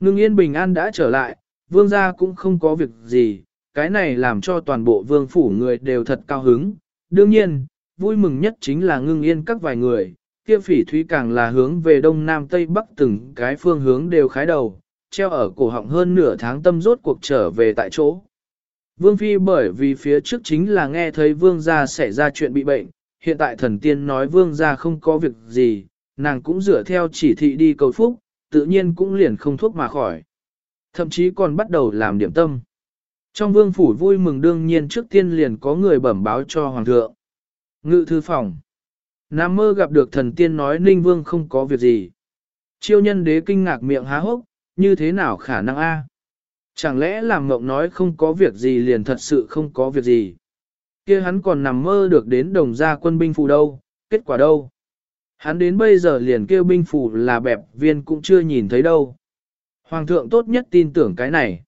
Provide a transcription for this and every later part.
Ngưng yên bình an đã trở lại, vương gia cũng không có việc gì, cái này làm cho toàn bộ vương phủ người đều thật cao hứng. Đương nhiên, vui mừng nhất chính là ngưng yên các vài người, kia phỉ thúy càng là hướng về đông nam tây bắc từng cái phương hướng đều khái đầu, treo ở cổ họng hơn nửa tháng tâm rốt cuộc trở về tại chỗ. Vương Phi bởi vì phía trước chính là nghe thấy vương gia xảy ra chuyện bị bệnh, hiện tại thần tiên nói vương gia không có việc gì, nàng cũng dựa theo chỉ thị đi cầu phúc, tự nhiên cũng liền không thuốc mà khỏi. Thậm chí còn bắt đầu làm điểm tâm. Trong vương phủ vui mừng đương nhiên trước tiên liền có người bẩm báo cho hoàng thượng. Ngự thư phòng. Nam mơ gặp được thần tiên nói ninh vương không có việc gì. Chiêu nhân đế kinh ngạc miệng há hốc, như thế nào khả năng a? Chẳng lẽ làm mộng nói không có việc gì liền thật sự không có việc gì? kia hắn còn nằm mơ được đến đồng gia quân binh phù đâu, kết quả đâu? Hắn đến bây giờ liền kêu binh phủ là bẹp viên cũng chưa nhìn thấy đâu. Hoàng thượng tốt nhất tin tưởng cái này.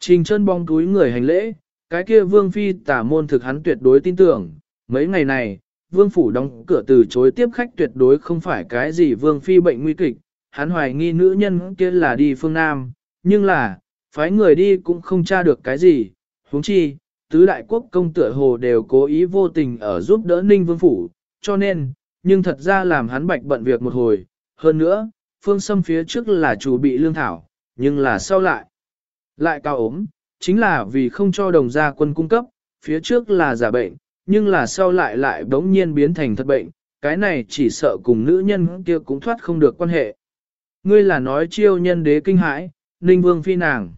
Trình chân bong túi người hành lễ, cái kia vương phi tả môn thực hắn tuyệt đối tin tưởng. Mấy ngày này, vương phủ đóng cửa từ chối tiếp khách tuyệt đối không phải cái gì vương phi bệnh nguy kịch. Hắn hoài nghi nữ nhân kia là đi phương Nam, nhưng là, phái người đi cũng không tra được cái gì. huống chi, tứ đại quốc công tựa hồ đều cố ý vô tình ở giúp đỡ ninh vương phủ, cho nên, nhưng thật ra làm hắn bạch bận việc một hồi. Hơn nữa, phương xâm phía trước là chủ bị lương thảo, nhưng là sau lại. Lại cao ốm, chính là vì không cho đồng gia quân cung cấp, phía trước là giả bệnh, nhưng là sau lại lại đống nhiên biến thành thật bệnh, cái này chỉ sợ cùng nữ nhân kia cũng thoát không được quan hệ. Ngươi là nói chiêu nhân đế kinh hãi, ninh vương phi nàng.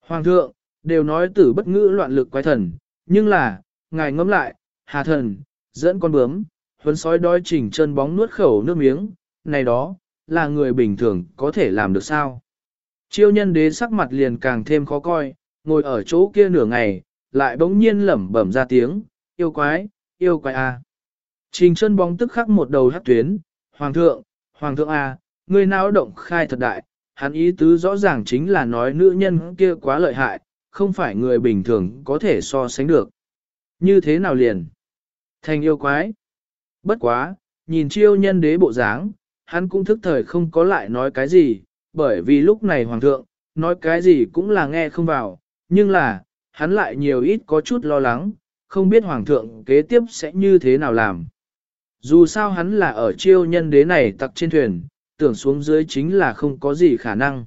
Hoàng thượng, đều nói tử bất ngữ loạn lực quái thần, nhưng là, ngài ngẫm lại, hà thần, dẫn con bướm, huấn sói đói chỉnh chân bóng nuốt khẩu nước miếng, này đó, là người bình thường có thể làm được sao? Chiêu nhân đế sắc mặt liền càng thêm khó coi, ngồi ở chỗ kia nửa ngày, lại bỗng nhiên lẩm bẩm ra tiếng, yêu quái, yêu quái a. À. Trình chân bóng tức khắc một đầu hát tuyến, hoàng thượng, hoàng thượng a, à, người nào động khai thật đại, hắn ý tứ rõ ràng chính là nói nữ nhân kia quá lợi hại, không phải người bình thường có thể so sánh được. Như thế nào liền? Thành yêu quái. Bất quá, nhìn chiêu nhân đế bộ dáng, hắn cũng thức thời không có lại nói cái gì, bởi vì lúc này hoàng thượng, nói cái gì cũng là nghe không vào, nhưng là, hắn lại nhiều ít có chút lo lắng, không biết hoàng thượng kế tiếp sẽ như thế nào làm. Dù sao hắn là ở chiêu nhân đế này tặc trên thuyền, tưởng xuống dưới chính là không có gì khả năng.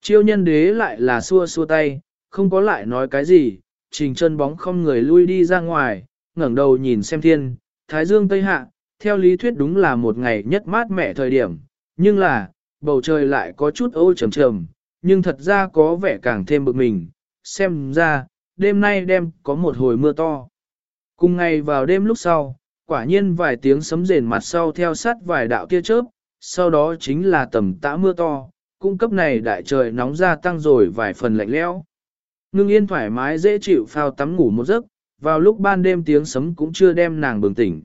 Chiêu nhân đế lại là xua xua tay, không có lại nói cái gì, trình chân bóng không người lui đi ra ngoài, ngẩng đầu nhìn xem thiên, thái dương tây hạ, theo lý thuyết đúng là một ngày nhất mát mẻ thời điểm, nhưng là, bầu trời lại có chút ô trầm trầm, nhưng thật ra có vẻ càng thêm bực mình, xem ra, đêm nay đêm có một hồi mưa to. Cùng ngày vào đêm lúc sau, quả nhiên vài tiếng sấm rền mặt sau theo sát vài đạo tia chớp, sau đó chính là tầm tã mưa to, cung cấp này đại trời nóng ra tăng rồi vài phần lạnh lẽo. Ngưng yên thoải mái dễ chịu phao tắm ngủ một giấc, vào lúc ban đêm tiếng sấm cũng chưa đem nàng bừng tỉnh.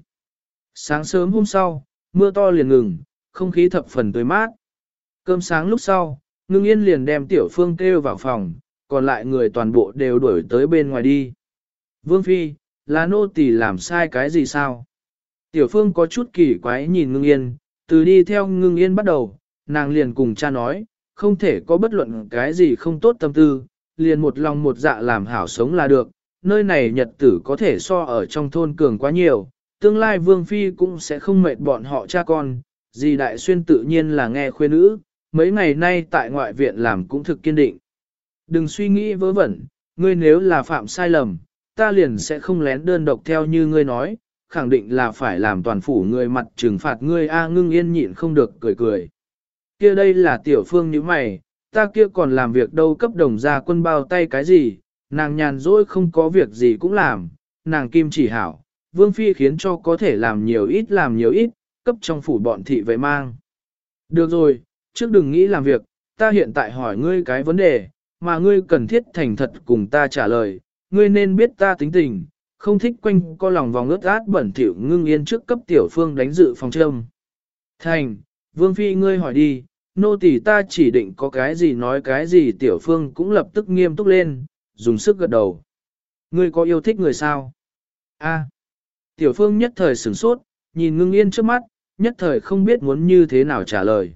Sáng sớm hôm sau, mưa to liền ngừng, không khí thập phần tươi mát. Cơm sáng lúc sau, ngưng yên liền đem tiểu phương kêu vào phòng, còn lại người toàn bộ đều đuổi tới bên ngoài đi. Vương Phi, là nô tỳ làm sai cái gì sao? Tiểu phương có chút kỳ quái nhìn ngưng yên, từ đi theo ngưng yên bắt đầu, nàng liền cùng cha nói, không thể có bất luận cái gì không tốt tâm tư, liền một lòng một dạ làm hảo sống là được, nơi này nhật tử có thể so ở trong thôn cường quá nhiều, tương lai vương phi cũng sẽ không mệt bọn họ cha con, gì đại xuyên tự nhiên là nghe khuyên nữ, mấy ngày nay tại ngoại viện làm cũng thực kiên định. Đừng suy nghĩ vớ vẩn, ngươi nếu là phạm sai lầm, ta liền sẽ không lén đơn độc theo như ngươi nói, khẳng định là phải làm toàn phủ người mặt trừng phạt ngươi a ngưng yên nhịn không được cười cười. kia đây là tiểu phương như mày, ta kia còn làm việc đâu cấp đồng ra quân bao tay cái gì, nàng nhàn rỗi không có việc gì cũng làm, nàng kim chỉ hảo, vương phi khiến cho có thể làm nhiều ít làm nhiều ít, cấp trong phủ bọn thị vệ mang. Được rồi, trước đừng nghĩ làm việc, ta hiện tại hỏi ngươi cái vấn đề, mà ngươi cần thiết thành thật cùng ta trả lời, ngươi nên biết ta tính tình, không thích quanh co lòng vòng ướt át bẩn thỉu ngưng yên trước cấp tiểu phương đánh dự phòng trâm. Thành, vương phi ngươi hỏi đi, nô tỳ ta chỉ định có cái gì nói cái gì tiểu phương cũng lập tức nghiêm túc lên, dùng sức gật đầu. Ngươi có yêu thích người sao? A. Tiểu phương nhất thời sửng sốt, nhìn ngưng yên trước mắt, nhất thời không biết muốn như thế nào trả lời.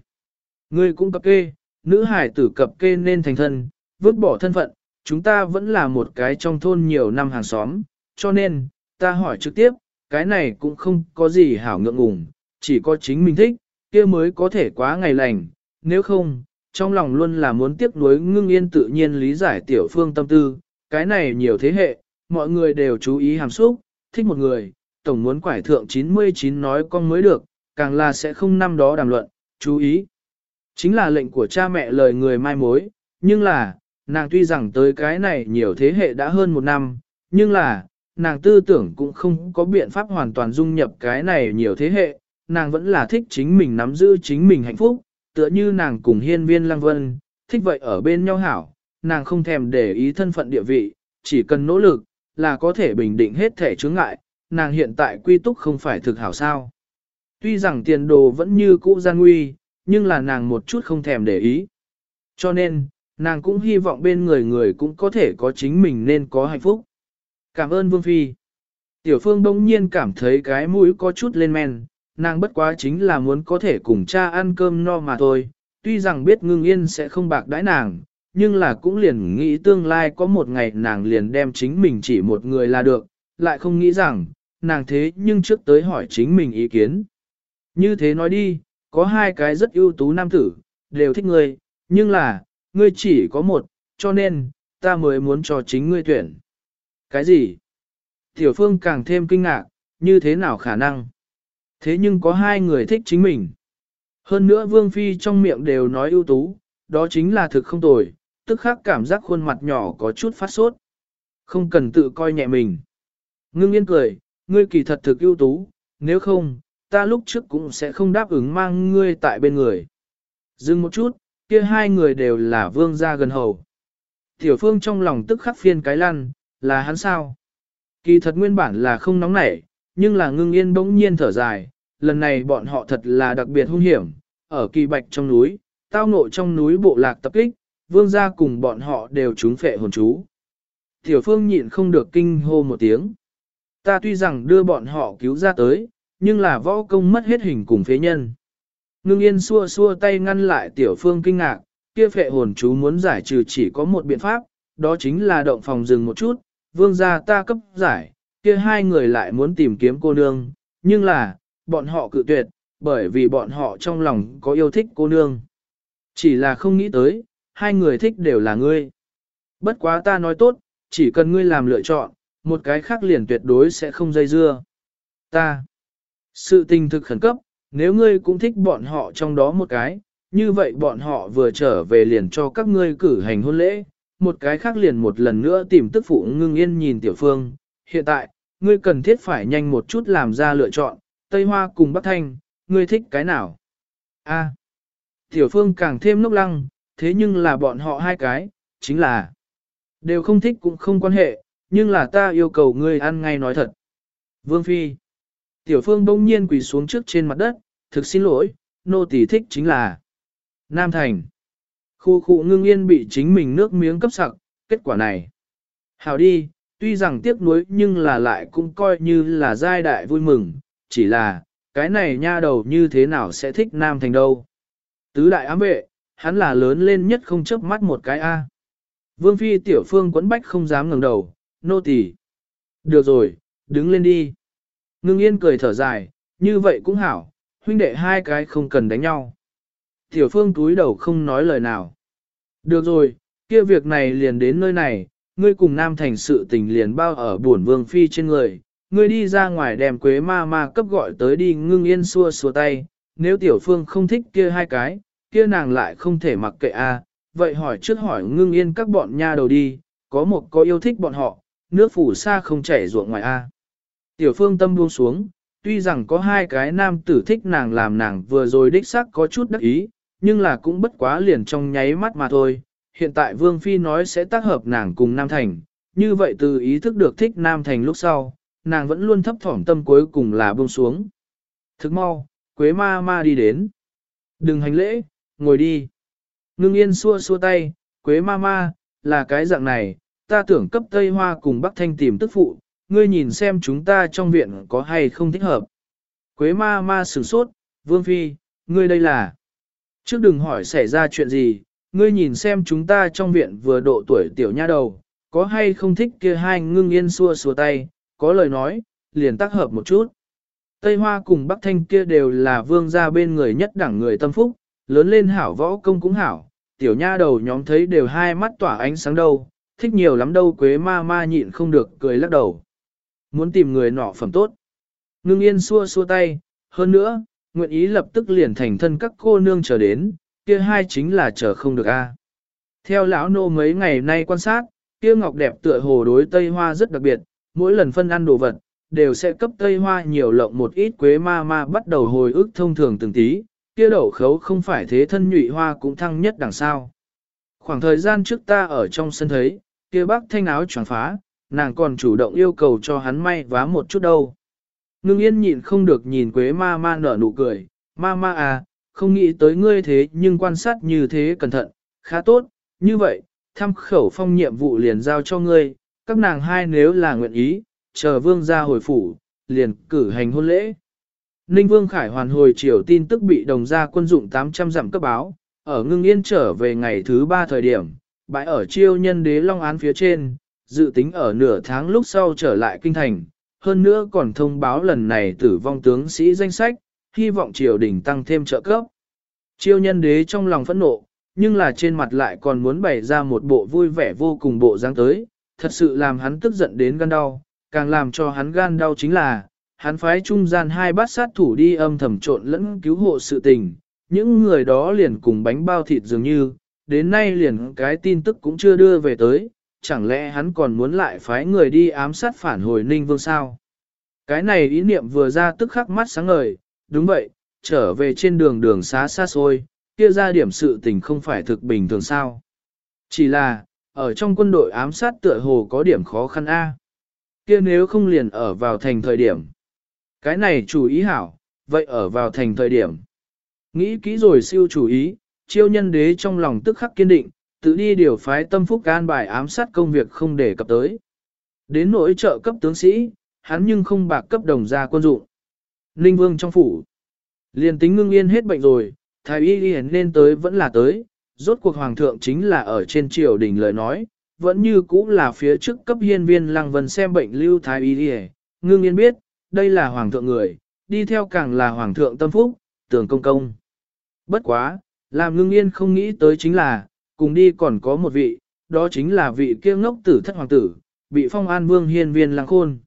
Ngươi cũng cập kê, nữ hải tử cập kê nên thành thân, vứt bỏ thân phận, chúng ta vẫn là một cái trong thôn nhiều năm hàng xóm, cho nên, ta hỏi trực tiếp, cái này cũng không có gì hảo ngượng ngùng, chỉ có chính mình thích, kia mới có thể quá ngày lành, nếu không, trong lòng luôn là muốn tiếp nối ngưng yên tự nhiên lý giải tiểu phương tâm tư, cái này nhiều thế hệ, mọi người đều chú ý hàm xúc, thích một người, tổng muốn quải thượng 99 nói con mới được, càng là sẽ không năm đó đàm luận, chú ý. Chính là lệnh của cha mẹ lời người mai mối, nhưng là, nàng tuy rằng tới cái này nhiều thế hệ đã hơn một năm, nhưng là, nàng tư tưởng cũng không có biện pháp hoàn toàn dung nhập cái này nhiều thế hệ, nàng vẫn là thích chính mình nắm giữ chính mình hạnh phúc, tựa như nàng cùng hiên viên lăng vân, thích vậy ở bên nhau hảo, nàng không thèm để ý thân phận địa vị, chỉ cần nỗ lực, là có thể bình định hết thể chướng ngại, nàng hiện tại quy túc không phải thực hảo sao. Tuy rằng tiền đồ vẫn như cũ gian nguy, nhưng là nàng một chút không thèm để ý. Cho nên, nàng cũng hy vọng bên người người cũng có thể có chính mình nên có hạnh phúc. Cảm ơn Vương Phi. Tiểu Phương đông nhiên cảm thấy cái mũi có chút lên men, nàng bất quá chính là muốn có thể cùng cha ăn cơm no mà thôi. Tuy rằng biết ngưng yên sẽ không bạc đãi nàng, nhưng là cũng liền nghĩ tương lai có một ngày nàng liền đem chính mình chỉ một người là được, lại không nghĩ rằng, nàng thế nhưng trước tới hỏi chính mình ý kiến. Như thế nói đi, có hai cái rất ưu tú nam tử, đều thích ngươi, nhưng là, ngươi chỉ có một, cho nên, ta mới muốn cho chính ngươi tuyển. Cái gì? Tiểu phương càng thêm kinh ngạc, như thế nào khả năng? Thế nhưng có hai người thích chính mình. Hơn nữa Vương Phi trong miệng đều nói ưu tú, đó chính là thực không tồi, tức khắc cảm giác khuôn mặt nhỏ có chút phát sốt. Không cần tự coi nhẹ mình. Ngưng yên cười, ngươi kỳ thật thực ưu tú, nếu không, ta lúc trước cũng sẽ không đáp ứng mang ngươi tại bên người. Dừng một chút, kia hai người đều là vương gia gần hầu. Tiểu phương trong lòng tức khắc phiên cái lăn, là hắn sao? Kỳ thật nguyên bản là không nóng nảy, nhưng là ngưng yên bỗng nhiên thở dài, lần này bọn họ thật là đặc biệt hung hiểm, ở kỳ bạch trong núi, tao ngộ trong núi bộ lạc tập kích, vương gia cùng bọn họ đều trúng phệ hồn chú. Tiểu phương nhịn không được kinh hô một tiếng. Ta tuy rằng đưa bọn họ cứu ra tới, nhưng là võ công mất hết hình cùng phế nhân. Ngưng yên xua xua tay ngăn lại tiểu phương kinh ngạc, kia phệ hồn chú muốn giải trừ chỉ có một biện pháp, đó chính là động phòng dừng một chút, vương gia ta cấp giải, kia hai người lại muốn tìm kiếm cô nương, nhưng là, bọn họ cự tuyệt, bởi vì bọn họ trong lòng có yêu thích cô nương. Chỉ là không nghĩ tới, hai người thích đều là ngươi. Bất quá ta nói tốt, chỉ cần ngươi làm lựa chọn, một cái khác liền tuyệt đối sẽ không dây dưa. Ta. Sự tình thực khẩn cấp, nếu ngươi cũng thích bọn họ trong đó một cái, như vậy bọn họ vừa trở về liền cho các ngươi cử hành hôn lễ, một cái khác liền một lần nữa tìm tức phụ ngưng yên nhìn tiểu phương. Hiện tại, ngươi cần thiết phải nhanh một chút làm ra lựa chọn, Tây Hoa cùng Bắc Thanh, ngươi thích cái nào? A. Tiểu phương càng thêm nốc lăng, thế nhưng là bọn họ hai cái, chính là đều không thích cũng không quan hệ, nhưng là ta yêu cầu ngươi ăn ngay nói thật. Vương Phi. Tiểu phương bỗng nhiên quỳ xuống trước trên mặt đất, thực xin lỗi, nô tỳ thích chính là Nam Thành. Khu khu ngưng yên bị chính mình nước miếng cấp sặc, kết quả này. hảo đi, tuy rằng tiếc nuối nhưng là lại cũng coi như là giai đại vui mừng, chỉ là, cái này nha đầu như thế nào sẽ thích Nam Thành đâu. Tứ đại ám vệ, hắn là lớn lên nhất không chớp mắt một cái A. Vương Phi tiểu phương quấn bách không dám ngẩng đầu, nô tỳ. Được rồi, đứng lên đi. Ngưng yên cười thở dài, như vậy cũng hảo, huynh đệ hai cái không cần đánh nhau. Tiểu phương túi đầu không nói lời nào. Được rồi, kia việc này liền đến nơi này, ngươi cùng nam thành sự tình liền bao ở buồn vương phi trên người. Ngươi đi ra ngoài đem quế ma ma cấp gọi tới đi ngưng yên xua xua tay, nếu tiểu phương không thích kia hai cái, kia nàng lại không thể mặc kệ a. vậy hỏi trước hỏi ngưng yên các bọn nha đầu đi, có một có yêu thích bọn họ, nước phủ xa không chảy ruộng ngoài a. Tiểu phương tâm buông xuống, tuy rằng có hai cái nam tử thích nàng làm nàng vừa rồi đích xác có chút đắc ý, nhưng là cũng bất quá liền trong nháy mắt mà thôi. Hiện tại Vương Phi nói sẽ tác hợp nàng cùng Nam Thành, như vậy từ ý thức được thích Nam Thành lúc sau, nàng vẫn luôn thấp thỏm tâm cuối cùng là buông xuống. Thức mau, Quế ma ma đi đến. Đừng hành lễ, ngồi đi. Ngưng yên xua xua tay, Quế ma ma, là cái dạng này, ta tưởng cấp Tây Hoa cùng Bắc Thanh tìm tức phụ, ngươi nhìn xem chúng ta trong viện có hay không thích hợp. Quế ma ma sửng sốt, Vương Phi, ngươi đây là... Trước đừng hỏi xảy ra chuyện gì, ngươi nhìn xem chúng ta trong viện vừa độ tuổi tiểu nha đầu, có hay không thích kia hai ngưng yên xua xua tay, có lời nói, liền tác hợp một chút. Tây Hoa cùng Bắc Thanh kia đều là vương gia bên người nhất đẳng người tâm phúc, lớn lên hảo võ công cũng hảo, tiểu nha đầu nhóm thấy đều hai mắt tỏa ánh sáng đâu, thích nhiều lắm đâu quế ma ma nhịn không được cười lắc đầu. Muốn tìm người nọ phẩm tốt. Ngưng yên xua xua tay, hơn nữa, nguyện ý lập tức liền thành thân các cô nương chờ đến, kia hai chính là chờ không được a. Theo lão nô mấy ngày nay quan sát, kia ngọc đẹp tựa hồ đối Tây Hoa rất đặc biệt, mỗi lần phân ăn đồ vật, đều sẽ cấp Tây Hoa nhiều lộng một ít quế ma ma bắt đầu hồi ức thông thường từng tí, kia đậu khấu không phải thế thân nhụy hoa cũng thăng nhất đằng sau. Khoảng thời gian trước ta ở trong sân thấy, kia bác thanh áo choàng phá, nàng còn chủ động yêu cầu cho hắn may vá một chút đâu. Ngưng yên nhịn không được nhìn quế ma ma nở nụ cười, ma ma à, không nghĩ tới ngươi thế nhưng quan sát như thế cẩn thận, khá tốt, như vậy, tham khẩu phong nhiệm vụ liền giao cho ngươi, các nàng hai nếu là nguyện ý, chờ vương ra hồi phủ, liền cử hành hôn lễ. Ninh Vương Khải hoàn hồi chiều tin tức bị đồng gia quân dụng 800 dặm cấp báo, ở ngưng yên trở về ngày thứ ba thời điểm, bãi ở chiêu nhân đế long án phía trên, dự tính ở nửa tháng lúc sau trở lại kinh thành, hơn nữa còn thông báo lần này tử vong tướng sĩ danh sách, hy vọng triều đình tăng thêm trợ cấp. Chiêu nhân đế trong lòng phẫn nộ, nhưng là trên mặt lại còn muốn bày ra một bộ vui vẻ vô cùng bộ dáng tới, thật sự làm hắn tức giận đến gan đau, càng làm cho hắn gan đau chính là, hắn phái trung gian hai bát sát thủ đi âm thầm trộn lẫn cứu hộ sự tình, những người đó liền cùng bánh bao thịt dường như, đến nay liền cái tin tức cũng chưa đưa về tới, chẳng lẽ hắn còn muốn lại phái người đi ám sát phản hồi Ninh Vương sao? Cái này ý niệm vừa ra tức khắc mắt sáng ngời, đúng vậy, trở về trên đường đường xá xa xôi, kia ra điểm sự tình không phải thực bình thường sao. Chỉ là, ở trong quân đội ám sát tựa hồ có điểm khó khăn A. Kia nếu không liền ở vào thành thời điểm. Cái này chủ ý hảo, vậy ở vào thành thời điểm. Nghĩ kỹ rồi siêu chủ ý, chiêu nhân đế trong lòng tức khắc kiên định, tự đi điều phái tâm phúc can bài ám sát công việc không để cập tới. Đến nỗi trợ cấp tướng sĩ, hắn nhưng không bạc cấp đồng gia quân dụng. Ninh vương trong phủ. Liền tính ngưng yên hết bệnh rồi, thái y y nên tới vẫn là tới, rốt cuộc hoàng thượng chính là ở trên triều đình lời nói, vẫn như cũ là phía trước cấp hiên viên lăng vân xem bệnh lưu thái y y ngưng yên biết, đây là hoàng thượng người, đi theo càng là hoàng thượng tâm phúc, tưởng công công. Bất quá, làm ngưng yên không nghĩ tới chính là, cùng đi còn có một vị, đó chính là vị kia ngốc tử thất hoàng tử, bị phong an vương hiên viên lăng khôn.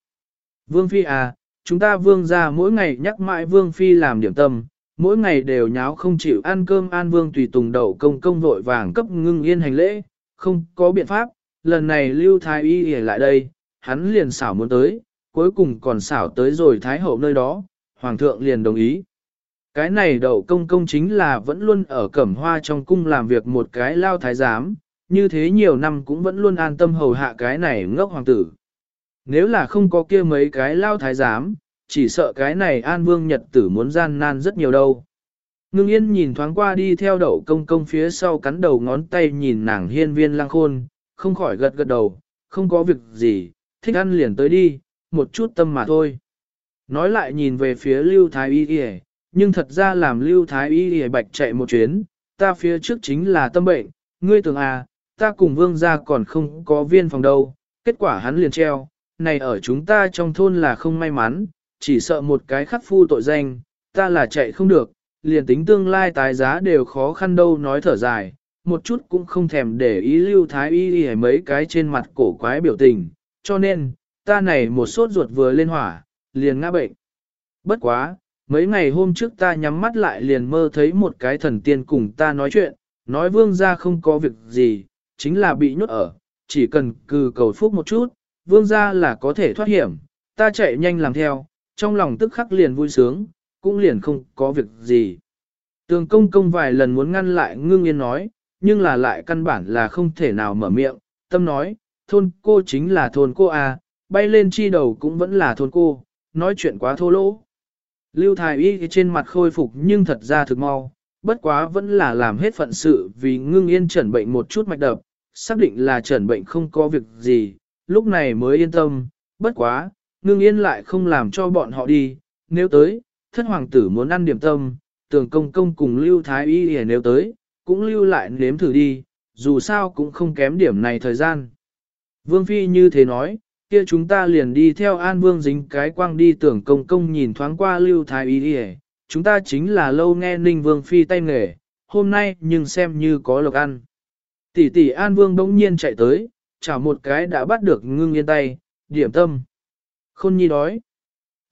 Vương phi à, chúng ta vương ra mỗi ngày nhắc mãi vương phi làm điểm tâm, mỗi ngày đều nháo không chịu ăn cơm an vương tùy tùng đậu công công vội vàng cấp ngưng yên hành lễ, không có biện pháp, lần này lưu thái y ỉa lại đây, hắn liền xảo muốn tới, cuối cùng còn xảo tới rồi thái hậu nơi đó, hoàng thượng liền đồng ý. Cái này đậu công công chính là vẫn luôn ở cẩm hoa trong cung làm việc một cái lao thái giám, như thế nhiều năm cũng vẫn luôn an tâm hầu hạ cái này ngốc hoàng tử. Nếu là không có kia mấy cái lao thái giám, chỉ sợ cái này an vương nhật tử muốn gian nan rất nhiều đâu. Ngưng yên nhìn thoáng qua đi theo đậu công công phía sau cắn đầu ngón tay nhìn nàng hiên viên lang khôn, không khỏi gật gật đầu, không có việc gì, thích ăn liền tới đi, một chút tâm mà thôi. Nói lại nhìn về phía lưu thái y y nhưng thật ra làm lưu thái y y bạch chạy một chuyến, ta phía trước chính là tâm bệnh, ngươi tưởng à, ta cùng vương gia còn không có viên phòng đâu, kết quả hắn liền treo, này ở chúng ta trong thôn là không may mắn, chỉ sợ một cái khắc phu tội danh, ta là chạy không được, liền tính tương lai tái giá đều khó khăn đâu nói thở dài, một chút cũng không thèm để ý lưu thái y y mấy cái trên mặt cổ quái biểu tình, cho nên, ta này một sốt ruột vừa lên hỏa, liền ngã bệnh. Bất quá, mấy ngày hôm trước ta nhắm mắt lại liền mơ thấy một cái thần tiên cùng ta nói chuyện, nói vương gia không có việc gì, chính là bị nhốt ở, chỉ cần cừ cầu phúc một chút, vương gia là có thể thoát hiểm, ta chạy nhanh làm theo, trong lòng tức khắc liền vui sướng, cũng liền không có việc gì. Tường công công vài lần muốn ngăn lại ngưng yên nói, nhưng là lại căn bản là không thể nào mở miệng, tâm nói, thôn cô chính là thôn cô à, bay lên chi đầu cũng vẫn là thôn cô, nói chuyện quá thô lỗ. Lưu Thái Y trên mặt khôi phục nhưng thật ra thực mau, bất quá vẫn là làm hết phận sự vì ngưng yên chẩn bệnh một chút mạch đập, xác định là chẩn bệnh không có việc gì, lúc này mới yên tâm, bất quá, ngưng yên lại không làm cho bọn họ đi, nếu tới, thất hoàng tử muốn ăn điểm tâm, tường công công cùng Lưu Thái Y nếu tới, cũng lưu lại nếm thử đi, dù sao cũng không kém điểm này thời gian. Vương Phi như thế nói, kia chúng ta liền đi theo An Vương dính cái quang đi tưởng công công nhìn thoáng qua Lưu Thái Y hề, chúng ta chính là lâu nghe Ninh Vương Phi tay nghề, hôm nay nhưng xem như có lộc ăn. Tỷ tỷ An Vương bỗng nhiên chạy tới, chảo một cái đã bắt được ngưng yên tay, điểm tâm. Khôn nhi đói.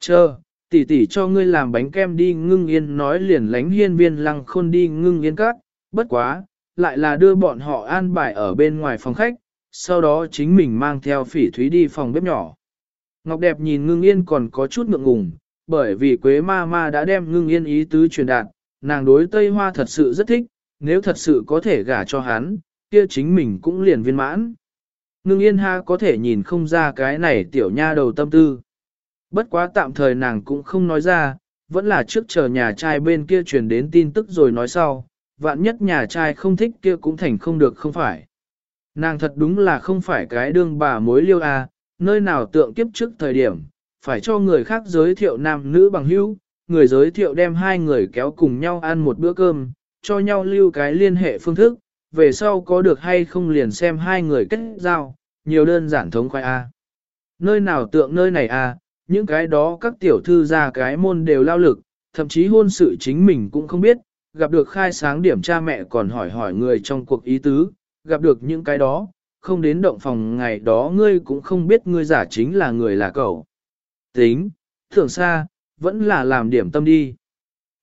Chờ, tỷ tỷ cho ngươi làm bánh kem đi ngưng yên nói liền lánh hiên viên lăng khôn đi ngưng yên cát, bất quá, lại là đưa bọn họ an bài ở bên ngoài phòng khách, sau đó chính mình mang theo phỉ thúy đi phòng bếp nhỏ. Ngọc đẹp nhìn ngưng yên còn có chút ngượng ngùng, bởi vì quế ma ma đã đem ngưng yên ý tứ truyền đạt, nàng đối Tây Hoa thật sự rất thích, nếu thật sự có thể gả cho hắn, kia chính mình cũng liền viên mãn. Ngưng yên ha có thể nhìn không ra cái này tiểu nha đầu tâm tư. Bất quá tạm thời nàng cũng không nói ra, vẫn là trước chờ nhà trai bên kia truyền đến tin tức rồi nói sau, vạn nhất nhà trai không thích kia cũng thành không được không phải. Nàng thật đúng là không phải cái đương bà mối liêu à, nơi nào tượng kiếp trước thời điểm, phải cho người khác giới thiệu nam nữ bằng hữu, người giới thiệu đem hai người kéo cùng nhau ăn một bữa cơm, cho nhau lưu cái liên hệ phương thức, về sau có được hay không liền xem hai người kết giao, nhiều đơn giản thống khoai A. Nơi nào tượng nơi này A, những cái đó các tiểu thư ra cái môn đều lao lực, thậm chí hôn sự chính mình cũng không biết, gặp được khai sáng điểm cha mẹ còn hỏi hỏi người trong cuộc ý tứ, gặp được những cái đó, không đến động phòng ngày đó ngươi cũng không biết ngươi giả chính là người là cậu. Tính, thường xa, vẫn là làm điểm tâm đi.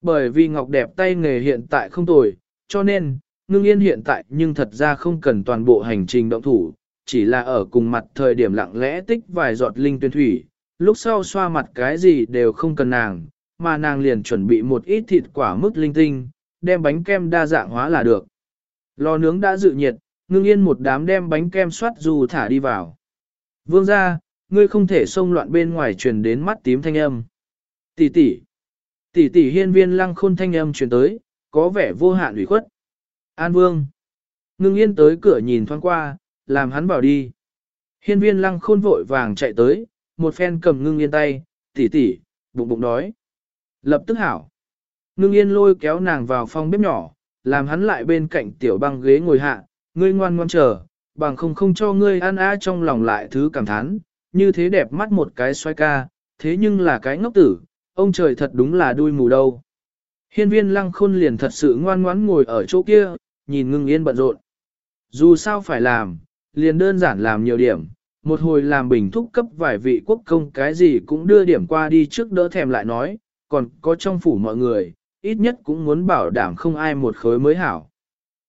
Bởi vì Ngọc đẹp tay nghề hiện tại không tồi, cho nên, ngưng yên hiện tại nhưng thật ra không cần toàn bộ hành trình động thủ, chỉ là ở cùng mặt thời điểm lặng lẽ tích vài giọt linh tuyên thủy, lúc sau xoa mặt cái gì đều không cần nàng, mà nàng liền chuẩn bị một ít thịt quả mức linh tinh, đem bánh kem đa dạng hóa là được. Lò nướng đã dự nhiệt, ngưng yên một đám đem bánh kem soát dù thả đi vào. Vương ra, ngươi không thể xông loạn bên ngoài truyền đến mắt tím thanh âm. Tỷ tỷ, tỷ tỷ hiên viên lăng khôn thanh âm truyền tới, có vẻ vô hạn ủy khuất. An vương, ngưng yên tới cửa nhìn thoáng qua, làm hắn bảo đi. Hiên viên lăng khôn vội vàng chạy tới, một phen cầm ngưng yên tay, tỉ tỉ, bụng bụng đói. Lập tức hảo. Ngưng yên lôi kéo nàng vào phòng bếp nhỏ, làm hắn lại bên cạnh tiểu băng ghế ngồi hạ, ngươi ngoan ngoan chờ, bằng không không cho ngươi ăn á trong lòng lại thứ cảm thán, như thế đẹp mắt một cái xoay ca, thế nhưng là cái ngốc tử, ông trời thật đúng là đuôi mù đâu. Hiên viên lăng khôn liền thật sự ngoan ngoãn ngồi ở chỗ kia, nhìn ngưng yên bận rộn. Dù sao phải làm, liền đơn giản làm nhiều điểm, một hồi làm bình thúc cấp vài vị quốc công cái gì cũng đưa điểm qua đi trước đỡ thèm lại nói, còn có trong phủ mọi người, ít nhất cũng muốn bảo đảm không ai một khối mới hảo.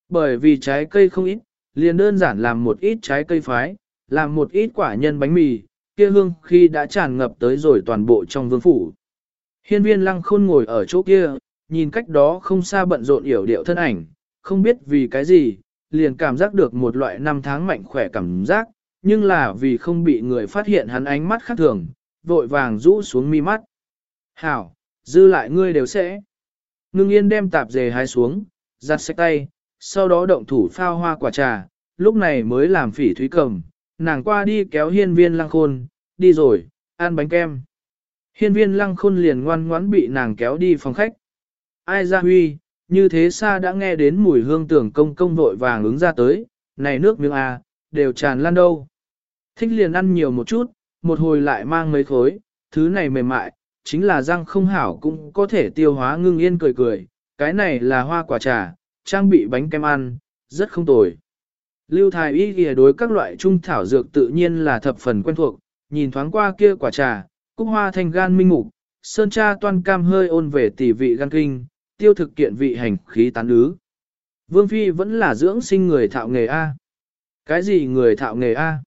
Bởi vì trái cây không ít, liền đơn giản làm một ít trái cây phái, làm một ít quả nhân bánh mì, kia hương khi đã tràn ngập tới rồi toàn bộ trong vương phủ. Hiên viên lăng khôn ngồi ở chỗ kia, nhìn cách đó không xa bận rộn yểu điệu thân ảnh, không biết vì cái gì, liền cảm giác được một loại năm tháng mạnh khỏe cảm giác, nhưng là vì không bị người phát hiện hắn ánh mắt khác thường, vội vàng rũ xuống mi mắt. Hảo, dư lại ngươi đều sẽ. Ngưng yên đem tạp dề hái xuống, giặt sạch tay, sau đó động thủ phao hoa quả trà, lúc này mới làm phỉ thúy cầm, nàng qua đi kéo hiên viên lăng khôn, đi rồi, ăn bánh kem. Hiên viên lăng khôn liền ngoan ngoãn bị nàng kéo đi phòng khách. Ai ra huy, như thế xa đã nghe đến mùi hương tưởng công công vội vàng ứng ra tới, này nước miếng à, đều tràn lan đâu. Thích liền ăn nhiều một chút, một hồi lại mang mấy khối, thứ này mềm mại, chính là răng không hảo cũng có thể tiêu hóa ngưng yên cười cười, cái này là hoa quả trà, trang bị bánh kem ăn, rất không tồi. Lưu Thái Y ghi đối các loại trung thảo dược tự nhiên là thập phần quen thuộc, nhìn thoáng qua kia quả trà, cúc hoa thanh gan minh mục, sơn cha toan cam hơi ôn về tỷ vị gan kinh, tiêu thực kiện vị hành khí tán ứ. Vương Phi vẫn là dưỡng sinh người thạo nghề A. Cái gì người thạo nghề A?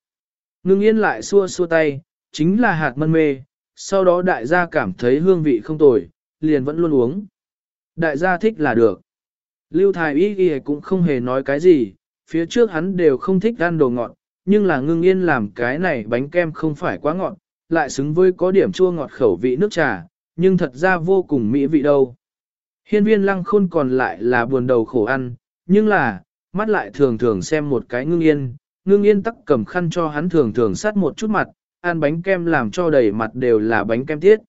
Ngưng yên lại xua xua tay, chính là hạt mân mê, sau đó đại gia cảm thấy hương vị không tồi, liền vẫn luôn uống. Đại gia thích là được. Lưu Thái Y ghi cũng không hề nói cái gì, phía trước hắn đều không thích ăn đồ ngọt, nhưng là ngưng yên làm cái này bánh kem không phải quá ngọt, lại xứng với có điểm chua ngọt khẩu vị nước trà, nhưng thật ra vô cùng mỹ vị đâu. Hiên viên lăng khôn còn lại là buồn đầu khổ ăn, nhưng là, mắt lại thường thường xem một cái ngưng yên, ngưng yên tắc cầm khăn cho hắn thường thường sát một chút mặt, ăn bánh kem làm cho đầy mặt đều là bánh kem tiết.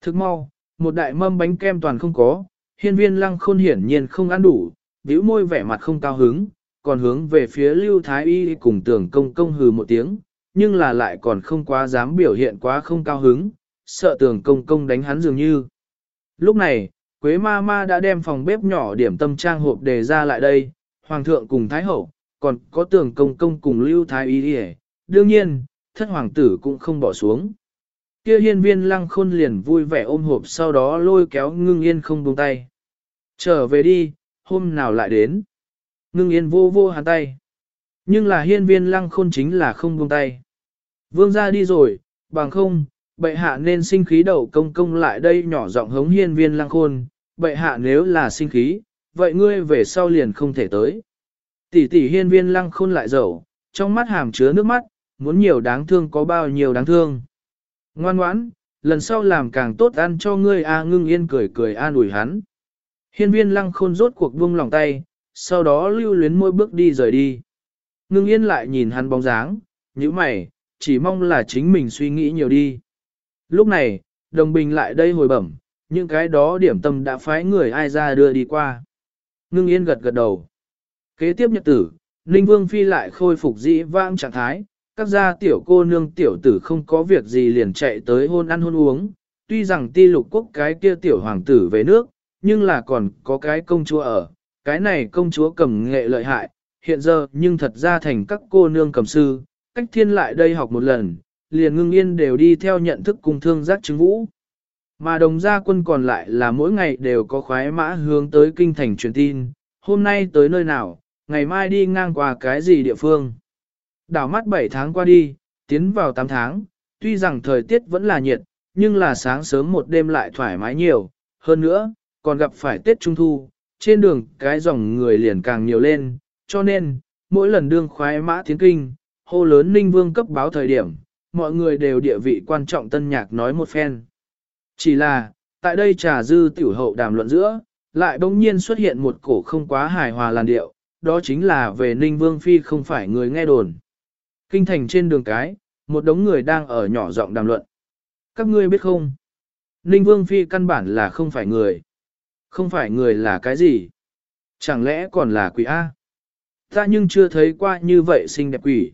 Thức mau, một đại mâm bánh kem toàn không có, hiên viên lăng khôn hiển nhiên không ăn đủ, bĩu môi vẻ mặt không cao hứng, còn hướng về phía Lưu Thái Y cùng tưởng công công hừ một tiếng, nhưng là lại còn không quá dám biểu hiện quá không cao hứng, sợ tưởng công công đánh hắn dường như. Lúc này, Quế ma ma đã đem phòng bếp nhỏ điểm tâm trang hộp đề ra lại đây, Hoàng thượng cùng Thái hậu, còn có tưởng công công cùng Lưu Thái Y đi đương nhiên, thất hoàng tử cũng không bỏ xuống. Kia hiên viên lăng khôn liền vui vẻ ôm hộp sau đó lôi kéo ngưng yên không buông tay. Trở về đi, hôm nào lại đến. Ngưng yên vô vô hàn tay. Nhưng là hiên viên lăng khôn chính là không buông tay. Vương ra đi rồi, bằng không, bệ hạ nên sinh khí đầu công công lại đây nhỏ giọng hống hiên viên lăng khôn. Bệ hạ nếu là sinh khí, vậy ngươi về sau liền không thể tới. Tỷ tỷ hiên viên lăng khôn lại dầu, trong mắt hàm chứa nước mắt, muốn nhiều đáng thương có bao nhiêu đáng thương. Ngoan ngoãn, lần sau làm càng tốt ăn cho ngươi a ngưng yên cười cười an ủi hắn. Hiên viên lăng khôn rốt cuộc buông lòng tay, sau đó lưu luyến môi bước đi rời đi. Ngưng yên lại nhìn hắn bóng dáng, như mày, chỉ mong là chính mình suy nghĩ nhiều đi. Lúc này, đồng bình lại đây hồi bẩm, những cái đó điểm tâm đã phái người ai ra đưa đi qua. Ngưng yên gật gật đầu. Kế tiếp nhật tử, Ninh Vương Phi lại khôi phục dĩ vãng trạng thái, các gia tiểu cô nương tiểu tử không có việc gì liền chạy tới hôn ăn hôn uống. Tuy rằng ti lục quốc cái kia tiểu hoàng tử về nước, nhưng là còn có cái công chúa ở. Cái này công chúa cầm nghệ lợi hại, hiện giờ nhưng thật ra thành các cô nương cầm sư, cách thiên lại đây học một lần, liền ngưng yên đều đi theo nhận thức cùng thương giác chứng vũ. Mà đồng gia quân còn lại là mỗi ngày đều có khoái mã hướng tới kinh thành truyền tin, hôm nay tới nơi nào, ngày mai đi ngang qua cái gì địa phương. Đảo mắt 7 tháng qua đi, tiến vào 8 tháng, tuy rằng thời tiết vẫn là nhiệt, nhưng là sáng sớm một đêm lại thoải mái nhiều, hơn nữa, còn gặp phải Tết Trung Thu, trên đường cái dòng người liền càng nhiều lên, cho nên, mỗi lần đương khoái mã tiến kinh, hô lớn ninh vương cấp báo thời điểm, mọi người đều địa vị quan trọng tân nhạc nói một phen. Chỉ là, tại đây trà dư tiểu hậu đàm luận giữa, lại bỗng nhiên xuất hiện một cổ không quá hài hòa làn điệu, đó chính là về ninh vương phi không phải người nghe đồn. Kinh thành trên đường cái, một đống người đang ở nhỏ giọng đàm luận. Các ngươi biết không? Ninh Vương Phi căn bản là không phải người. Không phải người là cái gì? Chẳng lẽ còn là quỷ A? Ta nhưng chưa thấy qua như vậy xinh đẹp quỷ.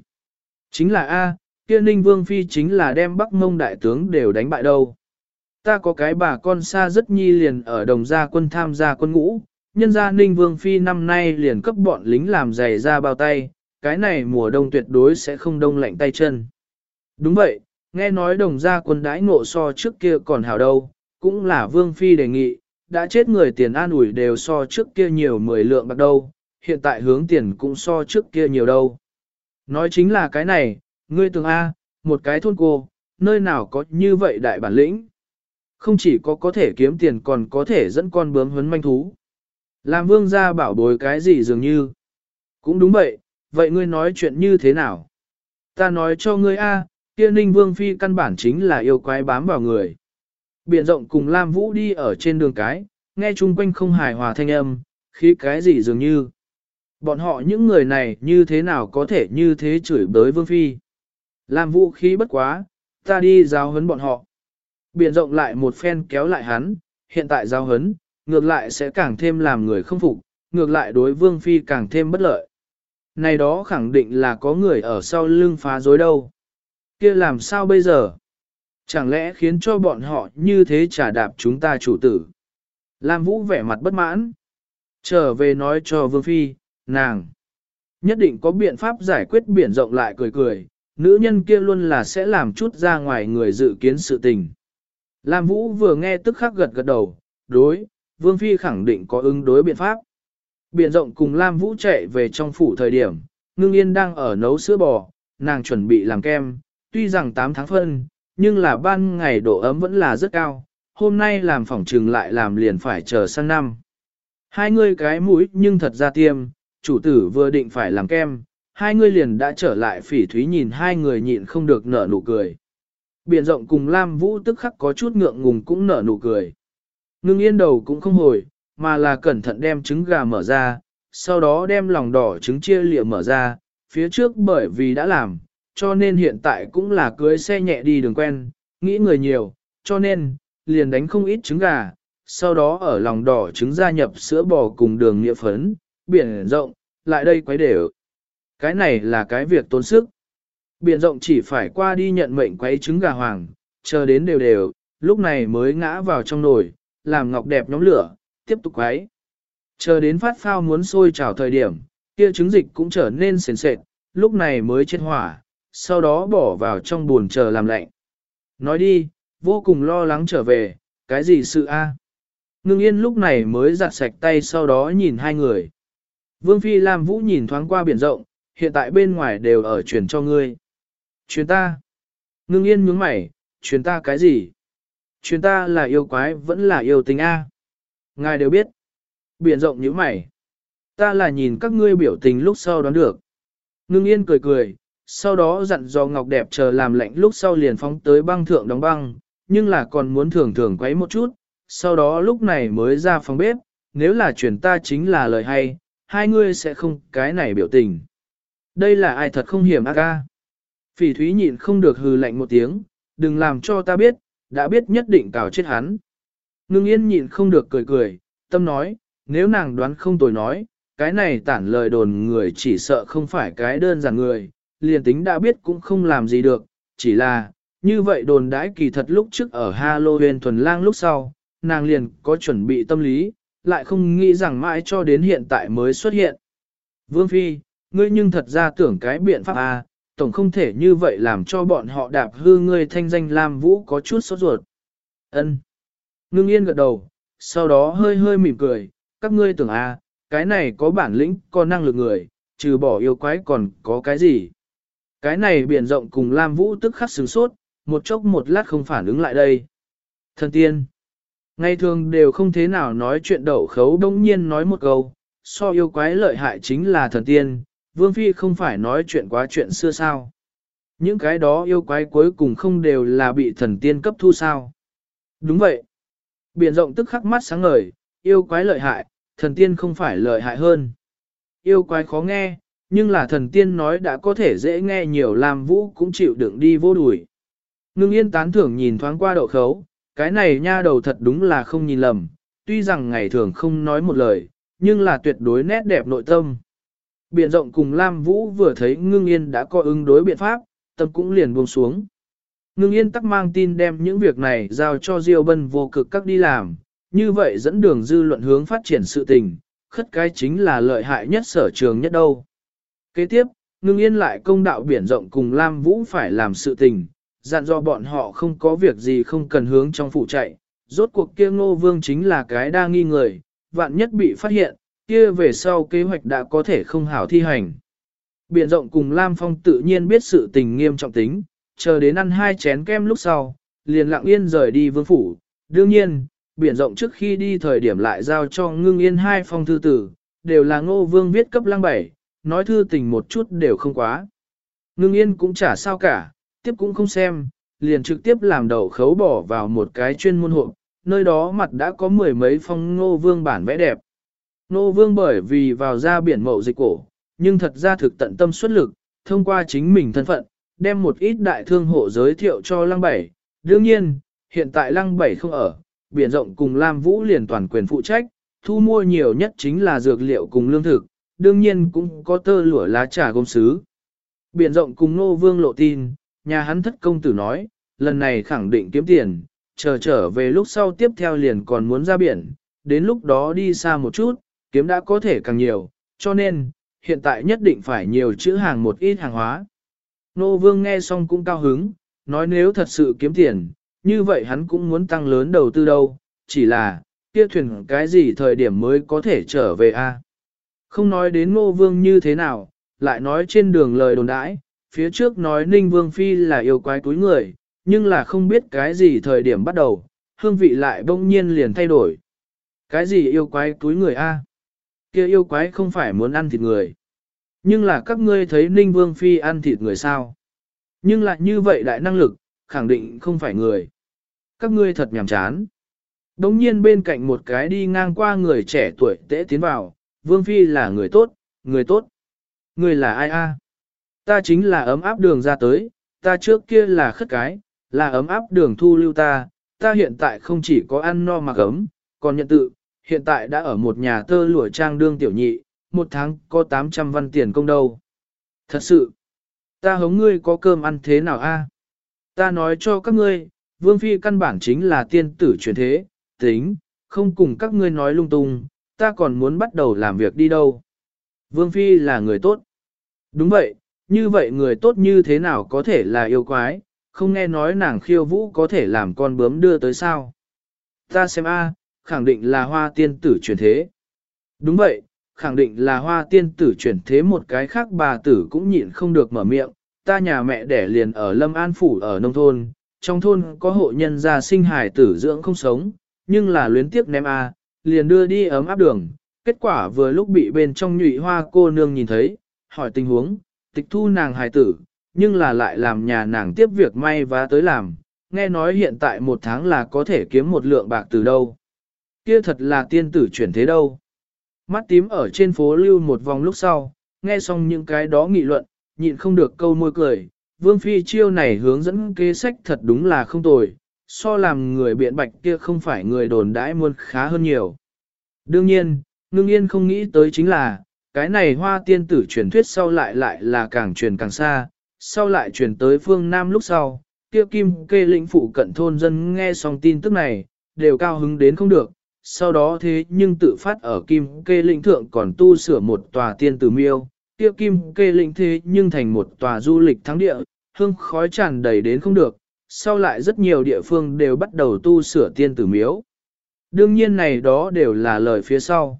Chính là A, kia Ninh Vương Phi chính là đem Bắc Mông Đại Tướng đều đánh bại đâu. Ta có cái bà con xa rất nhi liền ở đồng gia quân tham gia quân ngũ, nhân gia Ninh Vương Phi năm nay liền cấp bọn lính làm giày ra bao tay, cái này mùa đông tuyệt đối sẽ không đông lạnh tay chân. Đúng vậy, nghe nói đồng gia quân đãi ngộ so trước kia còn hảo đâu, cũng là Vương Phi đề nghị, đã chết người tiền an ủi đều so trước kia nhiều 10 lượng bạc đâu, hiện tại hướng tiền cũng so trước kia nhiều đâu. Nói chính là cái này, ngươi tưởng A, một cái thôn cô, nơi nào có như vậy đại bản lĩnh. Không chỉ có có thể kiếm tiền còn có thể dẫn con bướm huấn manh thú. Làm vương gia bảo bối cái gì dường như. Cũng đúng vậy, vậy ngươi nói chuyện như thế nào? Ta nói cho ngươi A, kia ninh vương phi căn bản chính là yêu quái bám vào người. Biển rộng cùng Lam Vũ đi ở trên đường cái, nghe chung quanh không hài hòa thanh âm, khí cái gì dường như. Bọn họ những người này như thế nào có thể như thế chửi bới vương phi. Lam Vũ khí bất quá, ta đi giao hấn bọn họ. Biển rộng lại một phen kéo lại hắn, hiện tại giao hấn, ngược lại sẽ càng thêm làm người không phục, ngược lại đối vương phi càng thêm bất lợi. Này đó khẳng định là có người ở sau lưng phá dối đâu. kia làm sao bây giờ? Chẳng lẽ khiến cho bọn họ như thế trả đạp chúng ta chủ tử? Lam Vũ vẻ mặt bất mãn. Trở về nói cho Vương Phi, nàng. Nhất định có biện pháp giải quyết biển rộng lại cười cười, nữ nhân kia luôn là sẽ làm chút ra ngoài người dự kiến sự tình. Lam Vũ vừa nghe tức khắc gật gật đầu, đối, Vương Phi khẳng định có ứng đối biện pháp. Biện rộng cùng Lam Vũ chạy về trong phủ thời điểm, ngưng yên đang ở nấu sữa bò, nàng chuẩn bị làm kem, tuy rằng 8 tháng phân, nhưng là ban ngày độ ấm vẫn là rất cao, hôm nay làm phòng trừng lại làm liền phải chờ sang năm. Hai người cái mũi nhưng thật ra tiêm, chủ tử vừa định phải làm kem, hai người liền đã trở lại phỉ thúy nhìn hai người nhịn không được nở nụ cười. Biển rộng cùng Lam Vũ tức khắc có chút ngượng ngùng cũng nở nụ cười. Ngưng yên đầu cũng không hồi, mà là cẩn thận đem trứng gà mở ra, sau đó đem lòng đỏ trứng chia lịa mở ra, phía trước bởi vì đã làm, cho nên hiện tại cũng là cưới xe nhẹ đi đường quen, nghĩ người nhiều, cho nên, liền đánh không ít trứng gà, sau đó ở lòng đỏ trứng gia nhập sữa bò cùng đường nghĩa phấn, biển rộng, lại đây quấy đều. Cái này là cái việc tốn sức. Biển rộng chỉ phải qua đi nhận mệnh quấy trứng gà hoàng, chờ đến đều đều, lúc này mới ngã vào trong nồi, làm ngọc đẹp nhóm lửa, tiếp tục quấy. Chờ đến phát phao muốn sôi trào thời điểm, kia trứng dịch cũng trở nên sền sệt, lúc này mới chết hỏa, sau đó bỏ vào trong buồn chờ làm lạnh. Nói đi, vô cùng lo lắng trở về, cái gì sự a? Ngưng yên lúc này mới giặt sạch tay sau đó nhìn hai người. Vương Phi Lam Vũ nhìn thoáng qua biển rộng, hiện tại bên ngoài đều ở truyền cho ngươi. Truyền ta. Ngưng yên nhướng mày, truyền ta cái gì? Truyền ta là yêu quái vẫn là yêu tình A. Ngài đều biết. Biển rộng như mày. Ta là nhìn các ngươi biểu tình lúc sau đoán được. Ngưng yên cười cười, sau đó dặn dò ngọc đẹp chờ làm lạnh lúc sau liền phóng tới băng thượng đóng băng, nhưng là còn muốn thường thường quấy một chút, sau đó lúc này mới ra phòng bếp, nếu là truyền ta chính là lời hay, hai ngươi sẽ không cái này biểu tình. Đây là ai thật không hiểm ác ca. Phỉ thúy nhịn không được hừ lạnh một tiếng, đừng làm cho ta biết, đã biết nhất định cào chết hắn. Ngưng yên nhịn không được cười cười, tâm nói, nếu nàng đoán không tồi nói, cái này tản lời đồn người chỉ sợ không phải cái đơn giản người, liền tính đã biết cũng không làm gì được, chỉ là, như vậy đồn đãi kỳ thật lúc trước ở Halloween thuần lang lúc sau, nàng liền có chuẩn bị tâm lý, lại không nghĩ rằng mãi cho đến hiện tại mới xuất hiện. Vương Phi, ngươi nhưng thật ra tưởng cái biện pháp à, tổng không thể như vậy làm cho bọn họ đạp hư ngươi thanh danh Lam Vũ có chút sốt ruột. Ân. Ngưng yên gật đầu, sau đó hơi hơi mỉm cười, các ngươi tưởng à, cái này có bản lĩnh, có năng lực người, trừ bỏ yêu quái còn có cái gì. Cái này biển rộng cùng Lam Vũ tức khắc sửng sốt, một chốc một lát không phản ứng lại đây. Thần tiên. Ngày thường đều không thế nào nói chuyện đậu khấu đông nhiên nói một câu, so yêu quái lợi hại chính là thần tiên, Vương Phi không phải nói chuyện quá chuyện xưa sao. Những cái đó yêu quái cuối cùng không đều là bị thần tiên cấp thu sao. Đúng vậy. Biển rộng tức khắc mắt sáng ngời, yêu quái lợi hại, thần tiên không phải lợi hại hơn. Yêu quái khó nghe, nhưng là thần tiên nói đã có thể dễ nghe nhiều làm vũ cũng chịu đựng đi vô đùi. Ngưng yên tán thưởng nhìn thoáng qua đậu khấu, cái này nha đầu thật đúng là không nhìn lầm, tuy rằng ngày thường không nói một lời, nhưng là tuyệt đối nét đẹp nội tâm. Biển rộng cùng Lam Vũ vừa thấy ngưng yên đã có ứng đối biện pháp, tâm cũng liền buông xuống. Ngưng yên tắc mang tin đem những việc này giao cho Diêu Bân vô cực các đi làm, như vậy dẫn đường dư luận hướng phát triển sự tình, khất cái chính là lợi hại nhất sở trường nhất đâu. Kế tiếp, ngưng yên lại công đạo biển rộng cùng Lam Vũ phải làm sự tình, dặn do bọn họ không có việc gì không cần hướng trong phủ chạy, rốt cuộc kia ngô vương chính là cái đa nghi người, vạn nhất bị phát hiện, kia về sau kế hoạch đã có thể không hảo thi hành. Biển rộng cùng Lam Phong tự nhiên biết sự tình nghiêm trọng tính, chờ đến ăn hai chén kem lúc sau, liền lặng yên rời đi vương phủ. Đương nhiên, biển rộng trước khi đi thời điểm lại giao cho ngưng yên hai phong thư tử, đều là ngô vương viết cấp lăng bảy, nói thư tình một chút đều không quá. Ngưng yên cũng chả sao cả, tiếp cũng không xem, liền trực tiếp làm đầu khấu bỏ vào một cái chuyên môn hộp, nơi đó mặt đã có mười mấy phong ngô vương bản vẽ đẹp. Nô vương bởi vì vào ra biển mậu dịch cổ, nhưng thật ra thực tận tâm xuất lực, thông qua chính mình thân phận, đem một ít đại thương hộ giới thiệu cho lăng bảy. Đương nhiên, hiện tại lăng bảy không ở, biển rộng cùng Lam Vũ liền toàn quyền phụ trách, thu mua nhiều nhất chính là dược liệu cùng lương thực, đương nhiên cũng có tơ lụa lá trà gôm sứ. Biển rộng cùng Nô Vương lộ tin, nhà hắn thất công tử nói, lần này khẳng định kiếm tiền, chờ trở về lúc sau tiếp theo liền còn muốn ra biển, đến lúc đó đi xa một chút, kiếm đã có thể càng nhiều, cho nên, hiện tại nhất định phải nhiều chữ hàng một ít hàng hóa. Nô Vương nghe xong cũng cao hứng, nói nếu thật sự kiếm tiền, như vậy hắn cũng muốn tăng lớn đầu tư đâu, chỉ là, kia thuyền cái gì thời điểm mới có thể trở về a? Không nói đến Nô Vương như thế nào, lại nói trên đường lời đồn đãi, phía trước nói Ninh Vương Phi là yêu quái túi người, nhưng là không biết cái gì thời điểm bắt đầu, hương vị lại bỗng nhiên liền thay đổi. Cái gì yêu quái túi người a? Kia yêu quái không phải muốn ăn thịt người. Nhưng là các ngươi thấy Ninh Vương Phi ăn thịt người sao? Nhưng lại như vậy đại năng lực, khẳng định không phải người. Các ngươi thật nhàm chán. Đống nhiên bên cạnh một cái đi ngang qua người trẻ tuổi tễ tiến vào, Vương Phi là người tốt, người tốt. Người là ai a? Ta chính là ấm áp đường ra tới, ta trước kia là khất cái, là ấm áp đường thu lưu ta, ta hiện tại không chỉ có ăn no mặc ấm, còn nhận tự, hiện tại đã ở một nhà tơ lụa trang đương tiểu nhị, một tháng có 800 văn tiền công đâu. Thật sự, ta hống ngươi có cơm ăn thế nào a? Ta nói cho các ngươi, Vương Phi căn bản chính là tiên tử truyền thế, tính, không cùng các ngươi nói lung tung, ta còn muốn bắt đầu làm việc đi đâu. Vương Phi là người tốt. Đúng vậy, như vậy người tốt như thế nào có thể là yêu quái, không nghe nói nàng khiêu vũ có thể làm con bướm đưa tới sao. Ta xem a, khẳng định là hoa tiên tử truyền thế. Đúng vậy, khẳng định là hoa tiên tử chuyển thế một cái khác bà tử cũng nhịn không được mở miệng, ta nhà mẹ đẻ liền ở Lâm An Phủ ở nông thôn, trong thôn có hộ nhân gia sinh hài tử dưỡng không sống, nhưng là luyến tiếc ném a, liền đưa đi ấm áp đường, kết quả vừa lúc bị bên trong nhụy hoa cô nương nhìn thấy, hỏi tình huống, tịch thu nàng hài tử, nhưng là lại làm nhà nàng tiếp việc may và tới làm, nghe nói hiện tại một tháng là có thể kiếm một lượng bạc từ đâu. Kia thật là tiên tử chuyển thế đâu. Mắt tím ở trên phố lưu một vòng lúc sau, nghe xong những cái đó nghị luận, nhịn không được câu môi cười. Vương Phi chiêu này hướng dẫn kế sách thật đúng là không tồi, so làm người biện bạch kia không phải người đồn đãi muôn khá hơn nhiều. Đương nhiên, ngưng yên không nghĩ tới chính là, cái này hoa tiên tử truyền thuyết sau lại lại là càng truyền càng xa, sau lại truyền tới phương Nam lúc sau, kia kim kê lĩnh phụ cận thôn dân nghe xong tin tức này, đều cao hứng đến không được, sau đó thế nhưng tự phát ở kim kê lĩnh thượng còn tu sửa một tòa tiên tử miêu, kia kim kê lĩnh thế nhưng thành một tòa du lịch thắng địa, hương khói tràn đầy đến không được, sau lại rất nhiều địa phương đều bắt đầu tu sửa tiên tử miếu. Đương nhiên này đó đều là lời phía sau.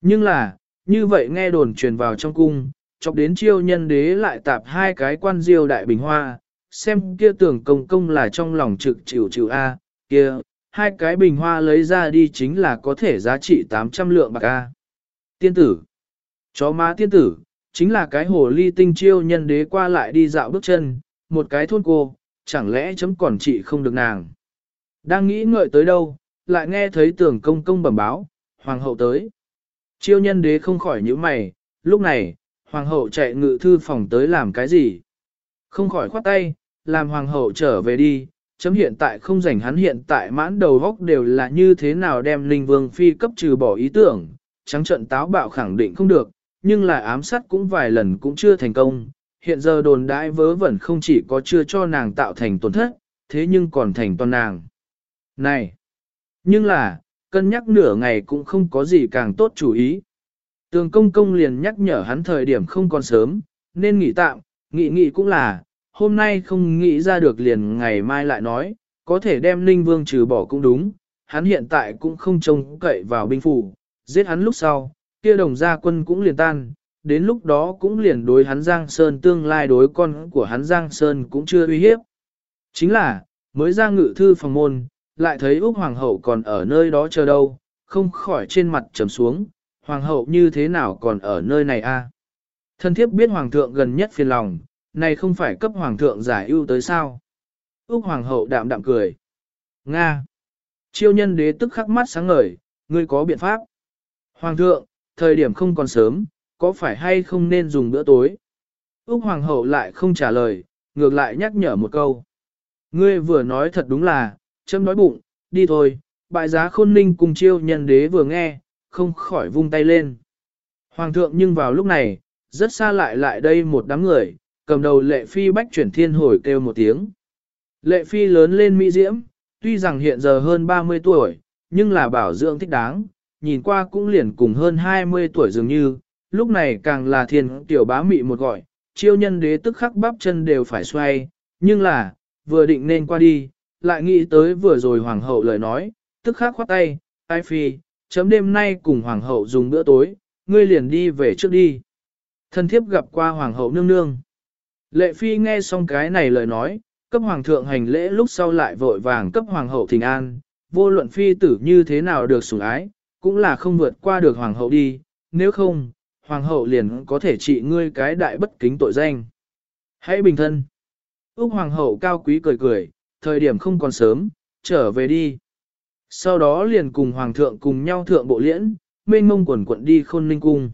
Nhưng là, như vậy nghe đồn truyền vào trong cung, chọc đến chiêu nhân đế lại tạp hai cái quan diêu đại bình hoa, xem kia tưởng công công là trong lòng trực chịu chịu A, kia, hai cái bình hoa lấy ra đi chính là có thể giá trị 800 lượng bạc A. Tiên tử, chó má tiên tử, chính là cái hồ ly tinh chiêu nhân đế qua lại đi dạo bước chân, một cái thôn cô, chẳng lẽ chấm còn trị không được nàng. Đang nghĩ ngợi tới đâu, lại nghe thấy tưởng công công bẩm báo, hoàng hậu tới. Chiêu nhân đế không khỏi nhíu mày, lúc này, hoàng hậu chạy ngự thư phòng tới làm cái gì? Không khỏi khoát tay, làm hoàng hậu trở về đi, chấm hiện tại không rảnh hắn hiện tại mãn đầu góc đều là như thế nào đem linh vương phi cấp trừ bỏ ý tưởng, trắng trận táo bạo khẳng định không được, nhưng là ám sát cũng vài lần cũng chưa thành công, hiện giờ đồn đãi vớ vẩn không chỉ có chưa cho nàng tạo thành tổn thất, thế nhưng còn thành toàn nàng. Này! Nhưng là, cân nhắc nửa ngày cũng không có gì càng tốt chủ ý. Tường công công liền nhắc nhở hắn thời điểm không còn sớm, nên nghỉ tạm, nghỉ nghỉ cũng là, hôm nay không nghĩ ra được liền ngày mai lại nói, có thể đem Ninh Vương trừ bỏ cũng đúng, hắn hiện tại cũng không trông cậy vào binh phủ, giết hắn lúc sau, kia đồng gia quân cũng liền tan, đến lúc đó cũng liền đối hắn Giang Sơn tương lai đối con của hắn Giang Sơn cũng chưa uy hiếp. Chính là, mới ra ngự thư phòng môn, lại thấy Úc Hoàng hậu còn ở nơi đó chờ đâu, không khỏi trên mặt trầm xuống, Hoàng hậu như thế nào còn ở nơi này a? Thân thiếp biết Hoàng thượng gần nhất phiền lòng, này không phải cấp Hoàng thượng giải ưu tới sao? Úc Hoàng hậu đạm đạm cười. Nga! Chiêu nhân đế tức khắc mắt sáng ngời, ngươi có biện pháp. Hoàng thượng, thời điểm không còn sớm, có phải hay không nên dùng bữa tối? Úc Hoàng hậu lại không trả lời, ngược lại nhắc nhở một câu. Ngươi vừa nói thật đúng là, châm nói bụng, đi thôi, bại giá khôn ninh cùng chiêu nhân đế vừa nghe, không khỏi vung tay lên. Hoàng thượng nhưng vào lúc này, rất xa lại lại đây một đám người, cầm đầu lệ phi bách chuyển thiên hồi kêu một tiếng. Lệ phi lớn lên mỹ diễm, tuy rằng hiện giờ hơn 30 tuổi, nhưng là bảo dưỡng thích đáng, nhìn qua cũng liền cùng hơn 20 tuổi dường như, lúc này càng là thiên tiểu bá mị một gọi, chiêu nhân đế tức khắc bắp chân đều phải xoay, nhưng là, vừa định nên qua đi, lại nghĩ tới vừa rồi hoàng hậu lời nói, tức khắc khoát tay, ai phi, chấm đêm nay cùng hoàng hậu dùng bữa tối, ngươi liền đi về trước đi. Thân thiếp gặp qua hoàng hậu nương nương. Lệ phi nghe xong cái này lời nói, cấp hoàng thượng hành lễ lúc sau lại vội vàng cấp hoàng hậu thình an, vô luận phi tử như thế nào được sủng ái, cũng là không vượt qua được hoàng hậu đi, nếu không, hoàng hậu liền có thể trị ngươi cái đại bất kính tội danh. Hãy bình thân. Úc hoàng hậu cao quý cười cười, thời điểm không còn sớm, trở về đi. Sau đó liền cùng hoàng thượng cùng nhau thượng bộ liễn, mênh mông quần quận đi khôn ninh cung.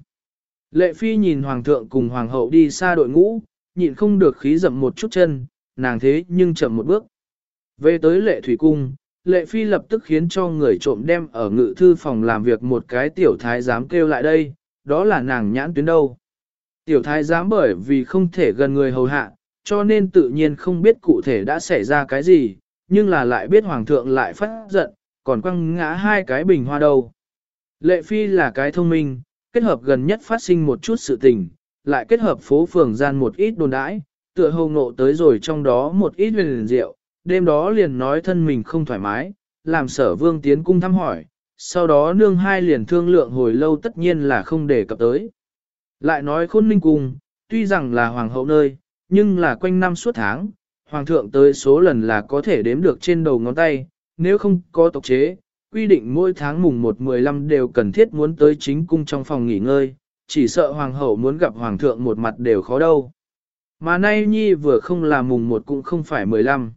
Lệ phi nhìn hoàng thượng cùng hoàng hậu đi xa đội ngũ, nhịn không được khí dậm một chút chân, nàng thế nhưng chậm một bước. Về tới lệ thủy cung, lệ phi lập tức khiến cho người trộm đem ở ngự thư phòng làm việc một cái tiểu thái giám kêu lại đây, đó là nàng nhãn tuyến đâu. Tiểu thái giám bởi vì không thể gần người hầu hạ, cho nên tự nhiên không biết cụ thể đã xảy ra cái gì, nhưng là lại biết hoàng thượng lại phát giận, còn quăng ngã hai cái bình hoa đâu. Lệ phi là cái thông minh, kết hợp gần nhất phát sinh một chút sự tình, lại kết hợp phố phường gian một ít đồn đãi, tựa hồ ngộ tới rồi trong đó một ít huyền rượu, đêm đó liền nói thân mình không thoải mái, làm sở vương tiến cung thăm hỏi, sau đó nương hai liền thương lượng hồi lâu tất nhiên là không để cập tới. Lại nói khôn ninh cung, tuy rằng là hoàng hậu nơi, nhưng là quanh năm suốt tháng, hoàng thượng tới số lần là có thể đếm được trên đầu ngón tay, nếu không có tộc chế, quy định mỗi tháng mùng 1-15 đều cần thiết muốn tới chính cung trong phòng nghỉ ngơi, chỉ sợ hoàng hậu muốn gặp hoàng thượng một mặt đều khó đâu. Mà nay nhi vừa không là mùng một cũng không phải 15.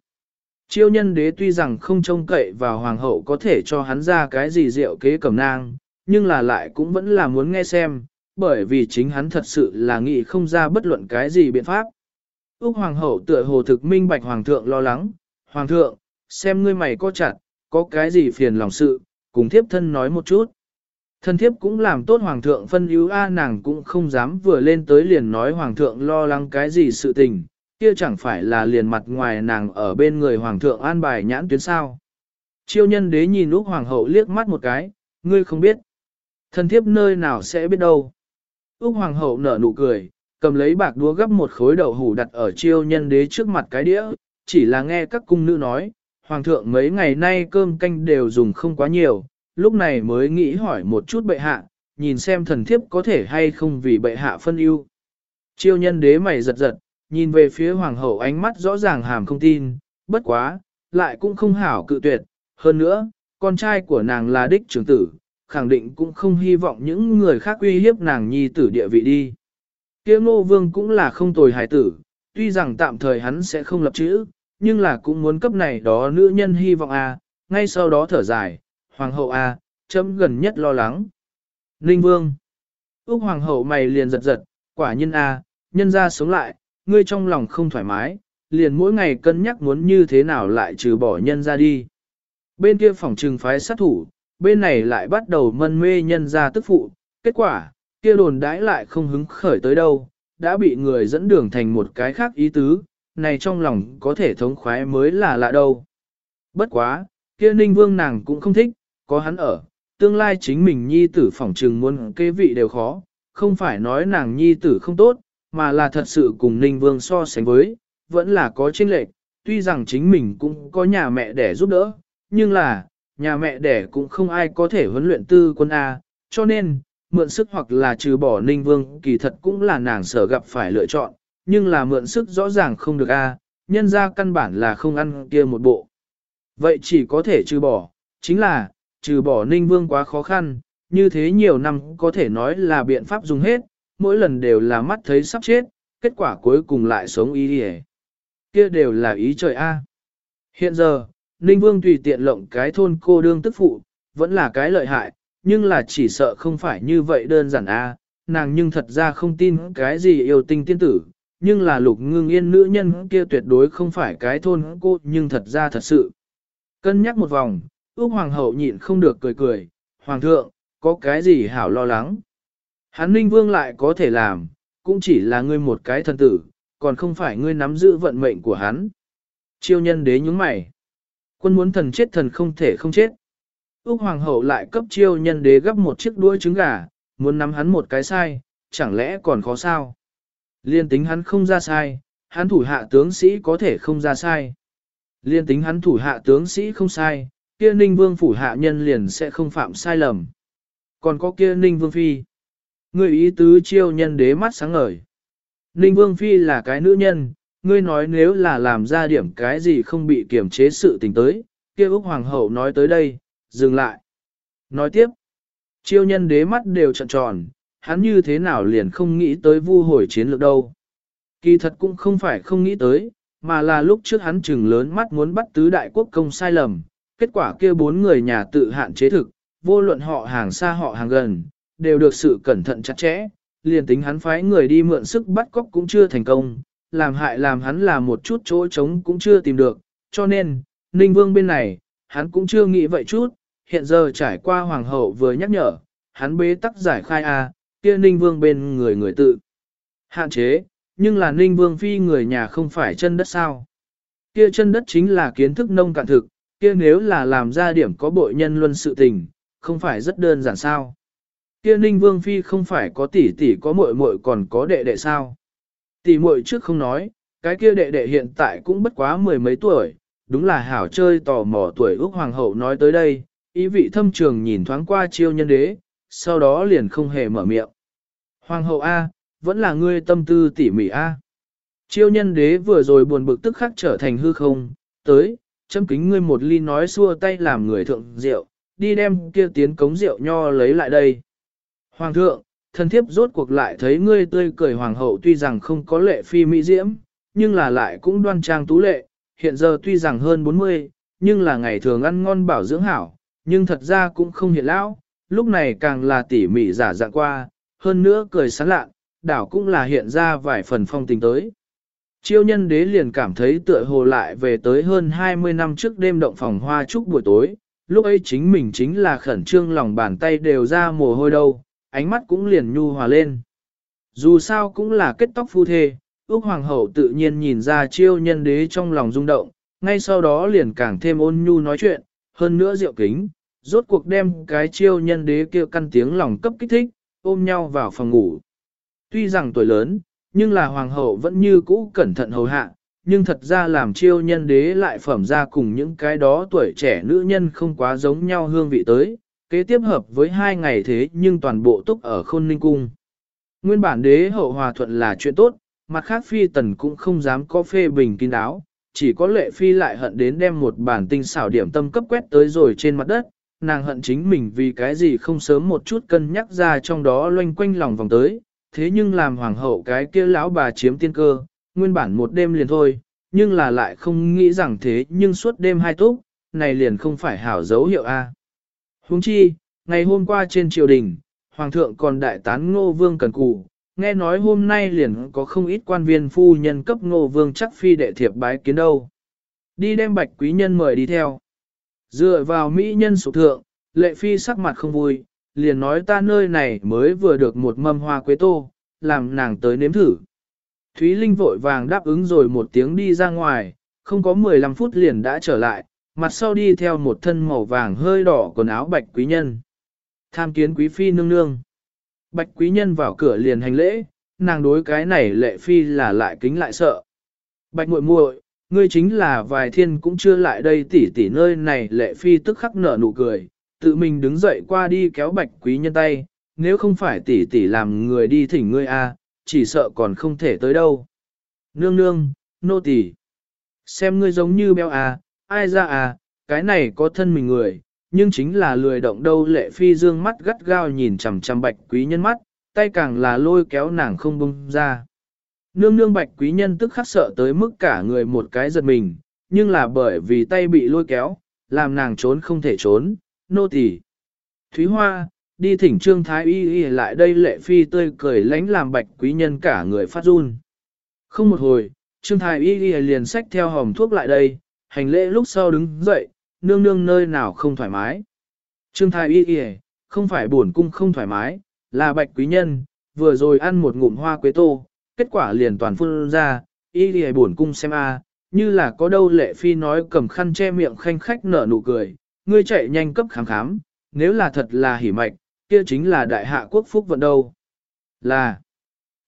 Chiêu nhân đế tuy rằng không trông cậy vào hoàng hậu có thể cho hắn ra cái gì rượu kế cầm nang, nhưng là lại cũng vẫn là muốn nghe xem, bởi vì chính hắn thật sự là nghĩ không ra bất luận cái gì biện pháp. Úc hoàng hậu tựa hồ thực minh bạch hoàng thượng lo lắng, hoàng thượng, xem ngươi mày có chặt, có cái gì phiền lòng sự, cùng thiếp thân nói một chút. Thân thiếp cũng làm tốt hoàng thượng phân ưu a nàng cũng không dám vừa lên tới liền nói hoàng thượng lo lắng cái gì sự tình, kia chẳng phải là liền mặt ngoài nàng ở bên người hoàng thượng an bài nhãn tuyến sao. Chiêu nhân đế nhìn lúc hoàng hậu liếc mắt một cái, ngươi không biết. Thân thiếp nơi nào sẽ biết đâu. Úc hoàng hậu nở nụ cười, cầm lấy bạc đúa gấp một khối đậu hủ đặt ở chiêu nhân đế trước mặt cái đĩa, chỉ là nghe các cung nữ nói, hoàng thượng mấy ngày nay cơm canh đều dùng không quá nhiều, lúc này mới nghĩ hỏi một chút bệ hạ, nhìn xem thần thiếp có thể hay không vì bệ hạ phân ưu. Chiêu nhân đế mày giật giật, nhìn về phía hoàng hậu ánh mắt rõ ràng hàm không tin, bất quá, lại cũng không hảo cự tuyệt, hơn nữa, con trai của nàng là đích trưởng tử, khẳng định cũng không hy vọng những người khác uy hiếp nàng nhi tử địa vị đi. Kiếm nô vương cũng là không tồi hải tử, tuy rằng tạm thời hắn sẽ không lập chữ, nhưng là cũng muốn cấp này đó nữ nhân hy vọng à, ngay sau đó thở dài, hoàng hậu a, à, chấm gần nhất lo lắng. Ninh vương, Úc hoàng hậu mày liền giật giật, quả nhân a, à, nhân ra sống lại, ngươi trong lòng không thoải mái, liền mỗi ngày cân nhắc muốn như thế nào lại trừ bỏ nhân ra đi. Bên kia phòng trừng phái sát thủ, bên này lại bắt đầu mân mê nhân ra tức phụ, kết quả, kia đồn đãi lại không hứng khởi tới đâu, đã bị người dẫn đường thành một cái khác ý tứ, này trong lòng có thể thống khoái mới là lạ đâu. Bất quá, kia ninh vương nàng cũng không thích, có hắn ở, tương lai chính mình nhi tử phỏng trừng muốn kế vị đều khó, không phải nói nàng nhi tử không tốt, mà là thật sự cùng ninh vương so sánh với, vẫn là có chênh lệch, tuy rằng chính mình cũng có nhà mẹ để giúp đỡ, nhưng là, nhà mẹ đẻ cũng không ai có thể huấn luyện tư quân A, cho nên, mượn sức hoặc là trừ bỏ ninh vương kỳ thật cũng là nàng sở gặp phải lựa chọn, nhưng là mượn sức rõ ràng không được A, nhân ra căn bản là không ăn kia một bộ. Vậy chỉ có thể trừ bỏ, chính là, trừ bỏ ninh vương quá khó khăn, như thế nhiều năm có thể nói là biện pháp dùng hết, mỗi lần đều là mắt thấy sắp chết, kết quả cuối cùng lại sống ý đi Kia đều là ý trời A. Hiện giờ, Ninh Vương tùy tiện lộng cái thôn cô đương tức phụ, vẫn là cái lợi hại, nhưng là chỉ sợ không phải như vậy đơn giản a. nàng nhưng thật ra không tin cái gì yêu tinh tiên tử, nhưng là lục ngưng yên nữ nhân kia tuyệt đối không phải cái thôn cô nhưng thật ra thật sự. Cân nhắc một vòng, Úc Hoàng hậu nhịn không được cười cười, Hoàng thượng, có cái gì hảo lo lắng. Hắn Ninh Vương lại có thể làm, cũng chỉ là ngươi một cái thân tử, còn không phải ngươi nắm giữ vận mệnh của hắn. Chiêu nhân đế nhúng mày. Quân muốn thần chết thần không thể không chết. Úc Hoàng hậu lại cấp chiêu nhân đế gấp một chiếc đuôi trứng gà, muốn nắm hắn một cái sai, chẳng lẽ còn khó sao? Liên tính hắn không ra sai, hắn thủ hạ tướng sĩ có thể không ra sai. Liên tính hắn thủ hạ tướng sĩ không sai, kia ninh vương phủ hạ nhân liền sẽ không phạm sai lầm. Còn có kia ninh vương phi. Người ý tứ chiêu nhân đế mắt sáng ngời. Ninh vương phi là cái nữ nhân, ngươi nói nếu là làm ra điểm cái gì không bị kiểm chế sự tình tới, kia Úc Hoàng hậu nói tới đây, dừng lại. Nói tiếp, chiêu nhân đế mắt đều tròn tròn, hắn như thế nào liền không nghĩ tới vu hồi chiến lược đâu. Kỳ thật cũng không phải không nghĩ tới, mà là lúc trước hắn chừng lớn mắt muốn bắt tứ đại quốc công sai lầm, kết quả kia bốn người nhà tự hạn chế thực, vô luận họ hàng xa họ hàng gần, đều được sự cẩn thận chặt chẽ, liền tính hắn phái người đi mượn sức bắt cóc cũng chưa thành công, làm hại làm hắn làm một chút chỗ trống cũng chưa tìm được, cho nên, Ninh Vương bên này, hắn cũng chưa nghĩ vậy chút, hiện giờ trải qua Hoàng hậu vừa nhắc nhở, hắn bế tắc giải khai A, kia ninh vương bên người người tự. Hạn chế, nhưng là ninh vương phi người nhà không phải chân đất sao. Kia chân đất chính là kiến thức nông cạn thực, kia nếu là làm ra điểm có bội nhân luân sự tình, không phải rất đơn giản sao. Kia ninh vương phi không phải có tỷ tỷ có muội muội còn có đệ đệ sao. Tỷ muội trước không nói, cái kia đệ đệ hiện tại cũng bất quá mười mấy tuổi, đúng là hảo chơi tò mò tuổi Úc Hoàng hậu nói tới đây, ý vị thâm trường nhìn thoáng qua chiêu nhân đế, sau đó liền không hề mở miệng. Hoàng hậu A, vẫn là ngươi tâm tư tỉ mỉ A. Chiêu nhân đế vừa rồi buồn bực tức khắc trở thành hư không, tới, châm kính ngươi một ly nói xua tay làm người thượng rượu, đi đem kia tiến cống rượu nho lấy lại đây. Hoàng thượng, thần thiếp rốt cuộc lại thấy ngươi tươi cười hoàng hậu tuy rằng không có lệ phi mỹ diễm, nhưng là lại cũng đoan trang tú lệ, hiện giờ tuy rằng hơn 40, nhưng là ngày thường ăn ngon bảo dưỡng hảo, nhưng thật ra cũng không hiện lão, lúc này càng là tỉ mỉ giả dạng qua, hơn nữa cười sán lạ, đảo cũng là hiện ra vài phần phong tình tới. Chiêu nhân đế liền cảm thấy tựa hồ lại về tới hơn 20 năm trước đêm động phòng hoa trúc buổi tối, lúc ấy chính mình chính là khẩn trương lòng bàn tay đều ra mồ hôi đâu, ánh mắt cũng liền nhu hòa lên. Dù sao cũng là kết tóc phu thê, Úc Hoàng hậu tự nhiên nhìn ra chiêu nhân đế trong lòng rung động, ngay sau đó liền càng thêm ôn nhu nói chuyện, hơn nữa rượu kính, rốt cuộc đem cái chiêu nhân đế kia căn tiếng lòng cấp kích thích, ôm nhau vào phòng ngủ. Tuy rằng tuổi lớn, nhưng là hoàng hậu vẫn như cũ cẩn thận hầu hạ, nhưng thật ra làm chiêu nhân đế lại phẩm ra cùng những cái đó tuổi trẻ nữ nhân không quá giống nhau hương vị tới, kế tiếp hợp với hai ngày thế nhưng toàn bộ túc ở khôn ninh cung. Nguyên bản đế hậu hòa thuận là chuyện tốt, mặt khác phi tần cũng không dám có phê bình kín đáo, chỉ có lệ phi lại hận đến đem một bản tinh xảo điểm tâm cấp quét tới rồi trên mặt đất, nàng hận chính mình vì cái gì không sớm một chút cân nhắc ra trong đó loanh quanh lòng vòng tới, thế nhưng làm hoàng hậu cái kia lão bà chiếm tiên cơ, nguyên bản một đêm liền thôi, nhưng là lại không nghĩ rằng thế nhưng suốt đêm hai túc, này liền không phải hảo dấu hiệu A. Huống chi, ngày hôm qua trên triều đình, hoàng thượng còn đại tán ngô vương cần cù, nghe nói hôm nay liền có không ít quan viên phu nhân cấp ngô vương chắc phi đệ thiệp bái kiến đâu. Đi đem bạch quý nhân mời đi theo. Dựa vào mỹ nhân sổ thượng, lệ phi sắc mặt không vui, liền nói ta nơi này mới vừa được một mâm hoa quế tô, làm nàng tới nếm thử. Thúy Linh vội vàng đáp ứng rồi một tiếng đi ra ngoài, không có 15 phút liền đã trở lại, mặt sau đi theo một thân màu vàng hơi đỏ quần áo bạch quý nhân. Tham kiến quý phi nương nương. Bạch quý nhân vào cửa liền hành lễ, nàng đối cái này lệ phi là lại kính lại sợ. Bạch muội muội, ngươi chính là vài thiên cũng chưa lại đây tỉ tỉ nơi này lệ phi tức khắc nở nụ cười, tự mình đứng dậy qua đi kéo bạch quý nhân tay, nếu không phải tỷ tỷ làm người đi thỉnh ngươi a, chỉ sợ còn không thể tới đâu. Nương nương, nô tỷ xem ngươi giống như béo à, ai ra à, cái này có thân mình người, nhưng chính là lười động đâu lệ phi dương mắt gắt gao nhìn chằm chằm bạch quý nhân mắt, tay càng là lôi kéo nàng không bung ra. Nương nương bạch quý nhân tức khắc sợ tới mức cả người một cái giật mình, nhưng là bởi vì tay bị lôi kéo, làm nàng trốn không thể trốn, nô tỳ. Thúy Hoa, đi thỉnh Trương Thái Y Y lại đây lệ phi tươi cười lánh làm bạch quý nhân cả người phát run. Không một hồi, Trương Thái Y Y liền xách theo hòm thuốc lại đây, hành lễ lúc sau đứng dậy, nương nương nơi nào không thoải mái. Trương Thái Y Y, không phải buồn cung không thoải mái, là bạch quý nhân, vừa rồi ăn một ngụm hoa quế tô, kết quả liền toàn phun ra, Y Y buồn cung xem a, như là có đâu lệ phi nói cầm khăn che miệng khanh khách nở nụ cười, ngươi chạy nhanh cấp khám khám, nếu là thật là hỉ mạch, kia chính là đại hạ quốc phúc vận đâu. Là,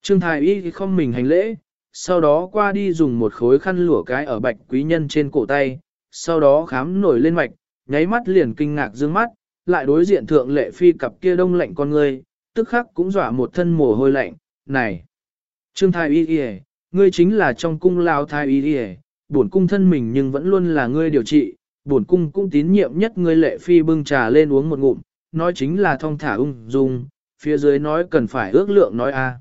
Trương Thái Y không mình hành lễ, sau đó qua đi dùng một khối khăn lụa cái ở bạch quý nhân trên cổ tay, sau đó khám nổi lên mạch, nháy mắt liền kinh ngạc dương mắt, lại đối diện thượng lệ phi cặp kia đông lạnh con ngươi, tức khắc cũng dọa một thân mồ hôi lạnh, này. Trương Thái Y Y, ngươi chính là trong cung lao Thái Y Y, bổn cung thân mình nhưng vẫn luôn là ngươi điều trị, bổn cung cũng tín nhiệm nhất ngươi lệ phi bưng trà lên uống một ngụm, nói chính là thong thả ung dung, phía dưới nói cần phải ước lượng nói a.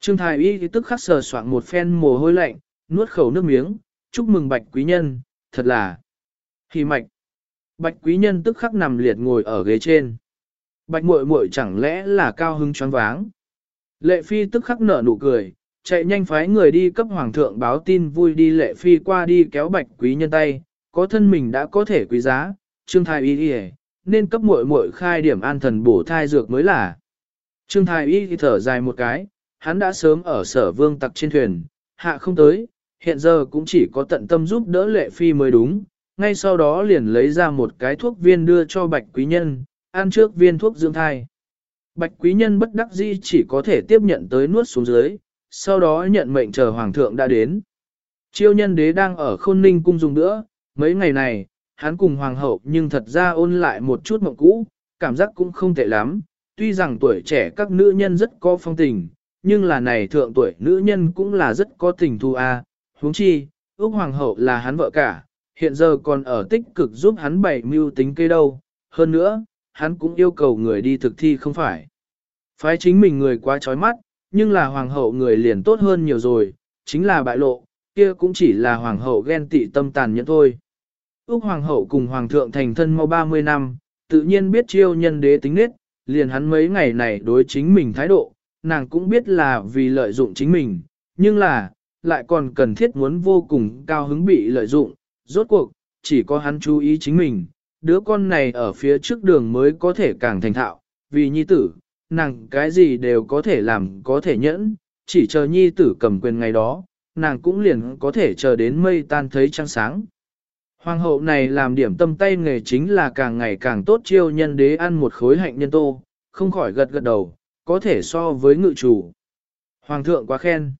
Trương Thái Y thì tức khắc sờ soạn một phen mồ hôi lạnh, nuốt khẩu nước miếng, chúc mừng bạch quý nhân, thật là hỉ mạch. Bạch quý nhân tức khắc nằm liệt ngồi ở ghế trên. Bạch muội muội chẳng lẽ là cao hứng choáng váng. Lệ phi tức khắc nở nụ cười, chạy nhanh phái người đi cấp hoàng thượng báo tin vui đi lệ phi qua đi kéo bạch quý nhân tay, có thân mình đã có thể quý giá, trương thai y y nên cấp muội muội khai điểm an thần bổ thai dược mới là. Trương Thái Y thì thở dài một cái, hắn đã sớm ở sở vương tặc trên thuyền, hạ không tới, hiện giờ cũng chỉ có tận tâm giúp đỡ lệ phi mới đúng, ngay sau đó liền lấy ra một cái thuốc viên đưa cho bạch quý nhân, ăn trước viên thuốc dưỡng thai. Bạch quý nhân bất đắc dĩ chỉ có thể tiếp nhận tới nuốt xuống dưới, sau đó nhận mệnh chờ hoàng thượng đã đến. Chiêu nhân đế đang ở khôn ninh cung dùng nữa, mấy ngày này, hắn cùng hoàng hậu nhưng thật ra ôn lại một chút mộng cũ, cảm giác cũng không tệ lắm, tuy rằng tuổi trẻ các nữ nhân rất có phong tình, nhưng là này thượng tuổi nữ nhân cũng là rất có tình thu a. huống chi, ước Hoàng hậu là hắn vợ cả, hiện giờ còn ở tích cực giúp hắn bày mưu tính cây đâu, hơn nữa, hắn cũng yêu cầu người đi thực thi không phải. Phái chính mình người quá trói mắt, nhưng là hoàng hậu người liền tốt hơn nhiều rồi, chính là bại lộ, kia cũng chỉ là hoàng hậu ghen tị tâm tàn nhẫn thôi. Úc hoàng hậu cùng hoàng thượng thành thân mau 30 năm, tự nhiên biết chiêu nhân đế tính nết, liền hắn mấy ngày này đối chính mình thái độ, nàng cũng biết là vì lợi dụng chính mình, nhưng là, lại còn cần thiết muốn vô cùng cao hứng bị lợi dụng, rốt cuộc, chỉ có hắn chú ý chính mình, đứa con này ở phía trước đường mới có thể càng thành thạo, vì nhi tử, nàng cái gì đều có thể làm có thể nhẫn, chỉ chờ nhi tử cầm quyền ngày đó, nàng cũng liền có thể chờ đến mây tan thấy trăng sáng. Hoàng hậu này làm điểm tâm tay nghề chính là càng ngày càng tốt chiêu nhân đế ăn một khối hạnh nhân tô, không khỏi gật gật đầu, có thể so với ngự chủ. Hoàng thượng quá khen.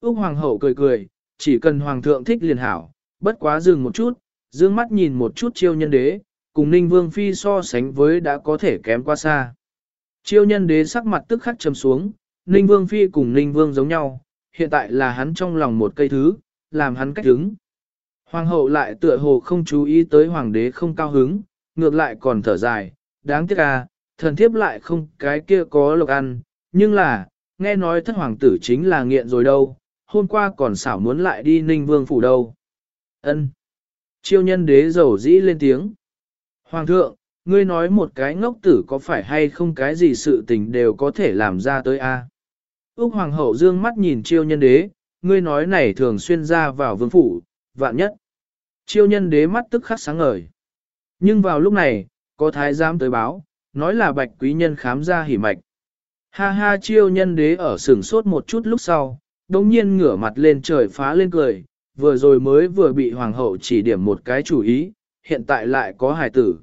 Úc hoàng hậu cười cười, chỉ cần hoàng thượng thích liền hảo, bất quá dừng một chút, dương mắt nhìn một chút chiêu nhân đế, cùng ninh vương phi so sánh với đã có thể kém qua xa. Chiêu nhân đế sắc mặt tức khắc trầm xuống, ninh vương phi cùng ninh vương giống nhau, hiện tại là hắn trong lòng một cây thứ, làm hắn cách đứng. Hoàng hậu lại tựa hồ không chú ý tới hoàng đế không cao hứng, ngược lại còn thở dài, đáng tiếc à, thần thiếp lại không cái kia có lộc ăn, nhưng là, nghe nói thất hoàng tử chính là nghiện rồi đâu, hôm qua còn xảo muốn lại đi ninh vương phủ đâu. ân Chiêu nhân đế dầu dĩ lên tiếng. Hoàng thượng, ngươi nói một cái ngốc tử có phải hay không cái gì sự tình đều có thể làm ra tới a? À? Úc hoàng hậu dương mắt nhìn chiêu nhân đế, ngươi nói này thường xuyên ra vào vương phủ, vạn nhất. Chiêu nhân đế mắt tức khắc sáng ngời. Nhưng vào lúc này, có thái giám tới báo, nói là bạch quý nhân khám ra hỉ mạch. Ha ha chiêu nhân đế ở sửng sốt một chút lúc sau, đồng nhiên ngửa mặt lên trời phá lên cười, vừa rồi mới vừa bị hoàng hậu chỉ điểm một cái chủ ý, hiện tại lại có hài tử.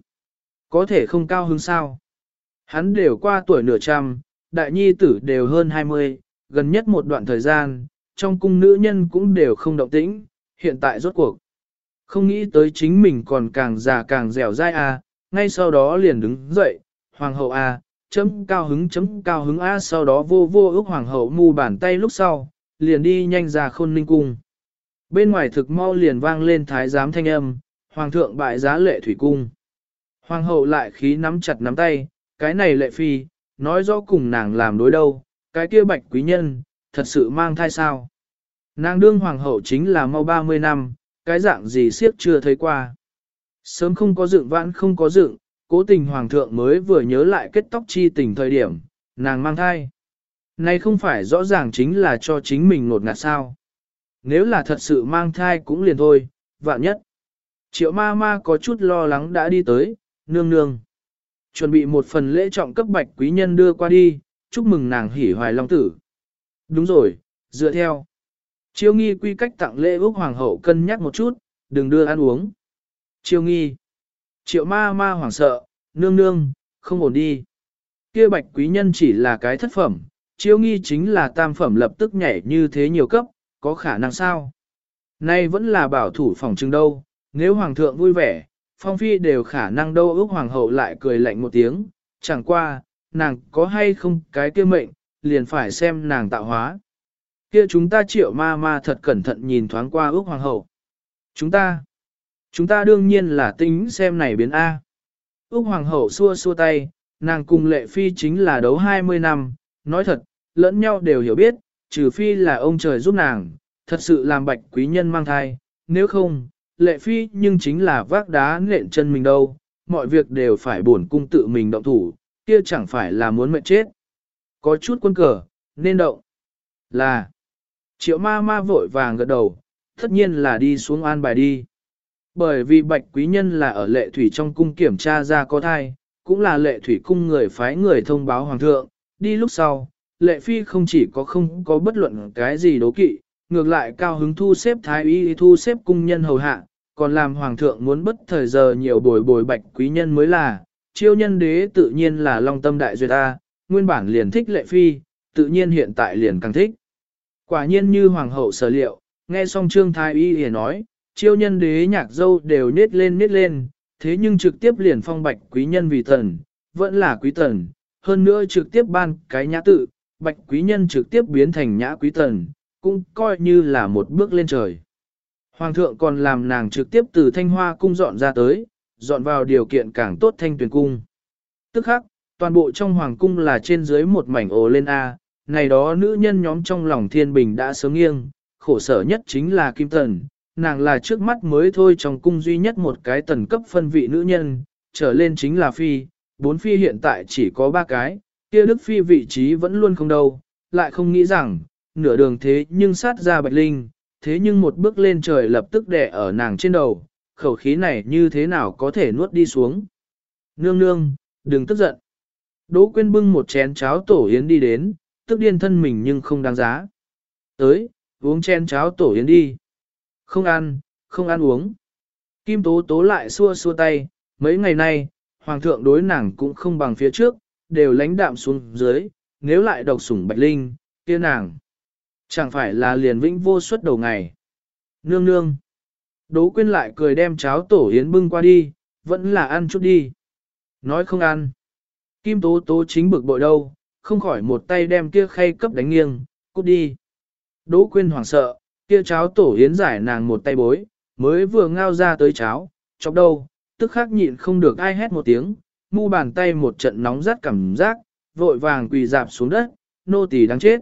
Có thể không cao hứng sao. Hắn đều qua tuổi nửa trăm, đại nhi tử đều hơn 20, gần nhất một đoạn thời gian, trong cung nữ nhân cũng đều không động tĩnh, hiện tại rốt cuộc. Không nghĩ tới chính mình còn càng già càng dẻo dai à, ngay sau đó liền đứng dậy, hoàng hậu à, chấm cao hứng chấm cao hứng a sau đó vô vô ước hoàng hậu mu bàn tay lúc sau, liền đi nhanh ra khôn ninh cung. Bên ngoài thực mau liền vang lên thái giám thanh âm, hoàng thượng bại giá lệ thủy cung. Hoàng hậu lại khí nắm chặt nắm tay, cái này lệ phi, nói rõ cùng nàng làm đối đâu, cái kia bạch quý nhân, thật sự mang thai sao. Nàng đương hoàng hậu chính là mau 30 năm, cái dạng gì siếp chưa thấy qua. Sớm không có dựng vãn không có dựng, cố tình hoàng thượng mới vừa nhớ lại kết tóc chi tình thời điểm, nàng mang thai. Này không phải rõ ràng chính là cho chính mình nột ngạt sao. Nếu là thật sự mang thai cũng liền thôi, vạn nhất. Triệu ma ma có chút lo lắng đã đi tới, nương nương. Chuẩn bị một phần lễ trọng cấp bạch quý nhân đưa qua đi, chúc mừng nàng hỉ hoài long tử. Đúng rồi, dựa theo. Chiêu nghi quy cách tặng lễ ước hoàng hậu cân nhắc một chút, đừng đưa ăn uống. Chiêu nghi. Triệu ma ma hoảng sợ, nương nương, không ổn đi. Kia bạch quý nhân chỉ là cái thất phẩm, chiêu nghi chính là tam phẩm lập tức nhảy như thế nhiều cấp, có khả năng sao? Nay vẫn là bảo thủ phòng trưng đâu, nếu hoàng thượng vui vẻ, phong phi đều khả năng đâu ước hoàng hậu lại cười lạnh một tiếng, chẳng qua, nàng có hay không cái kia mệnh, liền phải xem nàng tạo hóa. Kia chúng ta triệu ma ma thật cẩn thận nhìn thoáng qua ước hoàng hậu. Chúng ta, chúng ta đương nhiên là tính xem này biến A. Ước hoàng hậu xua xua tay, nàng cùng lệ phi chính là đấu 20 năm, nói thật, lẫn nhau đều hiểu biết, trừ phi là ông trời giúp nàng, thật sự làm bạch quý nhân mang thai, nếu không, lệ phi nhưng chính là vác đá nện chân mình đâu, mọi việc đều phải buồn cung tự mình động thủ, kia chẳng phải là muốn mệt chết. Có chút quân cờ, nên động. Là, triệu ma ma vội vàng gật đầu, tất nhiên là đi xuống an bài đi. Bởi vì bạch quý nhân là ở lệ thủy trong cung kiểm tra ra có thai, cũng là lệ thủy cung người phái người thông báo hoàng thượng, đi lúc sau, lệ phi không chỉ có không có bất luận cái gì đố kỵ, ngược lại cao hứng thu xếp thái y thu xếp cung nhân hầu hạ, còn làm hoàng thượng muốn bất thời giờ nhiều bồi bồi bạch quý nhân mới là, chiêu nhân đế tự nhiên là long tâm đại duyệt ta, nguyên bản liền thích lệ phi, tự nhiên hiện tại liền càng thích. Quả nhiên như hoàng hậu sở liệu, nghe xong trương thái y hề nói, chiêu nhân đế nhạc dâu đều nết lên nết lên, thế nhưng trực tiếp liền phong bạch quý nhân vì thần, vẫn là quý thần hơn nữa trực tiếp ban cái nhã tự, bạch quý nhân trực tiếp biến thành nhã quý thần cũng coi như là một bước lên trời. Hoàng thượng còn làm nàng trực tiếp từ thanh hoa cung dọn ra tới, dọn vào điều kiện càng tốt thanh tuyển cung. Tức khắc, toàn bộ trong hoàng cung là trên dưới một mảnh ồ lên A, này đó nữ nhân nhóm trong lòng thiên bình đã sớm nghiêng, khổ sở nhất chính là Kim Tần, nàng là trước mắt mới thôi trong cung duy nhất một cái tần cấp phân vị nữ nhân, trở lên chính là Phi, bốn Phi hiện tại chỉ có ba cái, kia Đức Phi vị trí vẫn luôn không đâu, lại không nghĩ rằng, nửa đường thế nhưng sát ra Bạch Linh, thế nhưng một bước lên trời lập tức đè ở nàng trên đầu, khẩu khí này như thế nào có thể nuốt đi xuống. Nương nương, đừng tức giận. Đỗ Quyên bưng một chén cháo tổ yến đi đến, tức điên thân mình nhưng không đáng giá. Tới, uống chén cháo tổ yến đi. Không ăn, không ăn uống. Kim Tố Tố lại xua xua tay, mấy ngày nay, Hoàng thượng đối nàng cũng không bằng phía trước, đều lánh đạm xuống dưới, nếu lại độc sủng Bạch Linh, kia nàng. Chẳng phải là liền vĩnh vô suất đầu ngày. Nương nương. Đỗ quyên lại cười đem cháo tổ yến bưng qua đi, vẫn là ăn chút đi. Nói không ăn. Kim tố tố chính bực bội đâu, không khỏi một tay đem kia khay cấp đánh nghiêng, cút đi. Đỗ quyên hoảng sợ, kia cháo tổ yến giải nàng một tay bối, mới vừa ngao ra tới cháo, chọc đâu, tức khắc nhịn không được ai hét một tiếng, mu bàn tay một trận nóng rát cảm giác, vội vàng quỳ dạp xuống đất, nô tỳ đang chết.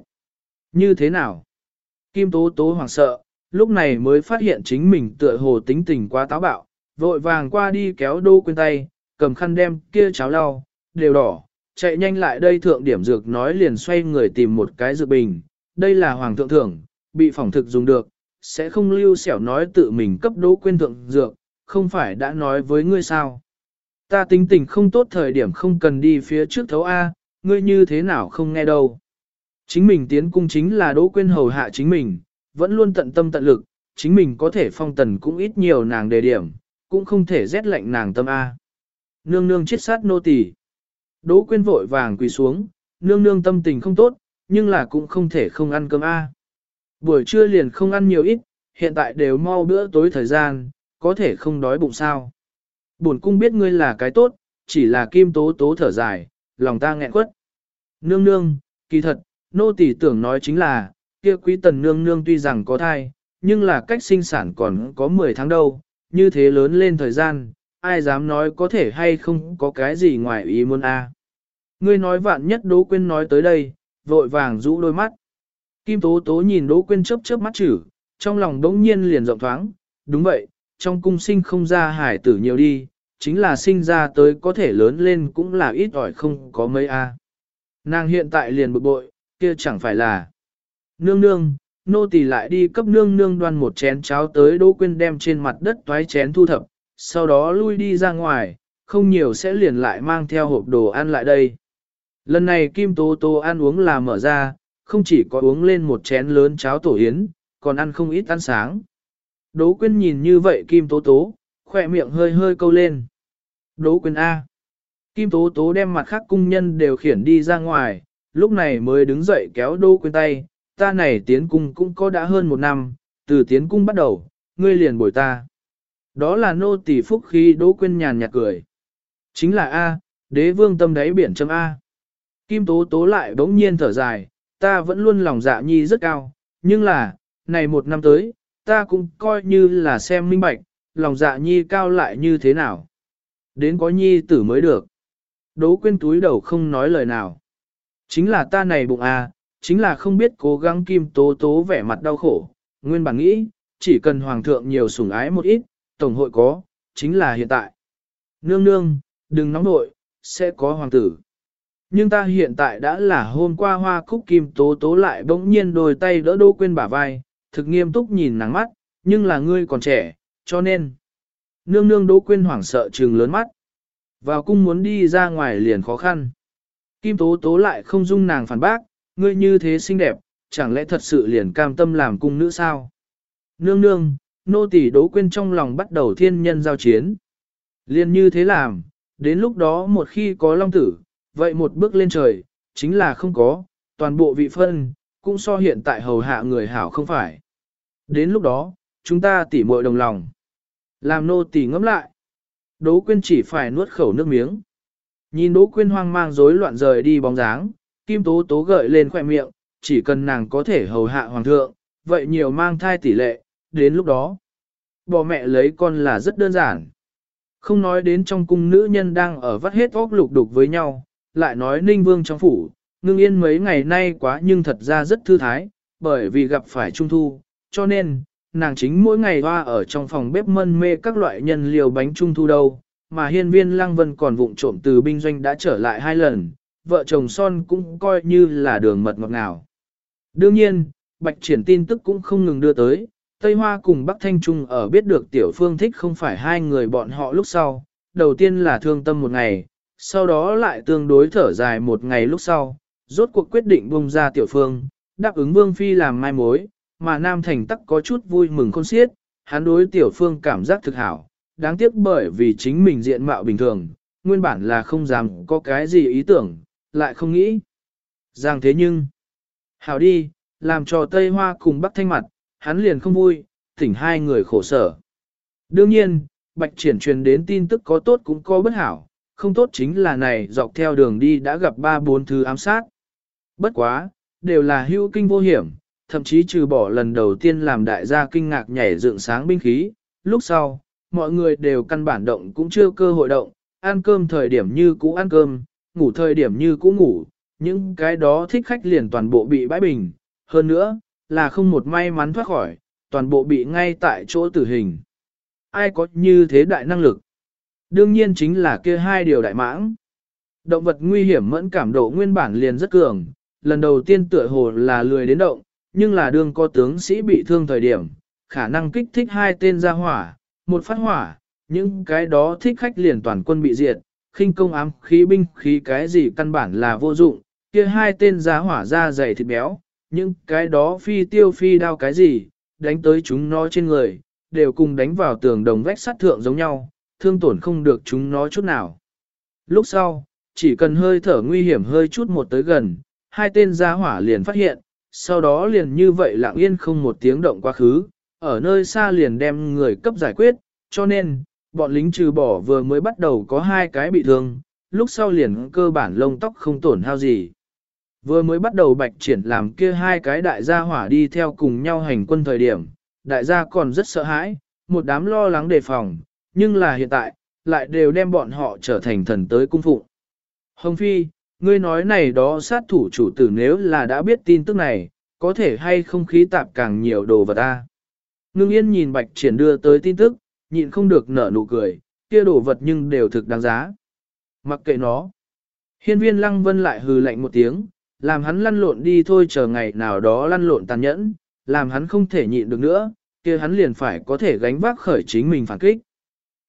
Như thế nào? Kim Tố Tố hoảng sợ, lúc này mới phát hiện chính mình tựa hồ tính tình quá táo bạo, vội vàng qua đi kéo đô quên tay, cầm khăn đem kia cháo lau, đều đỏ, chạy nhanh lại đây thượng điểm dược nói liền xoay người tìm một cái dược bình, đây là hoàng thượng thưởng, bị phỏng thực dùng được, sẽ không lưu xẻo nói tự mình cấp Đô quên thượng dược, không phải đã nói với ngươi sao. Ta tính tình không tốt thời điểm không cần đi phía trước thấu A, ngươi như thế nào không nghe đâu. Chính mình tiến cung chính là Đỗ Quyên hầu hạ chính mình, vẫn luôn tận tâm tận lực, chính mình có thể phong tần cũng ít nhiều nàng đề điểm, cũng không thể rét lạnh nàng tâm A. Nương nương chết sát nô tỳ. Đỗ Quyên vội vàng quỳ xuống, nương nương tâm tình không tốt, nhưng là cũng không thể không ăn cơm A. Buổi trưa liền không ăn nhiều ít, hiện tại đều mau bữa tối thời gian, có thể không đói bụng sao. Bổn cung biết ngươi là cái tốt, chỉ là kim tố tố thở dài, lòng ta nghẹn quất. Nương nương, kỳ thật, nô tỳ tưởng nói chính là, kia quý tần nương nương tuy rằng có thai, nhưng là cách sinh sản còn có 10 tháng đâu, như thế lớn lên thời gian, ai dám nói có thể hay không có cái gì ngoài ý muốn a. Ngươi nói vạn nhất Đỗ Quyên nói tới đây, vội vàng rũ đôi mắt. Kim Tố Tố nhìn Đỗ Quyên chớp chớp mắt chữ, trong lòng đống nhiên liền rộng thoáng, đúng vậy, trong cung sinh không ra hải tử nhiều đi, chính là sinh ra tới có thể lớn lên cũng là ít ỏi không có mấy a. Nàng hiện tại liền bực bội, kia chẳng phải là. Nương nương, nô tỳ lại đi cấp nương nương đoan một chén cháo tới Đỗ Quyên đem trên mặt đất toái chén thu thập, sau đó lui đi ra ngoài, không nhiều sẽ liền lại mang theo hộp đồ ăn lại đây. Lần này Kim Tố Tố ăn uống là mở ra, không chỉ có uống lên một chén lớn cháo tổ yến, còn ăn không ít ăn sáng. Đỗ Quyên nhìn như vậy Kim Tố Tố, khỏe miệng hơi hơi câu lên. Đỗ Quyên A. Kim Tố Tố đem mặt khác cung nhân đều khiển đi ra ngoài, lúc này mới đứng dậy kéo Đỗ Quyên tay, ta này tiến cung cũng có đã hơn một năm, từ tiến cung bắt đầu, ngươi liền bồi ta. Đó là nô tỳ phúc khi Đỗ Quyên nhàn nhạt cười. Chính là A, đế vương tâm đáy biển châm A. Kim Tố Tố lại bỗng nhiên thở dài, ta vẫn luôn lòng dạ nhi rất cao, nhưng là, này một năm tới, ta cũng coi như là xem minh bạch, lòng dạ nhi cao lại như thế nào. Đến có nhi tử mới được. Đỗ Quyên túi đầu không nói lời nào. Chính là ta này bụng à, chính là không biết cố gắng kim tố tố vẻ mặt đau khổ. Nguyên bản nghĩ, chỉ cần hoàng thượng nhiều sủng ái một ít, tổng hội có, chính là hiện tại. Nương nương, đừng nóng nội, sẽ có hoàng tử. Nhưng ta hiện tại đã là hôm qua hoa cúc kim tố tố lại bỗng nhiên đôi tay đỡ đô quên bả vai, thực nghiêm túc nhìn nắng mắt, nhưng là ngươi còn trẻ, cho nên. Nương nương đỗ quên hoảng sợ trừng lớn mắt. Vào cung muốn đi ra ngoài liền khó khăn. Kim Tố Tố lại không dung nàng phản bác, ngươi như thế xinh đẹp, chẳng lẽ thật sự liền cam tâm làm cung nữ sao? Nương nương, nô tỳ đố quên trong lòng bắt đầu thiên nhân giao chiến. liền như thế làm, đến lúc đó một khi có long tử, vậy một bước lên trời, chính là không có, toàn bộ vị phân, cũng so hiện tại hầu hạ người hảo không phải. Đến lúc đó, chúng ta tỉ muội đồng lòng. Làm nô tỳ ngẫm lại. Đỗ quyên chỉ phải nuốt khẩu nước miếng. Nhìn Đỗ quyên hoang mang rối loạn rời đi bóng dáng, Kim Tố Tố gợi lên khỏe miệng, chỉ cần nàng có thể hầu hạ hoàng thượng, vậy nhiều mang thai tỷ lệ, đến lúc đó. Bỏ mẹ lấy con là rất đơn giản. Không nói đến trong cung nữ nhân đang ở vắt hết óc lục đục với nhau, lại nói ninh vương trong phủ, ngưng yên mấy ngày nay quá nhưng thật ra rất thư thái, bởi vì gặp phải trung thu, cho nên, nàng chính mỗi ngày hoa ở trong phòng bếp mân mê các loại nhân liều bánh trung thu đâu, mà hiên viên lăng vân còn vụng trộm từ binh doanh đã trở lại hai lần, vợ chồng son cũng coi như là đường mật ngọt ngào. Đương nhiên, bạch triển tin tức cũng không ngừng đưa tới, Tây Hoa cùng Bắc Thanh Trung ở biết được tiểu phương thích không phải hai người bọn họ lúc sau, đầu tiên là thương tâm một ngày, sau đó lại tương đối thở dài một ngày lúc sau, rốt cuộc quyết định bung ra tiểu phương, đáp ứng Vương Phi làm mai mối, mà Nam Thành tắc có chút vui mừng khôn xiết, hắn đối tiểu phương cảm giác thực hảo, đáng tiếc bởi vì chính mình diện mạo bình thường, nguyên bản là không dám có cái gì ý tưởng, lại không nghĩ. Rằng thế nhưng, hảo đi, làm cho Tây Hoa cùng Bắc Thanh mặt, hắn liền không vui, thỉnh hai người khổ sở. Đương nhiên, Bạch Triển truyền đến tin tức có tốt cũng có bất hảo, không tốt chính là này dọc theo đường đi đã gặp ba bốn thứ ám sát. Bất quá, đều là hữu kinh vô hiểm, thậm chí trừ bỏ lần đầu tiên làm đại gia kinh ngạc nhảy dựng sáng binh khí, lúc sau, mọi người đều căn bản động cũng chưa cơ hội động, ăn cơm thời điểm như cũ ăn cơm, ngủ thời điểm như cũ ngủ, những cái đó thích khách liền toàn bộ bị bãi bình, hơn nữa, là không một may mắn thoát khỏi, toàn bộ bị ngay tại chỗ tử hình. Ai có như thế đại năng lực? Đương nhiên chính là kia hai điều đại mãng. Động vật nguy hiểm mẫn cảm độ nguyên bản liền rất cường, lần đầu tiên tựa hồ là lười đến động, nhưng là đương có tướng sĩ bị thương thời điểm, khả năng kích thích hai tên ra hỏa, một phát hỏa, những cái đó thích khách liền toàn quân bị diệt, khinh công ám khí binh khí cái gì căn bản là vô dụng, kia hai tên giá hỏa ra dày thịt béo, những cái đó phi tiêu phi đao cái gì, đánh tới chúng nó trên người, đều cùng đánh vào tường đồng vách sắt thượng giống nhau, thương tổn không được chúng nó chút nào. Lúc sau, chỉ cần hơi thở nguy hiểm hơi chút một tới gần, hai tên giá hỏa liền phát hiện, sau đó liền như vậy lặng yên không một tiếng động quá khứ, ở nơi xa liền đem người cấp giải quyết, cho nên, bọn lính trừ bỏ vừa mới bắt đầu có hai cái bị thương, lúc sau liền cơ bản lông tóc không tổn hao gì. Vừa mới bắt đầu bạch triển làm kia hai cái đại gia hỏa đi theo cùng nhau hành quân thời điểm, đại gia còn rất sợ hãi, một đám lo lắng đề phòng, nhưng là hiện tại, lại đều đem bọn họ trở thành thần tới cung phụng. Hồng Phi, ngươi nói này đó sát thủ chủ tử nếu là đã biết tin tức này, có thể hay không khí tạp càng nhiều đồ vật ta. Ngưng yên nhìn bạch triển đưa tới tin tức, nhịn không được nở nụ cười, kia đồ vật nhưng đều thực đáng giá. Mặc kệ nó. Hiên viên lăng vân lại hừ lạnh một tiếng, làm hắn lăn lộn đi thôi chờ ngày nào đó lăn lộn tàn nhẫn, làm hắn không thể nhịn được nữa, kia hắn liền phải có thể gánh vác khởi chính mình phản kích.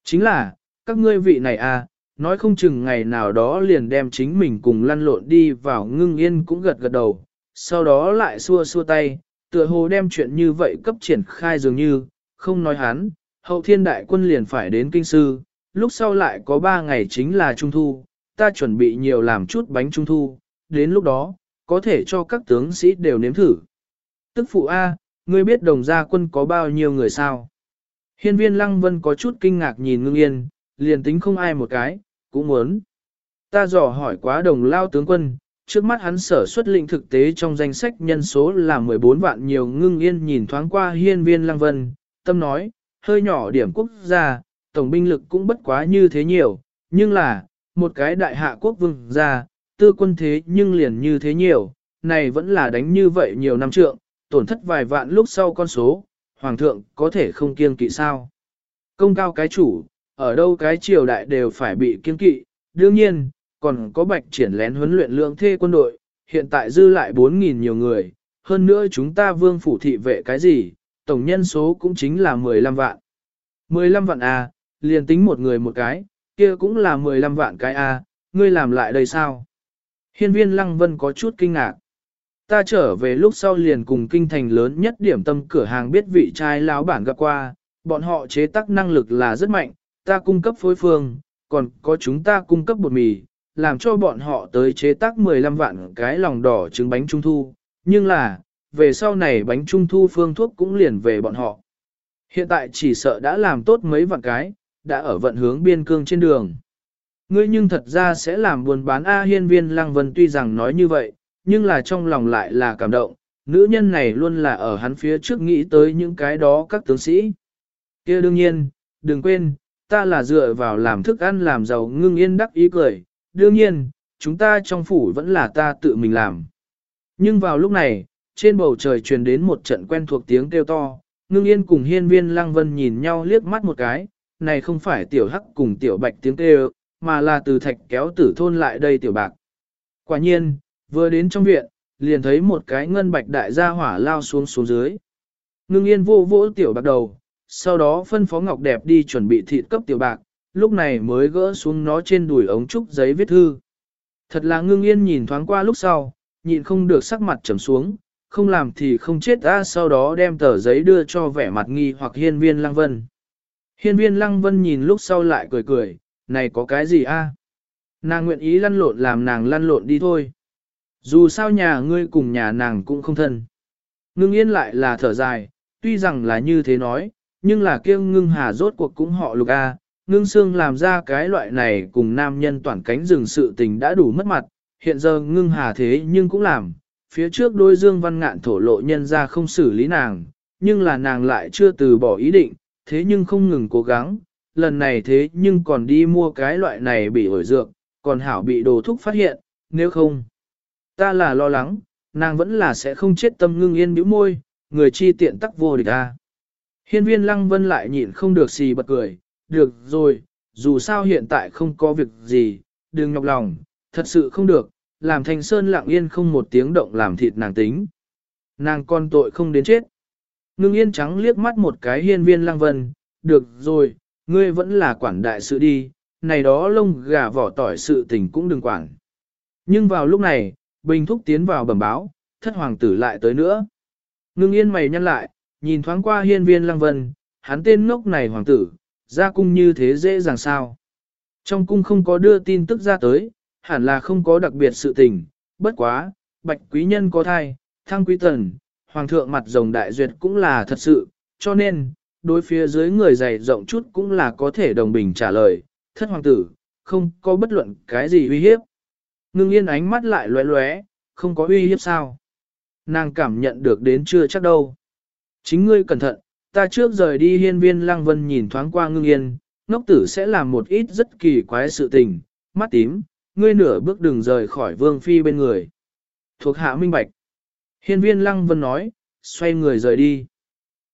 Chính là, các ngươi vị này à, nói không chừng ngày nào đó liền đem chính mình cùng lăn lộn đi vào ngưng yên cũng gật gật đầu, sau đó lại xua xua tay, tựa hồ đem chuyện như vậy cấp triển khai dường như, không nói hắn, hậu thiên đại quân liền phải đến kinh sư, lúc sau lại có ba ngày chính là trung thu, ta chuẩn bị nhiều làm chút bánh trung thu, đến lúc đó, có thể cho các tướng sĩ đều nếm thử. Tức phụ A, ngươi biết đồng gia quân có bao nhiêu người sao? Hiên viên lăng vân có chút kinh ngạc nhìn ngưng yên, liền tính không ai một cái, cũng muốn. Ta dò hỏi quá đồng lao tướng quân, trước mắt hắn sở xuất lĩnh thực tế trong danh sách nhân số là 14 vạn nhiều ngưng yên nhìn thoáng qua hiên viên lăng vân, tâm nói, hơi nhỏ điểm quốc gia, tổng binh lực cũng bất quá như thế nhiều, nhưng là, một cái đại hạ quốc vương gia, tư quân thế nhưng liền như thế nhiều, này vẫn là đánh như vậy nhiều năm trượng, tổn thất vài vạn lúc sau con số, hoàng thượng có thể không kiêng kỵ sao. Công cao cái chủ, ở đâu cái triều đại đều phải bị kiêng kỵ, đương nhiên, còn có bạch triển lén huấn luyện lượng thê quân đội, hiện tại dư lại 4.000 nhiều người, hơn nữa chúng ta vương phủ thị vệ cái gì, tổng nhân số cũng chính là 15 vạn. 15 vạn A, liền tính một người một cái, kia cũng là 15 vạn cái A, ngươi làm lại đây sao? Hiên viên lăng vân có chút kinh ngạc. Ta trở về lúc sau liền cùng kinh thành lớn nhất điểm tâm cửa hàng biết vị trai lão bản gặp qua, bọn họ chế tác năng lực là rất mạnh, ta cung cấp phối phương, còn có chúng ta cung cấp bột mì, làm cho bọn họ tới chế tác 15 vạn cái lòng đỏ trứng bánh trung thu, nhưng là, về sau này bánh trung thu phương thuốc cũng liền về bọn họ. Hiện tại chỉ sợ đã làm tốt mấy vạn cái, đã ở vận hướng biên cương trên đường. Ngươi nhưng thật ra sẽ làm buồn bán A hiên viên lăng vân tuy rằng nói như vậy, nhưng là trong lòng lại là cảm động, nữ nhân này luôn là ở hắn phía trước nghĩ tới những cái đó các tướng sĩ. kia đương nhiên, đừng quên, ta là dựa vào làm thức ăn làm giàu ngưng yên đắc ý cười, đương nhiên, chúng ta trong phủ vẫn là ta tự mình làm. Nhưng vào lúc này, trên bầu trời truyền đến một trận quen thuộc tiếng kêu to, ngưng yên cùng hiên viên lăng vân nhìn nhau liếc mắt một cái, này không phải tiểu hắc cùng tiểu bạch tiếng kêu, mà là từ thạch kéo tử thôn lại đây tiểu bạc. Quả nhiên, vừa đến trong viện, liền thấy một cái ngân bạch đại gia hỏa lao xuống xuống dưới. Ngưng yên vô vỗ tiểu bạc đầu, sau đó phân phó ngọc đẹp đi chuẩn bị thịt cấp tiểu bạc, lúc này mới gỡ xuống nó trên đùi ống trúc giấy viết thư. Thật là ngưng yên nhìn thoáng qua lúc sau, nhịn không được sắc mặt trầm xuống, không làm thì không chết ra sau đó đem tờ giấy đưa cho vẻ mặt nghi hoặc hiên viên lăng vân. Hiên viên lăng vân nhìn lúc sau lại cười cười, này có cái gì a? Nàng nguyện ý lăn lộn làm nàng lăn lộn đi thôi. Dù sao nhà ngươi cùng nhà nàng cũng không thân. Ngưng yên lại là thở dài, tuy rằng là như thế nói, nhưng là kiêng ngưng hà rốt cuộc cũng họ lục a. Ngưng xương làm ra cái loại này cùng nam nhân toàn cánh rừng sự tình đã đủ mất mặt, hiện giờ ngưng hà thế nhưng cũng làm, phía trước đôi dương văn ngạn thổ lộ nhân ra không xử lý nàng, nhưng là nàng lại chưa từ bỏ ý định, thế nhưng không ngừng cố gắng, lần này thế nhưng còn đi mua cái loại này bị ổi dược, còn hảo bị đồ thúc phát hiện, nếu không. Ta là lo lắng, nàng vẫn là sẽ không chết tâm ngưng yên bĩu môi, người chi tiện tắc vô địch ta. Hiên viên lăng vân lại nhịn không được xì bật cười, được rồi, dù sao hiện tại không có việc gì, đừng nhọc lòng, thật sự không được, làm thanh sơn lặng yên không một tiếng động làm thịt nàng tính. Nàng con tội không đến chết. Ngưng yên trắng liếc mắt một cái hiên viên lăng vân, được rồi, ngươi vẫn là quản đại sự đi, này đó lông gà vỏ tỏi sự tình cũng đừng quản. Nhưng vào lúc này, Bình Thúc tiến vào bẩm báo, thất hoàng tử lại tới nữa. Ngưng yên mày nhăn lại, nhìn thoáng qua hiên viên lăng vân, hắn tên ngốc này hoàng tử, ra cung như thế dễ dàng sao. Trong cung không có đưa tin tức ra tới, hẳn là không có đặc biệt sự tình, bất quá, bạch quý nhân có thai, thăng quý tần, hoàng thượng mặt rồng đại duyệt cũng là thật sự, cho nên, đối phía dưới người dày rộng chút cũng là có thể đồng bình trả lời, thất hoàng tử, không có bất luận cái gì uy hiếp. Ngưng yên ánh mắt lại lóe lóe, không có uy hiếp sao. Nàng cảm nhận được đến chưa chắc đâu. Chính ngươi cẩn thận, ta trước rời đi hiên viên lăng vân nhìn thoáng qua ngưng yên, ngốc tử sẽ làm một ít rất kỳ quái sự tình, mắt tím, ngươi nửa bước đừng rời khỏi vương phi bên người. Thuộc hạ minh bạch. Hiên viên lăng vân nói, xoay người rời đi.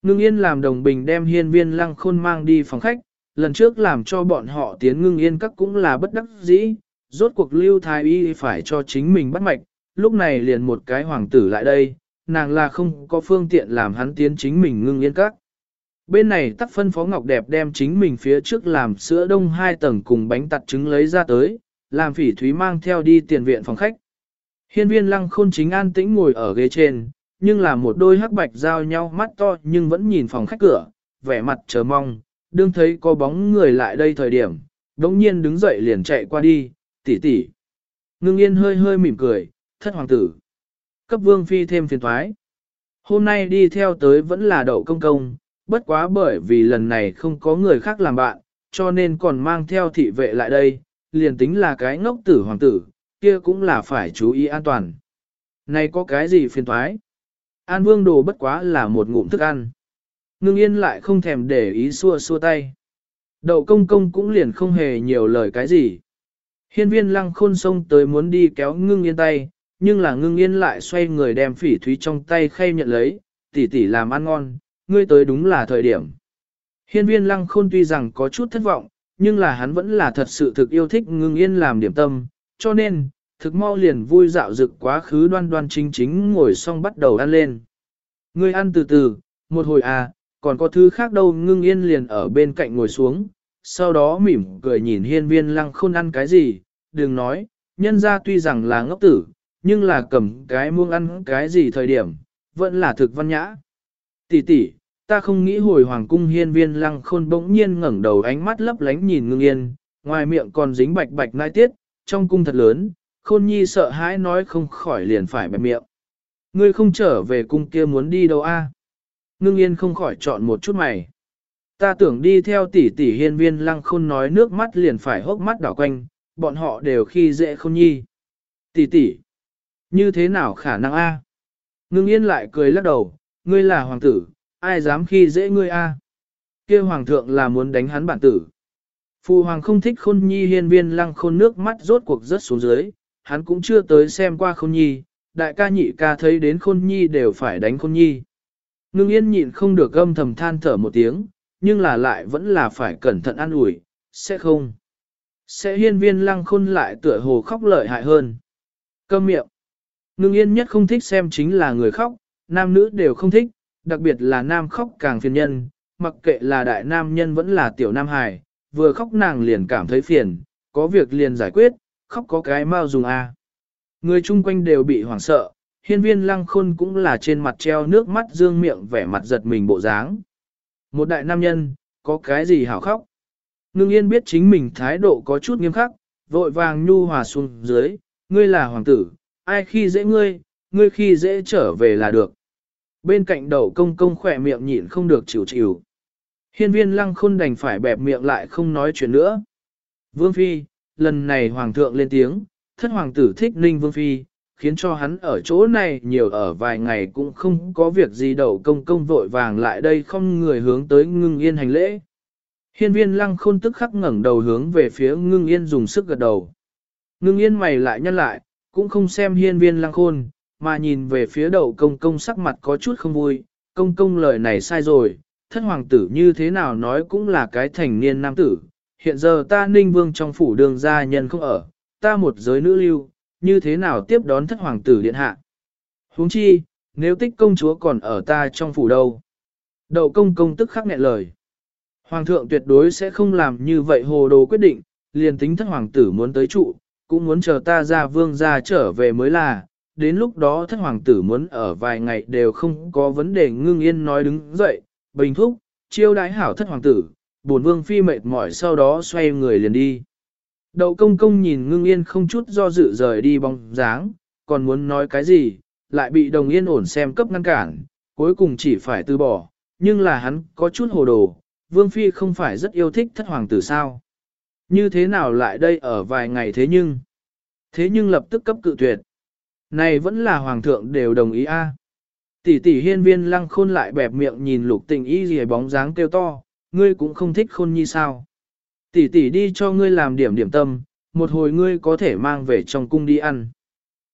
Ngưng yên làm đồng bình đem hiên viên lăng khôn mang đi phòng khách, lần trước làm cho bọn họ tiến ngưng yên các cũng là bất đắc dĩ, rốt cuộc lưu thái y phải cho chính mình bắt mạch, lúc này liền một cái hoàng tử lại đây, nàng là không có phương tiện làm hắn tiến chính mình ngưng yên các. Bên này tắc phân phó ngọc đẹp đem chính mình phía trước làm sữa đông hai tầng cùng bánh tặt trứng lấy ra tới, làm phỉ thúy mang theo đi tiền viện phòng khách. Hiên viên lăng khôn chính an tĩnh ngồi ở ghế trên, nhưng là một đôi hắc bạch giao nhau mắt to nhưng vẫn nhìn phòng khách cửa, vẻ mặt chờ mong, đương thấy có bóng người lại đây thời điểm, đống nhiên đứng dậy liền chạy qua đi, tỷ tỷ. Ngưng yên hơi hơi mỉm cười, thất hoàng tử. Cấp vương phi thêm phiền thoái. Hôm nay đi theo tới vẫn là đậu công công, bất quá bởi vì lần này không có người khác làm bạn, cho nên còn mang theo thị vệ lại đây, liền tính là cái ngốc tử hoàng tử, kia cũng là phải chú ý an toàn. Này có cái gì phiền thoái? An vương đồ bất quá là một ngụm thức ăn. Ngưng yên lại không thèm để ý xua xua tay. Đậu công công cũng liền không hề nhiều lời cái gì. Hiên viên lăng khôn sông tới muốn đi kéo ngưng yên tay, nhưng là ngưng yên lại xoay người đem phỉ thúy trong tay khay nhận lấy, tỉ tỉ làm ăn ngon, ngươi tới đúng là thời điểm. Hiên viên lăng khôn tuy rằng có chút thất vọng, nhưng là hắn vẫn là thật sự thực yêu thích ngưng yên làm điểm tâm, cho nên, thực mau liền vui dạo dực quá khứ đoan đoan chính chính ngồi xong bắt đầu ăn lên. Ngươi ăn từ từ, một hồi à, còn có thứ khác đâu ngưng yên liền ở bên cạnh ngồi xuống, sau đó mỉm cười nhìn hiên viên lăng khôn ăn cái gì, đừng nói, nhân ra tuy rằng là ngốc tử, nhưng là cầm cái muông ăn cái gì thời điểm, vẫn là thực văn nhã. Tỷ tỷ, ta không nghĩ hồi hoàng cung hiên viên lăng khôn bỗng nhiên ngẩng đầu ánh mắt lấp lánh nhìn ngưng yên, ngoài miệng còn dính bạch bạch nai tiết, trong cung thật lớn, khôn nhi sợ hãi nói không khỏi liền phải bẹp miệng. Ngươi không trở về cung kia muốn đi đâu a? Ngưng yên không khỏi chọn một chút mày. Ta tưởng đi theo tỷ tỷ hiên viên lăng khôn nói nước mắt liền phải hốc mắt đảo quanh, bọn họ đều khi dễ khôn nhi. Tỷ tỷ, như thế nào khả năng a? Ngưng yên lại cười lắc đầu, ngươi là hoàng tử, ai dám khi dễ ngươi a? Kia hoàng thượng là muốn đánh hắn bản tử. Phu hoàng không thích khôn nhi hiên viên lăng khôn nước mắt rốt cuộc rớt xuống dưới, hắn cũng chưa tới xem qua khôn nhi, đại ca nhị ca thấy đến khôn nhi đều phải đánh khôn nhi. Ngưng yên nhịn không được âm thầm than thở một tiếng, nhưng là lại vẫn là phải cẩn thận an ủi, sẽ không. Sẽ hiên viên lăng khôn lại tựa hồ khóc lợi hại hơn. Câm miệng. Ngưng yên nhất không thích xem chính là người khóc, nam nữ đều không thích, đặc biệt là nam khóc càng phiền nhân, mặc kệ là đại nam nhân vẫn là tiểu nam hài, vừa khóc nàng liền cảm thấy phiền, có việc liền giải quyết, khóc có cái mau dùng a. À. Người chung quanh đều bị hoảng sợ, hiên viên lăng khôn cũng là trên mặt treo nước mắt dương miệng vẻ mặt giật mình bộ dáng. Một đại nam nhân, có cái gì hảo khóc? Ngưng yên biết chính mình thái độ có chút nghiêm khắc, vội vàng nhu hòa xuống dưới, ngươi là hoàng tử, ai khi dễ ngươi, ngươi khi dễ trở về là được. Bên cạnh đầu công công khỏe miệng nhịn không được chịu chịu. Hiên viên lăng khôn đành phải bẹp miệng lại không nói chuyện nữa. Vương Phi, lần này hoàng thượng lên tiếng, thất hoàng tử thích ninh Vương Phi, khiến cho hắn ở chỗ này nhiều ở vài ngày cũng không có việc gì đầu công công vội vàng lại đây không người hướng tới ngưng yên hành lễ. Hiên viên lăng khôn tức khắc ngẩng đầu hướng về phía ngưng yên dùng sức gật đầu. Ngưng yên mày lại nhăn lại, cũng không xem hiên viên lăng khôn, mà nhìn về phía đậu công công sắc mặt có chút không vui, công công lời này sai rồi, thất hoàng tử như thế nào nói cũng là cái thành niên nam tử, hiện giờ ta ninh vương trong phủ đường gia nhân không ở, ta một giới nữ lưu, như thế nào tiếp đón thất hoàng tử điện hạ. huống chi, nếu tích công chúa còn ở ta trong phủ đâu. Đậu công công tức khắc nghẹn lời. Hoàng thượng tuyệt đối sẽ không làm như vậy hồ đồ quyết định, liền tính thất hoàng tử muốn tới trụ, cũng muốn chờ ta ra vương ra trở về mới là, đến lúc đó thất hoàng tử muốn ở vài ngày đều không có vấn đề ngưng yên nói đứng dậy, bình thúc, chiêu đái hảo thất hoàng tử, buồn vương phi mệt mỏi sau đó xoay người liền đi. Đậu công công nhìn ngưng yên không chút do dự rời đi bóng dáng, còn muốn nói cái gì, lại bị đồng yên ổn xem cấp ngăn cản, cuối cùng chỉ phải từ bỏ, nhưng là hắn có chút hồ đồ, vương phi không phải rất yêu thích thất hoàng tử sao. Như thế nào lại đây ở vài ngày thế nhưng, thế nhưng lập tức cấp cự tuyệt. Này vẫn là hoàng thượng đều đồng ý a. Tỷ tỷ hiên viên lăng khôn lại bẹp miệng nhìn lục tình y gì bóng dáng kêu to, ngươi cũng không thích khôn nhi sao. Tỷ tỷ đi cho ngươi làm điểm điểm tâm, một hồi ngươi có thể mang về trong cung đi ăn.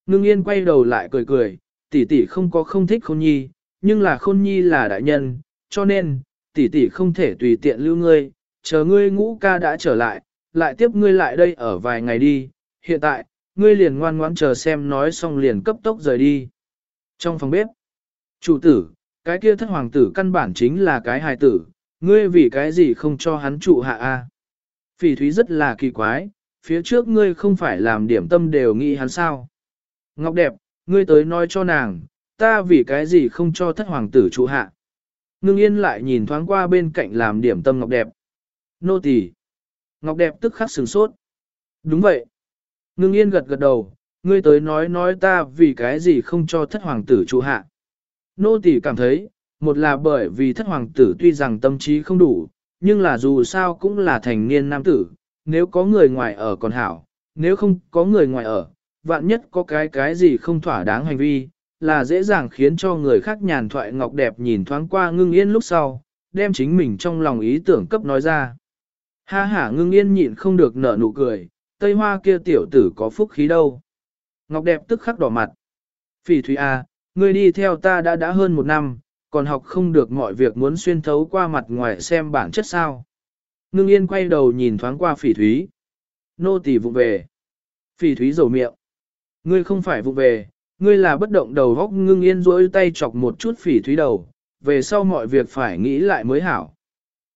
Ngưng yên quay đầu lại cười cười, tỷ tỷ không có không thích khôn nhi, nhưng là khôn nhi là đại nhân, cho nên, tỷ tỷ không thể tùy tiện lưu ngươi, chờ ngươi ngũ ca đã trở lại, lại tiếp ngươi lại đây ở vài ngày đi, hiện tại, ngươi liền ngoan ngoãn chờ xem nói xong liền cấp tốc rời đi. Trong phòng bếp, chủ tử, cái kia thất hoàng tử căn bản chính là cái hài tử, ngươi vì cái gì không cho hắn trụ hạ a? Phỉ thúy rất là kỳ quái, phía trước ngươi không phải làm điểm tâm đều nghĩ hắn sao. Ngọc đẹp, ngươi tới nói cho nàng, ta vì cái gì không cho thất hoàng tử trụ hạ. Ngưng yên lại nhìn thoáng qua bên cạnh làm điểm tâm Ngọc đẹp. Nô tỳ. Ngọc đẹp tức khắc sừng sốt. Đúng vậy. Ngưng yên gật gật đầu, ngươi tới nói nói ta vì cái gì không cho thất hoàng tử trụ hạ. Nô tỳ cảm thấy, một là bởi vì thất hoàng tử tuy rằng tâm trí không đủ, nhưng là dù sao cũng là thành niên nam tử, nếu có người ngoài ở còn hảo, nếu không có người ngoài ở, vạn nhất có cái cái gì không thỏa đáng hành vi, là dễ dàng khiến cho người khác nhàn thoại ngọc đẹp nhìn thoáng qua ngưng yên lúc sau, đem chính mình trong lòng ý tưởng cấp nói ra. Ha ha ngưng yên nhịn không được nở nụ cười, Tây Hoa kia tiểu tử có phúc khí đâu. Ngọc đẹp tức khắc đỏ mặt. Phỉ Thúy A, à, ngươi đi theo ta đã đã hơn một năm, còn học không được mọi việc muốn xuyên thấu qua mặt ngoài xem bản chất sao. Ngưng yên quay đầu nhìn thoáng qua phỉ thúy. Nô tỳ vụ về. Phỉ thúy rầu miệng. Ngươi không phải vụ về, ngươi là bất động đầu góc ngưng yên rỗi tay chọc một chút phỉ thúy đầu, về sau mọi việc phải nghĩ lại mới hảo.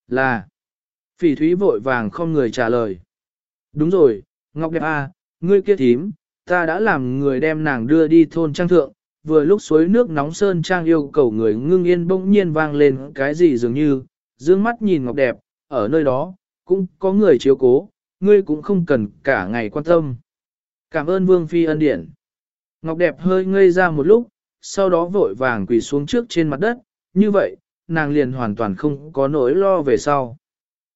Là. Phỉ thúy vội vàng không người trả lời. Đúng rồi, Ngọc đẹp à, ngươi kia thím, ta đã làm người đem nàng đưa đi thôn trang thượng, vừa lúc suối nước nóng sơn trang yêu cầu người ngưng yên bỗng nhiên vang lên cái gì dường như, dương mắt nhìn ngọc đẹp, ở nơi đó, cũng có người chiếu cố, ngươi cũng không cần cả ngày quan tâm. Cảm ơn Vương Phi ân điển. Ngọc đẹp hơi ngây ra một lúc, sau đó vội vàng quỳ xuống trước trên mặt đất, như vậy, nàng liền hoàn toàn không có nỗi lo về sau.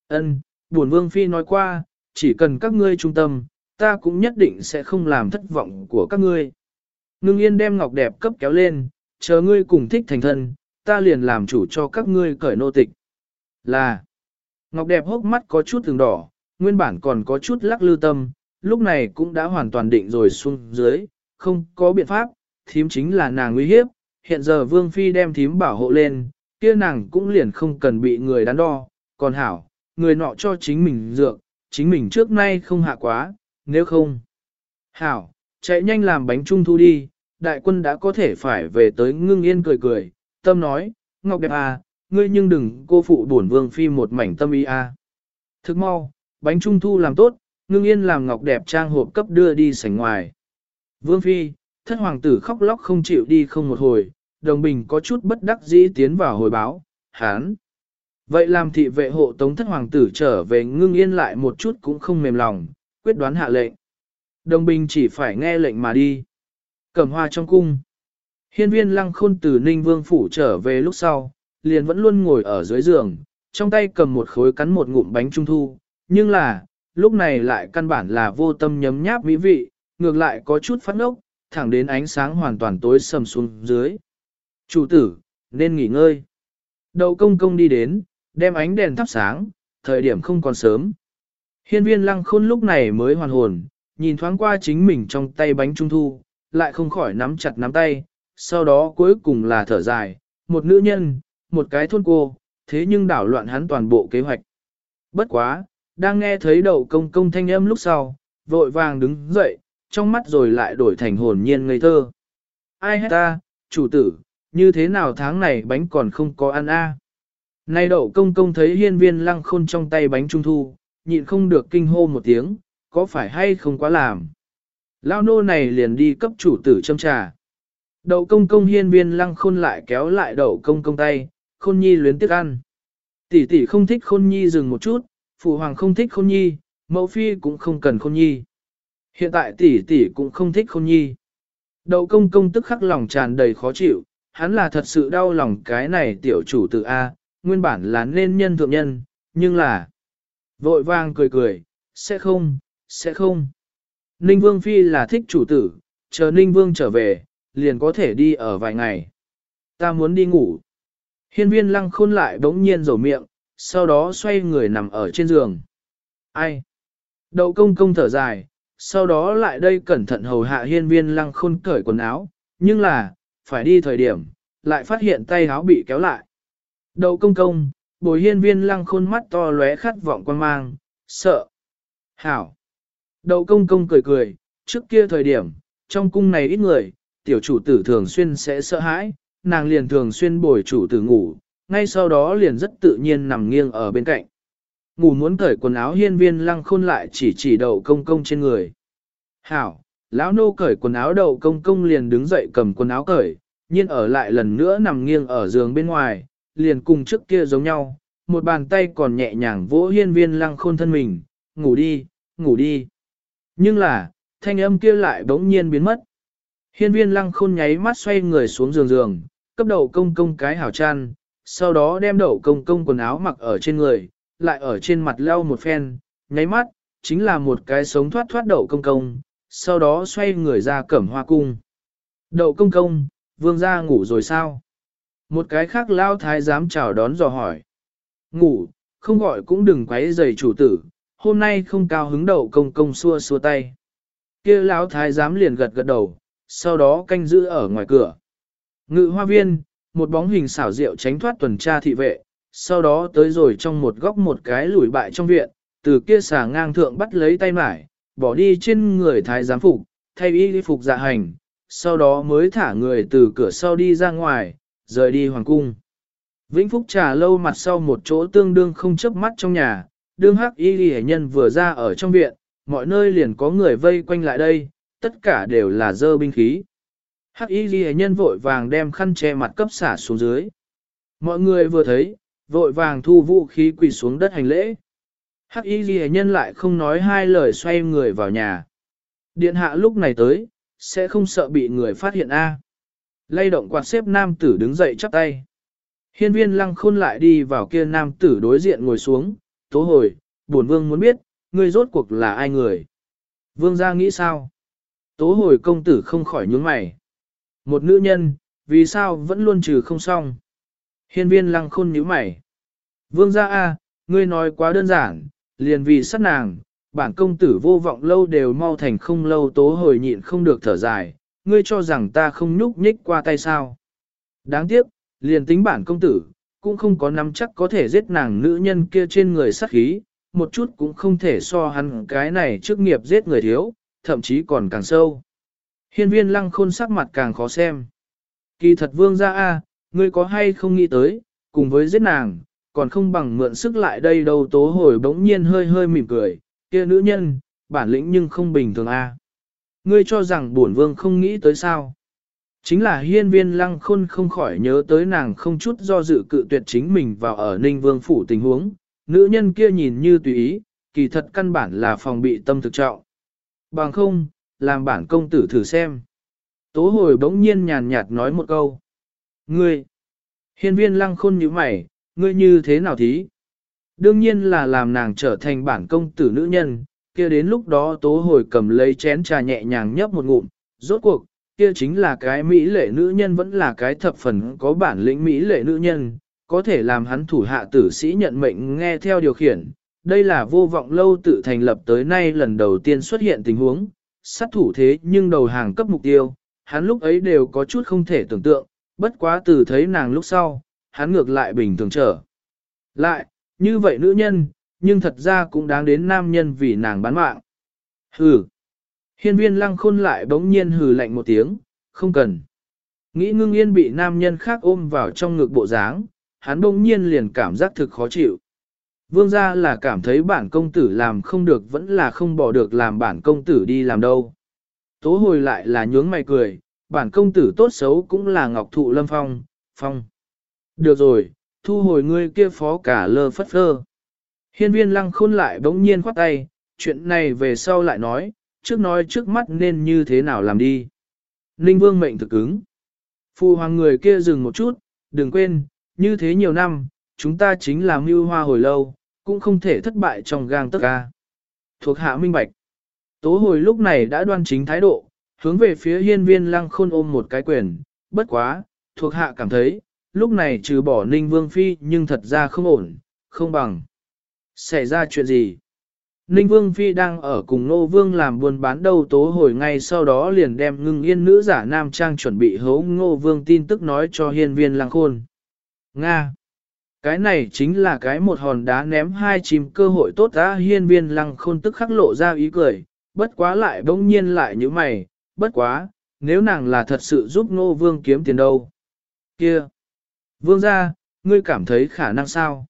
Ân, buồn Vương Phi nói qua, chỉ cần các ngươi trung tâm, ta cũng nhất định sẽ không làm thất vọng của các ngươi. Ngưng yên đem ngọc đẹp cấp kéo lên, chờ ngươi cùng thích thành thân, ta liền làm chủ cho các ngươi cởi nô tịch. Là, ngọc đẹp hốc mắt có chút từng đỏ, nguyên bản còn có chút lắc lư tâm, lúc này cũng đã hoàn toàn định rồi xuống dưới, không có biện pháp, thím chính là nàng nguy hiếp, hiện giờ vương phi đem thím bảo hộ lên, kia nàng cũng liền không cần bị người đắn đo, còn hảo, người nọ cho chính mình dược, chính mình trước nay không hạ quá, nếu không. Hảo, chạy nhanh làm bánh trung thu đi, đại quân đã có thể phải về tới ngưng yên cười cười, tâm nói, Ngọc đẹp à, ngươi nhưng đừng cô phụ bổn vương phi một mảnh tâm ý à. Thức mau, bánh trung thu làm tốt, ngưng yên làm Ngọc đẹp trang hộp cấp đưa đi sảnh ngoài. Vương phi, thất hoàng tử khóc lóc không chịu đi không một hồi, đồng bình có chút bất đắc dĩ tiến vào hồi báo, hán. Vậy làm thị vệ hộ tống thất hoàng tử trở về ngưng yên lại một chút cũng không mềm lòng, quyết đoán hạ lệnh. Đồng bình chỉ phải nghe lệnh mà đi. Cầm hoa trong cung. Hiên viên lăng khôn từ Ninh Vương Phủ trở về lúc sau, liền vẫn luôn ngồi ở dưới giường, trong tay cầm một khối cắn một ngụm bánh trung thu, nhưng là, lúc này lại căn bản là vô tâm nhấm nháp mỹ vị, ngược lại có chút phát ốc, thẳng đến ánh sáng hoàn toàn tối sầm xuống dưới. Chủ tử, nên nghỉ ngơi. Đậu công công đi đến, đem ánh đèn thắp sáng, thời điểm không còn sớm. Hiên viên lăng khôn lúc này mới hoàn hồn, nhìn thoáng qua chính mình trong tay bánh trung thu, lại không khỏi nắm chặt nắm tay, sau đó cuối cùng là thở dài, một nữ nhân, một cái thôn cô, thế nhưng đảo loạn hắn toàn bộ kế hoạch. Bất quá, đang nghe thấy đậu công công thanh âm lúc sau, vội vàng đứng dậy, trong mắt rồi lại đổi thành hồn nhiên ngây thơ. Ai hết ta, chủ tử, như thế nào tháng này bánh còn không có ăn a? Nay đậu công công thấy hiên viên lăng khôn trong tay bánh trung thu, nhịn không được kinh hô một tiếng, có phải hay không quá làm. Lao nô này liền đi cấp chủ tử châm trà. Đậu công công hiên viên lăng khôn lại kéo lại đậu công công tay, khôn nhi luyến tiếc ăn. Tỷ tỷ không thích khôn nhi dừng một chút, phụ hoàng không thích khôn nhi, mẫu phi cũng không cần khôn nhi. Hiện tại tỷ tỷ cũng không thích khôn nhi. Đậu công công tức khắc lòng tràn đầy khó chịu, hắn là thật sự đau lòng cái này tiểu chủ tử A, nguyên bản là nên nhân thượng nhân, nhưng là vội vang cười cười, sẽ không, sẽ không. Ninh Vương Phi là thích chủ tử, chờ Ninh Vương trở về, liền có thể đi ở vài ngày. Ta muốn đi ngủ. Hiên viên lăng khôn lại bỗng nhiên rầu miệng, sau đó xoay người nằm ở trên giường. Ai? Đậu công công thở dài, sau đó lại đây cẩn thận hầu hạ hiên viên lăng khôn cởi quần áo, nhưng là, phải đi thời điểm, lại phát hiện tay áo bị kéo lại. Đậu công công, bồi hiên viên lăng khôn mắt to lóe khát vọng quan mang, sợ. Hảo. Đậu công công cười cười, trước kia thời điểm, trong cung này ít người, tiểu chủ tử thường xuyên sẽ sợ hãi, nàng liền thường xuyên bồi chủ tử ngủ, ngay sau đó liền rất tự nhiên nằm nghiêng ở bên cạnh. Ngủ muốn cởi quần áo hiên viên lăng khôn lại chỉ chỉ đậu công công trên người. Hảo, lão nô cởi quần áo đậu công công liền đứng dậy cầm quần áo cởi, nhiên ở lại lần nữa nằm nghiêng ở giường bên ngoài, liền cùng trước kia giống nhau, một bàn tay còn nhẹ nhàng vỗ hiên viên lăng khôn thân mình, ngủ đi, ngủ đi. Nhưng là, thanh âm kia lại bỗng nhiên biến mất. Hiên viên lăng khôn nháy mắt xoay người xuống giường giường, cấp đầu công công cái hảo chăn, sau đó đem đậu công công quần áo mặc ở trên người, lại ở trên mặt lau một phen, nháy mắt, chính là một cái sống thoát thoát đậu công công, sau đó xoay người ra cẩm hoa cung. Đậu công công, vương gia ngủ rồi sao? Một cái khác lao thái dám chào đón dò hỏi. Ngủ, không gọi cũng đừng quấy rầy chủ tử, hôm nay không cao hứng đậu công công xua xua tay. kia lão thái dám liền gật gật đầu, sau đó canh giữ ở ngoài cửa. Ngự hoa viên, một bóng hình xảo diệu tránh thoát tuần tra thị vệ, sau đó tới rồi trong một góc một cái lùi bại trong viện, từ kia xà ngang thượng bắt lấy tay mải, bỏ đi trên người thái giám phục, thay y phục dạ hành, sau đó mới thả người từ cửa sau đi ra ngoài, rời đi hoàng cung. Vĩnh Phúc trà lâu mặt sau một chỗ tương đương không chớp mắt trong nhà, đương hắc y ghi nhân vừa ra ở trong viện, mọi nơi liền có người vây quanh lại đây, tất cả đều là dơ binh khí. Hắc y ghi nhân vội vàng đem khăn che mặt cấp xả xuống dưới. Mọi người vừa thấy, vội vàng thu vũ khí quỳ xuống đất hành lễ. Hắc y ghi nhân lại không nói hai lời xoay người vào nhà. Điện hạ lúc này tới, sẽ không sợ bị người phát hiện A. Lay động quạt xếp nam tử đứng dậy chắp tay. Hiên viên lăng khôn lại đi vào kia nam tử đối diện ngồi xuống, tố hồi, bổn vương muốn biết, ngươi rốt cuộc là ai người. Vương gia nghĩ sao? Tố hồi công tử không khỏi nhướng mày. Một nữ nhân, vì sao vẫn luôn trừ không xong? Hiên viên lăng khôn nhíu mày. Vương gia A, ngươi nói quá đơn giản, liền vì sát nàng, bản công tử vô vọng lâu đều mau thành không lâu tố hồi nhịn không được thở dài, ngươi cho rằng ta không nhúc nhích qua tay sao. Đáng tiếc, liền tính bản công tử, cũng không có nắm chắc có thể giết nàng nữ nhân kia trên người sát khí, một chút cũng không thể so hắn cái này trước nghiệp giết người thiếu, thậm chí còn càng sâu. Hiên viên lăng khôn sắc mặt càng khó xem. Kỳ thật vương gia A, ngươi có hay không nghĩ tới, cùng với giết nàng, còn không bằng mượn sức lại đây đâu tố hồi bỗng nhiên hơi hơi mỉm cười, kia nữ nhân, bản lĩnh nhưng không bình thường A. Ngươi cho rằng bổn vương không nghĩ tới sao. Chính là hiên viên lăng khôn không khỏi nhớ tới nàng không chút do dự cự tuyệt chính mình vào ở ninh vương phủ tình huống, nữ nhân kia nhìn như tùy ý, kỳ thật căn bản là phòng bị tâm thực trọng. Bằng không, làm bản công tử thử xem. Tố hồi bỗng nhiên nhàn nhạt nói một câu. Ngươi, hiên viên lăng khôn như mày, ngươi như thế nào thí? Đương nhiên là làm nàng trở thành bản công tử nữ nhân, kia đến lúc đó tố hồi cầm lấy chén trà nhẹ nhàng nhấp một ngụm, rốt cuộc, kia chính là cái mỹ lệ nữ nhân vẫn là cái thập phần có bản lĩnh mỹ lệ nữ nhân, có thể làm hắn thủ hạ tử sĩ nhận mệnh nghe theo điều khiển. Đây là vô vọng lâu tự thành lập tới nay lần đầu tiên xuất hiện tình huống, sát thủ thế nhưng đầu hàng cấp mục tiêu, hắn lúc ấy đều có chút không thể tưởng tượng, bất quá từ thấy nàng lúc sau, hắn ngược lại bình thường trở. Lại, như vậy nữ nhân, nhưng thật ra cũng đáng đến nam nhân vì nàng bán mạng. Hừ. Hiên viên lăng khôn lại bỗng nhiên hừ lạnh một tiếng, không cần. Nghĩ ngưng yên bị nam nhân khác ôm vào trong ngực bộ dáng, hắn bỗng nhiên liền cảm giác thực khó chịu. Vương gia là cảm thấy bản công tử làm không được vẫn là không bỏ được làm bản công tử đi làm đâu. Tố hồi lại là nhướng mày cười, bản công tử tốt xấu cũng là ngọc thụ lâm phong, phong. Được rồi, thu hồi ngươi kia phó cả lơ phất phơ. Hiên viên lăng khôn lại bỗng nhiên khoát tay, chuyện này về sau lại nói, trước nói trước mắt nên như thế nào làm đi. Ninh vương mệnh thực ứng. Phu hoàng người kia dừng một chút, đừng quên, như thế nhiều năm, chúng ta chính là mưu hoa hồi lâu, cũng không thể thất bại trong gang tất ca. Thuộc hạ minh bạch. Tố hồi lúc này đã đoan chính thái độ, hướng về phía hiên viên lăng khôn ôm một cái quyền, bất quá, thuộc hạ cảm thấy, lúc này trừ bỏ ninh vương phi nhưng thật ra không ổn, không bằng. Xảy ra chuyện gì? Ninh Vương Phi đang ở cùng Nô Vương làm buôn bán đâu tố hồi ngay sau đó liền đem ngưng yên nữ giả nam trang chuẩn bị hấu Ngô Vương tin tức nói cho hiên viên lăng khôn. Nga! Cái này chính là cái một hòn đá ném hai chìm cơ hội tốt ra hiên viên lăng khôn tức khắc lộ ra ý cười, bất quá lại bỗng nhiên lại như mày, bất quá, nếu nàng là thật sự giúp Ngô Vương kiếm tiền đâu. Kia! Vương ra, ngươi cảm thấy khả năng sao?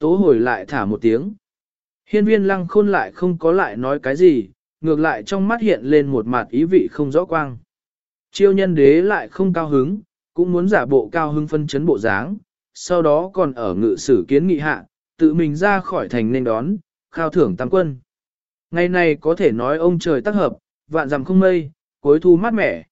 Tố hồi lại thả một tiếng. Hiên viên lăng khôn lại không có lại nói cái gì, ngược lại trong mắt hiện lên một mặt ý vị không rõ quang. Chiêu nhân đế lại không cao hứng, cũng muốn giả bộ cao hứng phân chấn bộ dáng, sau đó còn ở ngự sử kiến nghị hạ, tự mình ra khỏi thành nên đón, khao thưởng tam quân. Ngày này có thể nói ông trời tác hợp, vạn dặm không mây, cuối thu mát mẻ.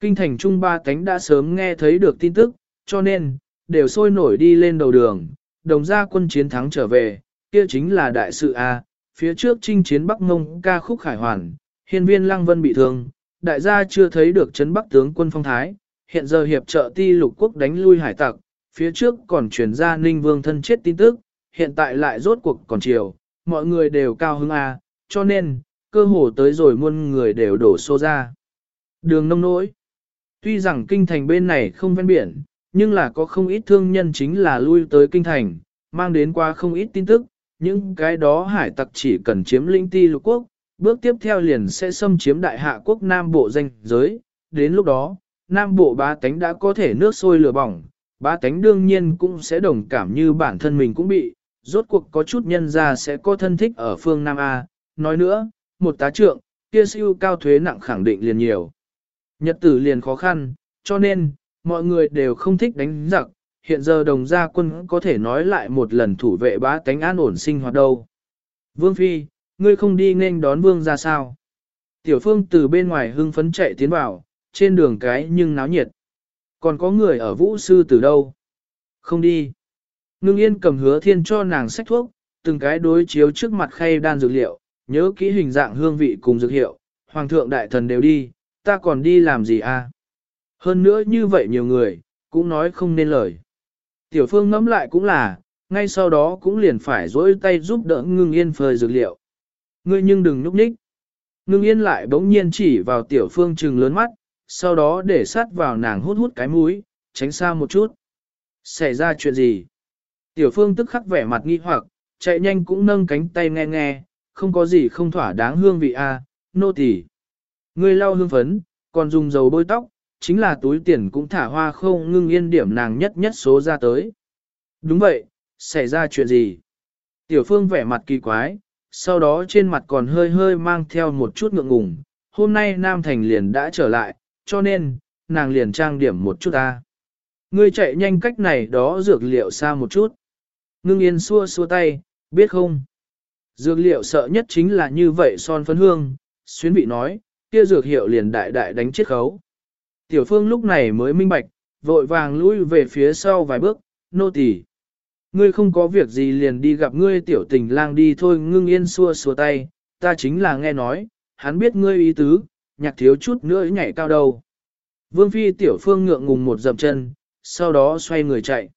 Kinh thành Trung Ba Cánh đã sớm nghe thấy được tin tức, cho nên, đều sôi nổi đi lên đầu đường, đồng gia quân chiến thắng trở về, kia chính là đại sự A, phía trước chinh chiến Bắc Ngông ca khúc khải hoàn, hiên viên Lăng Vân bị thương, đại gia chưa thấy được chấn Bắc tướng quân phong thái, hiện giờ hiệp trợ ti lục quốc đánh lui hải tặc, phía trước còn truyền ra Ninh Vương thân chết tin tức, hiện tại lại rốt cuộc còn chiều, mọi người đều cao hứng A, cho nên, cơ hồ tới rồi muôn người đều đổ xô ra. Đường nông nỗi Tuy rằng kinh thành bên này không ven biển, nhưng là có không ít thương nhân chính là lui tới kinh thành, mang đến qua không ít tin tức, những cái đó hải tặc chỉ cần chiếm lĩnh ti lục quốc, bước tiếp theo liền sẽ xâm chiếm đại hạ quốc Nam Bộ danh giới, đến lúc đó, Nam Bộ ba tánh đã có thể nước sôi lửa bỏng, ba tánh đương nhiên cũng sẽ đồng cảm như bản thân mình cũng bị, rốt cuộc có chút nhân ra sẽ có thân thích ở phương Nam A, nói nữa, một tá trượng, kia siêu cao thuế nặng khẳng định liền nhiều. Nhật tử liền khó khăn, cho nên, mọi người đều không thích đánh giặc, hiện giờ đồng gia quân có thể nói lại một lần thủ vệ bá tánh an ổn sinh hoạt đâu. Vương Phi, ngươi không đi nên đón vương ra sao? Tiểu phương từ bên ngoài hưng phấn chạy tiến vào, trên đường cái nhưng náo nhiệt. Còn có người ở vũ sư từ đâu? Không đi. Ngưng yên cầm hứa thiên cho nàng sách thuốc, từng cái đối chiếu trước mặt khay đan dược liệu, nhớ kỹ hình dạng hương vị cùng dược hiệu, hoàng thượng đại thần đều đi, ta còn đi làm gì à? Hơn nữa như vậy nhiều người, cũng nói không nên lời. Tiểu phương ngẫm lại cũng là, ngay sau đó cũng liền phải dỗi tay giúp đỡ ngưng yên phơi dược liệu. Ngươi nhưng đừng núp ních. Ngưng yên lại bỗng nhiên chỉ vào tiểu phương trừng lớn mắt, sau đó để sát vào nàng hút hút cái mũi, tránh xa một chút. Xảy ra chuyện gì? Tiểu phương tức khắc vẻ mặt nghi hoặc, chạy nhanh cũng nâng cánh tay nghe nghe, không có gì không thỏa đáng hương vị a, nô tỳ. Ngươi lau hương phấn, còn dùng dầu bôi tóc, chính là túi tiền cũng thả hoa không ngưng yên điểm nàng nhất nhất số ra tới. Đúng vậy, xảy ra chuyện gì? Tiểu phương vẻ mặt kỳ quái, sau đó trên mặt còn hơi hơi mang theo một chút ngượng ngùng. Hôm nay Nam Thành liền đã trở lại, cho nên, nàng liền trang điểm một chút ta. Ngươi chạy nhanh cách này đó dược liệu xa một chút. Ngưng yên xua xua tay, biết không? Dược liệu sợ nhất chính là như vậy son phấn hương, xuyến bị nói, kia dược hiệu liền đại đại đánh chết khấu. Tiểu phương lúc này mới minh bạch, vội vàng lui về phía sau vài bước, nô tỳ, Ngươi không có việc gì liền đi gặp ngươi tiểu tình lang đi thôi ngưng yên xua xua tay, ta chính là nghe nói, hắn biết ngươi ý tứ, nhạc thiếu chút nữa nhảy cao đầu. Vương phi tiểu phương ngượng ngùng một dậm chân, sau đó xoay người chạy.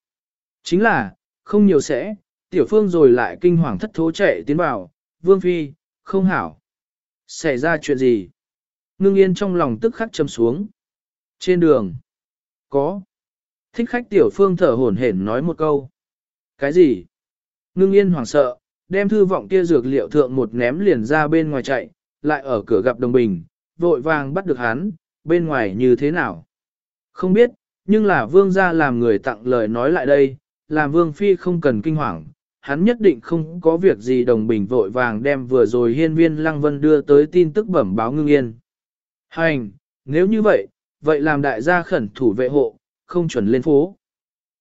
Chính là, không nhiều sẽ, tiểu phương rồi lại kinh hoàng thất thố chạy tiến vào, vương phi, không hảo. Xảy ra chuyện gì? Ngưng yên trong lòng tức khắc châm xuống. Trên đường. Có. Thích khách tiểu phương thở hổn hển nói một câu. Cái gì? Ngưng yên hoảng sợ, đem thư vọng kia dược liệu thượng một ném liền ra bên ngoài chạy, lại ở cửa gặp đồng bình, vội vàng bắt được hắn, bên ngoài như thế nào? Không biết, nhưng là vương gia làm người tặng lời nói lại đây, làm vương phi không cần kinh hoàng, hắn nhất định không có việc gì đồng bình vội vàng đem vừa rồi hiên viên lăng vân đưa tới tin tức bẩm báo ngưng yên. Hành, nếu như vậy, vậy làm đại gia khẩn thủ vệ hộ, không chuẩn lên phố.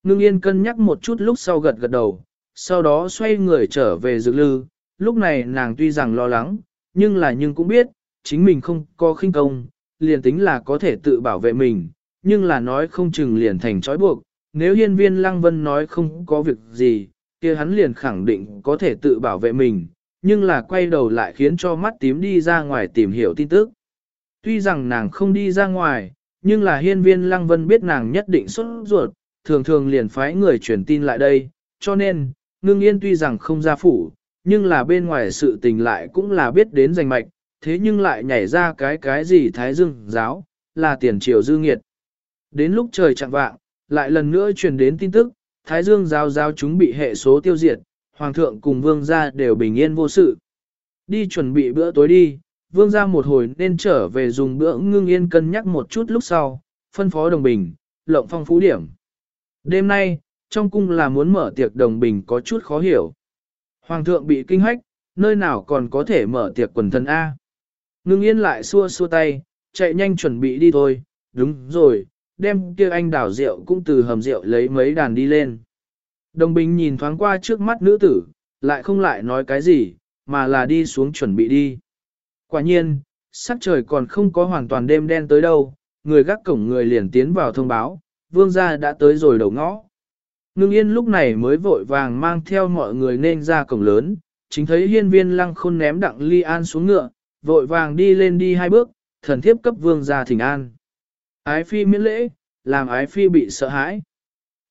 Ngưng yên cân nhắc một chút lúc sau gật gật đầu, sau đó xoay người trở về dược lư, lúc này nàng tuy rằng lo lắng, nhưng là nhưng cũng biết, chính mình không có khinh công, liền tính là có thể tự bảo vệ mình, nhưng là nói không chừng liền thành trói buộc, nếu hiên viên lăng vân nói không có việc gì, kia hắn liền khẳng định có thể tự bảo vệ mình, nhưng là quay đầu lại khiến cho mắt tím đi ra ngoài tìm hiểu tin tức. Tuy rằng nàng không đi ra ngoài, nhưng là hiên viên lăng vân biết nàng nhất định xuất ruột, thường thường liền phái người truyền tin lại đây, cho nên, ngưng yên tuy rằng không ra phủ, nhưng là bên ngoài sự tình lại cũng là biết đến danh mạch, thế nhưng lại nhảy ra cái cái gì thái dương giáo, là tiền triều dư nghiệt. Đến lúc trời chạng vạng, lại lần nữa truyền đến tin tức, thái dương giáo giáo chúng bị hệ số tiêu diệt, hoàng thượng cùng vương gia đều bình yên vô sự. Đi chuẩn bị bữa tối đi, vương ra một hồi nên trở về dùng bữa ngưng yên cân nhắc một chút lúc sau, phân phó đồng bình, lộng phong phú điểm. Đêm nay, trong cung là muốn mở tiệc đồng bình có chút khó hiểu. Hoàng thượng bị kinh hách, nơi nào còn có thể mở tiệc quần thân A. Ngưng yên lại xua xua tay, chạy nhanh chuẩn bị đi thôi, đúng rồi, đem kia anh đảo rượu cũng từ hầm rượu lấy mấy đàn đi lên. Đồng bình nhìn thoáng qua trước mắt nữ tử, lại không lại nói cái gì, mà là đi xuống chuẩn bị đi. Quả nhiên, sắc trời còn không có hoàn toàn đêm đen tới đâu, người gác cổng người liền tiến vào thông báo, vương gia đã tới rồi đầu ngõ. Ngưng yên lúc này mới vội vàng mang theo mọi người nên ra cổng lớn, chính thấy hiên viên lăng khôn ném đặng ly an xuống ngựa, vội vàng đi lên đi hai bước, thần thiếp cấp vương gia thỉnh an. Ái phi miễn lễ, làm ái phi bị sợ hãi.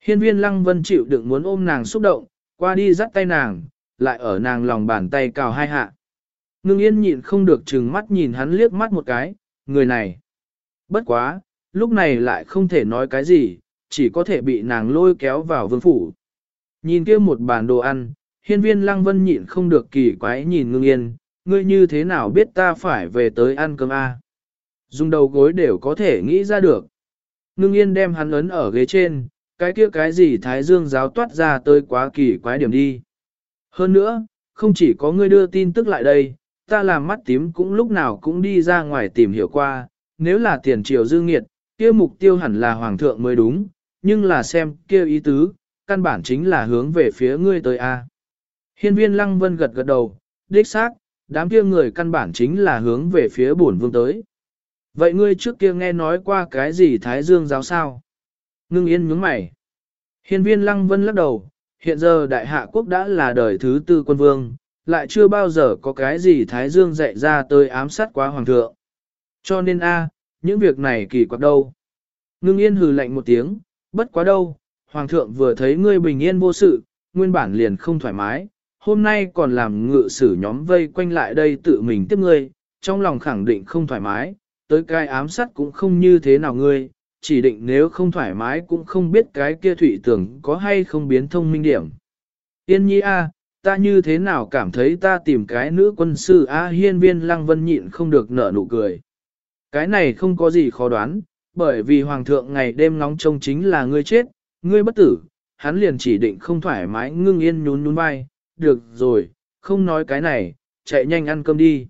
Hiên viên lăng vân chịu đựng muốn ôm nàng xúc động, qua đi dắt tay nàng, lại ở nàng lòng bàn tay cào hai hạ. Ngưng yên nhịn không được chừng mắt nhìn hắn liếc mắt một cái, người này. Bất quá, lúc này lại không thể nói cái gì, chỉ có thể bị nàng lôi kéo vào vương phủ. Nhìn kia một bàn đồ ăn, hiên viên lăng vân nhịn không được kỳ quái nhìn ngưng yên, ngươi như thế nào biết ta phải về tới ăn cơm a? Dùng đầu gối đều có thể nghĩ ra được. Ngưng yên đem hắn ấn ở ghế trên, cái kia cái gì thái dương giáo toát ra tới quá kỳ quái điểm đi. Hơn nữa, không chỉ có ngươi đưa tin tức lại đây, ta làm mắt tím cũng lúc nào cũng đi ra ngoài tìm hiểu qua, nếu là tiền triều dư nghiệt, kia mục tiêu hẳn là hoàng thượng mới đúng, nhưng là xem kia ý tứ, căn bản chính là hướng về phía ngươi tới A. Hiên viên lăng vân gật gật đầu, đích xác, đám kia người căn bản chính là hướng về phía bổn vương tới. Vậy ngươi trước kia nghe nói qua cái gì Thái Dương giáo sao? Ngưng yên nhướng mày. Hiên viên lăng vân lắc đầu, hiện giờ đại hạ quốc đã là đời thứ tư quân vương, lại chưa bao giờ có cái gì Thái Dương dạy ra tới ám sát quá hoàng thượng. Cho nên a, những việc này kỳ quặc đâu. Ngưng yên hừ lạnh một tiếng, bất quá đâu, hoàng thượng vừa thấy ngươi bình yên vô sự, nguyên bản liền không thoải mái, hôm nay còn làm ngự sử nhóm vây quanh lại đây tự mình tiếp ngươi, trong lòng khẳng định không thoải mái, tới cái ám sát cũng không như thế nào ngươi, chỉ định nếu không thoải mái cũng không biết cái kia thủy tưởng có hay không biến thông minh điểm. Yên nhi a, ta như thế nào cảm thấy ta tìm cái nữ quân sư a hiên viên lăng vân nhịn không được nở nụ cười. Cái này không có gì khó đoán, bởi vì hoàng thượng ngày đêm nóng trông chính là ngươi chết, ngươi bất tử, hắn liền chỉ định không thoải mái ngưng yên nhún nhún vai, được rồi, không nói cái này, chạy nhanh ăn cơm đi.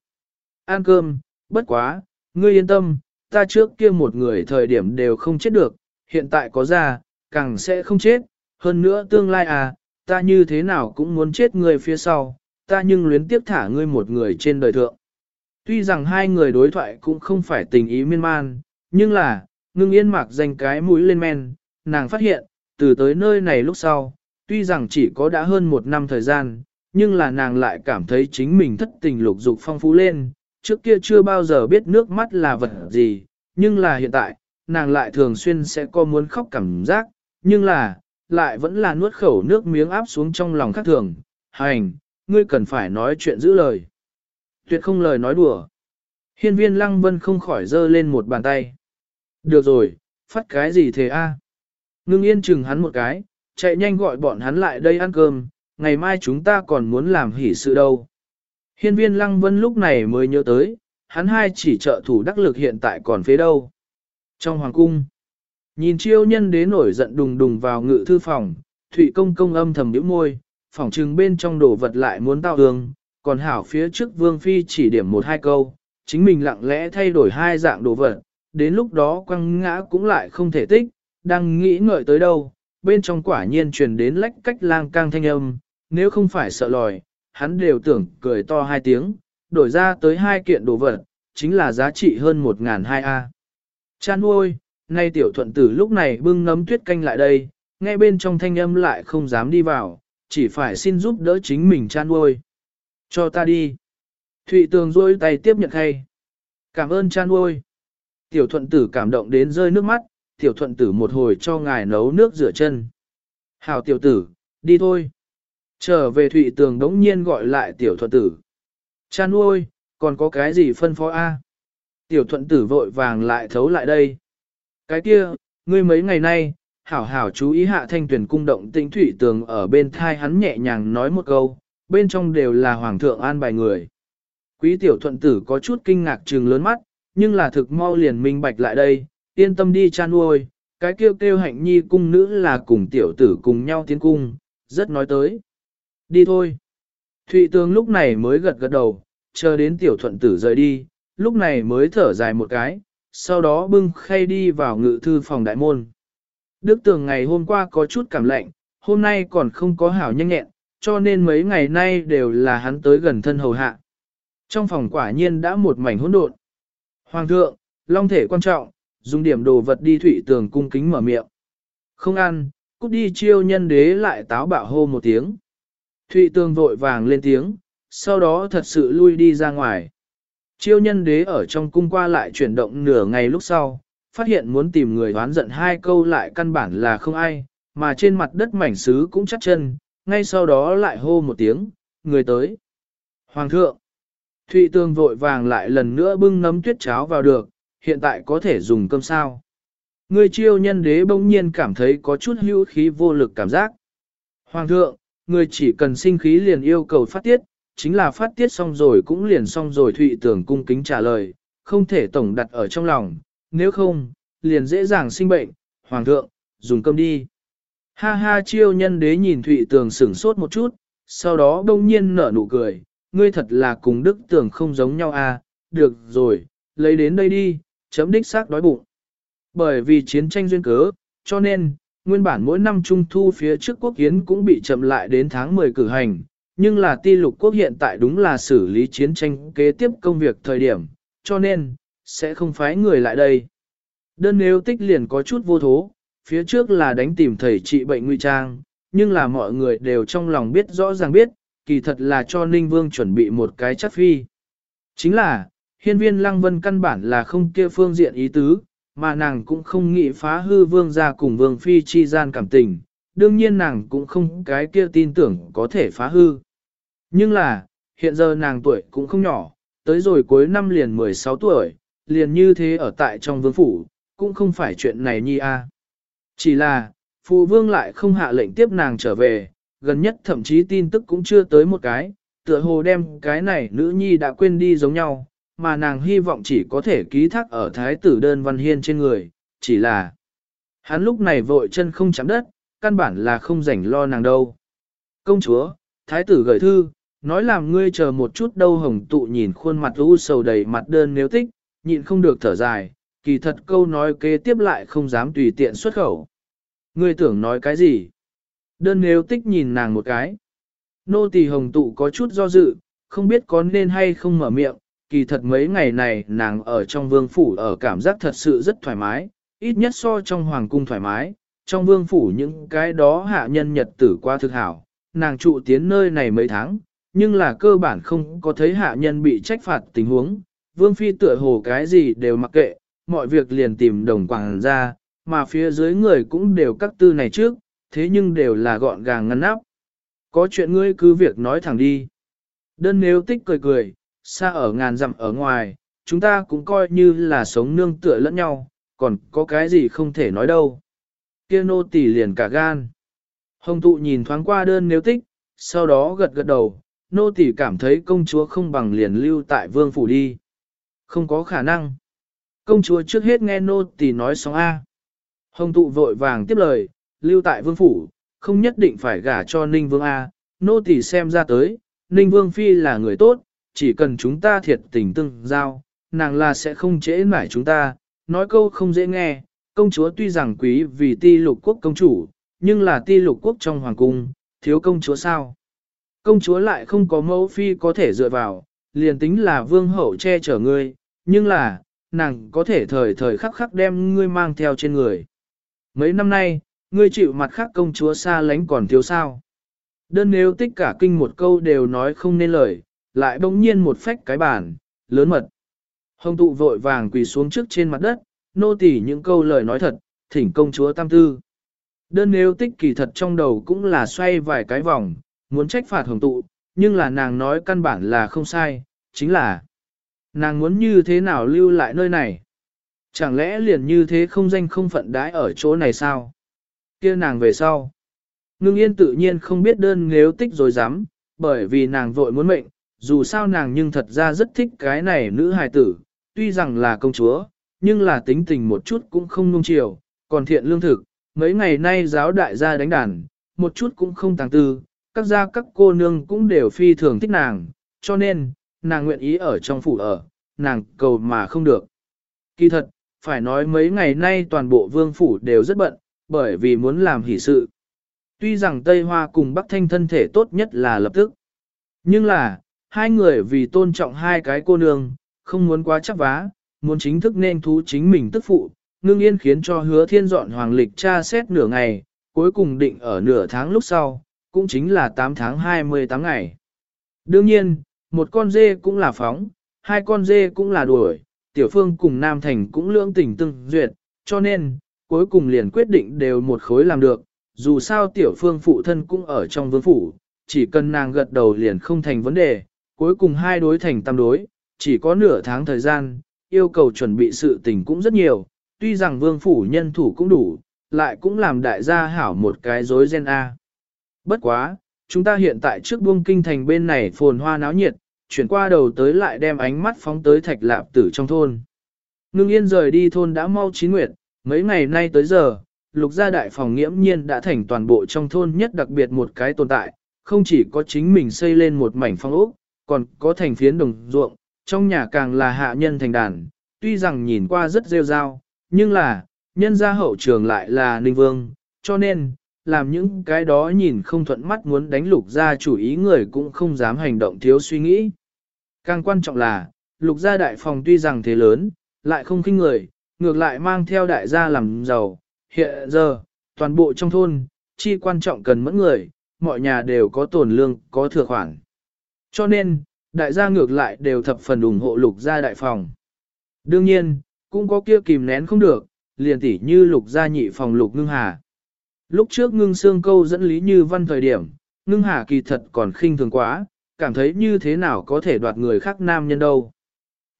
Ăn cơm, bất quá, ngươi yên tâm, ta trước kia một người thời điểm đều không chết được, hiện tại có ra, càng sẽ không chết, hơn nữa tương lai à, ta như thế nào cũng muốn chết ngươi phía sau, ta nhưng luyến tiếp thả ngươi một người trên đời thượng. Tuy rằng hai người đối thoại cũng không phải tình ý miên man, nhưng là, ngưng yên mạc danh cái mũi lên men, nàng phát hiện, từ tới nơi này lúc sau, tuy rằng chỉ có đã hơn một năm thời gian, nhưng là nàng lại cảm thấy chính mình thất tình lục dục phong phú lên, trước kia chưa bao giờ biết nước mắt là vật gì, nhưng là hiện tại, nàng lại thường xuyên sẽ có muốn khóc cảm giác, nhưng là, lại vẫn là nuốt khẩu nước miếng áp xuống trong lòng khác thường, hành, ngươi cần phải nói chuyện giữ lời. Tuyệt không lời nói đùa. Hiên viên lăng vân không khỏi giơ lên một bàn tay. Được rồi, phát cái gì thế a? Ngưng yên chừng hắn một cái, chạy nhanh gọi bọn hắn lại đây ăn cơm, ngày mai chúng ta còn muốn làm hỷ sự đâu. Hiên viên lăng vân lúc này mới nhớ tới, hắn hai chỉ trợ thủ đắc lực hiện tại còn phía đâu. Trong hoàng cung, nhìn chiêu nhân đế nổi giận đùng đùng vào ngự thư phòng, thụy công công âm thầm nhíu môi, phỏng trừng bên trong đồ vật lại muốn tao hương, còn hảo phía trước vương phi chỉ điểm một hai câu, chính mình lặng lẽ thay đổi hai dạng đồ vật, đến lúc đó quăng ngã cũng lại không thể tích, đang nghĩ ngợi tới đâu, bên trong quả nhiên truyền đến lách cách lang cang thanh âm, nếu không phải sợ lòi, hắn đều tưởng cười to hai tiếng, đổi ra tới hai kiện đồ vật, chính là giá trị hơn một ngàn hai a. Chan ôi, nay tiểu thuận tử lúc này bưng ngấm tuyết canh lại đây, nghe bên trong thanh âm lại không dám đi vào, chỉ phải xin giúp đỡ chính mình chan nuôi. Cho ta đi. Thụy tường rôi tay tiếp nhận khay. Cảm ơn chan nuôi. Tiểu thuận tử cảm động đến rơi nước mắt, tiểu thuận tử một hồi cho ngài nấu nước rửa chân. Hảo tiểu tử, đi thôi. Trở về thụy tường đống nhiên gọi lại tiểu thuận tử. chan nuôi, còn có cái gì phân phó A? Tiểu thuận tử vội vàng lại thấu lại đây. Cái kia, ngươi mấy ngày nay, hảo hảo chú ý hạ thanh tuyển cung động tĩnh thủy tường ở bên thai hắn nhẹ nhàng nói một câu, bên trong đều là hoàng thượng an bài người. Quý tiểu thuận tử có chút kinh ngạc trừng lớn mắt, nhưng là thực mau liền minh bạch lại đây, yên tâm đi cha nuôi, cái kêu kêu hạnh nhi cung nữ là cùng tiểu tử cùng nhau tiến cung, rất nói tới. Đi thôi. Thụy tường lúc này mới gật gật đầu, chờ đến tiểu thuận tử rời đi, lúc này mới thở dài một cái, sau đó bưng khay đi vào ngự thư phòng đại môn. Đức tường ngày hôm qua có chút cảm lạnh, hôm nay còn không có hảo nhanh nhẹn, cho nên mấy ngày nay đều là hắn tới gần thân hầu hạ. Trong phòng quả nhiên đã một mảnh hỗn độn. Hoàng thượng, long thể quan trọng, dùng điểm đồ vật đi thụy tường cung kính mở miệng. Không ăn, cút đi chiêu nhân đế lại táo bạo hô một tiếng. Thụy tường vội vàng lên tiếng, sau đó thật sự lui đi ra ngoài. Chiêu nhân đế ở trong cung qua lại chuyển động nửa ngày lúc sau, phát hiện muốn tìm người đoán giận hai câu lại căn bản là không ai, mà trên mặt đất mảnh sứ cũng chắc chân, ngay sau đó lại hô một tiếng, người tới. Hoàng thượng, Thụy Tương vội vàng lại lần nữa bưng nấm tuyết cháo vào được, hiện tại có thể dùng cơm sao. Người chiêu nhân đế bỗng nhiên cảm thấy có chút hữu khí vô lực cảm giác. Hoàng thượng, người chỉ cần sinh khí liền yêu cầu phát tiết, chính là phát tiết xong rồi cũng liền xong rồi thụy tưởng cung kính trả lời, không thể tổng đặt ở trong lòng, nếu không, liền dễ dàng sinh bệnh, hoàng thượng, dùng cơm đi. Ha ha chiêu nhân đế nhìn thụy tường sửng sốt một chút, sau đó đông nhiên nở nụ cười, ngươi thật là cùng đức tưởng không giống nhau à, được rồi, lấy đến đây đi, chấm đích xác đói bụng. Bởi vì chiến tranh duyên cớ, cho nên, nguyên bản mỗi năm trung thu phía trước quốc kiến cũng bị chậm lại đến tháng 10 cử hành, nhưng là ti lục quốc hiện tại đúng là xử lý chiến tranh kế tiếp công việc thời điểm, cho nên, sẽ không phái người lại đây. Đơn nếu tích liền có chút vô thố, phía trước là đánh tìm thầy trị bệnh nguy trang, nhưng là mọi người đều trong lòng biết rõ ràng biết, kỳ thật là cho Ninh Vương chuẩn bị một cái chắc phi. Chính là, hiên viên lăng vân căn bản là không kia phương diện ý tứ, mà nàng cũng không nghĩ phá hư vương gia cùng vương phi chi gian cảm tình, đương nhiên nàng cũng không cái kia tin tưởng có thể phá hư. Nhưng là, hiện giờ nàng tuổi cũng không nhỏ, tới rồi cuối năm liền 16 tuổi, liền như thế ở tại trong vương phủ, cũng không phải chuyện này nhi a. Chỉ là, phụ vương lại không hạ lệnh tiếp nàng trở về, gần nhất thậm chí tin tức cũng chưa tới một cái, tựa hồ đem cái này nữ nhi đã quên đi giống nhau, mà nàng hy vọng chỉ có thể ký thác ở thái tử đơn văn hiên trên người, chỉ là hắn lúc này vội chân không chạm đất, căn bản là không rảnh lo nàng đâu. Công chúa, thái tử gửi thư, nói làm ngươi chờ một chút đâu hồng tụ nhìn khuôn mặt u sầu đầy mặt đơn nếu tích, nhịn không được thở dài, kỳ thật câu nói kế tiếp lại không dám tùy tiện xuất khẩu. Ngươi tưởng nói cái gì? Đơn nếu tích nhìn nàng một cái. Nô tỳ hồng tụ có chút do dự, không biết có nên hay không mở miệng, kỳ thật mấy ngày này nàng ở trong vương phủ ở cảm giác thật sự rất thoải mái, ít nhất so trong hoàng cung thoải mái, trong vương phủ những cái đó hạ nhân nhật tử qua thực hảo, nàng trụ tiến nơi này mấy tháng, nhưng là cơ bản không có thấy hạ nhân bị trách phạt tình huống, vương phi tựa hồ cái gì đều mặc kệ, mọi việc liền tìm đồng quảng ra, mà phía dưới người cũng đều các tư này trước, thế nhưng đều là gọn gàng ngăn nắp. Có chuyện ngươi cứ việc nói thẳng đi. Đơn nếu tích cười cười, xa ở ngàn dặm ở ngoài, chúng ta cũng coi như là sống nương tựa lẫn nhau, còn có cái gì không thể nói đâu. Kia nô tỳ liền cả gan. Hồng tụ nhìn thoáng qua đơn nếu tích, sau đó gật gật đầu, nô tỳ cảm thấy công chúa không bằng liền lưu tại vương phủ đi. Không có khả năng. Công chúa trước hết nghe nô tỳ nói xong A. Hồng tụ vội vàng tiếp lời, lưu tại vương phủ, không nhất định phải gả cho Ninh Vương A. Nô tỳ xem ra tới, Ninh Vương Phi là người tốt, chỉ cần chúng ta thiệt tình tương giao, nàng là sẽ không trễ mải chúng ta. Nói câu không dễ nghe, công chúa tuy rằng quý vì ti lục quốc công chủ, nhưng là ti lục quốc trong hoàng cung, thiếu công chúa sao? Công chúa lại không có mẫu phi có thể dựa vào, liền tính là vương hậu che chở ngươi, nhưng là, nàng có thể thời thời khắc khắc đem ngươi mang theo trên người. Mấy năm nay, ngươi chịu mặt khác công chúa xa lánh còn thiếu sao. Đơn nếu tích cả kinh một câu đều nói không nên lời, lại bỗng nhiên một phách cái bản, lớn mật. Hồng tụ vội vàng quỳ xuống trước trên mặt đất, nô tỉ những câu lời nói thật, thỉnh công chúa tam tư. Đơn nếu tích kỳ thật trong đầu cũng là xoay vài cái vòng, muốn trách phạt hồng tụ, nhưng là nàng nói căn bản là không sai, chính là nàng muốn như thế nào lưu lại nơi này. Chẳng lẽ liền như thế không danh không phận đái ở chỗ này sao? kia nàng về sau. Ngưng yên tự nhiên không biết đơn nếu tích rồi dám, bởi vì nàng vội muốn mệnh, dù sao nàng nhưng thật ra rất thích cái này nữ hài tử, tuy rằng là công chúa, nhưng là tính tình một chút cũng không nung chiều, còn thiện lương thực, mấy ngày nay giáo đại gia đánh đàn, một chút cũng không tàng tư, các gia các cô nương cũng đều phi thường thích nàng, cho nên, nàng nguyện ý ở trong phủ ở, nàng cầu mà không được. Kỳ thật, phải nói mấy ngày nay toàn bộ vương phủ đều rất bận, bởi vì muốn làm hỷ sự. Tuy rằng Tây Hoa cùng Bắc Thanh thân thể tốt nhất là lập tức. Nhưng là, hai người vì tôn trọng hai cái cô nương, không muốn quá chắc vá, muốn chính thức nên thú chính mình tức phụ, ngưng yên khiến cho hứa thiên dọn hoàng lịch tra xét nửa ngày, cuối cùng định ở nửa tháng lúc sau, cũng chính là 8 tháng 28 ngày. Đương nhiên, một con dê cũng là phóng, hai con dê cũng là đuổi, tiểu phương cùng Nam Thành cũng lưỡng tình tương duyệt, cho nên, cuối cùng liền quyết định đều một khối làm được, dù sao tiểu phương phụ thân cũng ở trong vương phủ, chỉ cần nàng gật đầu liền không thành vấn đề, cuối cùng hai đối thành tam đối, chỉ có nửa tháng thời gian, yêu cầu chuẩn bị sự tình cũng rất nhiều, tuy rằng vương phủ nhân thủ cũng đủ, lại cũng làm đại gia hảo một cái rối gen A. Bất quá, chúng ta hiện tại trước buông kinh thành bên này phồn hoa náo nhiệt, chuyển qua đầu tới lại đem ánh mắt phóng tới thạch lạp tử trong thôn. Ngưng yên rời đi thôn đã mau chín nguyệt, mấy ngày nay tới giờ, lục gia đại phòng nghiễm nhiên đã thành toàn bộ trong thôn nhất đặc biệt một cái tồn tại, không chỉ có chính mình xây lên một mảnh phong ốc, còn có thành phiến đồng ruộng, trong nhà càng là hạ nhân thành đàn, tuy rằng nhìn qua rất rêu rao, nhưng là, nhân gia hậu trường lại là ninh vương, cho nên, làm những cái đó nhìn không thuận mắt muốn đánh lục gia chủ ý người cũng không dám hành động thiếu suy nghĩ. Càng quan trọng là, lục gia đại phòng tuy rằng thế lớn, lại không khinh người, ngược lại mang theo đại gia làm giàu. Hiện giờ, toàn bộ trong thôn, chi quan trọng cần mẫn người, mọi nhà đều có tổn lương, có thừa khoản. Cho nên, đại gia ngược lại đều thập phần ủng hộ lục gia đại phòng. Đương nhiên, cũng có kia kìm nén không được, liền tỉ như lục gia nhị phòng lục ngưng hà. Lúc trước ngưng xương câu dẫn Lý Như Văn thời điểm, ngưng hà kỳ thật còn khinh thường quá, cảm thấy như thế nào có thể đoạt người khác nam nhân đâu.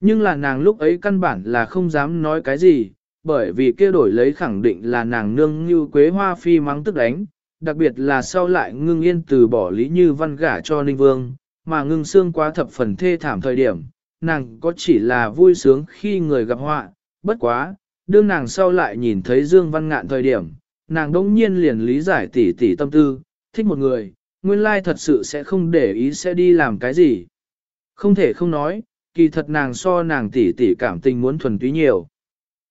Nhưng là nàng lúc ấy căn bản là không dám nói cái gì, bởi vì kia đổi lấy khẳng định là nàng nương như quế hoa phi mắng tức đánh, đặc biệt là sau lại ngưng yên từ bỏ Lý Như Văn gả cho Ninh Vương, mà ngưng xương quá thập phần thê thảm thời điểm, nàng có chỉ là vui sướng khi người gặp họa, bất quá, đương nàng sau lại nhìn thấy Dương Văn Ngạn thời điểm, nàng đỗng nhiên liền lý giải tỉ tỉ tâm tư, thích một người, nguyên lai thật sự sẽ không để ý sẽ đi làm cái gì. Không thể không nói, kỳ thật nàng so nàng tỉ tỉ cảm tình muốn thuần túy nhiều.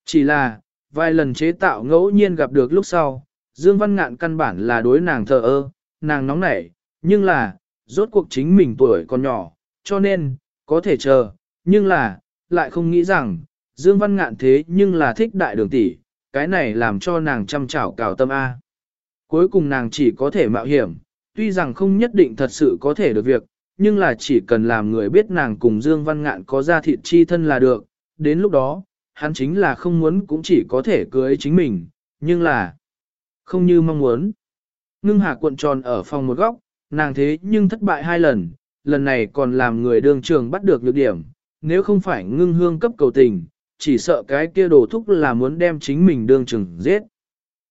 Chỉ là, vài lần chế tạo ngẫu nhiên gặp được lúc sau, Dương Văn Ngạn căn bản là đối nàng thờ ơ, nàng nóng nảy, nhưng là, rốt cuộc chính mình tuổi còn nhỏ, cho nên, có thể chờ, nhưng là, lại không nghĩ rằng, Dương Văn Ngạn thế nhưng là thích đại đường tỷ, cái này làm cho nàng chăm chảo cào tâm A. Cuối cùng nàng chỉ có thể mạo hiểm, tuy rằng không nhất định thật sự có thể được việc, nhưng là chỉ cần làm người biết nàng cùng Dương Văn Ngạn có ra thịt chi thân là được, đến lúc đó, hắn chính là không muốn cũng chỉ có thể cưới chính mình, nhưng là không như mong muốn. Ngưng hạ cuộn tròn ở phòng một góc, nàng thế nhưng thất bại hai lần, lần này còn làm người đương trường bắt được nhược điểm, nếu không phải ngưng hương cấp cầu tình, chỉ sợ cái kia đồ thúc là muốn đem chính mình đương trường giết.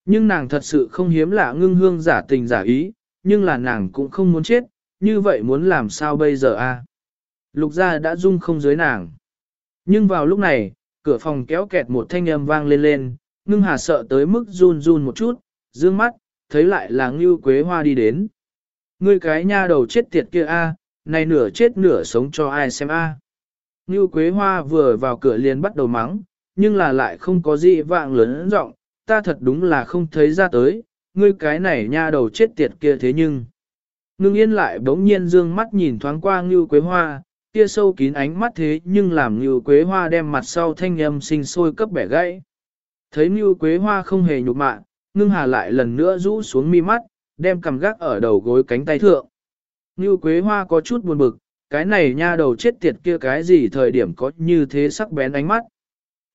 Nhưng nàng thật sự không hiếm lạ ngưng hương giả tình giả ý, nhưng là nàng cũng không muốn chết, như vậy muốn làm sao bây giờ a? Lục gia đã rung không dưới nàng. Nhưng vào lúc này, cửa phòng kéo kẹt một thanh âm vang lên lên, ngưng hà sợ tới mức run run một chút, dương mắt, thấy lại là Ngưu Quế Hoa đi đến. Ngươi cái nha đầu chết tiệt kia a, này nửa chết nửa sống cho ai xem a. À. Quế Hoa vừa vào cửa liền bắt đầu mắng, nhưng là lại không có gì vạng lớn giọng, ta thật đúng là không thấy ra tới, ngươi cái này nha đầu chết tiệt kia thế nhưng. Ngưng yên lại bỗng nhiên dương mắt nhìn thoáng qua Ngưu Quế Hoa, kia sâu kín ánh mắt thế nhưng làm Ngưu Quế Hoa đem mặt sau thanh âm sinh sôi cấp bẻ gãy. Thấy Ngưu Quế Hoa không hề nhục mạ, ngưng hà lại lần nữa rũ xuống mi mắt, đem cầm gác ở đầu gối cánh tay thượng. Như Quế Hoa có chút buồn bực, cái này nha đầu chết tiệt kia cái gì thời điểm có như thế sắc bén ánh mắt.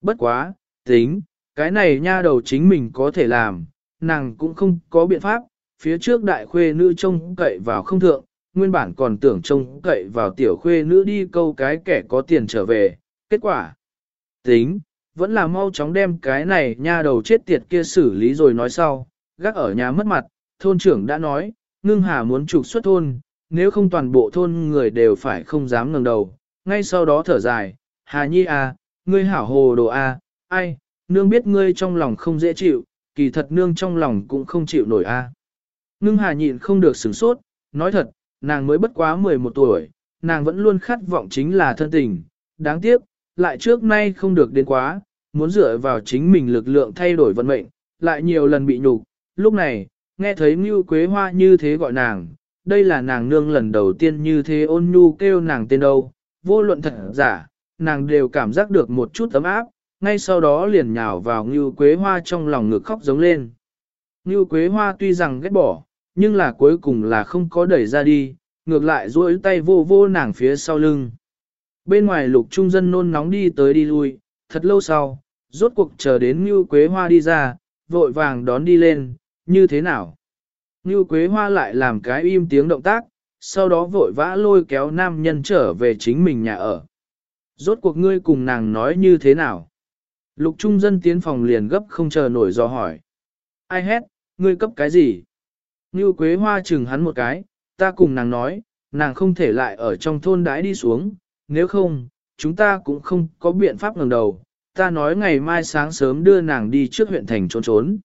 Bất quá, tính, cái này nha đầu chính mình có thể làm, nàng cũng không có biện pháp, phía trước đại khuê nữ trông cậy vào không thượng, nguyên bản còn tưởng trông cậy vào tiểu khuê nữ đi câu cái kẻ có tiền trở về, kết quả. Tính, vẫn là mau chóng đem cái này nha đầu chết tiệt kia xử lý rồi nói sau, gác ở nhà mất mặt, thôn trưởng đã nói, ngưng hà muốn trục xuất thôn, nếu không toàn bộ thôn người đều phải không dám ngẩng đầu, ngay sau đó thở dài, Hà Nhi à, ngươi hảo hồ đồ à, ai, nương biết ngươi trong lòng không dễ chịu, kỳ thật nương trong lòng cũng không chịu nổi a. À. Ngưng Hà nhịn không được sửng sốt, nói thật, nàng mới bất quá 11 tuổi, nàng vẫn luôn khát vọng chính là thân tình, đáng tiếc, lại trước nay không được đến quá, muốn dựa vào chính mình lực lượng thay đổi vận mệnh, lại nhiều lần bị nhục. Lúc này, nghe thấy Ngưu Quế Hoa như thế gọi nàng, đây là nàng nương lần đầu tiên như thế ôn nhu kêu nàng tên đâu, vô luận thật giả, nàng đều cảm giác được một chút ấm áp, ngay sau đó liền nhào vào Ngưu Quế Hoa trong lòng ngực khóc giống lên. Ngưu Quế Hoa tuy rằng ghét bỏ, nhưng là cuối cùng là không có đẩy ra đi, ngược lại duỗi tay vô vô nàng phía sau lưng. Bên ngoài lục trung dân nôn nóng đi tới đi lui, thật lâu sau, rốt cuộc chờ đến Ngưu Quế Hoa đi ra, vội vàng đón đi lên, như thế nào? Ngưu Quế Hoa lại làm cái im tiếng động tác, sau đó vội vã lôi kéo nam nhân trở về chính mình nhà ở. Rốt cuộc ngươi cùng nàng nói như thế nào? Lục trung dân tiến phòng liền gấp không chờ nổi do hỏi. Ai hét, ngươi cấp cái gì? Ngưu Quế Hoa chừng hắn một cái, ta cùng nàng nói, nàng không thể lại ở trong thôn đãi đi xuống, nếu không, chúng ta cũng không có biện pháp ngẩng đầu. Ta nói ngày mai sáng sớm đưa nàng đi trước huyện thành trốn trốn.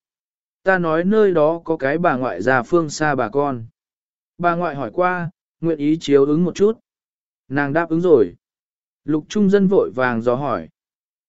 Ta nói nơi đó có cái bà ngoại già phương xa bà con. Bà ngoại hỏi qua, nguyện ý chiếu ứng một chút. Nàng đáp ứng rồi. Lục trung dân vội vàng dò hỏi.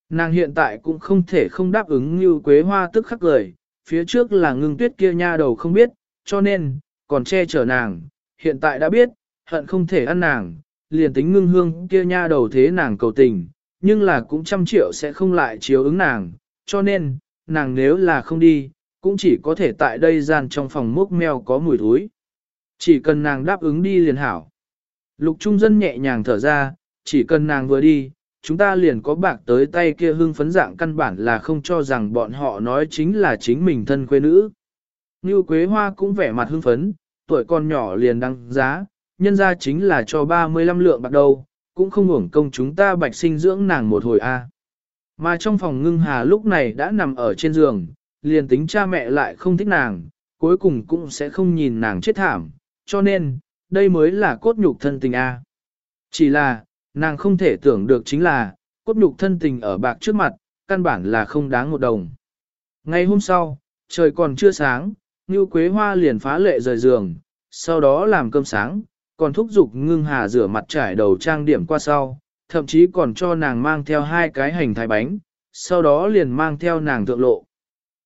Nàng hiện tại cũng không thể không đáp ứng như quế hoa tức khắc lời, phía trước là ngưng tuyết kia nha đầu không biết, cho nên, còn che chở nàng, hiện tại đã biết, hận không thể ăn nàng, liền tính ngưng hương kia nha đầu thế nàng cầu tình, nhưng là cũng trăm triệu sẽ không lại chiếu ứng nàng, cho nên, nàng nếu là không đi, cũng chỉ có thể tại đây gian trong phòng mốc mèo có mùi thối. Chỉ cần nàng đáp ứng đi liền hảo. Lục trung dân nhẹ nhàng thở ra, chỉ cần nàng vừa đi, chúng ta liền có bạc tới tay kia hưng phấn dạng căn bản là không cho rằng bọn họ nói chính là chính mình thân quê nữ. Như Quế Hoa cũng vẻ mặt hưng phấn, tuổi con nhỏ liền đăng giá, nhân ra chính là cho 35 lượng bạc đầu, cũng không hưởng công chúng ta bạch sinh dưỡng nàng một hồi a. Mà trong phòng ngưng hà lúc này đã nằm ở trên giường, liền tính cha mẹ lại không thích nàng, cuối cùng cũng sẽ không nhìn nàng chết thảm, cho nên, đây mới là cốt nhục thân tình a. Chỉ là, nàng không thể tưởng được chính là, cốt nhục thân tình ở bạc trước mặt, căn bản là không đáng một đồng. Ngày hôm sau, trời còn chưa sáng, Ngưu Quế Hoa liền phá lệ rời giường, sau đó làm cơm sáng, còn thúc giục ngưng hà rửa mặt trải đầu trang điểm qua sau, thậm chí còn cho nàng mang theo hai cái hành thái bánh, sau đó liền mang theo nàng thượng lộ.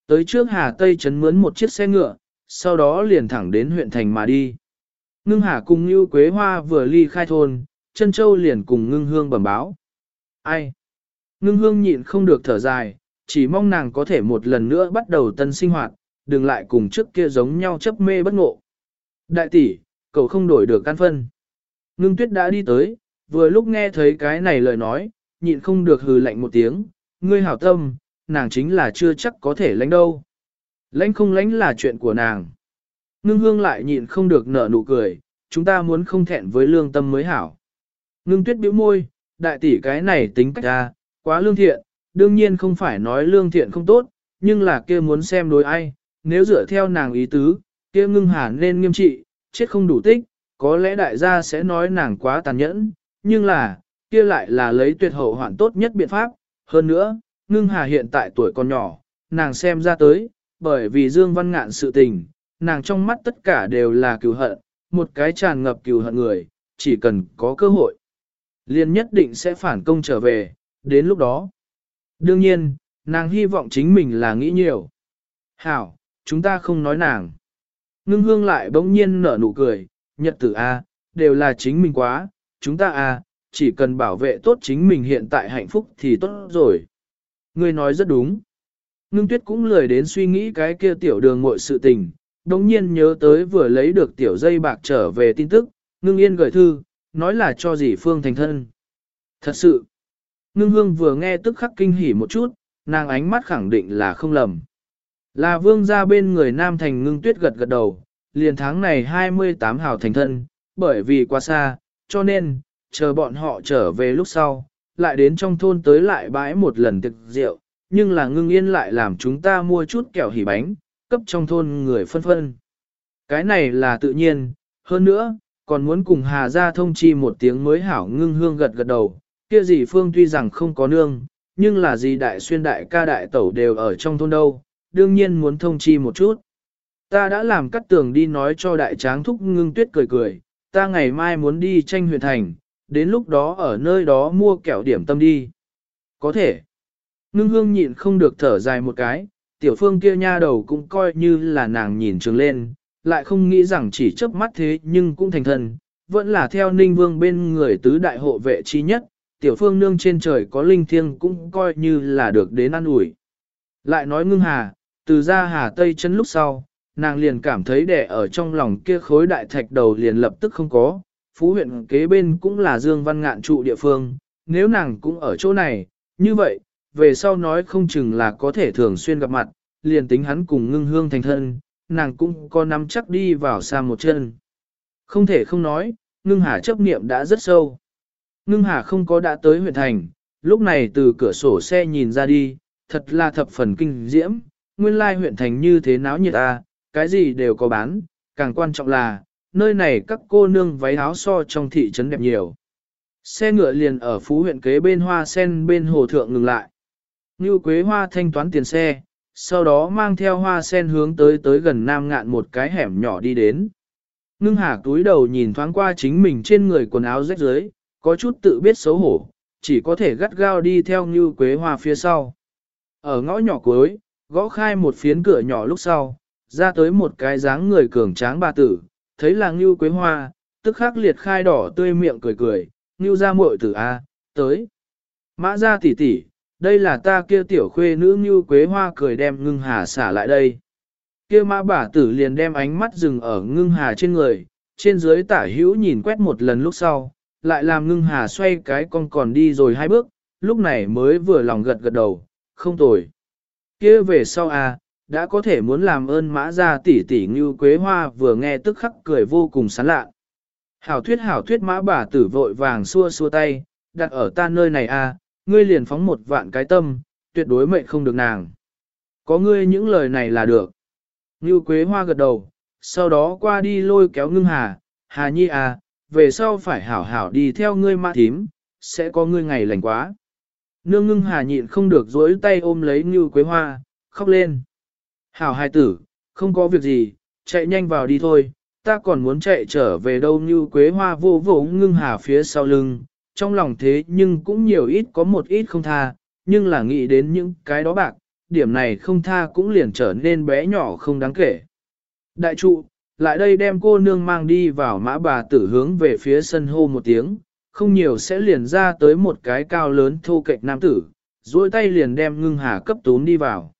Tới trước Hà Tây chấn mướn một chiếc xe ngựa, sau đó liền thẳng đến huyện thành mà đi. Ngưng Hà cùng Như Quế Hoa vừa ly khai thôn, chân châu liền cùng ngưng hương bẩm báo. Ai? Ngưng hương nhịn không được thở dài, chỉ mong nàng có thể một lần nữa bắt đầu tân sinh hoạt, đừng lại cùng trước kia giống nhau chấp mê bất ngộ. Đại tỷ, cậu không đổi được căn phân. Ngưng tuyết đã đi tới, vừa lúc nghe thấy cái này lời nói, nhịn không được hừ lạnh một tiếng, ngươi hảo tâm, nàng chính là chưa chắc có thể lãnh đâu. Lãnh không lãnh là chuyện của nàng. Ngưng hương lại nhịn không được nở nụ cười, chúng ta muốn không thẹn với lương tâm mới hảo. Ngưng tuyết bĩu môi, đại tỷ cái này tính cách ra, quá lương thiện, đương nhiên không phải nói lương thiện không tốt, nhưng là kia muốn xem đối ai, nếu dựa theo nàng ý tứ, kia ngưng hẳn nên nghiêm trị, chết không đủ tích, có lẽ đại gia sẽ nói nàng quá tàn nhẫn, nhưng là, kia lại là lấy tuyệt hậu hoạn tốt nhất biện pháp, hơn nữa, ngưng hà hiện tại tuổi còn nhỏ, nàng xem ra tới, bởi vì Dương Văn Ngạn sự tình, nàng trong mắt tất cả đều là cừu hận, một cái tràn ngập cừu hận người, chỉ cần có cơ hội, liền nhất định sẽ phản công trở về, đến lúc đó. Đương nhiên, nàng hy vọng chính mình là nghĩ nhiều. Hảo, chúng ta không nói nàng. Ngưng hương lại bỗng nhiên nở nụ cười, nhật tử A, đều là chính mình quá, chúng ta A, chỉ cần bảo vệ tốt chính mình hiện tại hạnh phúc thì tốt rồi. Ngươi nói rất đúng. Ngưng tuyết cũng lười đến suy nghĩ cái kia tiểu đường muội sự tình, đồng nhiên nhớ tới vừa lấy được tiểu dây bạc trở về tin tức, ngưng yên gửi thư, nói là cho dì Phương thành thân. Thật sự, ngưng hương vừa nghe tức khắc kinh hỉ một chút, nàng ánh mắt khẳng định là không lầm. Là vương ra bên người nam thành ngưng tuyết gật gật đầu, liền tháng này 28 hào thành thân, bởi vì quá xa, cho nên, chờ bọn họ trở về lúc sau, lại đến trong thôn tới lại bãi một lần thực rượu, nhưng là ngưng yên lại làm chúng ta mua chút kẹo hỉ bánh, cấp trong thôn người phân phân. Cái này là tự nhiên, hơn nữa, còn muốn cùng Hà Gia thông chi một tiếng mới hảo ngưng hương gật gật đầu, kia gì phương tuy rằng không có nương, nhưng là gì đại xuyên đại ca đại tẩu đều ở trong thôn đâu, đương nhiên muốn thông chi một chút. Ta đã làm cắt tường đi nói cho đại tráng thúc ngưng tuyết cười cười, ta ngày mai muốn đi tranh huyện thành, đến lúc đó ở nơi đó mua kẹo điểm tâm đi. Có thể. Ngưng hương nhịn không được thở dài một cái, tiểu phương kia nha đầu cũng coi như là nàng nhìn trường lên, lại không nghĩ rằng chỉ chớp mắt thế nhưng cũng thành thần, vẫn là theo ninh vương bên người tứ đại hộ vệ chi nhất, tiểu phương nương trên trời có linh thiêng cũng coi như là được đến ăn ủi. Lại nói ngưng hà, từ ra hà tây chân lúc sau, nàng liền cảm thấy đẻ ở trong lòng kia khối đại thạch đầu liền lập tức không có, phú huyện kế bên cũng là Dương Văn Ngạn trụ địa phương, nếu nàng cũng ở chỗ này, như vậy, về sau nói không chừng là có thể thường xuyên gặp mặt, liền tính hắn cùng ngưng hương thành thân, nàng cũng có nắm chắc đi vào xa một chân. Không thể không nói, ngưng hà chấp niệm đã rất sâu. Ngưng hà không có đã tới huyện thành, lúc này từ cửa sổ xe nhìn ra đi, thật là thập phần kinh diễm, nguyên lai huyện thành như thế náo nhiệt à, cái gì đều có bán, càng quan trọng là, nơi này các cô nương váy áo so trong thị trấn đẹp nhiều. Xe ngựa liền ở phú huyện kế bên hoa sen bên hồ thượng ngừng lại. Như quế hoa thanh toán tiền xe, sau đó mang theo hoa sen hướng tới tới gần nam ngạn một cái hẻm nhỏ đi đến. Ngưng hà túi đầu nhìn thoáng qua chính mình trên người quần áo rách rưới, có chút tự biết xấu hổ, chỉ có thể gắt gao đi theo như quế hoa phía sau. Ở ngõ nhỏ cuối, gõ khai một phiến cửa nhỏ lúc sau, ra tới một cái dáng người cường tráng bà tử, thấy là Ngưu Quế Hoa, tức khắc liệt khai đỏ tươi miệng cười cười, Ngưu ra muội tử A, tới. Mã ra tỷ tỷ, đây là ta kia tiểu khuê nữ Ngưu Quế Hoa cười đem ngưng hà xả lại đây. Kia mã bà tử liền đem ánh mắt dừng ở ngưng hà trên người, trên dưới tả hữu nhìn quét một lần lúc sau, lại làm ngưng hà xoay cái con còn đi rồi hai bước, lúc này mới vừa lòng gật gật đầu, không tồi. kia về sau à, đã có thể muốn làm ơn mã ra tỷ tỷ như quế hoa vừa nghe tức khắc cười vô cùng sán lạ. Hảo thuyết hảo thuyết mã bà tử vội vàng xua xua tay, đặt ở ta nơi này à, ngươi liền phóng một vạn cái tâm, tuyệt đối mệnh không được nàng. Có ngươi những lời này là được. Như quế hoa gật đầu, sau đó qua đi lôi kéo ngưng hà, hà nhi à, về sau phải hảo hảo đi theo ngươi mã thím, sẽ có ngươi ngày lành quá. Nương ngưng hà nhịn không được dối tay ôm lấy như quế hoa, khóc lên. Hảo hai tử, không có việc gì, chạy nhanh vào đi thôi, ta còn muốn chạy trở về đâu như quế hoa vô vô ngưng hà phía sau lưng, trong lòng thế nhưng cũng nhiều ít có một ít không tha, nhưng là nghĩ đến những cái đó bạc, điểm này không tha cũng liền trở nên bé nhỏ không đáng kể. Đại trụ, lại đây đem cô nương mang đi vào mã bà tử hướng về phía sân hô một tiếng, không nhiều sẽ liền ra tới một cái cao lớn thô kệch nam tử, duỗi tay liền đem ngưng hà cấp tún đi vào.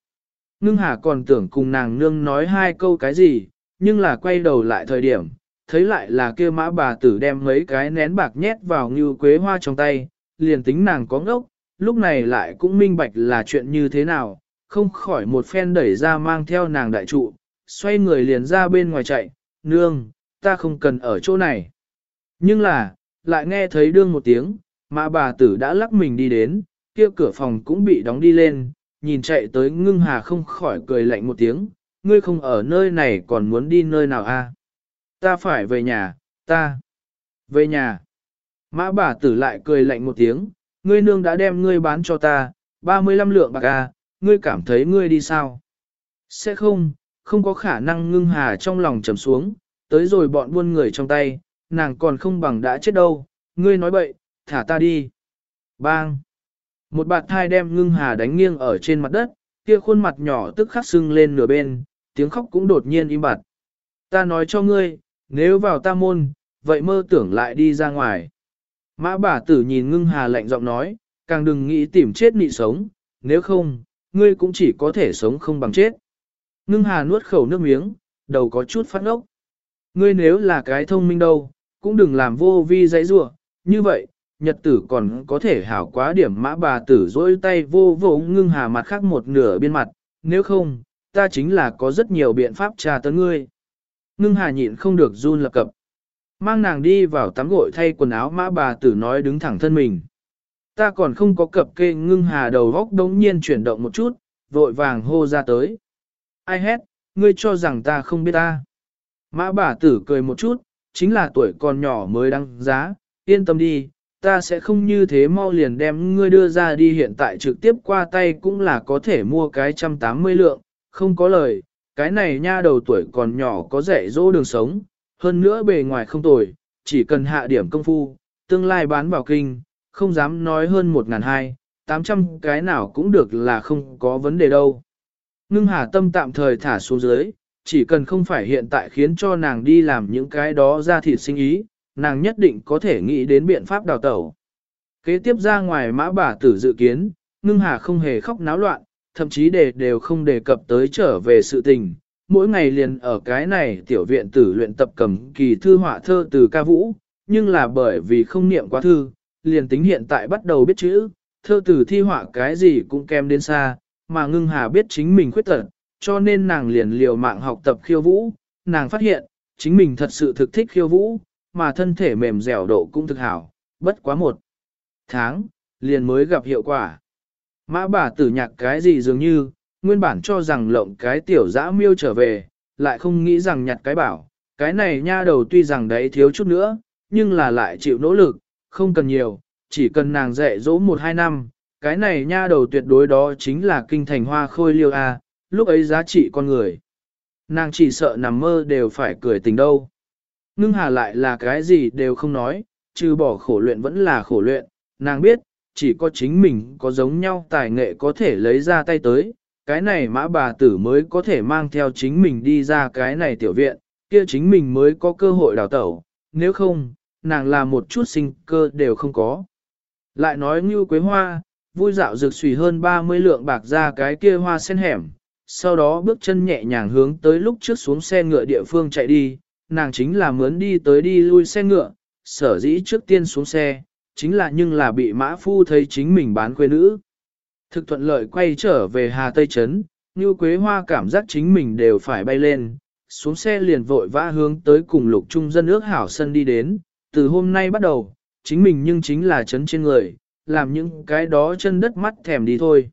Ngưng hà còn tưởng cùng nàng nương nói hai câu cái gì, nhưng là quay đầu lại thời điểm, thấy lại là kia mã bà tử đem mấy cái nén bạc nhét vào như quế hoa trong tay, liền tính nàng có ngốc, lúc này lại cũng minh bạch là chuyện như thế nào, không khỏi một phen đẩy ra mang theo nàng đại trụ, xoay người liền ra bên ngoài chạy, nương, ta không cần ở chỗ này. Nhưng là, lại nghe thấy đương một tiếng, mã bà tử đã lắc mình đi đến, kia cửa phòng cũng bị đóng đi lên, nhìn chạy tới ngưng hà không khỏi cười lạnh một tiếng, ngươi không ở nơi này còn muốn đi nơi nào a? Ta phải về nhà, ta. Về nhà. Mã bà tử lại cười lạnh một tiếng, ngươi nương đã đem ngươi bán cho ta, 35 lượng bạc a, ngươi cảm thấy ngươi đi sao? Sẽ không, không có khả năng ngưng hà trong lòng trầm xuống, tới rồi bọn buôn người trong tay, nàng còn không bằng đã chết đâu, ngươi nói bậy, thả ta đi. Bang! Một bạt thai đem ngưng hà đánh nghiêng ở trên mặt đất, kia khuôn mặt nhỏ tức khắc sưng lên nửa bên, tiếng khóc cũng đột nhiên im bặt. Ta nói cho ngươi, nếu vào ta môn, vậy mơ tưởng lại đi ra ngoài. Mã bà tử nhìn ngưng hà lạnh giọng nói, càng đừng nghĩ tìm chết nị sống, nếu không, ngươi cũng chỉ có thể sống không bằng chết. Ngưng hà nuốt khẩu nước miếng, đầu có chút phát ốc. Ngươi nếu là cái thông minh đâu, cũng đừng làm vô vi dãy rủa như vậy, nhật tử còn có thể hảo quá điểm mã bà tử dỗi tay vô vô ngưng hà mặt khác một nửa biên mặt, nếu không, ta chính là có rất nhiều biện pháp trà tấn ngươi. Ngưng hà nhịn không được run lập cập. Mang nàng đi vào tắm gội thay quần áo mã bà tử nói đứng thẳng thân mình. Ta còn không có cập kê ngưng hà đầu góc đống nhiên chuyển động một chút, vội vàng hô ra tới. Ai hét, ngươi cho rằng ta không biết ta. Mã bà tử cười một chút, chính là tuổi còn nhỏ mới đăng giá, yên tâm đi, ta sẽ không như thế mau liền đem ngươi đưa ra đi hiện tại trực tiếp qua tay cũng là có thể mua cái trăm tám mươi lượng, không có lời, cái này nha đầu tuổi còn nhỏ có rẻ dỗ đường sống, hơn nữa bề ngoài không tồi, chỉ cần hạ điểm công phu, tương lai bán vào kinh, không dám nói hơn một ngàn hai, tám trăm cái nào cũng được là không có vấn đề đâu. Ngưng hà tâm tạm thời thả xuống dưới, chỉ cần không phải hiện tại khiến cho nàng đi làm những cái đó ra thịt sinh ý, nàng nhất định có thể nghĩ đến biện pháp đào tẩu. Kế tiếp ra ngoài mã bà tử dự kiến, ngưng hà không hề khóc náo loạn, thậm chí đề đều không đề cập tới trở về sự tình. Mỗi ngày liền ở cái này tiểu viện tử luyện tập cầm kỳ thư họa thơ từ ca vũ, nhưng là bởi vì không niệm quá thư, liền tính hiện tại bắt đầu biết chữ, thơ từ thi họa cái gì cũng kém đến xa, mà ngưng hà biết chính mình khuyết tật, cho nên nàng liền liều mạng học tập khiêu vũ, nàng phát hiện, chính mình thật sự thực thích khiêu vũ, mà thân thể mềm dẻo độ cũng thực hảo, bất quá một tháng, liền mới gặp hiệu quả. Mã bà tử nhạc cái gì dường như, nguyên bản cho rằng lộng cái tiểu dã miêu trở về, lại không nghĩ rằng nhặt cái bảo, cái này nha đầu tuy rằng đấy thiếu chút nữa, nhưng là lại chịu nỗ lực, không cần nhiều, chỉ cần nàng dạy dỗ một hai năm, cái này nha đầu tuyệt đối đó chính là kinh thành hoa khôi liêu a, lúc ấy giá trị con người. Nàng chỉ sợ nằm mơ đều phải cười tình đâu. Ngưng hà lại là cái gì đều không nói, trừ bỏ khổ luyện vẫn là khổ luyện, nàng biết, chỉ có chính mình có giống nhau tài nghệ có thể lấy ra tay tới, cái này mã bà tử mới có thể mang theo chính mình đi ra cái này tiểu viện, kia chính mình mới có cơ hội đào tẩu, nếu không, nàng là một chút sinh cơ đều không có. Lại nói như quế hoa, vui dạo rực xùy hơn 30 lượng bạc ra cái kia hoa sen hẻm, sau đó bước chân nhẹ nhàng hướng tới lúc trước xuống xe ngựa địa phương chạy đi, nàng chính là mướn đi tới đi lui xe ngựa, sở dĩ trước tiên xuống xe, chính là nhưng là bị mã phu thấy chính mình bán quê nữ. Thực thuận lợi quay trở về Hà Tây Trấn, như Quế Hoa cảm giác chính mình đều phải bay lên, xuống xe liền vội vã hướng tới cùng lục trung dân ước hảo sân đi đến, từ hôm nay bắt đầu, chính mình nhưng chính là chấn trên người, làm những cái đó chân đất mắt thèm đi thôi.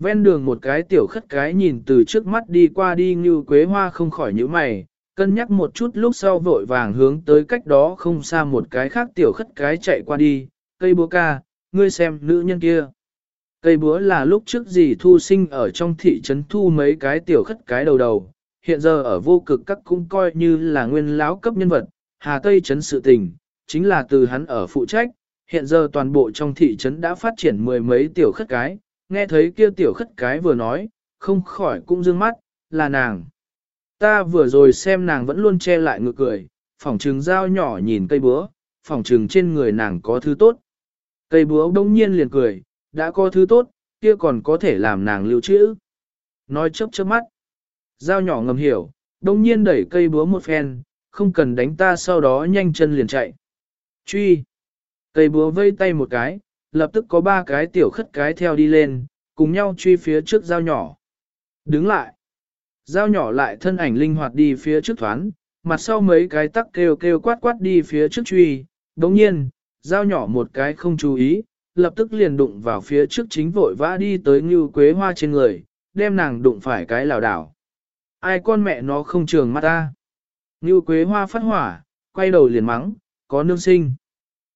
Ven đường một cái tiểu khất cái nhìn từ trước mắt đi qua đi như quế hoa không khỏi nhíu mày, cân nhắc một chút lúc sau vội vàng hướng tới cách đó không xa một cái khác tiểu khất cái chạy qua đi, cây búa ca, ngươi xem nữ nhân kia. Cây búa là lúc trước gì thu sinh ở trong thị trấn thu mấy cái tiểu khất cái đầu đầu, hiện giờ ở vô cực các cũng coi như là nguyên lão cấp nhân vật, Hà Tây trấn sự tình, chính là từ hắn ở phụ trách, hiện giờ toàn bộ trong thị trấn đã phát triển mười mấy tiểu khất cái, nghe thấy kia tiểu khất cái vừa nói, không khỏi cũng dương mắt, là nàng. Ta vừa rồi xem nàng vẫn luôn che lại ngược cười, phỏng trừng dao nhỏ nhìn cây búa, phỏng trừng trên người nàng có thứ tốt. Cây búa đông nhiên liền cười, đã có thứ tốt, kia còn có thể làm nàng lưu trữ. Nói chớp chớp mắt. Dao nhỏ ngầm hiểu, đông nhiên đẩy cây búa một phen, không cần đánh ta sau đó nhanh chân liền chạy. Truy. Cây búa vây tay một cái, lập tức có ba cái tiểu khất cái theo đi lên, cùng nhau truy phía trước dao nhỏ. Đứng lại. Dao nhỏ lại thân ảnh linh hoạt đi phía trước thoán, mặt sau mấy cái tắc kêu kêu quát quát đi phía trước truy. Đồng nhiên, dao nhỏ một cái không chú ý, lập tức liền đụng vào phía trước chính vội vã đi tới như quế hoa trên người, đem nàng đụng phải cái lào đảo. Ai con mẹ nó không trường mắt ta. Như quế hoa phát hỏa, quay đầu liền mắng, có nương sinh.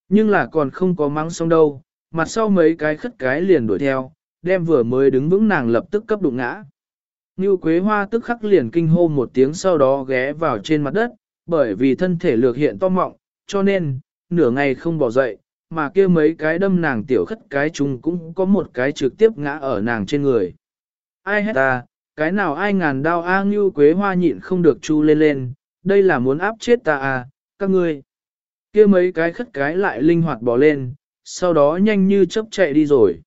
Nhưng là còn không có mắng xong đâu, mặt sau mấy cái khất cái liền đuổi theo, đem vừa mới đứng vững nàng lập tức cấp đụng ngã. Ngưu Quế Hoa tức khắc liền kinh hô một tiếng sau đó ghé vào trên mặt đất, bởi vì thân thể lược hiện to mọng, cho nên, nửa ngày không bỏ dậy, mà kia mấy cái đâm nàng tiểu khất cái chung cũng có một cái trực tiếp ngã ở nàng trên người. Ai hết ta, cái nào ai ngàn đao A Ngưu Quế Hoa nhịn không được chu lên lên, đây là muốn áp chết ta à, các ngươi. Kia mấy cái khất cái lại linh hoạt bỏ lên, sau đó nhanh như chớp chạy đi rồi.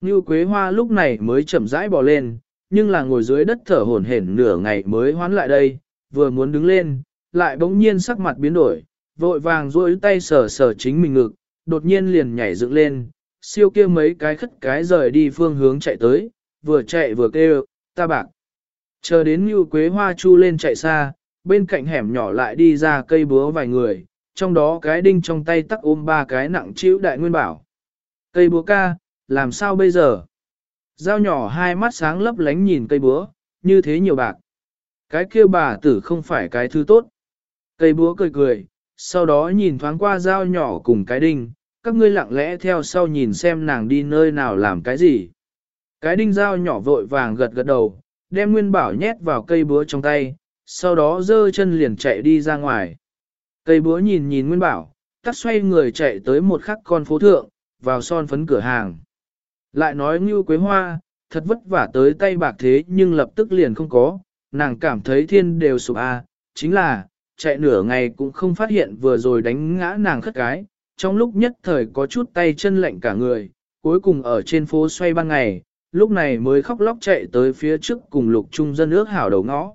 Ngưu Quế Hoa lúc này mới chậm rãi bỏ lên, nhưng là ngồi dưới đất thở hổn hển nửa ngày mới hoán lại đây, vừa muốn đứng lên, lại bỗng nhiên sắc mặt biến đổi, vội vàng duỗi tay sờ sờ chính mình ngực, đột nhiên liền nhảy dựng lên, siêu kia mấy cái khất cái rời đi phương hướng chạy tới, vừa chạy vừa kêu, ta bạc. Chờ đến như quế hoa chu lên chạy xa, bên cạnh hẻm nhỏ lại đi ra cây búa vài người, trong đó cái đinh trong tay tắc ôm ba cái nặng chịu đại nguyên bảo. Cây búa ca, làm sao bây giờ? Dao nhỏ hai mắt sáng lấp lánh nhìn cây búa, như thế nhiều bạc. Cái kia bà tử không phải cái thứ tốt. Cây búa cười cười, sau đó nhìn thoáng qua dao nhỏ cùng cái đinh, các ngươi lặng lẽ theo sau nhìn xem nàng đi nơi nào làm cái gì. Cái đinh dao nhỏ vội vàng gật gật đầu, đem nguyên bảo nhét vào cây búa trong tay, sau đó dơ chân liền chạy đi ra ngoài. Cây búa nhìn nhìn nguyên bảo, tắt xoay người chạy tới một khắc con phố thượng, vào son phấn cửa hàng. Lại nói như quế hoa, thật vất vả tới tay bạc thế nhưng lập tức liền không có, nàng cảm thấy thiên đều sụp a, chính là, chạy nửa ngày cũng không phát hiện vừa rồi đánh ngã nàng khất cái, trong lúc nhất thời có chút tay chân lạnh cả người, cuối cùng ở trên phố xoay ban ngày, lúc này mới khóc lóc chạy tới phía trước cùng lục trung dân ước hảo đầu ngõ.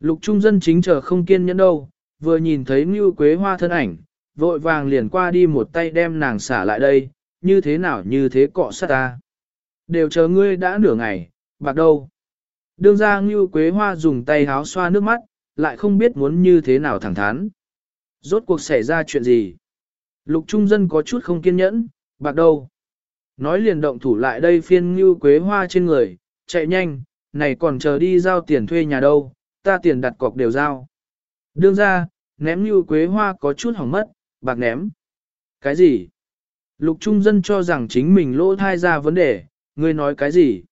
Lục trung dân chính chờ không kiên nhẫn đâu, vừa nhìn thấy Ngưu Quế Hoa thân ảnh, vội vàng liền qua đi một tay đem nàng xả lại đây, như thế nào như thế cọ sát ta. Đều chờ ngươi đã nửa ngày, bạc đâu. Đương ra Ngưu Quế Hoa dùng tay háo xoa nước mắt, lại không biết muốn như thế nào thẳng thắn. Rốt cuộc xảy ra chuyện gì? Lục trung dân có chút không kiên nhẫn, bạc đâu. Nói liền động thủ lại đây phiên Ngưu Quế Hoa trên người, chạy nhanh, này còn chờ đi giao tiền thuê nhà đâu, ta tiền đặt cọc đều giao. Đương ra, ném như quế hoa có chút hỏng mất, bạc ném. Cái gì? Lục trung dân cho rằng chính mình lỗ thai ra vấn đề, ngươi nói cái gì?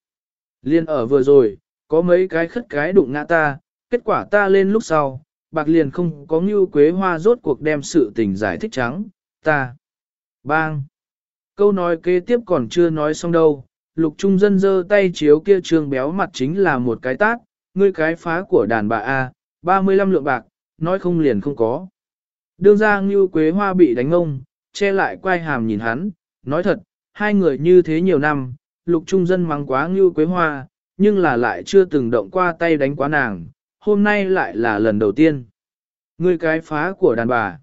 Liên ở vừa rồi, có mấy cái khất cái đụng ngã ta, kết quả ta lên lúc sau, bạc liền không có như quế hoa rốt cuộc đem sự tình giải thích trắng, ta, bang. Câu nói kế tiếp còn chưa nói xong đâu, lục trung dân giơ tay chiếu kia trương béo mặt chính là một cái tát, ngươi cái phá của đàn bà A, 35 lượng bạc, nói không liền không có. Đương ra như Quế Hoa bị đánh ông, che lại quay hàm nhìn hắn, nói thật, hai người như thế nhiều năm, lục trung dân mắng quá Ngưu Quế Hoa, nhưng là lại chưa từng động qua tay đánh quá nàng, hôm nay lại là lần đầu tiên. người cái phá của đàn bà.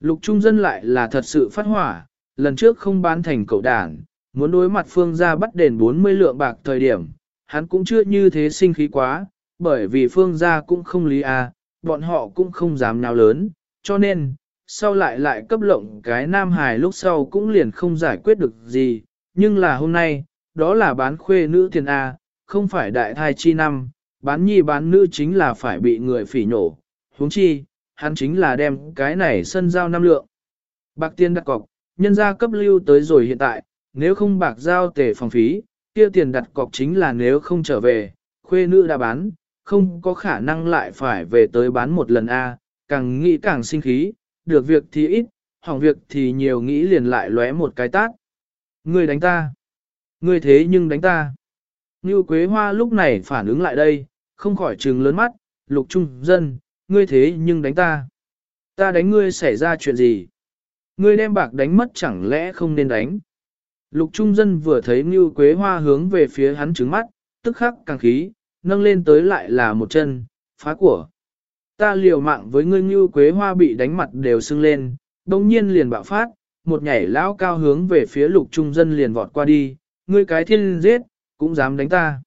Lục trung dân lại là thật sự phát hỏa, lần trước không bán thành cậu đảng muốn đối mặt phương gia bắt đền 40 lượng bạc thời điểm, hắn cũng chưa như thế sinh khí quá, bởi vì phương gia cũng không lý à, bọn họ cũng không dám nào lớn, cho nên, sau lại lại cấp lộng cái nam hài lúc sau cũng liền không giải quyết được gì, nhưng là hôm nay, đó là bán khuê nữ tiền A, không phải đại thai chi năm, bán nhi bán nữ chính là phải bị người phỉ nhổ, huống chi, hắn chính là đem cái này sân giao năm lượng. Bạc tiền đặt cọc, nhân gia cấp lưu tới rồi hiện tại, nếu không bạc giao tề phòng phí, kia tiền đặt cọc chính là nếu không trở về, khuê nữ đã bán, không có khả năng lại phải về tới bán một lần A, càng nghĩ càng sinh khí, được việc thì ít, hỏng việc thì nhiều nghĩ liền lại lóe một cái tát. Ngươi đánh ta. Ngươi thế nhưng đánh ta. Như Quế Hoa lúc này phản ứng lại đây, không khỏi trừng lớn mắt, lục trung dân, ngươi thế nhưng đánh ta. Ta đánh ngươi xảy ra chuyện gì? Ngươi đem bạc đánh mất chẳng lẽ không nên đánh? Lục trung dân vừa thấy Như Quế Hoa hướng về phía hắn trứng mắt, tức khắc càng khí, nâng lên tới lại là một chân, phá của. Ta liều mạng với ngươi Như Quế Hoa bị đánh mặt đều sưng lên, đồng nhiên liền bạo phát, một nhảy lão cao hướng về phía lục trung dân liền vọt qua đi, ngươi cái thiên giết, cũng dám đánh ta.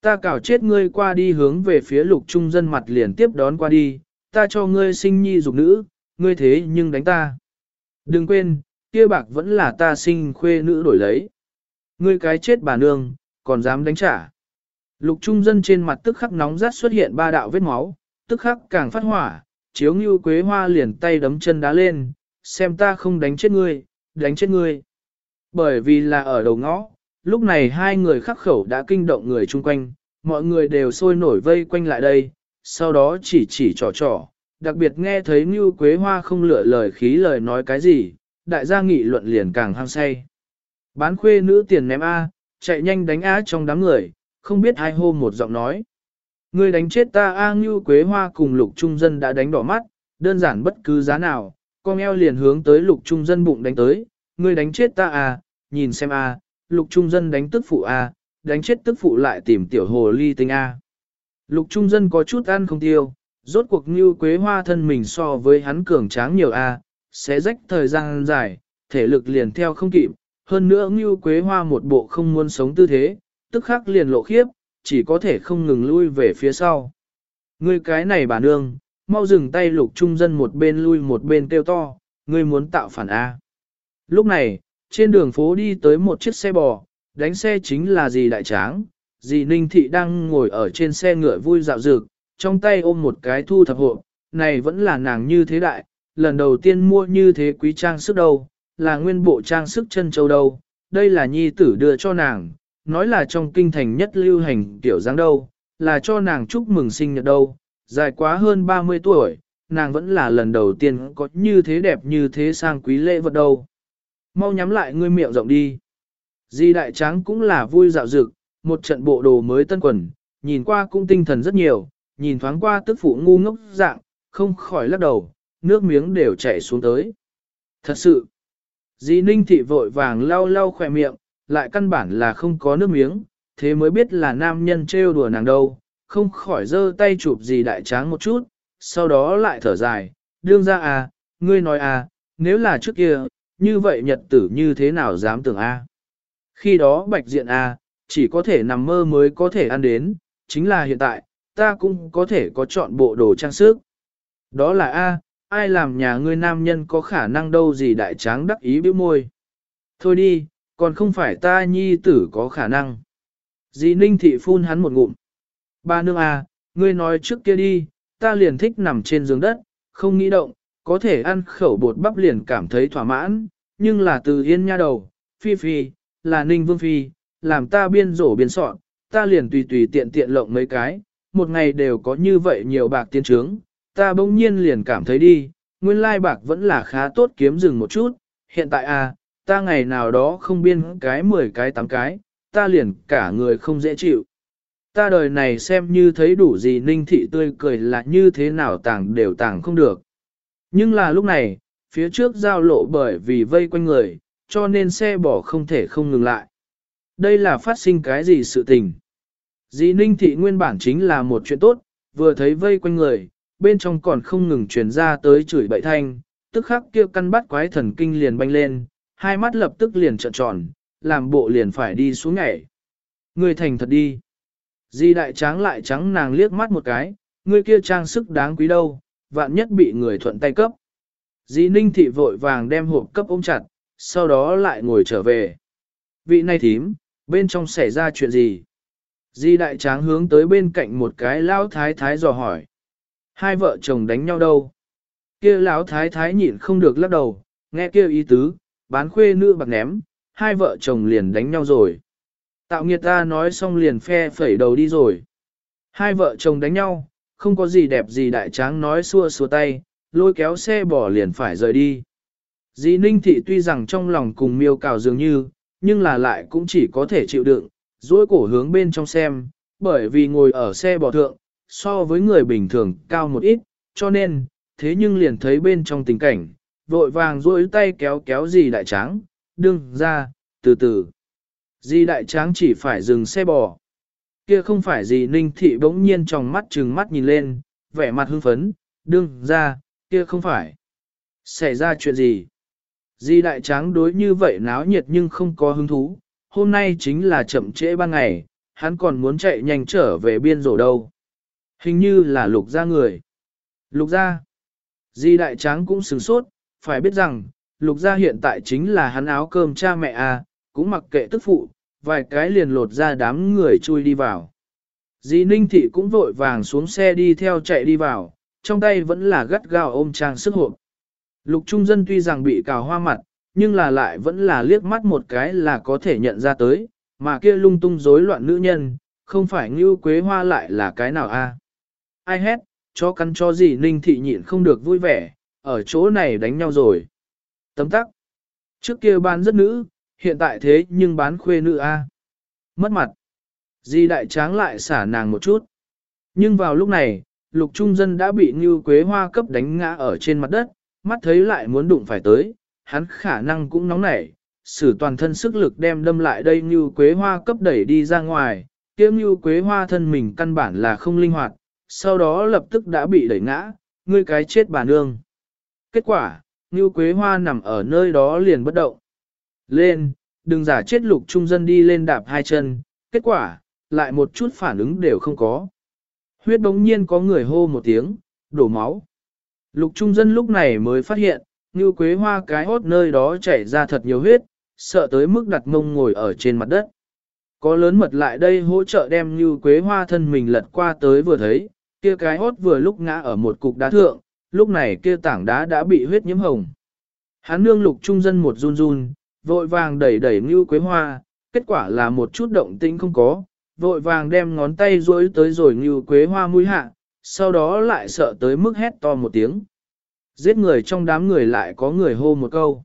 Ta cào chết ngươi qua đi hướng về phía lục trung dân mặt liền tiếp đón qua đi, ta cho ngươi sinh nhi dục nữ, ngươi thế nhưng đánh ta. Đừng quên, kia bạc vẫn là ta sinh khuê nữ đổi lấy. Ngươi cái chết bà nương, còn dám đánh trả. Lục trung dân trên mặt tức khắc nóng rát xuất hiện ba đạo vết máu, tức khắc càng phát hỏa, chiếu như quế hoa liền tay đấm chân đá lên, xem ta không đánh chết ngươi, đánh chết ngươi. Bởi vì là ở đầu ngõ, lúc này hai người khắc khẩu đã kinh động người chung quanh, mọi người đều sôi nổi vây quanh lại đây, sau đó chỉ chỉ trò trò, đặc biệt nghe thấy Như Quế Hoa không lựa lời khí lời nói cái gì, đại gia nghị luận liền càng hăng say. Bán khuê nữ tiền ném A, chạy nhanh đánh A trong đám người, không biết ai hô một giọng nói. Ngươi đánh chết ta A Ngưu Quế Hoa cùng lục trung dân đã đánh đỏ mắt, đơn giản bất cứ giá nào, con eo liền hướng tới lục trung dân bụng đánh tới, Ngươi đánh chết ta A, nhìn xem A, lục trung dân đánh tức phụ A, đánh chết tức phụ lại tìm tiểu hồ ly tinh A. Lục trung dân có chút ăn không tiêu, rốt cuộc như quế hoa thân mình so với hắn cường tráng nhiều A, sẽ rách thời gian dài, thể lực liền theo không kịp, hơn nữa như quế hoa một bộ không muốn sống tư thế, tức khắc liền lộ khiếp, chỉ có thể không ngừng lui về phía sau. Ngươi cái này bà nương, mau dừng tay lục trung dân một bên lui một bên kêu to, ngươi muốn tạo phản A. Lúc này, trên đường phố đi tới một chiếc xe bò, đánh xe chính là dì đại tráng, dì Ninh Thị đang ngồi ở trên xe ngựa vui dạo dược, trong tay ôm một cái thu thập hộ, này vẫn là nàng như thế đại, lần đầu tiên mua như thế quý trang sức đâu, là nguyên bộ trang sức chân châu đâu, đây là nhi tử đưa cho nàng, nói là trong kinh thành nhất lưu hành tiểu dáng đâu, là cho nàng chúc mừng sinh nhật đâu, dài quá hơn 30 tuổi, nàng vẫn là lần đầu tiên có như thế đẹp như thế sang quý lễ vật đâu. Mau nhắm lại ngươi miệng rộng đi. Di đại tráng cũng là vui dạo dực, một trận bộ đồ mới tân quần, nhìn qua cũng tinh thần rất nhiều, nhìn thoáng qua tức phụ ngu ngốc dạng, không khỏi lắc đầu, nước miếng đều chảy xuống tới. Thật sự, Di ninh thị vội vàng lau lau khỏe miệng, lại căn bản là không có nước miếng, thế mới biết là nam nhân trêu đùa nàng đâu, không khỏi giơ tay chụp gì đại tráng một chút, sau đó lại thở dài, đương ra à, ngươi nói à, nếu là trước kia, như vậy nhật tử như thế nào dám tưởng a? Khi đó bạch diện a, chỉ có thể nằm mơ mới có thể ăn đến, chính là hiện tại, ta cũng có thể có chọn bộ đồ trang sức. Đó là a, ai làm nhà ngươi nam nhân có khả năng đâu gì đại tráng đắc ý bĩu môi. Thôi đi, còn không phải ta nhi tử có khả năng. Dì ninh thị phun hắn một ngụm. Ba nương a, ngươi nói trước kia đi, ta liền thích nằm trên giường đất, không nghĩ động, có thể ăn khẩu bột bắp liền cảm thấy thỏa mãn, nhưng là từ yên nha đầu, phi phi, là ninh vương phi, làm ta biên rổ biên soạn, ta liền tùy tùy tiện tiện lộng mấy cái, một ngày đều có như vậy nhiều bạc tiên trướng, ta bỗng nhiên liền cảm thấy đi, nguyên lai bạc vẫn là khá tốt kiếm dừng một chút, hiện tại à, ta ngày nào đó không biên cái 10 cái 8 cái, ta liền cả người không dễ chịu. Ta đời này xem như thấy đủ gì ninh thị tươi cười là như thế nào tàng đều tàng không được. Nhưng là lúc này, phía trước giao lộ bởi vì vây quanh người, cho nên xe bỏ không thể không ngừng lại. Đây là phát sinh cái gì sự tình? Dì ninh thị nguyên bản chính là một chuyện tốt, vừa thấy vây quanh người, bên trong còn không ngừng truyền ra tới chửi bậy thanh, tức khắc kia căn bắt quái thần kinh liền banh lên, hai mắt lập tức liền trợn tròn, làm bộ liền phải đi xuống nhảy. Người thành thật đi. Di đại tráng lại trắng nàng liếc mắt một cái, người kia trang sức đáng quý đâu, vạn nhất bị người thuận tay cấp. Di ninh thị vội vàng đem hộp cấp ôm chặt, sau đó lại ngồi trở về. Vị này thím, bên trong xảy ra chuyện gì? Di đại tráng hướng tới bên cạnh một cái lao thái thái dò hỏi. Hai vợ chồng đánh nhau đâu? Kia lão thái thái nhịn không được lắc đầu, nghe kia ý tứ, bán khuê nữ bạc ném, hai vợ chồng liền đánh nhau rồi. Tạo nghiệt ta nói xong liền phe phẩy đầu đi rồi. Hai vợ chồng đánh nhau, không có gì đẹp gì đại tráng nói xua xua tay, lôi kéo xe bỏ liền phải rời đi. Dì Ninh Thị tuy rằng trong lòng cùng miêu cào dường như, nhưng là lại cũng chỉ có thể chịu đựng, duỗi cổ hướng bên trong xem, bởi vì ngồi ở xe bò thượng, so với người bình thường cao một ít, cho nên, thế nhưng liền thấy bên trong tình cảnh, vội vàng duỗi tay kéo kéo dì đại tráng, đừng ra, từ từ. Dì đại tráng chỉ phải dừng xe bò. Kia không phải gì ninh thị bỗng nhiên trong mắt trừng mắt nhìn lên, vẻ mặt hưng phấn, đừng ra, kia không phải. Xảy ra chuyện gì? Dì đại tráng đối như vậy náo nhiệt nhưng không có hứng thú, hôm nay chính là chậm trễ ban ngày, hắn còn muốn chạy nhanh trở về biên rổ đâu. Hình như là lục gia người. Lục gia. Di đại tráng cũng sửng sốt, phải biết rằng, lục gia hiện tại chính là hắn áo cơm cha mẹ à, cũng mặc kệ tức phụ, vài cái liền lột ra đám người chui đi vào. Di ninh thị cũng vội vàng xuống xe đi theo chạy đi vào, trong tay vẫn là gắt gao ôm trang sức hộp. Lục trung dân tuy rằng bị cào hoa mặt, nhưng là lại vẫn là liếc mắt một cái là có thể nhận ra tới, mà kia lung tung rối loạn nữ nhân, không phải như quế hoa lại là cái nào a? Ai hét, cho căn cho gì ninh thị nhịn không được vui vẻ, ở chỗ này đánh nhau rồi. Tấm tắc. Trước kia bán rất nữ, hiện tại thế nhưng bán khuê nữ a. Mất mặt. Di đại tráng lại xả nàng một chút. Nhưng vào lúc này, lục trung dân đã bị như quế hoa cấp đánh ngã ở trên mặt đất, mắt thấy lại muốn đụng phải tới, hắn khả năng cũng nóng nảy, sử toàn thân sức lực đem đâm lại đây như quế hoa cấp đẩy đi ra ngoài, kiếm như quế hoa thân mình căn bản là không linh hoạt, sau đó lập tức đã bị đẩy ngã, ngươi cái chết bà nương. Kết quả, Ngưu quế hoa nằm ở nơi đó liền bất động. Lên, đừng giả chết lục trung dân đi lên đạp hai chân, kết quả, lại một chút phản ứng đều không có. Huyết bỗng nhiên có người hô một tiếng, đổ máu. Lục trung dân lúc này mới phát hiện, Ngưu quế hoa cái hốt nơi đó chảy ra thật nhiều huyết, sợ tới mức đặt mông ngồi ở trên mặt đất. Có lớn mật lại đây hỗ trợ đem Ngưu quế hoa thân mình lật qua tới vừa thấy, kia cái hốt vừa lúc ngã ở một cục đá thượng, lúc này kia tảng đá đã bị huyết nhiễm hồng. Hắn nương lục trung dân một run run, vội vàng đẩy đẩy như quế hoa, kết quả là một chút động tĩnh không có, vội vàng đem ngón tay duỗi tới rồi như quế hoa mũi hạ, sau đó lại sợ tới mức hét to một tiếng. Giết người trong đám người lại có người hô một câu.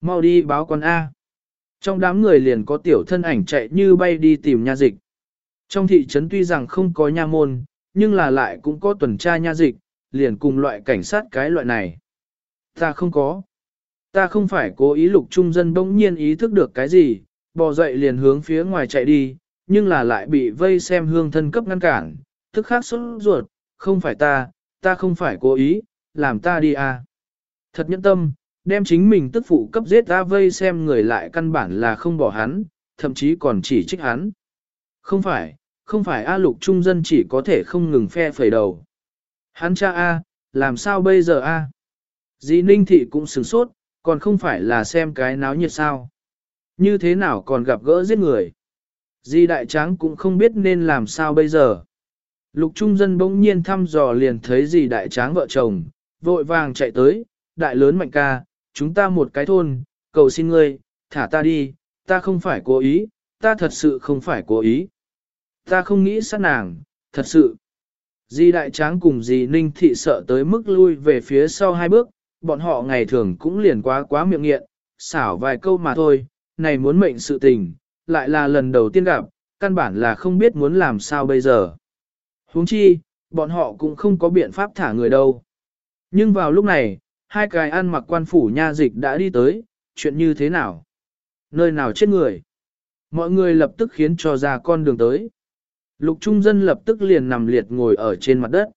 Mau đi báo con A. Trong đám người liền có tiểu thân ảnh chạy như bay đi tìm nha dịch. Trong thị trấn tuy rằng không có nha môn, nhưng là lại cũng có tuần tra nha dịch, liền cùng loại cảnh sát cái loại này. Ta không có. Ta không phải cố ý lục trung dân bỗng nhiên ý thức được cái gì, bò dậy liền hướng phía ngoài chạy đi, nhưng là lại bị vây xem hương thân cấp ngăn cản, tức khắc sốt ruột, không phải ta, ta không phải cố ý, làm ta đi à. Thật nhẫn tâm, đem chính mình tức phụ cấp giết ta vây xem người lại căn bản là không bỏ hắn, thậm chí còn chỉ trích hắn. Không phải, không phải A lục trung dân chỉ có thể không ngừng phe phẩy đầu. Hắn cha A, làm sao bây giờ A? Dĩ Ninh Thị cũng sửng sốt, còn không phải là xem cái náo nhiệt sao. Như thế nào còn gặp gỡ giết người? Di Đại Tráng cũng không biết nên làm sao bây giờ. Lục Trung Dân bỗng nhiên thăm dò liền thấy Di Đại Tráng vợ chồng, vội vàng chạy tới, đại lớn mạnh ca, chúng ta một cái thôn, cầu xin ngươi, thả ta đi, ta không phải cố ý, ta thật sự không phải cố ý. Ta không nghĩ sát nàng, thật sự. Di đại tráng cùng Di ninh thị sợ tới mức lui về phía sau hai bước, bọn họ ngày thường cũng liền quá quá miệng nghiện, xảo vài câu mà thôi, này muốn mệnh sự tình, lại là lần đầu tiên gặp, căn bản là không biết muốn làm sao bây giờ. huống chi, bọn họ cũng không có biện pháp thả người đâu. Nhưng vào lúc này, hai cái ăn mặc quan phủ nha dịch đã đi tới, chuyện như thế nào? Nơi nào chết người? Mọi người lập tức khiến cho ra con đường tới. Lục trung dân lập tức liền nằm liệt ngồi ở trên mặt đất.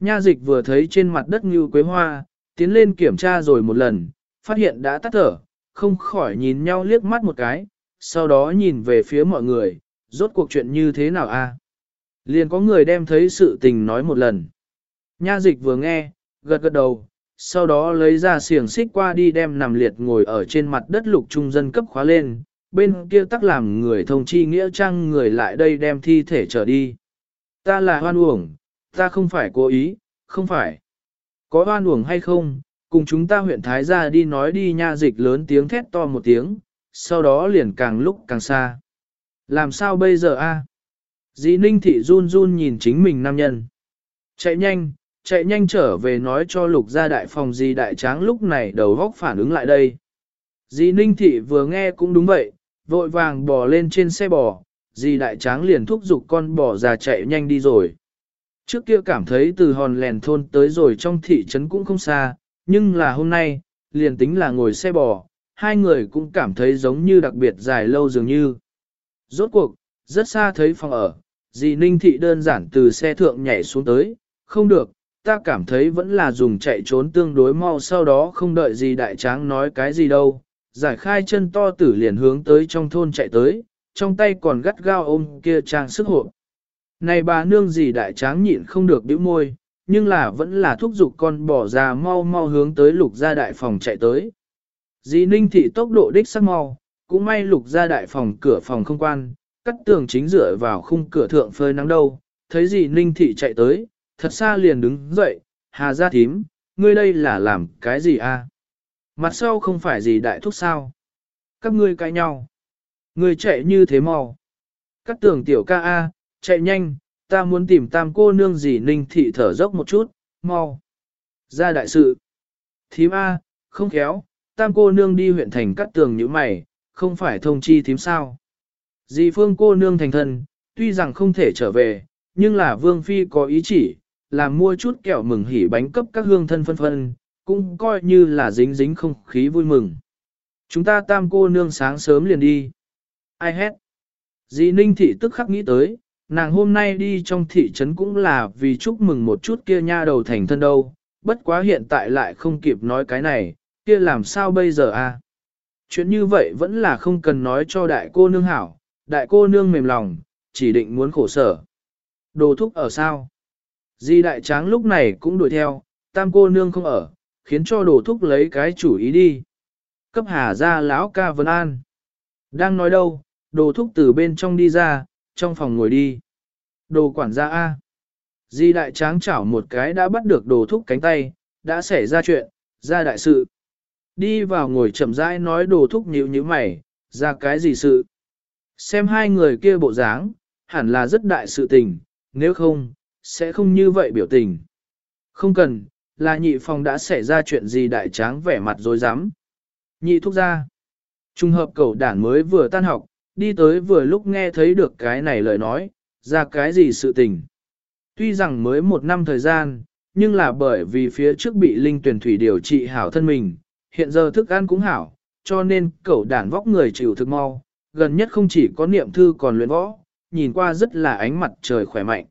Nha dịch vừa thấy trên mặt đất như quế hoa, tiến lên kiểm tra rồi một lần, phát hiện đã tắt thở, không khỏi nhìn nhau liếc mắt một cái, sau đó nhìn về phía mọi người, rốt cuộc chuyện như thế nào a? À? Liền có người đem thấy sự tình nói một lần. Nha dịch vừa nghe, gật gật đầu, sau đó lấy ra xiềng xích qua đi đem nằm liệt ngồi ở trên mặt đất lục trung dân cấp khóa lên, bên kia tắc làm người thông chi nghĩa trang người lại đây đem thi thể trở đi. Ta là hoan uổng, ta không phải cố ý, không phải. Có hoan uổng hay không, cùng chúng ta huyện Thái gia đi nói đi nha dịch lớn tiếng thét to một tiếng, sau đó liền càng lúc càng xa. Làm sao bây giờ a? Dĩ ninh thị run run nhìn chính mình nam nhân. Chạy nhanh, chạy nhanh trở về nói cho lục gia đại phòng di đại tráng lúc này đầu góc phản ứng lại đây. Dĩ ninh thị vừa nghe cũng đúng vậy, vội vàng bò lên trên xe bò, dì đại tráng liền thúc giục con bò già chạy nhanh đi rồi. Trước kia cảm thấy từ hòn lèn thôn tới rồi trong thị trấn cũng không xa, nhưng là hôm nay, liền tính là ngồi xe bò, hai người cũng cảm thấy giống như đặc biệt dài lâu dường như. Rốt cuộc, rất xa thấy phòng ở, dì Ninh Thị đơn giản từ xe thượng nhảy xuống tới, không được, ta cảm thấy vẫn là dùng chạy trốn tương đối mau sau đó không đợi gì đại tráng nói cái gì đâu. Giải khai chân to tử liền hướng tới trong thôn chạy tới, trong tay còn gắt gao ôm kia trang sức hộp. Này bà nương gì đại tráng nhịn không được bĩu môi, nhưng là vẫn là thúc giục con bỏ ra mau mau hướng tới lục gia đại phòng chạy tới. Dì ninh thị tốc độ đích sắc mau, cũng may lục gia đại phòng cửa phòng không quan, cắt tường chính dựa vào khung cửa thượng phơi nắng đâu, thấy dì ninh thị chạy tới, thật xa liền đứng dậy, hà ra thím, ngươi đây là làm cái gì a? Mặt sau không phải gì đại thúc sao? Các ngươi cãi nhau. Ngươi chạy như thế mau. Cắt tường tiểu ca a, chạy nhanh, ta muốn tìm tam cô nương gì ninh thị thở dốc một chút, mau. Ra đại sự. Thím A, không khéo, tam cô nương đi huyện thành cắt tường như mày, không phải thông chi thím sao. Dì phương cô nương thành thân, tuy rằng không thể trở về, nhưng là vương phi có ý chỉ, làm mua chút kẹo mừng hỉ bánh cấp các hương thân phân phân, cũng coi như là dính dính không khí vui mừng. Chúng ta tam cô nương sáng sớm liền đi. Ai hét? Dì ninh thị tức khắc nghĩ tới, nàng hôm nay đi trong thị trấn cũng là vì chúc mừng một chút kia nha đầu thành thân đâu, bất quá hiện tại lại không kịp nói cái này, kia làm sao bây giờ a? À? Chuyện như vậy vẫn là không cần nói cho đại cô nương hảo, đại cô nương mềm lòng, chỉ định muốn khổ sở. Đồ thúc ở sao? Di đại tráng lúc này cũng đuổi theo, tam cô nương không ở, khiến cho đồ thúc lấy cái chủ ý đi. Cấp hà ra lão ca vân an. Đang nói đâu, đồ thúc từ bên trong đi ra, trong phòng ngồi đi. Đồ quản gia A. Di đại tráng chảo một cái đã bắt được đồ thúc cánh tay, đã xảy ra chuyện, ra đại sự. Đi vào ngồi chậm rãi nói đồ thúc nhíu như mày, ra cái gì sự. Xem hai người kia bộ dáng, hẳn là rất đại sự tình, nếu không, sẽ không như vậy biểu tình. Không cần, là nhị phòng đã xảy ra chuyện gì đại tráng vẻ mặt dối rắm Nhị thúc ra. Trung hợp cậu đản mới vừa tan học, đi tới vừa lúc nghe thấy được cái này lời nói, ra cái gì sự tình. Tuy rằng mới một năm thời gian, nhưng là bởi vì phía trước bị linh tuyển thủy điều trị hảo thân mình, hiện giờ thức ăn cũng hảo, cho nên cậu đản vóc người chịu thực mau, gần nhất không chỉ có niệm thư còn luyện võ, nhìn qua rất là ánh mặt trời khỏe mạnh.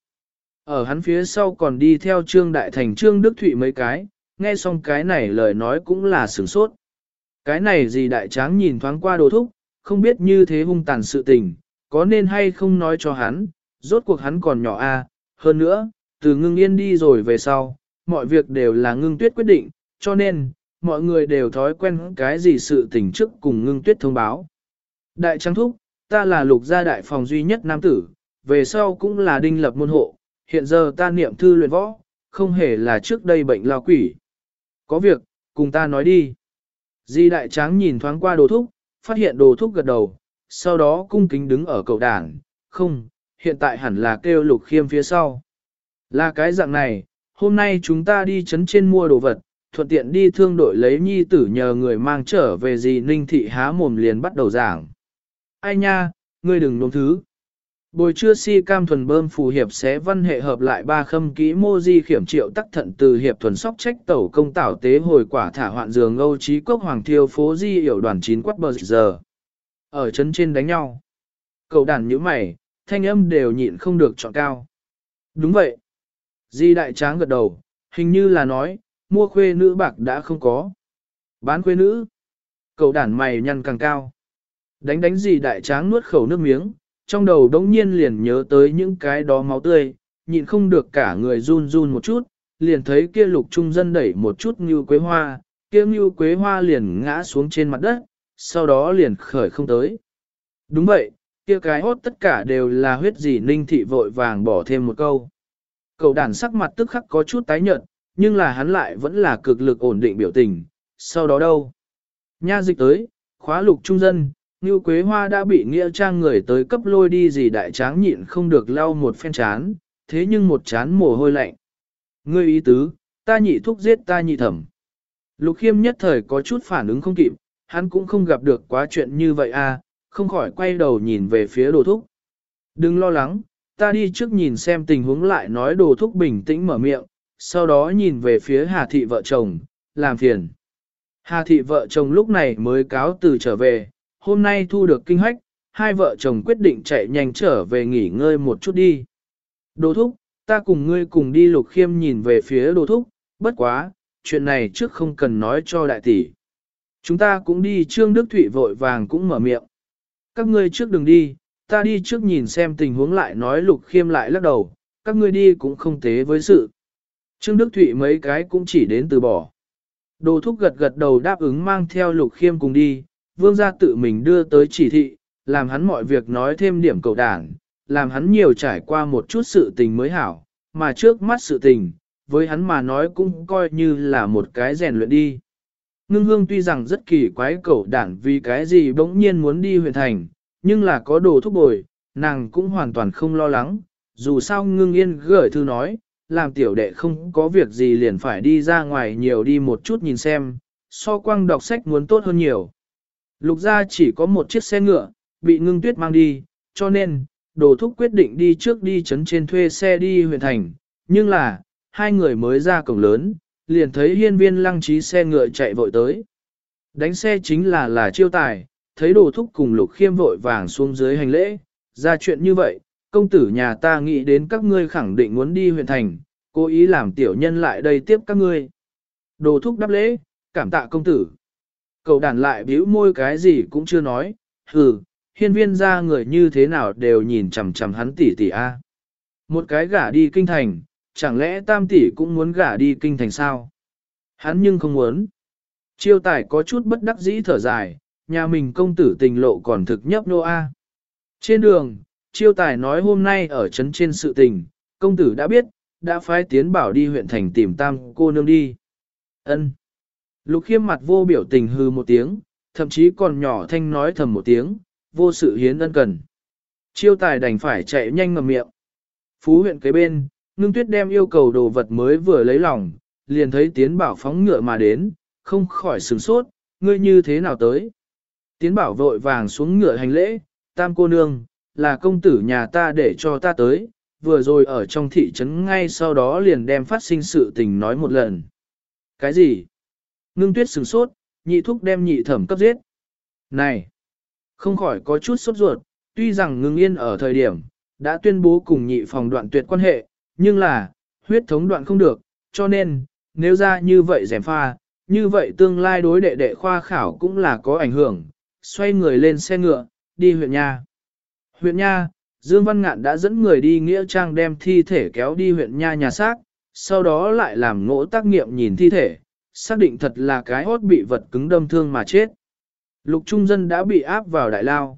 Ở hắn phía sau còn đi theo Trương Đại Thành Trương Đức Thụy mấy cái, nghe xong cái này lời nói cũng là sửng sốt. Cái này gì đại tráng nhìn thoáng qua đồ thúc, không biết như thế hung tàn sự tình, có nên hay không nói cho hắn, rốt cuộc hắn còn nhỏ a. hơn nữa, từ ngưng yên đi rồi về sau, mọi việc đều là ngưng tuyết quyết định, cho nên, mọi người đều thói quen cái gì sự tình trước cùng ngưng tuyết thông báo. Đại tráng thúc, ta là lục gia đại phòng duy nhất nam tử, về sau cũng là đinh lập môn hộ, hiện giờ ta niệm thư luyện võ, không hề là trước đây bệnh lao quỷ. Có việc, cùng ta nói đi. Di đại tráng nhìn thoáng qua đồ thúc, phát hiện đồ thúc gật đầu, sau đó cung kính đứng ở cầu đảng, không, hiện tại hẳn là kêu lục khiêm phía sau. Là cái dạng này, hôm nay chúng ta đi chấn trên mua đồ vật, thuận tiện đi thương đội lấy nhi tử nhờ người mang trở về gì ninh thị há mồm liền bắt đầu giảng. Ai nha, ngươi đừng nôn thứ. Bồi chưa si cam thuần bơm phù hiệp xé văn hệ hợp lại ba khâm kỹ mô di khiểm triệu tắc thận từ hiệp thuần sóc trách tẩu công tảo tế hồi quả thả hoạn giường âu trí quốc hoàng thiêu phố di hiểu đoàn chín quát bờ giờ. Ở chân trên đánh nhau. Cậu đàn như mày, thanh âm đều nhịn không được chọn cao. Đúng vậy. Di đại tráng gật đầu, hình như là nói, mua khuê nữ bạc đã không có. Bán khuê nữ. Cậu đàn mày nhăn càng cao. Đánh đánh gì đại tráng nuốt khẩu nước miếng, trong đầu đống nhiên liền nhớ tới những cái đó máu tươi, nhịn không được cả người run run một chút, liền thấy kia lục trung dân đẩy một chút như quế hoa, kia như quế hoa liền ngã xuống trên mặt đất, sau đó liền khởi không tới. Đúng vậy, kia cái hốt tất cả đều là huyết gì ninh thị vội vàng bỏ thêm một câu. Cậu đàn sắc mặt tức khắc có chút tái nhợt, nhưng là hắn lại vẫn là cực lực ổn định biểu tình, sau đó đâu? Nha dịch tới, khóa lục trung dân, như quế hoa đã bị nghĩa trang người tới cấp lôi đi gì đại tráng nhịn không được lau một phen chán, thế nhưng một chán mồ hôi lạnh. Ngươi ý tứ, ta nhị thúc giết ta nhị thẩm. Lục khiêm nhất thời có chút phản ứng không kịp, hắn cũng không gặp được quá chuyện như vậy à, không khỏi quay đầu nhìn về phía đồ thúc. Đừng lo lắng, ta đi trước nhìn xem tình huống lại nói đồ thúc bình tĩnh mở miệng, sau đó nhìn về phía Hà Thị vợ chồng, làm phiền. Hà Thị vợ chồng lúc này mới cáo từ trở về, hôm nay thu được kinh hách, hai vợ chồng quyết định chạy nhanh trở về nghỉ ngơi một chút đi. Đồ thúc, ta cùng ngươi cùng đi lục khiêm nhìn về phía đồ thúc, bất quá, chuyện này trước không cần nói cho đại tỷ. Chúng ta cũng đi Trương Đức Thụy vội vàng cũng mở miệng. Các ngươi trước đừng đi, ta đi trước nhìn xem tình huống lại nói lục khiêm lại lắc đầu, các ngươi đi cũng không tế với sự. Trương Đức Thụy mấy cái cũng chỉ đến từ bỏ. Đồ thúc gật gật đầu đáp ứng mang theo lục khiêm cùng đi, vương gia tự mình đưa tới chỉ thị, làm hắn mọi việc nói thêm điểm cầu đảng, làm hắn nhiều trải qua một chút sự tình mới hảo, mà trước mắt sự tình, với hắn mà nói cũng coi như là một cái rèn luyện đi. Ngưng hương tuy rằng rất kỳ quái cầu đảng vì cái gì bỗng nhiên muốn đi huyện thành, nhưng là có đồ thúc bồi, nàng cũng hoàn toàn không lo lắng, dù sao ngưng yên gửi thư nói, làm tiểu đệ không có việc gì liền phải đi ra ngoài nhiều đi một chút nhìn xem, so quang đọc sách muốn tốt hơn nhiều. Lục gia chỉ có một chiếc xe ngựa, bị ngưng tuyết mang đi, cho nên, đồ thúc quyết định đi trước đi chấn trên thuê xe đi huyện thành, nhưng là, hai người mới ra cổng lớn, liền thấy hiên viên lăng trí xe ngựa chạy vội tới. Đánh xe chính là là chiêu tài, thấy đồ thúc cùng lục khiêm vội vàng xuống dưới hành lễ, ra chuyện như vậy, công tử nhà ta nghĩ đến các ngươi khẳng định muốn đi huyện thành, cố ý làm tiểu nhân lại đây tiếp các ngươi. Đồ thúc đáp lễ, cảm tạ công tử. Cậu đàn lại bĩu môi cái gì cũng chưa nói, hừ, hiên viên ra người như thế nào đều nhìn chằm chằm hắn tỷ tỷ a. Một cái gả đi kinh thành, chẳng lẽ tam tỷ cũng muốn gả đi kinh thành sao? Hắn nhưng không muốn. Chiêu tài có chút bất đắc dĩ thở dài, nhà mình công tử tình lộ còn thực nhấp nô a. Trên đường, chiêu tài nói hôm nay ở trấn trên sự tình, công tử đã biết, đã phái tiến bảo đi huyện thành tìm tam cô nương đi. Ân. Lục khiêm mặt vô biểu tình hư một tiếng, thậm chí còn nhỏ thanh nói thầm một tiếng, vô sự hiến ân cần. Chiêu tài đành phải chạy nhanh ngầm miệng. Phú huyện kế bên, ngưng tuyết đem yêu cầu đồ vật mới vừa lấy lòng, liền thấy tiến bảo phóng ngựa mà đến, không khỏi sửng sốt, ngươi như thế nào tới. Tiến bảo vội vàng xuống ngựa hành lễ, tam cô nương, là công tử nhà ta để cho ta tới, vừa rồi ở trong thị trấn ngay sau đó liền đem phát sinh sự tình nói một lần. Cái gì? Ngưng tuyết sửng sốt, nhị thúc đem nhị thẩm cấp giết. Này! Không khỏi có chút sốt ruột, tuy rằng ngưng yên ở thời điểm, đã tuyên bố cùng nhị phòng đoạn tuyệt quan hệ, nhưng là, huyết thống đoạn không được, cho nên, nếu ra như vậy rèm pha, như vậy tương lai đối đệ đệ khoa khảo cũng là có ảnh hưởng, xoay người lên xe ngựa, đi huyện Nha. Huyện Nha, Dương Văn Ngạn đã dẫn người đi Nghĩa Trang đem thi thể kéo đi huyện Nha nhà xác, sau đó lại làm ngỗ tác nghiệm nhìn thi thể, xác định thật là cái hốt bị vật cứng đâm thương mà chết. Lục trung dân đã bị áp vào đại lao.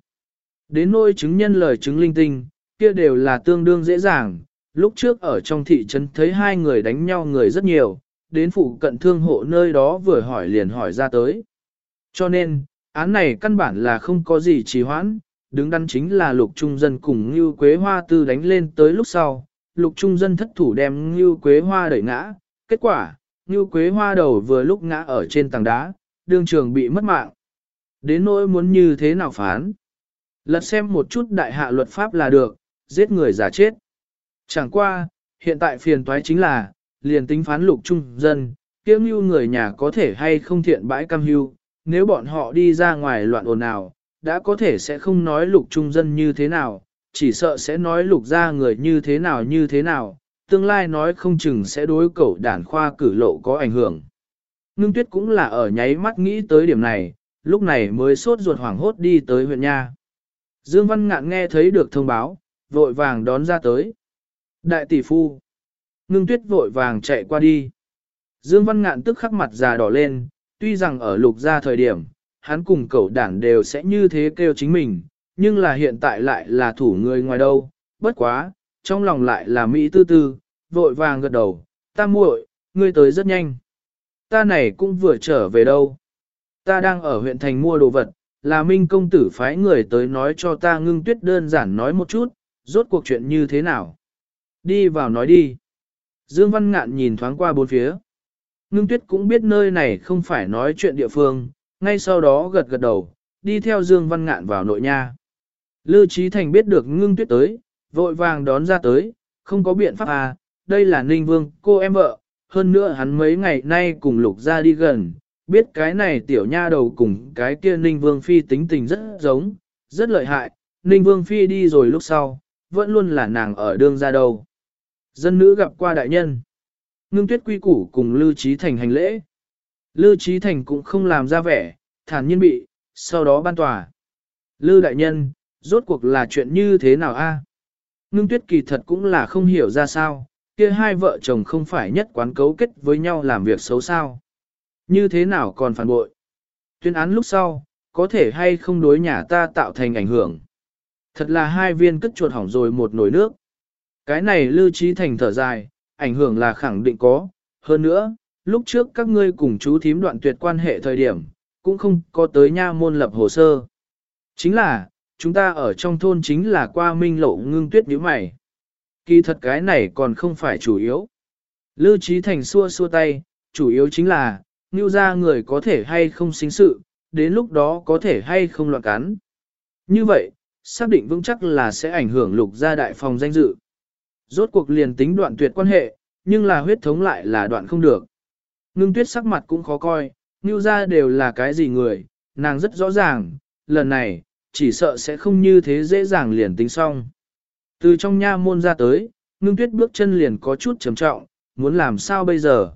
Đến nôi chứng nhân lời chứng linh tinh, kia đều là tương đương dễ dàng. Lúc trước ở trong thị trấn thấy hai người đánh nhau người rất nhiều, đến phụ cận thương hộ nơi đó vừa hỏi liền hỏi ra tới. Cho nên, án này căn bản là không có gì trì hoãn, đứng đắn chính là lục trung dân cùng Ngưu Quế Hoa Tư đánh lên tới lúc sau, lục trung dân thất thủ đem Ngưu Quế Hoa đẩy ngã, kết quả, Ngưu Quế Hoa đầu vừa lúc ngã ở trên tảng đá, đương trường bị mất mạng. Đến nỗi muốn như thế nào phán? Lật xem một chút đại hạ luật pháp là được, giết người giả chết. Chẳng qua, hiện tại phiền toái chính là, liền tính phán lục trung dân, kiêu ngưu người nhà có thể hay không thiện bãi cam hưu, nếu bọn họ đi ra ngoài loạn ồn nào, đã có thể sẽ không nói lục trung dân như thế nào, chỉ sợ sẽ nói lục ra người như thế nào như thế nào, tương lai nói không chừng sẽ đối cậu đản khoa cử lộ có ảnh hưởng. Ngưng tuyết cũng là ở nháy mắt nghĩ tới điểm này, lúc này mới sốt ruột hoảng hốt đi tới huyện nha. Dương Văn Ngạn nghe thấy được thông báo, vội vàng đón ra tới. Đại tỷ phu. Ngưng tuyết vội vàng chạy qua đi. Dương Văn Ngạn tức khắc mặt già đỏ lên, tuy rằng ở lục gia thời điểm, hắn cùng cậu đản đều sẽ như thế kêu chính mình, nhưng là hiện tại lại là thủ người ngoài đâu, bất quá, trong lòng lại là Mỹ tư tư, vội vàng gật đầu, ta muội, ngươi tới rất nhanh. Ta này cũng vừa trở về đâu. Ta đang ở huyện thành mua đồ vật, là Minh công tử phái người tới nói cho ta ngưng tuyết đơn giản nói một chút, rốt cuộc chuyện như thế nào. Đi vào nói đi. Dương Văn Ngạn nhìn thoáng qua bốn phía. Ngưng tuyết cũng biết nơi này không phải nói chuyện địa phương, ngay sau đó gật gật đầu, đi theo Dương Văn Ngạn vào nội nha. Lư Trí Thành biết được ngưng tuyết tới, vội vàng đón ra tới, không có biện pháp à, đây là Ninh Vương, cô em vợ, hơn nữa hắn mấy ngày nay cùng lục ra đi gần, biết cái này tiểu nha đầu cùng cái kia Ninh Vương Phi tính tình rất giống, rất lợi hại, Ninh Vương Phi đi rồi lúc sau, vẫn luôn là nàng ở đương ra đầu. Dân nữ gặp qua đại nhân. Ngưng tuyết quy củ cùng Lư Trí Thành hành lễ. Lư Trí Thành cũng không làm ra vẻ, thản nhiên bị, sau đó ban tòa. Lư đại nhân, rốt cuộc là chuyện như thế nào a? Ngưng tuyết kỳ thật cũng là không hiểu ra sao, kia hai vợ chồng không phải nhất quán cấu kết với nhau làm việc xấu sao. Như thế nào còn phản bội? Tuyên án lúc sau, có thể hay không đối nhà ta tạo thành ảnh hưởng. Thật là hai viên cất chuột hỏng rồi một nồi nước. Cái này lưu trí thành thở dài, ảnh hưởng là khẳng định có. Hơn nữa, lúc trước các ngươi cùng chú thím đoạn tuyệt quan hệ thời điểm, cũng không có tới nha môn lập hồ sơ. Chính là, chúng ta ở trong thôn chính là qua minh lộ ngưng tuyết nhíu mày. Kỳ thật cái này còn không phải chủ yếu. Lưu Trí Thành xua xua tay, chủ yếu chính là, như ra người có thể hay không sinh sự, đến lúc đó có thể hay không loạn cắn. Như vậy, xác định vững chắc là sẽ ảnh hưởng lục gia đại phòng danh dự. Rốt cuộc liền tính đoạn tuyệt quan hệ, nhưng là huyết thống lại là đoạn không được. Ngưng tuyết sắc mặt cũng khó coi, như ra đều là cái gì người, nàng rất rõ ràng, lần này, chỉ sợ sẽ không như thế dễ dàng liền tính xong. Từ trong nha môn ra tới, ngưng tuyết bước chân liền có chút trầm trọng, muốn làm sao bây giờ?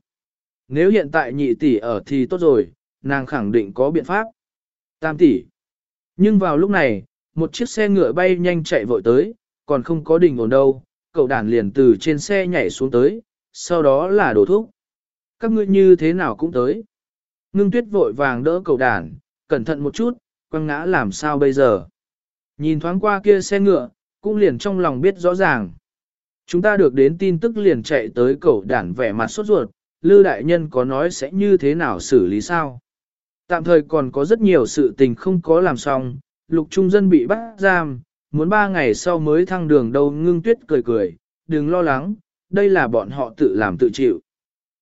Nếu hiện tại nhị tỷ ở thì tốt rồi, nàng khẳng định có biện pháp. Tam tỷ. Nhưng vào lúc này, một chiếc xe ngựa bay nhanh chạy vội tới, còn không có đình ổn đâu, cậu đàn liền từ trên xe nhảy xuống tới, sau đó là đổ thuốc. Các ngươi như thế nào cũng tới. Ngưng tuyết vội vàng đỡ cậu đàn, cẩn thận một chút, quăng ngã làm sao bây giờ. Nhìn thoáng qua kia xe ngựa, cũng liền trong lòng biết rõ ràng. Chúng ta được đến tin tức liền chạy tới cậu đản vẻ mặt sốt ruột, Lư Đại Nhân có nói sẽ như thế nào xử lý sao. Tạm thời còn có rất nhiều sự tình không có làm xong, lục trung dân bị bắt giam, muốn ba ngày sau mới thăng đường đâu ngưng tuyết cười cười, đừng lo lắng, đây là bọn họ tự làm tự chịu.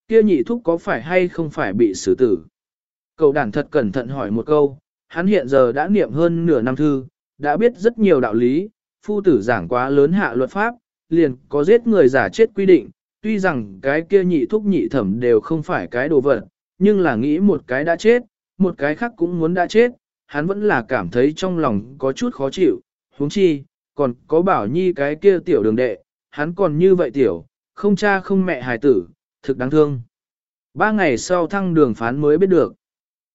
Kia nhị thúc có phải hay không phải bị xử tử? Cậu đản thật cẩn thận hỏi một câu, hắn hiện giờ đã niệm hơn nửa năm thư, đã biết rất nhiều đạo lý, phu tử giảng quá lớn hạ luật pháp, liền có giết người giả chết quy định, tuy rằng cái kia nhị thúc nhị thẩm đều không phải cái đồ vật, nhưng là nghĩ một cái đã chết, một cái khác cũng muốn đã chết, hắn vẫn là cảm thấy trong lòng có chút khó chịu, huống chi, còn có bảo nhi cái kia tiểu đường đệ, hắn còn như vậy tiểu, không cha không mẹ hài tử, thực đáng thương. Ba ngày sau thăng đường phán mới biết được.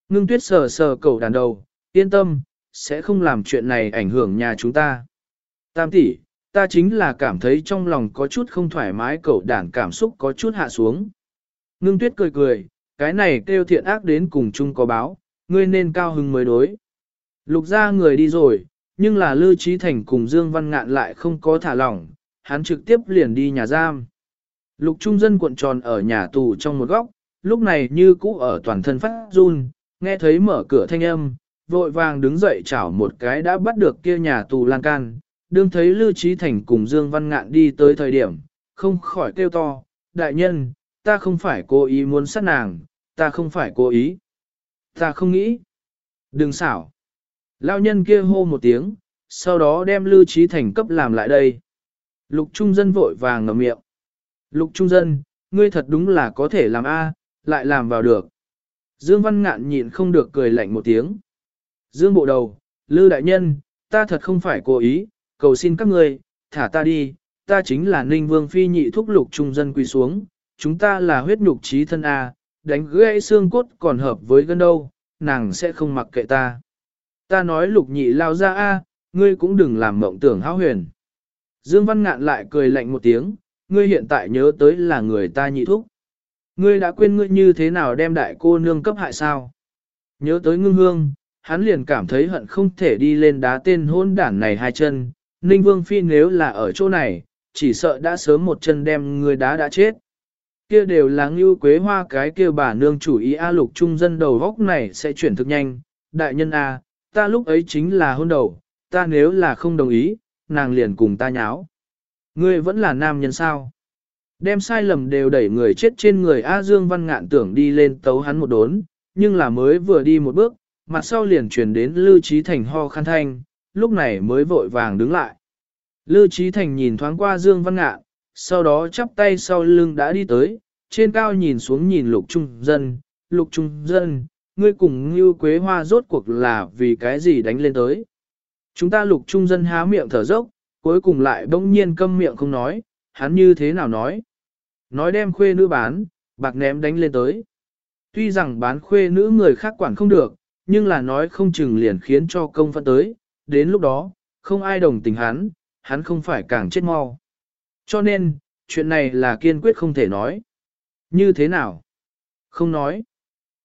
Ngưng tuyết sờ sờ cầu đàn đầu, yên tâm, sẽ không làm chuyện này ảnh hưởng nhà chúng ta. Tam tỷ, ta chính là cảm thấy trong lòng có chút không thoải mái cậu đàn cảm xúc có chút hạ xuống. Ngưng tuyết cười cười, cái này kêu thiện ác đến cùng chung có báo, ngươi nên cao hứng mới đối. Lục ra người đi rồi, nhưng là Lư Trí Thành cùng Dương Văn Ngạn lại không có thả lỏng, hắn trực tiếp liền đi nhà giam. Lục trung dân cuộn tròn ở nhà tù trong một góc, lúc này như cũ ở toàn thân phát run, nghe thấy mở cửa thanh âm, vội vàng đứng dậy chảo một cái đã bắt được kia nhà tù lan can, đương thấy Lưu Trí Thành cùng Dương Văn Ngạn đi tới thời điểm, không khỏi kêu to, đại nhân, ta không phải cố ý muốn sát nàng, ta không phải cố ý. Ta không nghĩ. Đừng xảo. Lao nhân kia hô một tiếng, sau đó đem Lưu Trí Thành cấp làm lại đây. Lục Trung Dân vội vàng ngậm miệng. Lục Trung Dân, ngươi thật đúng là có thể làm A, lại làm vào được. Dương Văn Ngạn nhịn không được cười lạnh một tiếng. Dương bộ đầu, Lư Đại Nhân, ta thật không phải cố ý, cầu xin các ngươi, thả ta đi, ta chính là Ninh Vương Phi nhị thúc Lục Trung Dân quỳ xuống, chúng ta là huyết nhục trí thân A, đánh gãy xương cốt còn hợp với gân đâu, nàng sẽ không mặc kệ ta. Ta nói Lục nhị lao ra A, ngươi cũng đừng làm mộng tưởng hão huyền. Dương Văn Ngạn lại cười lạnh một tiếng, ngươi hiện tại nhớ tới là người ta nhị thúc. Ngươi đã quên ngươi như thế nào đem đại cô nương cấp hại sao? Nhớ tới ngưng hương, hắn liền cảm thấy hận không thể đi lên đá tên hôn đản này hai chân. Ninh Vương Phi nếu là ở chỗ này, chỉ sợ đã sớm một chân đem người đá đã chết. Kia đều là ngưu quế hoa cái kia bà nương chủ ý A lục trung dân đầu góc này sẽ chuyển thực nhanh. Đại nhân A, ta lúc ấy chính là hôn đầu, ta nếu là không đồng ý, nàng liền cùng ta nháo. Ngươi vẫn là nam nhân sao? Đem sai lầm đều đẩy người chết trên người A Dương Văn Ngạn tưởng đi lên tấu hắn một đốn, nhưng là mới vừa đi một bước, mặt sau liền truyền đến Lưu Trí Thành ho khăn thanh, lúc này mới vội vàng đứng lại. Lưu Trí Thành nhìn thoáng qua Dương Văn Ngạn, sau đó chắp tay sau lưng đã đi tới, trên cao nhìn xuống nhìn lục trung dân, lục trung dân, ngươi cùng Ngưu quế hoa rốt cuộc là vì cái gì đánh lên tới. Chúng ta lục trung dân há miệng thở dốc, cuối cùng lại bỗng nhiên câm miệng không nói, hắn như thế nào nói. Nói đem khuê nữ bán, bạc ném đánh lên tới. Tuy rằng bán khuê nữ người khác quản không được, nhưng là nói không chừng liền khiến cho công phân tới, đến lúc đó, không ai đồng tình hắn, hắn không phải càng chết mau. Cho nên, chuyện này là kiên quyết không thể nói. Như thế nào? Không nói.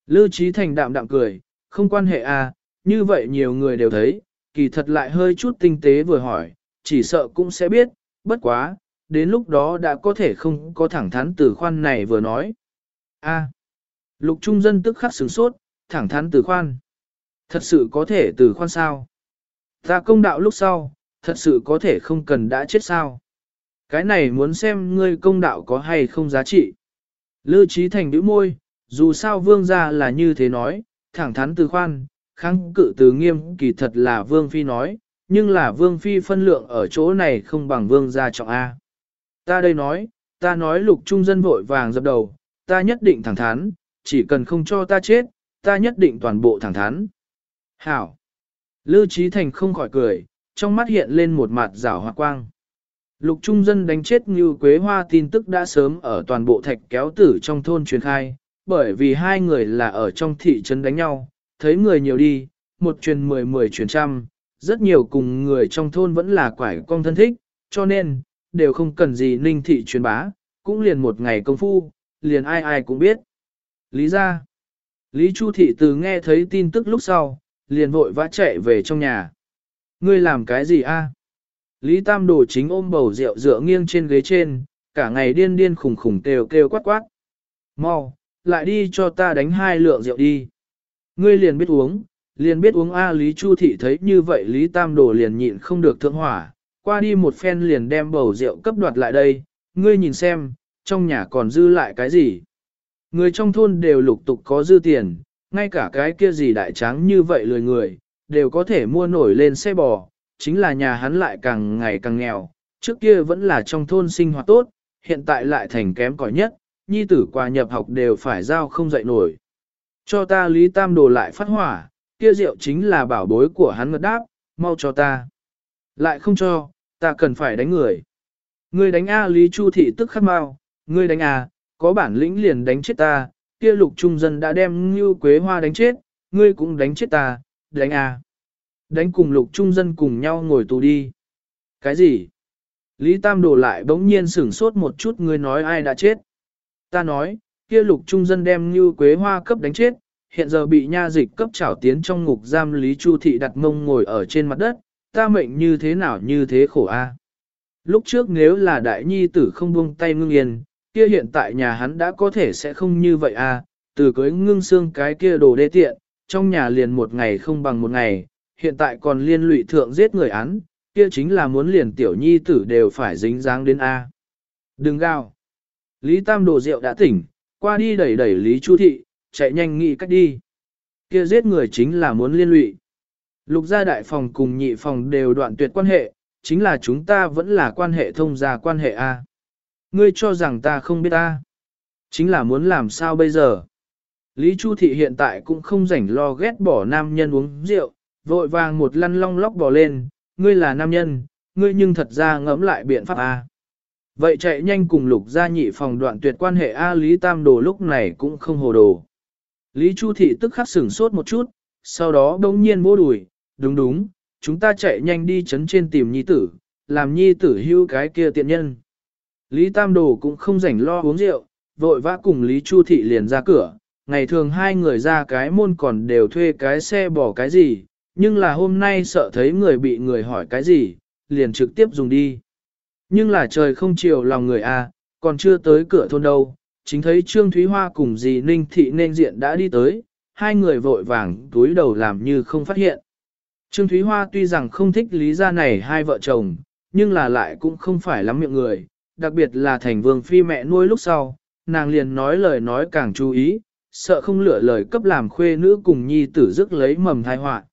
Lưu Trí Thành đạm đạm cười, không quan hệ à, như vậy nhiều người đều thấy, kỳ thật lại hơi chút tinh tế vừa hỏi, chỉ sợ cũng sẽ biết, bất quá, đến lúc đó đã có thể không có thẳng thắn từ khoan này vừa nói. A. lục trung dân tức khắc sửng sốt, thẳng thắn từ khoan. Thật sự có thể từ khoan sao? Ta công đạo lúc sau, thật sự có thể không cần đã chết sao? Cái này muốn xem ngươi công đạo có hay không giá trị. Lư trí thành đứa môi, dù sao vương gia là như thế nói, thẳng thắn từ khoan, kháng cự từ nghiêm kỳ thật là vương phi nói, nhưng là vương phi phân lượng ở chỗ này không bằng vương gia trọng A. Ta đây nói, ta nói lục trung dân vội vàng dập đầu, ta nhất định thẳng thắn, chỉ cần không cho ta chết, ta nhất định toàn bộ thẳng thắn. Hảo! Lưu Trí Thành không khỏi cười, trong mắt hiện lên một mặt rảo hoa quang. Lục trung dân đánh chết như quế hoa tin tức đã sớm ở toàn bộ thạch kéo tử trong thôn truyền khai, bởi vì hai người là ở trong thị trấn đánh nhau, thấy người nhiều đi, một truyền mười mười truyền trăm, rất nhiều cùng người trong thôn vẫn là quải con thân thích, cho nên, đều không cần gì ninh thị truyền bá, cũng liền một ngày công phu, liền ai ai cũng biết. Lý ra, Lý Chu Thị từ nghe thấy tin tức lúc sau, liền vội vã chạy về trong nhà. Ngươi làm cái gì a? Lý Tam Đồ chính ôm bầu rượu dựa nghiêng trên ghế trên, cả ngày điên điên khủng khủng kêu kêu quát quát. Mau, lại đi cho ta đánh hai lượng rượu đi. Ngươi liền biết uống, liền biết uống A Lý Chu Thị thấy như vậy Lý Tam Đồ liền nhịn không được thượng hỏa, qua đi một phen liền đem bầu rượu cấp đoạt lại đây, ngươi nhìn xem, trong nhà còn dư lại cái gì. Người trong thôn đều lục tục có dư tiền, ngay cả cái kia gì đại tráng như vậy lười người, đều có thể mua nổi lên xe bò, chính là nhà hắn lại càng ngày càng nghèo, trước kia vẫn là trong thôn sinh hoạt tốt, hiện tại lại thành kém cỏi nhất, nhi tử qua nhập học đều phải giao không dậy nổi. Cho ta Lý Tam đồ lại phát hỏa, kia rượu chính là bảo bối của hắn ngật đáp, mau cho ta. Lại không cho, ta cần phải đánh người. Ngươi đánh A Lý Chu Thị tức khắc mau, ngươi đánh A, có bản lĩnh liền đánh chết ta, kia lục trung dân đã đem như quế hoa đánh chết, ngươi cũng đánh chết ta, đánh à? Đánh cùng lục trung dân cùng nhau ngồi tù đi. Cái gì? Lý Tam đổ lại bỗng nhiên sửng sốt một chút ngươi nói ai đã chết. Ta nói, kia lục trung dân đem như quế hoa cấp đánh chết, hiện giờ bị nha dịch cấp trảo tiến trong ngục giam Lý Chu Thị đặt mông ngồi ở trên mặt đất, ta mệnh như thế nào như thế khổ a. Lúc trước nếu là đại nhi tử không buông tay ngưng yên, kia hiện tại nhà hắn đã có thể sẽ không như vậy a. từ cưới ngưng xương cái kia đồ đê tiện, trong nhà liền một ngày không bằng một ngày, hiện tại còn liên lụy thượng giết người án, kia chính là muốn liền tiểu nhi tử đều phải dính dáng đến a. Đừng gào. Lý Tam đồ rượu đã tỉnh, Qua đi đẩy đẩy Lý Chu Thị, chạy nhanh nghĩ cách đi. Kia giết người chính là muốn liên lụy. Lục gia đại phòng cùng nhị phòng đều đoạn tuyệt quan hệ, chính là chúng ta vẫn là quan hệ thông gia quan hệ A. Ngươi cho rằng ta không biết ta. Chính là muốn làm sao bây giờ. Lý Chu Thị hiện tại cũng không rảnh lo ghét bỏ nam nhân uống rượu, vội vàng một lăn long lóc bỏ lên, ngươi là nam nhân, ngươi nhưng thật ra ngẫm lại biện pháp A. Vậy chạy nhanh cùng lục gia nhị phòng đoạn tuyệt quan hệ A Lý Tam Đồ lúc này cũng không hồ đồ. Lý Chu Thị tức khắc sửng sốt một chút, sau đó đông nhiên mô đùi, đúng đúng, chúng ta chạy nhanh đi chấn trên tìm nhi tử, làm nhi tử hưu cái kia tiện nhân. Lý Tam Đồ cũng không rảnh lo uống rượu, vội vã cùng Lý Chu Thị liền ra cửa, ngày thường hai người ra cái môn còn đều thuê cái xe bỏ cái gì, nhưng là hôm nay sợ thấy người bị người hỏi cái gì, liền trực tiếp dùng đi. Nhưng là trời không chiều lòng người a, à, còn chưa tới cửa thôn đâu, chính thấy Trương Thúy Hoa cùng dì Ninh Thị nên diện đã đi tới, hai người vội vàng túi đầu làm như không phát hiện. Trương Thúy Hoa tuy rằng không thích lý gia này hai vợ chồng, nhưng là lại cũng không phải lắm miệng người, đặc biệt là thành vương phi mẹ nuôi lúc sau, nàng liền nói lời nói càng chú ý, sợ không lựa lời cấp làm khuê nữ cùng nhi tử dứt lấy mầm thai họa.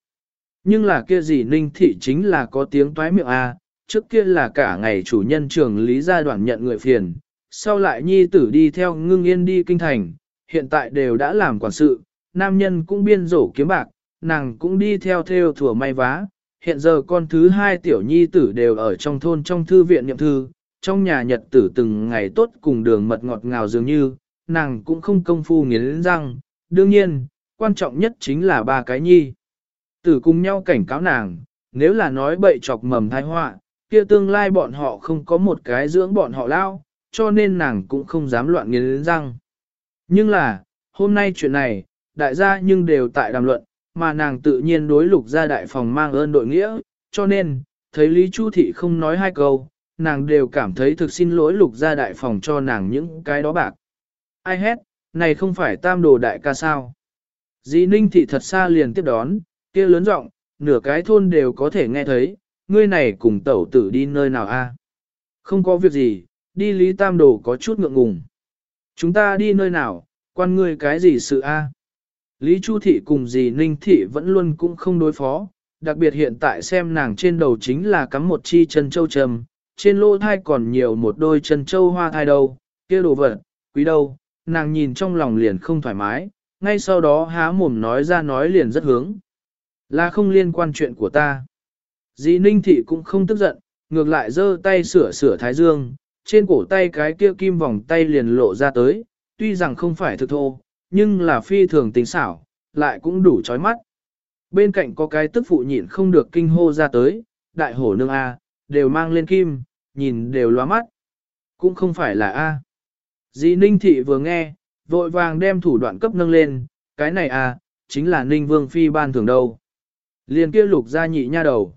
Nhưng là kia gì ninh thị chính là có tiếng toái miệng A, trước kia là cả ngày chủ nhân trường lý gia đoạn nhận người phiền, sau lại nhi tử đi theo ngưng yên đi kinh thành, hiện tại đều đã làm quản sự, nam nhân cũng biên rổ kiếm bạc, nàng cũng đi theo theo thừa may vá. Hiện giờ con thứ hai tiểu nhi tử đều ở trong thôn trong thư viện nhậm thư, trong nhà nhật tử từng ngày tốt cùng đường mật ngọt ngào dường như, nàng cũng không công phu nghiến răng, đương nhiên, quan trọng nhất chính là ba cái nhi. Tử cùng nhau cảnh cáo nàng, nếu là nói bậy chọc mầm thai họa, kia tương lai bọn họ không có một cái dưỡng bọn họ lao, cho nên nàng cũng không dám loạn nghiến răng. Nhưng là, hôm nay chuyện này, đại gia nhưng đều tại đàm luận, mà nàng tự nhiên đối lục gia đại phòng mang ơn đội nghĩa, cho nên, thấy Lý Chu Thị không nói hai câu, nàng đều cảm thấy thực xin lỗi lục gia đại phòng cho nàng những cái đó bạc. Ai hét, này không phải tam đồ đại ca sao. dĩ Ninh Thị thật xa liền tiếp đón, kia lớn giọng nửa cái thôn đều có thể nghe thấy, ngươi này cùng tẩu tử đi nơi nào a? Không có việc gì, đi Lý Tam Đồ có chút ngượng ngùng. Chúng ta đi nơi nào, quan ngươi cái gì sự a? Lý Chu Thị cùng dì Ninh Thị vẫn luôn cũng không đối phó, đặc biệt hiện tại xem nàng trên đầu chính là cắm một chi chân châu trầm, trên lỗ thai còn nhiều một đôi chân châu hoa thai đâu, kia đồ vật, quý đâu, nàng nhìn trong lòng liền không thoải mái, ngay sau đó há mồm nói ra nói liền rất hướng. Là không liên quan chuyện của ta. Dĩ Ninh Thị cũng không tức giận, ngược lại giơ tay sửa sửa thái dương, trên cổ tay cái kia kim vòng tay liền lộ ra tới, tuy rằng không phải thực thô, nhưng là phi thường tính xảo, lại cũng đủ chói mắt. Bên cạnh có cái tức phụ nhịn không được kinh hô ra tới, đại hổ nương A, đều mang lên kim, nhìn đều loa mắt. Cũng không phải là A. Dì Ninh Thị vừa nghe, vội vàng đem thủ đoạn cấp nâng lên, cái này A, chính là Ninh Vương Phi ban thường đâu. Liền kia lục ra nhị nha đầu.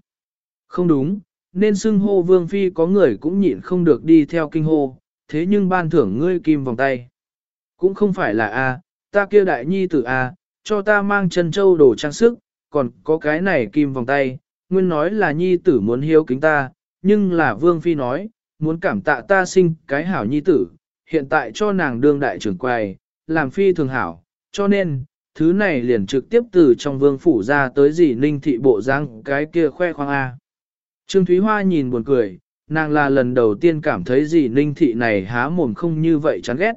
Không đúng, nên xưng hô Vương Phi có người cũng nhịn không được đi theo kinh hô, thế nhưng ban thưởng ngươi kim vòng tay. Cũng không phải là A, ta kia đại nhi tử A, cho ta mang chân châu đồ trang sức, còn có cái này kim vòng tay, nguyên nói là nhi tử muốn hiếu kính ta, nhưng là Vương Phi nói, muốn cảm tạ ta sinh cái hảo nhi tử, hiện tại cho nàng đương đại trưởng quầy, làm Phi thường hảo, cho nên, thứ này liền trực tiếp từ trong vương phủ ra tới gì ninh thị bộ giang cái kia khoe khoang A. Trương Thúy Hoa nhìn buồn cười, nàng là lần đầu tiên cảm thấy gì ninh thị này há mồm không như vậy chán ghét.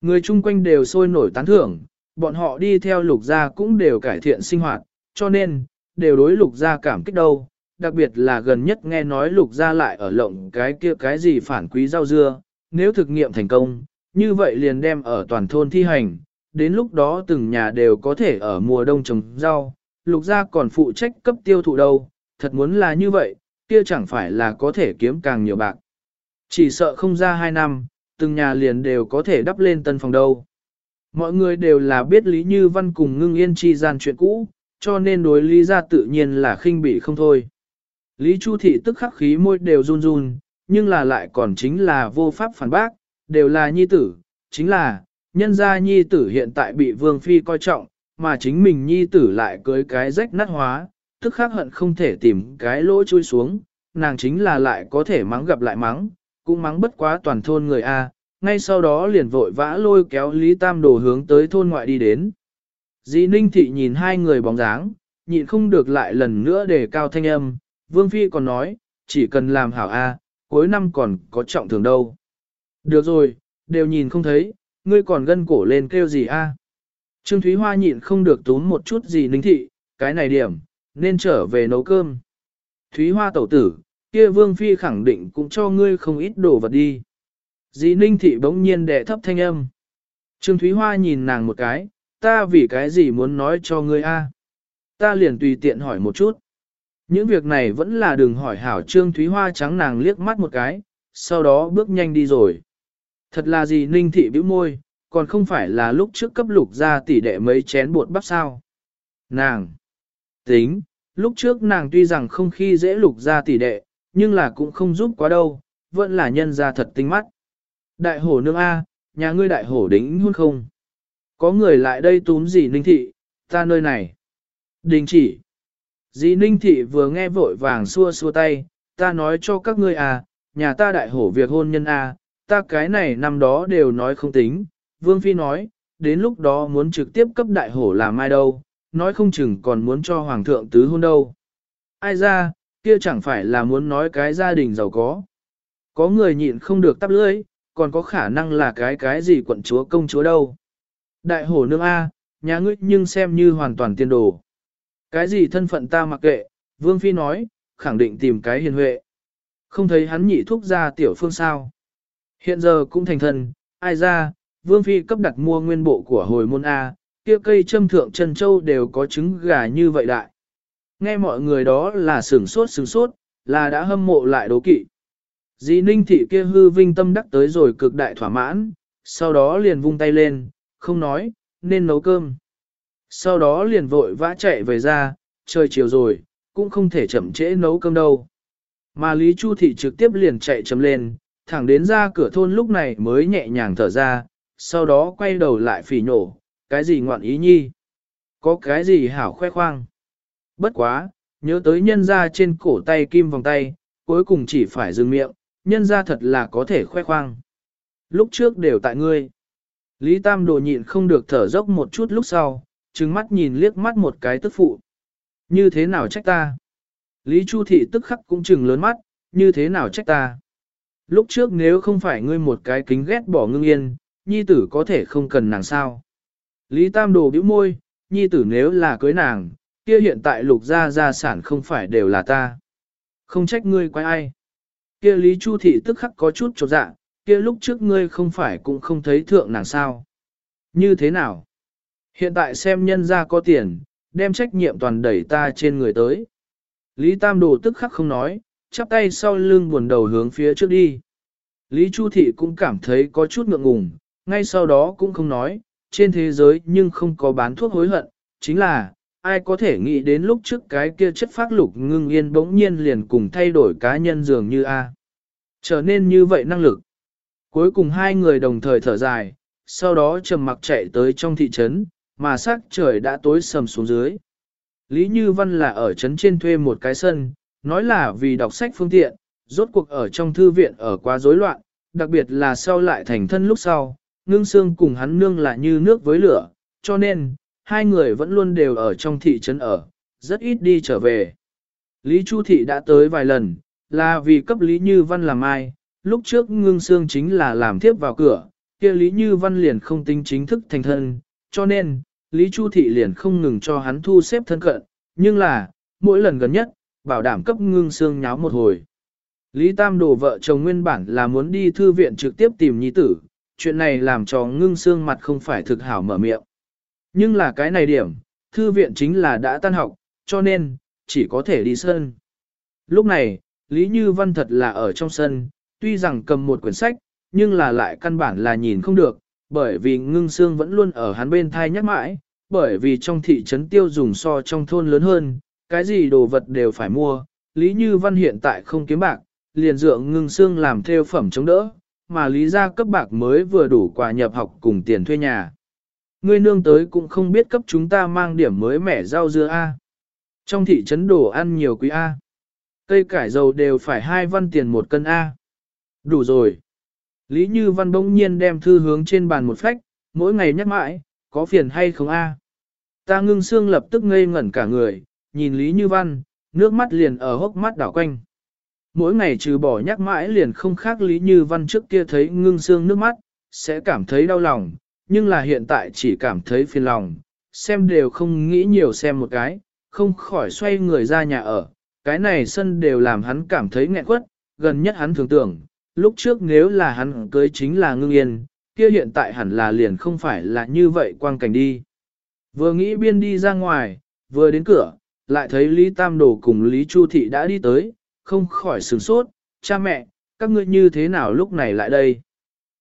Người chung quanh đều sôi nổi tán thưởng, bọn họ đi theo lục gia cũng đều cải thiện sinh hoạt, cho nên, đều đối lục gia cảm kích đâu. Đặc biệt là gần nhất nghe nói lục gia lại ở lộng cái kia cái gì phản quý rau dưa, nếu thực nghiệm thành công, như vậy liền đem ở toàn thôn thi hành, đến lúc đó từng nhà đều có thể ở mùa đông trồng rau, lục gia còn phụ trách cấp tiêu thụ đâu, thật muốn là như vậy, kia chẳng phải là có thể kiếm càng nhiều bạc. Chỉ sợ không ra hai năm, từng nhà liền đều có thể đắp lên tân phòng đâu. Mọi người đều là biết Lý Như Văn cùng ngưng yên chi gian chuyện cũ, cho nên đối Lý ra tự nhiên là khinh bị không thôi. Lý Chu Thị tức khắc khí môi đều run run, nhưng là lại còn chính là vô pháp phản bác, đều là nhi tử, chính là, nhân gia nhi tử hiện tại bị Vương Phi coi trọng, mà chính mình nhi tử lại cưới cái rách nát hóa, tức khắc hận không thể tìm cái lỗ chui xuống, nàng chính là lại có thể mắng gặp lại mắng, cũng mắng bất quá toàn thôn người A, ngay sau đó liền vội vã lôi kéo Lý Tam Đồ hướng tới thôn ngoại đi đến. Dĩ Ninh Thị nhìn hai người bóng dáng, nhịn không được lại lần nữa để cao thanh âm, Vương Phi còn nói, chỉ cần làm hảo A, cuối năm còn có trọng thường đâu. Được rồi, đều nhìn không thấy, ngươi còn gân cổ lên kêu gì A. Trương Thúy Hoa nhịn không được túm một chút gì Ninh Thị, cái này điểm, nên trở về nấu cơm. Thúy Hoa tẩu tử, kia Vương Phi khẳng định cũng cho ngươi không ít đồ vật đi. Dì Ninh Thị bỗng nhiên đẻ thấp thanh âm. Trương Thúy Hoa nhìn nàng một cái, ta vì cái gì muốn nói cho ngươi a? Ta liền tùy tiện hỏi một chút. Những việc này vẫn là đừng hỏi hảo Trương Thúy Hoa trắng nàng liếc mắt một cái, sau đó bước nhanh đi rồi. Thật là gì Ninh Thị bĩu môi, còn không phải là lúc trước cấp lục ra tỉ đệ mấy chén bột bắp sao. Nàng! Tính, lúc trước nàng tuy rằng không khi dễ lục ra tỉ đệ, nhưng là cũng không giúp quá đâu, vẫn là nhân ra thật tinh mắt. Đại hổ nương A, nhà ngươi đại hổ đính hôn không? Có người lại đây túm gì ninh thị, ta nơi này. Đình chỉ. Dì ninh thị vừa nghe vội vàng xua xua tay, ta nói cho các ngươi à, nhà ta đại hổ việc hôn nhân à, ta cái này năm đó đều nói không tính. Vương Phi nói, đến lúc đó muốn trực tiếp cấp đại hổ làm ai đâu, nói không chừng còn muốn cho hoàng thượng tứ hôn đâu. Ai ra, kia chẳng phải là muốn nói cái gia đình giàu có. Có người nhịn không được tắp lưỡi, còn có khả năng là cái cái gì quận chúa công chúa đâu. Đại hổ nương A, nhà ngươi nhưng xem như hoàn toàn tiên đồ. Cái gì thân phận ta mặc kệ, Vương Phi nói, khẳng định tìm cái hiền huệ. Không thấy hắn nhị thúc ra tiểu phương sao. Hiện giờ cũng thành thân, ai ra, Vương Phi cấp đặt mua nguyên bộ của hồi môn A, kia cây châm thượng chân châu đều có trứng gà như vậy đại. Nghe mọi người đó là sửng sốt sửng sốt, là đã hâm mộ lại đố kỵ. Dì ninh thị kia hư vinh tâm đắc tới rồi cực đại thỏa mãn, sau đó liền vung tay lên, không nói, nên nấu cơm. Sau đó liền vội vã chạy về ra, trời chiều rồi, cũng không thể chậm trễ nấu cơm đâu. Mà Lý Chu Thị trực tiếp liền chạy chấm lên, thẳng đến ra cửa thôn lúc này mới nhẹ nhàng thở ra, sau đó quay đầu lại phỉ nổ, cái gì ngoạn ý nhi? Có cái gì hảo khoe khoang? Bất quá, nhớ tới nhân ra trên cổ tay kim vòng tay, cuối cùng chỉ phải dừng miệng, nhân ra thật là có thể khoe khoang. Lúc trước đều tại ngươi. Lý Tam Đồ nhịn không được thở dốc một chút lúc sau, trừng mắt nhìn liếc mắt một cái tức phụ. Như thế nào trách ta? Lý Chu Thị tức khắc cũng trừng lớn mắt, như thế nào trách ta? Lúc trước nếu không phải ngươi một cái kính ghét bỏ ngưng yên, nhi tử có thể không cần nàng sao? Lý Tam Đồ bĩu môi, nhi tử nếu là cưới nàng, kia hiện tại lục gia gia sản không phải đều là ta. Không trách ngươi quái ai. Kia Lý Chu Thị tức khắc có chút chột dạ, kia lúc trước ngươi không phải cũng không thấy thượng nàng sao. Như thế nào? Hiện tại xem nhân ra có tiền, đem trách nhiệm toàn đẩy ta trên người tới. Lý Tam Đồ tức khắc không nói, chắp tay sau lưng buồn đầu hướng phía trước đi. Lý Chu Thị cũng cảm thấy có chút ngượng ngùng, ngay sau đó cũng không nói, trên thế giới nhưng không có bán thuốc hối hận, chính là, ai có thể nghĩ đến lúc trước cái kia chất phát lục ngưng yên bỗng nhiên liền cùng thay đổi cá nhân dường như A. Trở nên như vậy năng lực. Cuối cùng hai người đồng thời thở dài, sau đó trầm mặc chạy tới trong thị trấn, mà sắc trời đã tối sầm xuống dưới. Lý Như Văn là ở trấn trên thuê một cái sân, nói là vì đọc sách phương tiện, rốt cuộc ở trong thư viện ở quá rối loạn, đặc biệt là sau lại thành thân lúc sau, ngưng xương cùng hắn nương là như nước với lửa, cho nên, hai người vẫn luôn đều ở trong thị trấn ở, rất ít đi trở về. Lý Chu Thị đã tới vài lần, là vì cấp Lý Như Văn làm ai, lúc trước ngưng xương chính là làm tiếp vào cửa, kia Lý Như Văn liền không tính chính thức thành thân, cho nên, Lý Chu Thị liền không ngừng cho hắn thu xếp thân cận, nhưng là, mỗi lần gần nhất, bảo đảm cấp ngưng xương nháo một hồi. Lý Tam Đồ vợ chồng nguyên bản là muốn đi thư viện trực tiếp tìm nhi tử, chuyện này làm cho ngưng xương mặt không phải thực hảo mở miệng. Nhưng là cái này điểm, thư viện chính là đã tan học, cho nên, chỉ có thể đi sân. Lúc này, Lý Như Văn thật là ở trong sân, tuy rằng cầm một quyển sách, nhưng là lại căn bản là nhìn không được, bởi vì ngưng xương vẫn luôn ở hắn bên thai nhắc mãi, bởi vì trong thị trấn tiêu dùng so trong thôn lớn hơn, cái gì đồ vật đều phải mua, Lý Như Văn hiện tại không kiếm bạc, liền dựa ngưng xương làm theo phẩm chống đỡ, mà Lý gia cấp bạc mới vừa đủ quà nhập học cùng tiền thuê nhà. Ngươi nương tới cũng không biết cấp chúng ta mang điểm mới mẻ rau dưa A. Trong thị trấn đồ ăn nhiều quý A. Cây cải dầu đều phải hai văn tiền một cân A. Đủ rồi. Lý Như Văn bỗng nhiên đem thư hướng trên bàn một phách, mỗi ngày nhắc mãi, có phiền hay không a? Ta ngưng xương lập tức ngây ngẩn cả người, nhìn Lý Như Văn, nước mắt liền ở hốc mắt đảo quanh. Mỗi ngày trừ bỏ nhắc mãi liền không khác Lý Như Văn trước kia thấy ngưng xương nước mắt, sẽ cảm thấy đau lòng, nhưng là hiện tại chỉ cảm thấy phiền lòng, xem đều không nghĩ nhiều xem một cái, không khỏi xoay người ra nhà ở, cái này sân đều làm hắn cảm thấy nghẹn quất, gần nhất hắn thường tưởng, lúc trước nếu là hắn cưới chính là ngưng yên, kia hiện tại hẳn là liền không phải là như vậy quang cảnh đi. Vừa nghĩ biên đi ra ngoài, vừa đến cửa, lại thấy Lý Tam Đồ cùng Lý Chu Thị đã đi tới, không khỏi sửng sốt, cha mẹ, các ngươi như thế nào lúc này lại đây?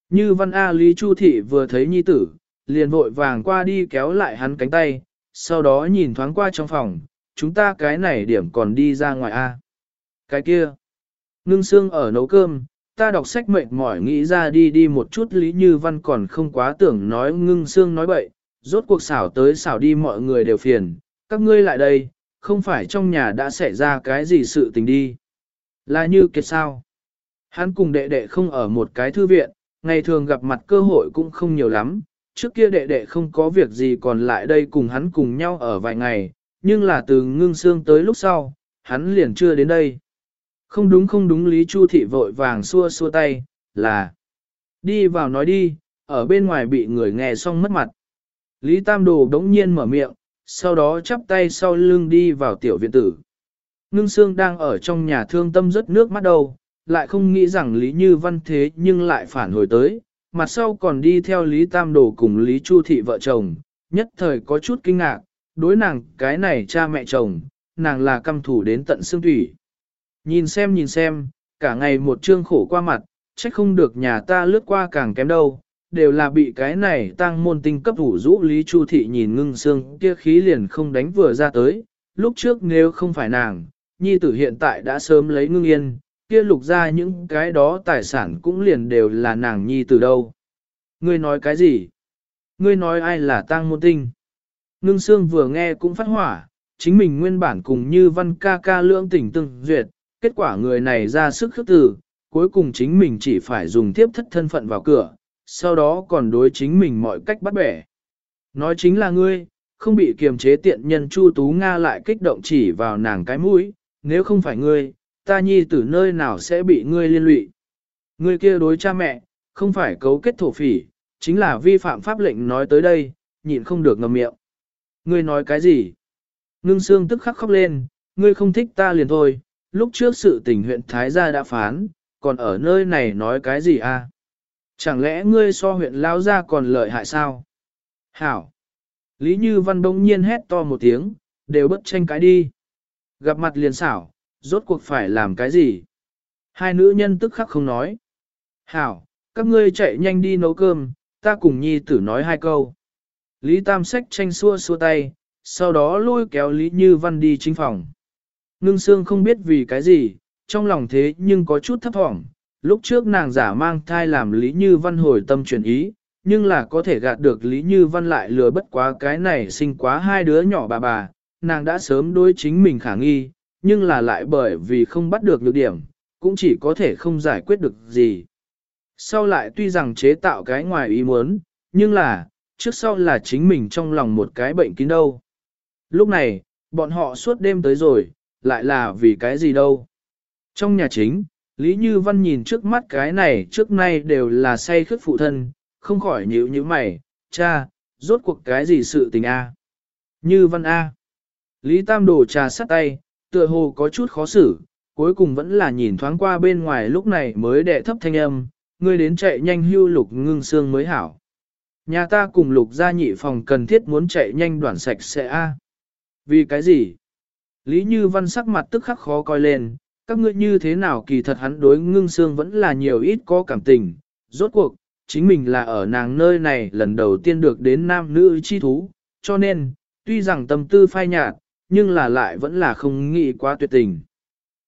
Như văn A Lý Chu Thị vừa thấy nhi tử, liền vội vàng qua đi kéo lại hắn cánh tay, sau đó nhìn thoáng qua trong phòng, chúng ta cái này điểm còn đi ra ngoài A. Cái kia, ngưng xương ở nấu cơm, ta đọc sách mệt mỏi nghĩ ra đi đi một chút Lý Như Văn còn không quá tưởng nói ngưng xương nói bậy, rốt cuộc xảo tới xảo đi mọi người đều phiền, các ngươi lại đây, không phải trong nhà đã xảy ra cái gì sự tình đi. Là như kiệt sao? Hắn cùng đệ đệ không ở một cái thư viện, ngày thường gặp mặt cơ hội cũng không nhiều lắm, trước kia đệ đệ không có việc gì còn lại đây cùng hắn cùng nhau ở vài ngày, nhưng là từ ngưng xương tới lúc sau, hắn liền chưa đến đây. Không đúng không đúng Lý Chu Thị vội vàng xua xua tay, là đi vào nói đi, ở bên ngoài bị người nghe xong mất mặt. Lý Tam Đồ đống nhiên mở miệng, sau đó chắp tay sau lưng đi vào tiểu viện tử. Ngưng Sương đang ở trong nhà thương tâm rất nước mắt đầu, lại không nghĩ rằng Lý Như Văn thế nhưng lại phản hồi tới, mặt sau còn đi theo Lý Tam Đồ cùng Lý Chu Thị vợ chồng, nhất thời có chút kinh ngạc, đối nàng cái này cha mẹ chồng, nàng là căm thủ đến tận xương thủy. Nhìn xem nhìn xem, cả ngày một trương khổ qua mặt, trách không được nhà ta lướt qua càng kém đâu, đều là bị cái này tăng môn tinh cấp thủ rũ Lý Chu Thị nhìn ngưng xương kia khí liền không đánh vừa ra tới, lúc trước nếu không phải nàng, nhi tử hiện tại đã sớm lấy ngưng yên, kia lục ra những cái đó tài sản cũng liền đều là nàng nhi tử đâu. Ngươi nói cái gì? Ngươi nói ai là tăng môn tinh? Ngưng xương vừa nghe cũng phát hỏa, chính mình nguyên bản cùng như văn ca ca lưỡng tỉnh từng duyệt, kết quả người này ra sức khước từ, cuối cùng chính mình chỉ phải dùng tiếp thất thân phận vào cửa, sau đó còn đối chính mình mọi cách bắt bẻ. Nói chính là ngươi, không bị kiềm chế tiện nhân Chu Tú Nga lại kích động chỉ vào nàng cái mũi, nếu không phải ngươi, ta nhi tử nơi nào sẽ bị ngươi liên lụy. Ngươi kia đối cha mẹ, không phải cấu kết thổ phỉ, chính là vi phạm pháp lệnh nói tới đây, nhịn không được ngầm miệng. Ngươi nói cái gì? Ngưng xương tức khắc khóc lên, ngươi không thích ta liền thôi, lúc trước sự tình huyện Thái Gia đã phán, còn ở nơi này nói cái gì à? Chẳng lẽ ngươi so huyện Lao Gia còn lợi hại sao? Hảo! Lý Như Văn đông nhiên hét to một tiếng, đều bất tranh cái đi. Gặp mặt liền xảo, rốt cuộc phải làm cái gì? Hai nữ nhân tức khắc không nói. Hảo, các ngươi chạy nhanh đi nấu cơm, ta cùng nhi tử nói hai câu. Lý Tam Sách tranh xua xua tay, sau đó lôi kéo Lý Như Văn đi chính phòng. Ngưng xương không biết vì cái gì, trong lòng thế nhưng có chút thấp thỏm. Lúc trước nàng giả mang thai làm Lý Như Văn hồi tâm chuyển ý, nhưng là có thể gạt được Lý Như Văn lại lừa bất quá cái này sinh quá hai đứa nhỏ bà bà, nàng đã sớm đối chính mình khả nghi, nhưng là lại bởi vì không bắt được nhược điểm, cũng chỉ có thể không giải quyết được gì. Sau lại tuy rằng chế tạo cái ngoài ý muốn, nhưng là, trước sau là chính mình trong lòng một cái bệnh kín đâu. Lúc này, bọn họ suốt đêm tới rồi, lại là vì cái gì đâu. Trong nhà chính, Lý Như Văn nhìn trước mắt cái này trước nay đều là say khướt phụ thân, không khỏi nhíu như mày, cha, rốt cuộc cái gì sự tình a? Như Văn A. Lý Tam đổ trà sắt tay, tựa hồ có chút khó xử, cuối cùng vẫn là nhìn thoáng qua bên ngoài lúc này mới đệ thấp thanh âm, ngươi đến chạy nhanh hưu lục ngưng xương mới hảo. Nhà ta cùng lục gia nhị phòng cần thiết muốn chạy nhanh đoạn sạch sẽ a. Vì cái gì? Lý Như Văn sắc mặt tức khắc khó coi lên, các ngươi như thế nào kỳ thật hắn đối ngưng xương vẫn là nhiều ít có cảm tình. Rốt cuộc, chính mình là ở nàng nơi này lần đầu tiên được đến nam nữ chi thú, cho nên, tuy rằng tâm tư phai nhạt, nhưng là lại vẫn là không nghĩ quá tuyệt tình.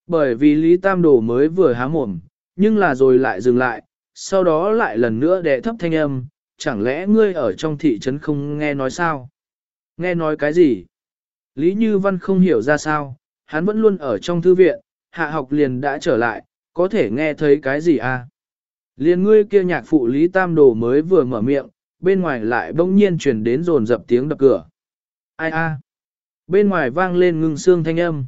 Bởi vì Lý Tam Đồ mới vừa há mồm, nhưng là rồi lại dừng lại, sau đó lại lần nữa đệ thấp thanh âm, chẳng lẽ ngươi ở trong thị trấn không nghe nói sao? Nghe nói cái gì? Lý Như Văn không hiểu ra sao, hắn vẫn luôn ở trong thư viện, hạ học liền đã trở lại, có thể nghe thấy cái gì à? Liên ngươi kia nhạc phụ Lý Tam Đồ mới vừa mở miệng, bên ngoài lại bỗng nhiên truyền đến rồn dập tiếng đập cửa. Ai a? Bên ngoài vang lên ngưng xương thanh âm.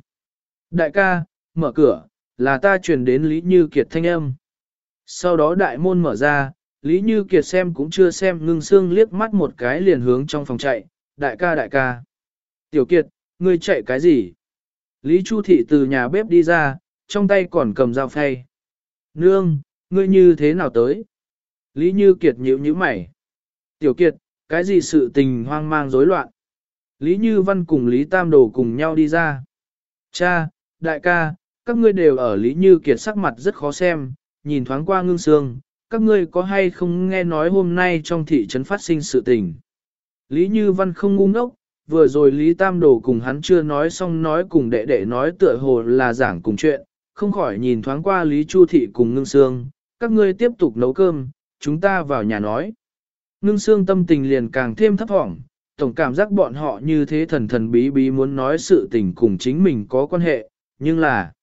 Đại ca, mở cửa, là ta truyền đến Lý Như Kiệt thanh âm. Sau đó đại môn mở ra, Lý Như Kiệt xem cũng chưa xem ngưng xương liếc mắt một cái liền hướng trong phòng chạy. Đại ca đại ca. Tiểu Kiệt, ngươi chạy cái gì? Lý Chu Thị từ nhà bếp đi ra, trong tay còn cầm dao phay. Nương, ngươi như thế nào tới? Lý Như Kiệt nhíu nhíu mày. Tiểu Kiệt, cái gì sự tình hoang mang rối loạn? Lý Như Văn cùng Lý Tam Đồ cùng nhau đi ra. Cha, đại ca, các ngươi đều ở Lý Như Kiệt sắc mặt rất khó xem, nhìn thoáng qua ngưng sương, các ngươi có hay không nghe nói hôm nay trong thị trấn phát sinh sự tình. Lý Như Văn không ngu ngốc, vừa rồi Lý Tam Đồ cùng hắn chưa nói xong nói cùng đệ đệ nói tựa hồ là giảng cùng chuyện, không khỏi nhìn thoáng qua Lý Chu Thị cùng ngưng sương, các ngươi tiếp tục nấu cơm, chúng ta vào nhà nói. Ngưng Sương tâm tình liền càng thêm thấp thỏm, tổng cảm giác bọn họ như thế thần thần bí bí muốn nói sự tình cùng chính mình có quan hệ, nhưng là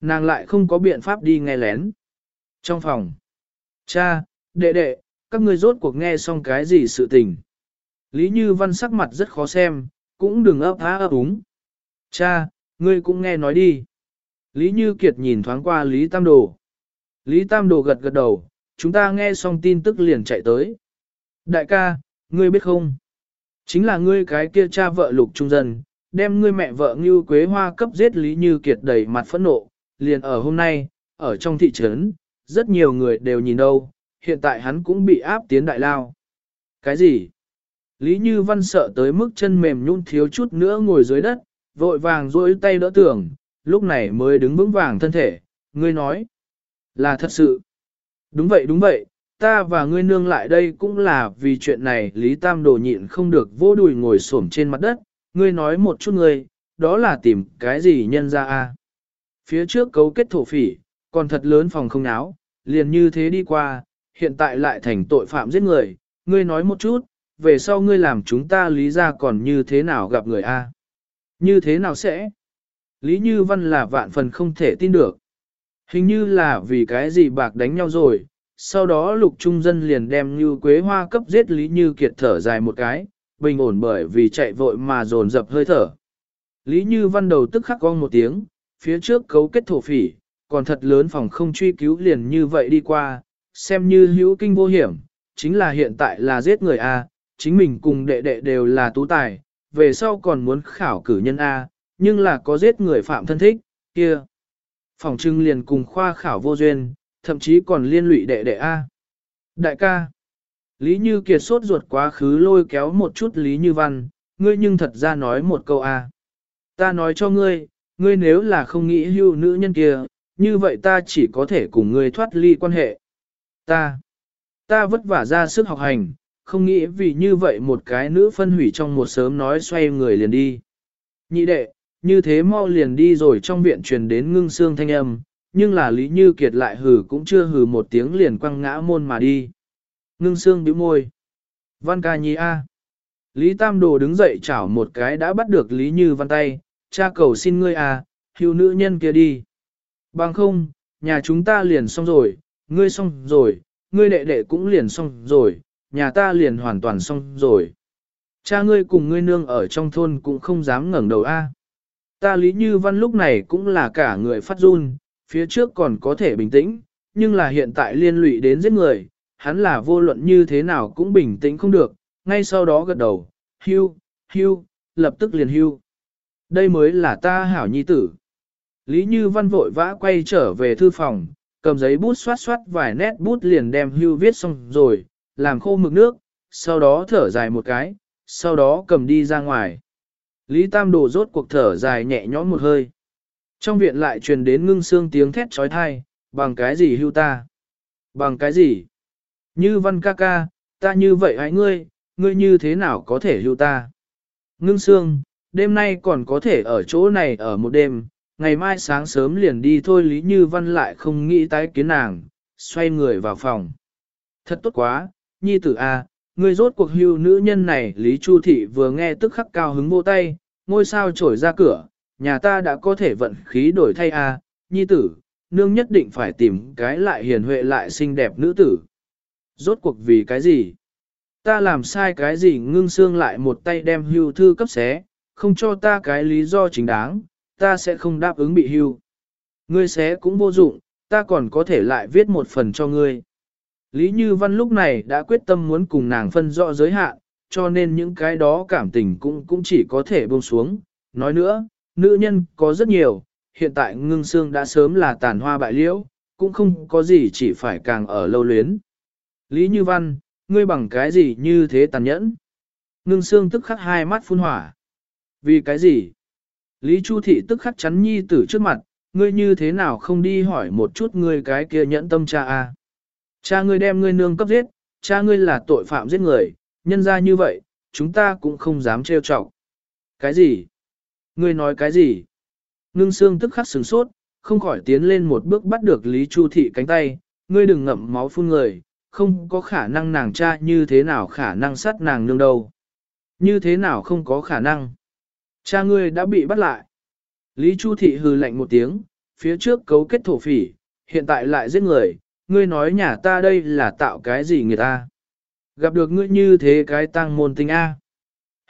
nàng lại không có biện pháp đi nghe lén. Trong phòng, cha, đệ đệ, các ngươi rốt cuộc nghe xong cái gì sự tình. Lý Như Văn sắc mặt rất khó xem, cũng đừng ấp há ấp úng. Cha, ngươi cũng nghe nói đi. Lý Như Kiệt nhìn thoáng qua Lý Tam Đồ. Lý Tam Đồ gật gật đầu, chúng ta nghe xong tin tức liền chạy tới. Đại ca, ngươi biết không? Chính là ngươi cái kia cha vợ lục trung dân, đem ngươi mẹ vợ Ngưu Quế Hoa cấp giết Lý Như Kiệt đầy mặt phẫn nộ, liền ở hôm nay, ở trong thị trấn, rất nhiều người đều nhìn đâu, hiện tại hắn cũng bị áp tiến đại lao. Cái gì? Lý Như Văn sợ tới mức chân mềm nhún thiếu chút nữa ngồi dưới đất, vội vàng duỗi tay đỡ tưởng, lúc này mới đứng vững vàng thân thể, ngươi nói, là thật sự. Đúng vậy đúng vậy, ta và ngươi nương lại đây cũng là vì chuyện này Lý Tam Đồ nhịn không được vô đùi ngồi xổm trên mặt đất, ngươi nói một chút ngươi, đó là tìm cái gì nhân ra a? Phía trước cấu kết thổ phỉ, còn thật lớn phòng không náo, liền như thế đi qua, hiện tại lại thành tội phạm giết người, ngươi nói một chút, về sau ngươi làm chúng ta lý ra còn như thế nào gặp người a? Như thế nào sẽ? Lý Như Văn là vạn phần không thể tin được. Hình như là vì cái gì bạc đánh nhau rồi, sau đó lục trung dân liền đem như quế hoa cấp giết Lý Như Kiệt thở dài một cái, bình ổn bởi vì chạy vội mà dồn dập hơi thở. Lý Như Văn đầu tức khắc gong một tiếng, phía trước cấu kết thổ phỉ, còn thật lớn phòng không truy cứu liền như vậy đi qua, xem như hữu kinh vô hiểm, chính là hiện tại là giết người A, chính mình cùng đệ đệ đều là tú tài, về sau còn muốn khảo cử nhân A, nhưng là có giết người phạm thân thích, kia. Phòng trưng liền cùng khoa khảo vô duyên, thậm chí còn liên lụy đệ đệ A. Đại ca, Lý Như Kiệt sốt ruột quá khứ lôi kéo một chút Lý Như Văn, ngươi nhưng thật ra nói một câu A. Ta nói cho ngươi, ngươi nếu là không nghĩ hưu nữ nhân kia, như vậy ta chỉ có thể cùng ngươi thoát ly quan hệ. Ta, ta vất vả ra sức học hành, không nghĩ vì như vậy một cái nữ phân hủy trong một sớm nói xoay người liền đi. Nhị đệ, như thế mau liền đi rồi trong viện truyền đến ngưng xương thanh âm, nhưng là Lý Như Kiệt lại hừ cũng chưa hừ một tiếng liền quăng ngã môn mà đi. Ngưng xương bĩu môi. Văn ca nhi a. Lý Tam Đồ đứng dậy chảo một cái đã bắt được Lý Như Văn tay, cha cầu xin ngươi a, hưu nữ nhân kia đi. Bằng không, nhà chúng ta liền xong rồi, ngươi xong rồi, ngươi đệ đệ cũng liền xong rồi, nhà ta liền hoàn toàn xong rồi. Cha ngươi cùng ngươi nương ở trong thôn cũng không dám ngẩng đầu a. Ta Lý Như Văn lúc này cũng là cả người phát run, phía trước còn có thể bình tĩnh, nhưng là hiện tại liên lụy đến giết người, hắn là vô luận như thế nào cũng bình tĩnh không được, ngay sau đó gật đầu, hưu, hưu, lập tức liền hưu. Đây mới là ta hảo nhi tử. Lý Như Văn vội vã quay trở về thư phòng, cầm giấy bút xoát xoát vài nét bút liền đem hưu viết xong rồi, làm khô mực nước, sau đó thở dài một cái, sau đó cầm đi ra ngoài. Lý Tam Đồ rốt cuộc thở dài nhẹ nhõm một hơi. Trong viện lại truyền đến ngưng xương tiếng thét trói thai, bằng cái gì hưu ta? Bằng cái gì? Như văn ca ca, ta như vậy hãy ngươi, ngươi như thế nào có thể hưu ta? Ngưng xương, đêm nay còn có thể ở chỗ này ở một đêm, ngày mai sáng sớm liền đi thôi Lý Như Văn lại không nghĩ tái kiến nàng, xoay người vào phòng. Thật tốt quá, nhi tử a, ngươi rốt cuộc hưu nữ nhân này Lý Chu Thị vừa nghe tức khắc cao hứng vô tay, ngôi sao trổi ra cửa, nhà ta đã có thể vận khí đổi thay a, nhi tử, nương nhất định phải tìm cái lại hiền huệ lại xinh đẹp nữ tử. Rốt cuộc vì cái gì? Ta làm sai cái gì ngưng xương lại một tay đem hưu thư cấp xé, không cho ta cái lý do chính đáng, ta sẽ không đáp ứng bị hưu. Ngươi xé cũng vô dụng, ta còn có thể lại viết một phần cho ngươi. Lý Như Văn lúc này đã quyết tâm muốn cùng nàng phân rõ giới hạn, cho nên những cái đó cảm tình cũng cũng chỉ có thể buông xuống. Nói nữa, nữ nhân có rất nhiều, hiện tại ngưng xương đã sớm là tàn hoa bại liễu, cũng không có gì chỉ phải càng ở lâu luyến. Lý Như Văn, ngươi bằng cái gì như thế tàn nhẫn? Ngưng xương tức khắc hai mắt phun hỏa. Vì cái gì? Lý Chu Thị tức khắc chắn nhi tử trước mặt, ngươi như thế nào không đi hỏi một chút ngươi cái kia nhẫn tâm cha a? Cha ngươi đem ngươi nương cấp giết, cha ngươi là tội phạm giết người, nhân ra như vậy, chúng ta cũng không dám trêu chọc. Cái gì? Ngươi nói cái gì? Ngưng xương tức khắc sửng sốt, không khỏi tiến lên một bước bắt được Lý Chu Thị cánh tay, ngươi đừng ngậm máu phun người, không có khả năng nàng cha như thế nào khả năng sát nàng nương đâu. Như thế nào không có khả năng. Cha ngươi đã bị bắt lại. Lý Chu Thị hừ lạnh một tiếng, phía trước cấu kết thổ phỉ, hiện tại lại giết người, ngươi nói nhà ta đây là tạo cái gì người ta. Gặp được ngươi như thế cái tăng môn tình A.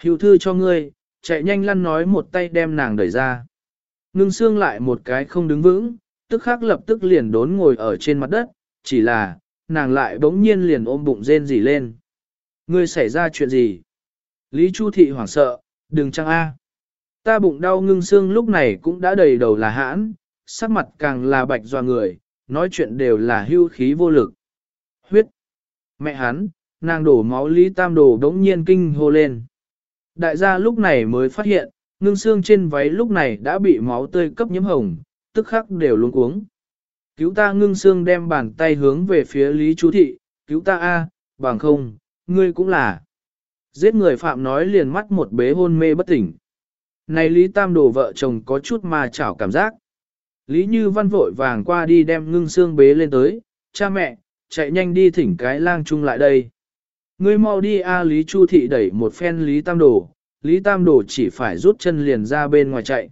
Hữu thư cho ngươi, chạy nhanh lăn nói một tay đem nàng đẩy ra. Ngưng xương lại một cái không đứng vững, tức khắc lập tức liền đốn ngồi ở trên mặt đất, chỉ là, nàng lại bỗng nhiên liền ôm bụng rên rỉ lên. Ngươi xảy ra chuyện gì? Lý Chu Thị hoảng sợ, đừng chăng A. Ta bụng đau ngưng xương lúc này cũng đã đầy đầu là hãn, sắc mặt càng là bạch dò người, nói chuyện đều là hưu khí vô lực. Huyết! Mẹ hắn, nàng đổ máu Lý Tam Đồ đống nhiên kinh hô lên. Đại gia lúc này mới phát hiện, ngưng xương trên váy lúc này đã bị máu tươi cấp nhiễm hồng, tức khắc đều luống cuống. Cứu ta ngưng xương đem bàn tay hướng về phía Lý Chú Thị, cứu ta a, bằng không, ngươi cũng là. Giết người phạm nói liền mắt một bế hôn mê bất tỉnh. Này Lý Tam Đồ vợ chồng có chút mà chảo cảm giác. Lý Như Văn vội vàng qua đi đem ngưng xương bế lên tới, cha mẹ, chạy nhanh đi thỉnh cái lang chung lại đây. Ngươi mau đi a Lý Chu Thị đẩy một phen Lý Tam Đồ, Lý Tam Đồ chỉ phải rút chân liền ra bên ngoài chạy.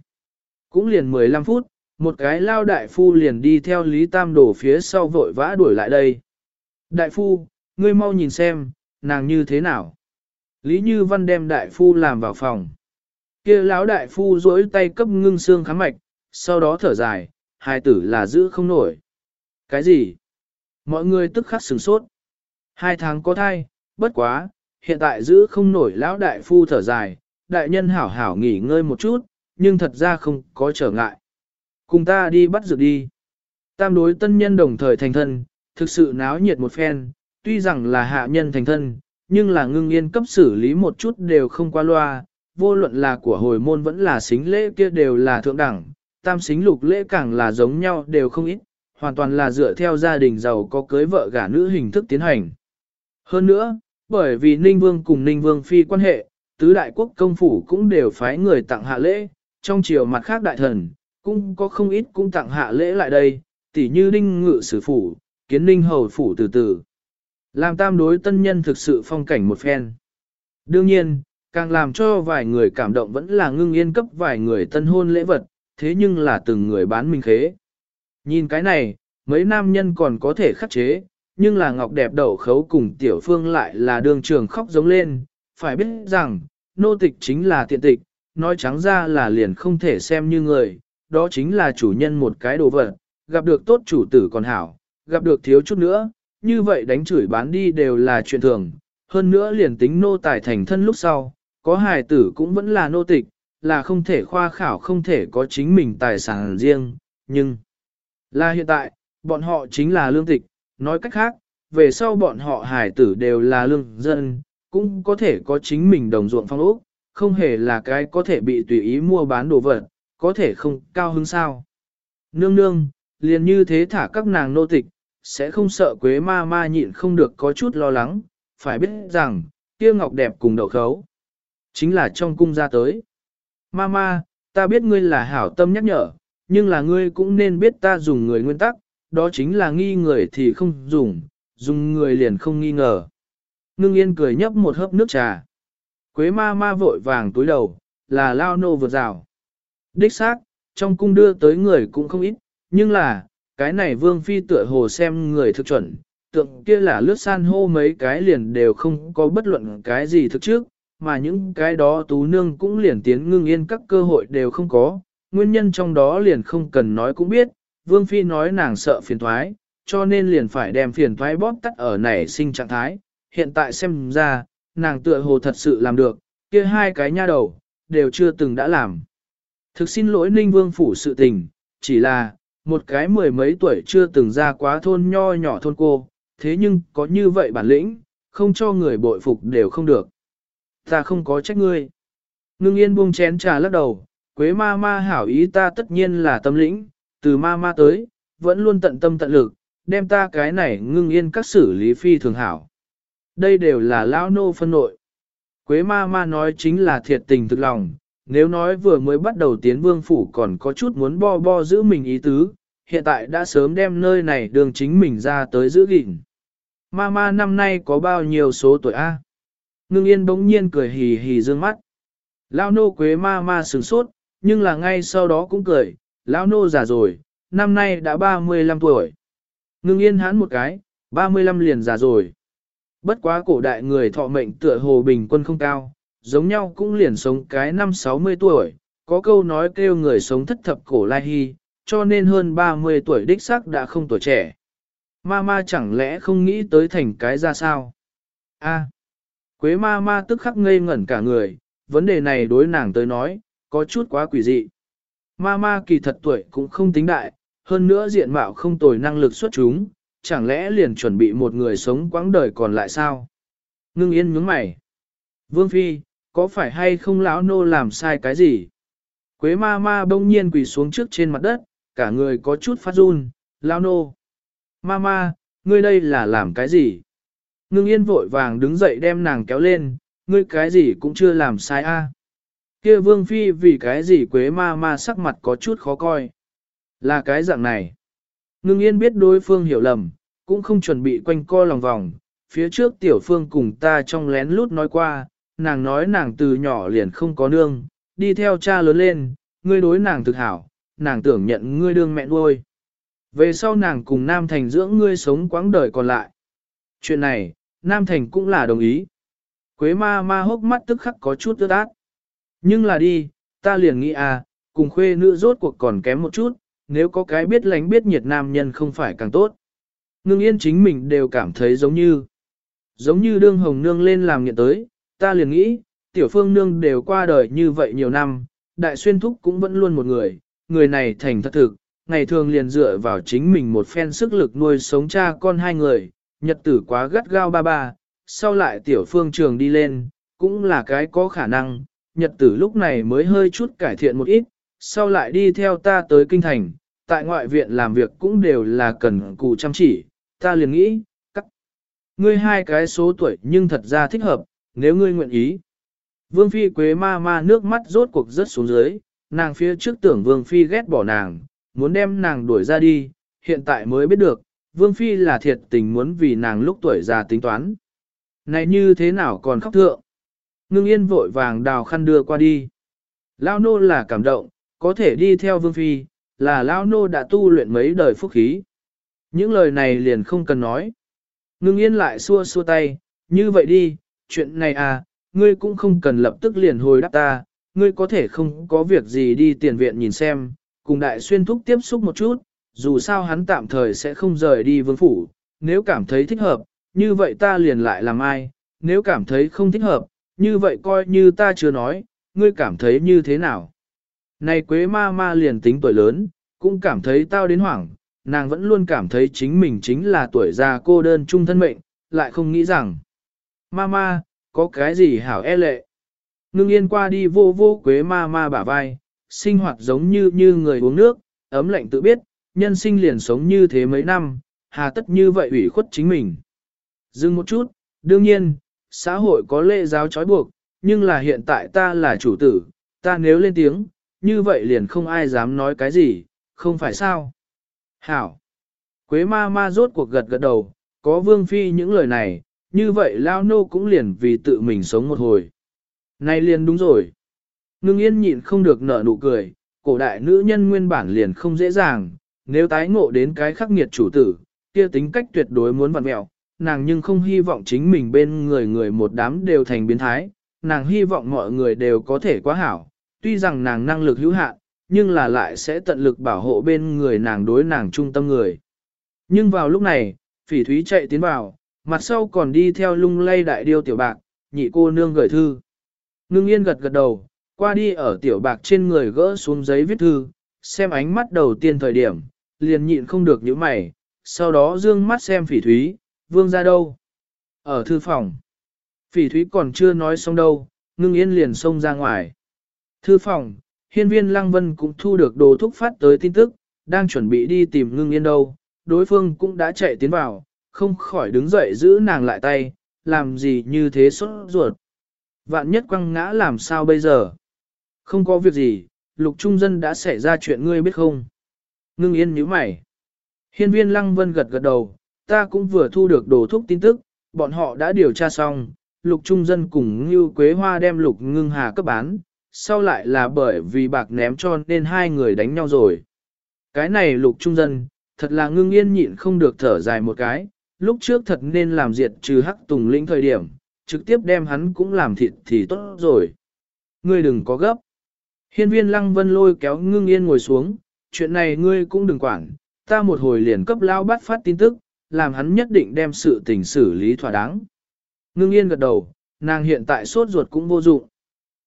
Cũng liền 15 phút, một cái lao đại phu liền đi theo Lý Tam Đồ phía sau vội vã đuổi lại đây. Đại phu, ngươi mau nhìn xem, nàng như thế nào? Lý Như Văn đem đại phu làm vào phòng. kia lão đại phu duỗi tay cấp ngưng xương khám mạch, sau đó thở dài, hai tử là giữ không nổi. Cái gì? Mọi người tức khắc sửng sốt. Hai tháng có thai, bất quá, hiện tại giữ không nổi lão đại phu thở dài, đại nhân hảo hảo nghỉ ngơi một chút, nhưng thật ra không có trở ngại. Cùng ta đi bắt dược đi. Tam đối tân nhân đồng thời thành thân, thực sự náo nhiệt một phen, tuy rằng là hạ nhân thành thân, nhưng là ngưng yên cấp xử lý một chút đều không qua loa, vô luận là của hồi môn vẫn là xính lễ kia đều là thượng đẳng, tam xính lục lễ càng là giống nhau đều không ít, hoàn toàn là dựa theo gia đình giàu có cưới vợ gả nữ hình thức tiến hành. Hơn nữa, bởi vì Ninh Vương cùng Ninh Vương phi quan hệ, tứ đại quốc công phủ cũng đều phái người tặng hạ lễ, trong chiều mặt khác đại thần, cũng có không ít cũng tặng hạ lễ lại đây, tỉ như Ninh Ngự Sử Phủ, Kiến Ninh Hầu Phủ từ từ. Làm tam đối tân nhân thực sự phong cảnh một phen. Đương nhiên, càng làm cho vài người cảm động vẫn là ngưng yên cấp vài người tân hôn lễ vật, thế nhưng là từng người bán minh khế. Nhìn cái này, mấy nam nhân còn có thể khắc chế, nhưng là ngọc đẹp đậu khấu cùng tiểu phương lại là đường trường khóc giống lên, phải biết rằng, nô tịch chính là tiện tịch, nói trắng ra là liền không thể xem như người, đó chính là chủ nhân một cái đồ vật, gặp được tốt chủ tử còn hảo, gặp được thiếu chút nữa, như vậy đánh chửi bán đi đều là chuyện thường, hơn nữa liền tính nô tài thành thân lúc sau, có hài tử cũng vẫn là nô tịch, là không thể khoa khảo không thể có chính mình tài sản riêng, nhưng là hiện tại, bọn họ chính là lương tịch, nói cách khác, về sau bọn họ hải tử đều là lương dân, cũng có thể có chính mình đồng ruộng phong ốc, không hề là cái có thể bị tùy ý mua bán đồ vật, có thể không cao hứng sao. Nương nương, liền như thế thả các nàng nô tịch, sẽ không sợ quế ma ma nhịn không được có chút lo lắng, phải biết rằng, kia ngọc đẹp cùng đậu khấu. Chính là trong cung ra tới. Mama, ta biết ngươi là hảo tâm nhắc nhở, nhưng là ngươi cũng nên biết ta dùng người nguyên tắc, đó chính là nghi người thì không dùng, dùng người liền không nghi ngờ. Ngưng yên cười nhấp một hớp nước trà. Quế ma ma vội vàng túi đầu, là lao nô vượt rào. Đích xác, trong cung đưa tới người cũng không ít, nhưng là, cái này vương phi tựa hồ xem người thực chuẩn, tượng kia là lướt san hô mấy cái liền đều không có bất luận cái gì thực trước, mà những cái đó tú nương cũng liền tiến ngưng yên các cơ hội đều không có, nguyên nhân trong đó liền không cần nói cũng biết, vương phi nói nàng sợ phiền thoái, cho nên liền phải đem phiền thoái bóp tắt ở nảy sinh trạng thái, hiện tại xem ra, nàng tựa hồ thật sự làm được, kia hai cái nha đầu, đều chưa từng đã làm. Thực xin lỗi Ninh Vương phủ sự tình, chỉ là, một cái mười mấy tuổi chưa từng ra quá thôn nho nhỏ thôn cô, thế nhưng có như vậy bản lĩnh, không cho người bội phục đều không được. Ta không có trách ngươi. Ngưng yên buông chén trà lắc đầu, quế ma ma hảo ý ta tất nhiên là tâm lĩnh, từ ma ma tới, vẫn luôn tận tâm tận lực, đem ta cái này ngưng yên các xử lý phi thường hảo. Đây đều là lão nô phân nội. Quế ma ma nói chính là thiệt tình thực lòng, nếu nói vừa mới bắt đầu tiến vương phủ còn có chút muốn bo bo giữ mình ý tứ, hiện tại đã sớm đem nơi này đường chính mình ra tới giữ gìn. Ma ma năm nay có bao nhiêu số tuổi A? Ngưng yên bỗng nhiên cười hì hì dương mắt. Lao nô quế ma ma sừng sốt, nhưng là ngay sau đó cũng cười, lão nô già rồi, năm nay đã 35 tuổi. Ngưng yên hán một cái, 35 liền già rồi. Bất quá cổ đại người thọ mệnh tựa hồ bình quân không cao, giống nhau cũng liền sống cái năm 60 tuổi, có câu nói kêu người sống thất thập cổ lai hy, cho nên hơn 30 tuổi đích xác đã không tuổi trẻ. Ma ma chẳng lẽ không nghĩ tới thành cái ra sao? A. Quế ma ma tức khắc ngây ngẩn cả người, vấn đề này đối nàng tới nói, có chút quá quỷ dị. Ma ma kỳ thật tuổi cũng không tính đại, hơn nữa diện mạo không tồi năng lực xuất chúng, chẳng lẽ liền chuẩn bị một người sống quãng đời còn lại sao? Ngưng yên nhướng mày. Vương Phi, có phải hay không lão nô làm sai cái gì? Quế ma ma bỗng nhiên quỳ xuống trước trên mặt đất, cả người có chút phát run, lão nô. Ma ma, ngươi đây là làm cái gì? Ngưng yên vội vàng đứng dậy đem nàng kéo lên, ngươi cái gì cũng chưa làm sai a. Kia vương phi vì cái gì quế ma ma sắc mặt có chút khó coi. Là cái dạng này. Ngưng yên biết đối phương hiểu lầm, cũng không chuẩn bị quanh co lòng vòng. Phía trước tiểu phương cùng ta trong lén lút nói qua, nàng nói nàng từ nhỏ liền không có nương, đi theo cha lớn lên, ngươi đối nàng thực hảo, nàng tưởng nhận ngươi đương mẹ nuôi. Về sau nàng cùng Nam Thành dưỡng ngươi sống quãng đời còn lại. Chuyện này, Nam Thành cũng là đồng ý. Quế ma ma hốc mắt tức khắc có chút ướt át. Nhưng là đi, ta liền nghĩ à, cùng khuê nữ rốt cuộc còn kém một chút, nếu có cái biết lánh biết nhiệt nam nhân không phải càng tốt. Ngưng yên chính mình đều cảm thấy giống như, giống như đương hồng nương lên làm nghiện tới, ta liền nghĩ, tiểu phương nương đều qua đời như vậy nhiều năm, đại xuyên thúc cũng vẫn luôn một người, người này thành thật thực, ngày thường liền dựa vào chính mình một phen sức lực nuôi sống cha con hai người, nhật tử quá gắt gao ba ba, sau lại tiểu phương trường đi lên, cũng là cái có khả năng, nhật tử lúc này mới hơi chút cải thiện một ít, sau lại đi theo ta tới kinh thành, tại ngoại viện làm việc cũng đều là cần cù chăm chỉ, ta liền nghĩ, cắt. Ngươi hai cái số tuổi nhưng thật ra thích hợp, nếu ngươi nguyện ý. Vương Phi Quế ma ma nước mắt rốt cuộc rớt xuống dưới, nàng phía trước tưởng Vương Phi ghét bỏ nàng, muốn đem nàng đuổi ra đi, hiện tại mới biết được, Vương Phi là thiệt tình muốn vì nàng lúc tuổi già tính toán. Này như thế nào còn khóc thượng? Ngưng yên vội vàng đào khăn đưa qua đi. Lao nô là cảm động, có thể đi theo Vương Phi, là Lao nô đã tu luyện mấy đời phúc khí. Những lời này liền không cần nói. Ngưng yên lại xua xua tay, như vậy đi, chuyện này à, ngươi cũng không cần lập tức liền hồi đáp ta, ngươi có thể không có việc gì đi tiền viện nhìn xem, cùng đại xuyên thúc tiếp xúc một chút, dù sao hắn tạm thời sẽ không rời đi vương phủ, nếu cảm thấy thích hợp, như vậy ta liền lại làm ai, nếu cảm thấy không thích hợp, như vậy coi như ta chưa nói, ngươi cảm thấy như thế nào. Này quế ma ma liền tính tuổi lớn, cũng cảm thấy tao đến hoảng, nàng vẫn luôn cảm thấy chính mình chính là tuổi già cô đơn trung thân mệnh, lại không nghĩ rằng, ma ma, có cái gì hảo e lệ. Ngưng yên qua đi vô vô quế ma ma bả vai, sinh hoạt giống như như người uống nước, ấm lạnh tự biết, nhân sinh liền sống như thế mấy năm, hà tất như vậy ủy khuất chính mình. Dừng một chút, đương nhiên, xã hội có lệ giáo trói buộc, nhưng là hiện tại ta là chủ tử, ta nếu lên tiếng, như vậy liền không ai dám nói cái gì, không phải sao. Hảo! Quế ma ma rốt cuộc gật gật đầu, có vương phi những lời này, như vậy lao nô cũng liền vì tự mình sống một hồi. Này liền đúng rồi. Ngưng yên nhịn không được nở nụ cười, cổ đại nữ nhân nguyên bản liền không dễ dàng, nếu tái ngộ đến cái khắc nghiệt chủ tử, kia tính cách tuyệt đối muốn vặn mẹo, nàng nhưng không hy vọng chính mình bên người người một đám đều thành biến thái, nàng hy vọng mọi người đều có thể quá hảo, tuy rằng nàng năng lực hữu hạn, nhưng là lại sẽ tận lực bảo hộ bên người nàng đối nàng trung tâm người. Nhưng vào lúc này, phỉ thúy chạy tiến vào, mặt sau còn đi theo lung lay đại điêu tiểu bạc, nhị cô nương gửi thư. Ngưng yên gật gật đầu, qua đi ở tiểu bạc trên người gỡ xuống giấy viết thư, xem ánh mắt đầu tiên thời điểm, liền nhịn không được những mày, sau đó dương mắt xem phỉ thúy, vương ra đâu? Ở thư phòng. Phỉ thúy còn chưa nói xong đâu, ngưng yên liền xông ra ngoài. Thư phòng, hiên viên lăng vân cũng thu được đồ thúc phát tới tin tức, đang chuẩn bị đi tìm ngưng yên đâu, đối phương cũng đã chạy tiến vào, không khỏi đứng dậy giữ nàng lại tay, làm gì như thế sốt ruột. Vạn nhất quăng ngã làm sao bây giờ? Không có việc gì, lục trung dân đã xảy ra chuyện ngươi biết không? Ngưng yên nhíu mày. Hiên viên lăng vân gật gật đầu, ta cũng vừa thu được đồ thúc tin tức, bọn họ đã điều tra xong, lục trung dân cùng như quế hoa đem lục ngưng hà cấp bán, sau lại là bởi vì bạc ném cho nên hai người đánh nhau rồi. Cái này lục trung dân, thật là ngưng yên nhịn không được thở dài một cái, lúc trước thật nên làm diệt trừ hắc tùng lĩnh thời điểm, trực tiếp đem hắn cũng làm thịt thì tốt rồi. Ngươi đừng có gấp. Hiên viên lăng vân lôi kéo ngưng yên ngồi xuống, chuyện này ngươi cũng đừng quản, ta một hồi liền cấp lao bắt phát tin tức, làm hắn nhất định đem sự tình xử lý thỏa đáng. Ngưng yên gật đầu, nàng hiện tại sốt ruột cũng vô dụng.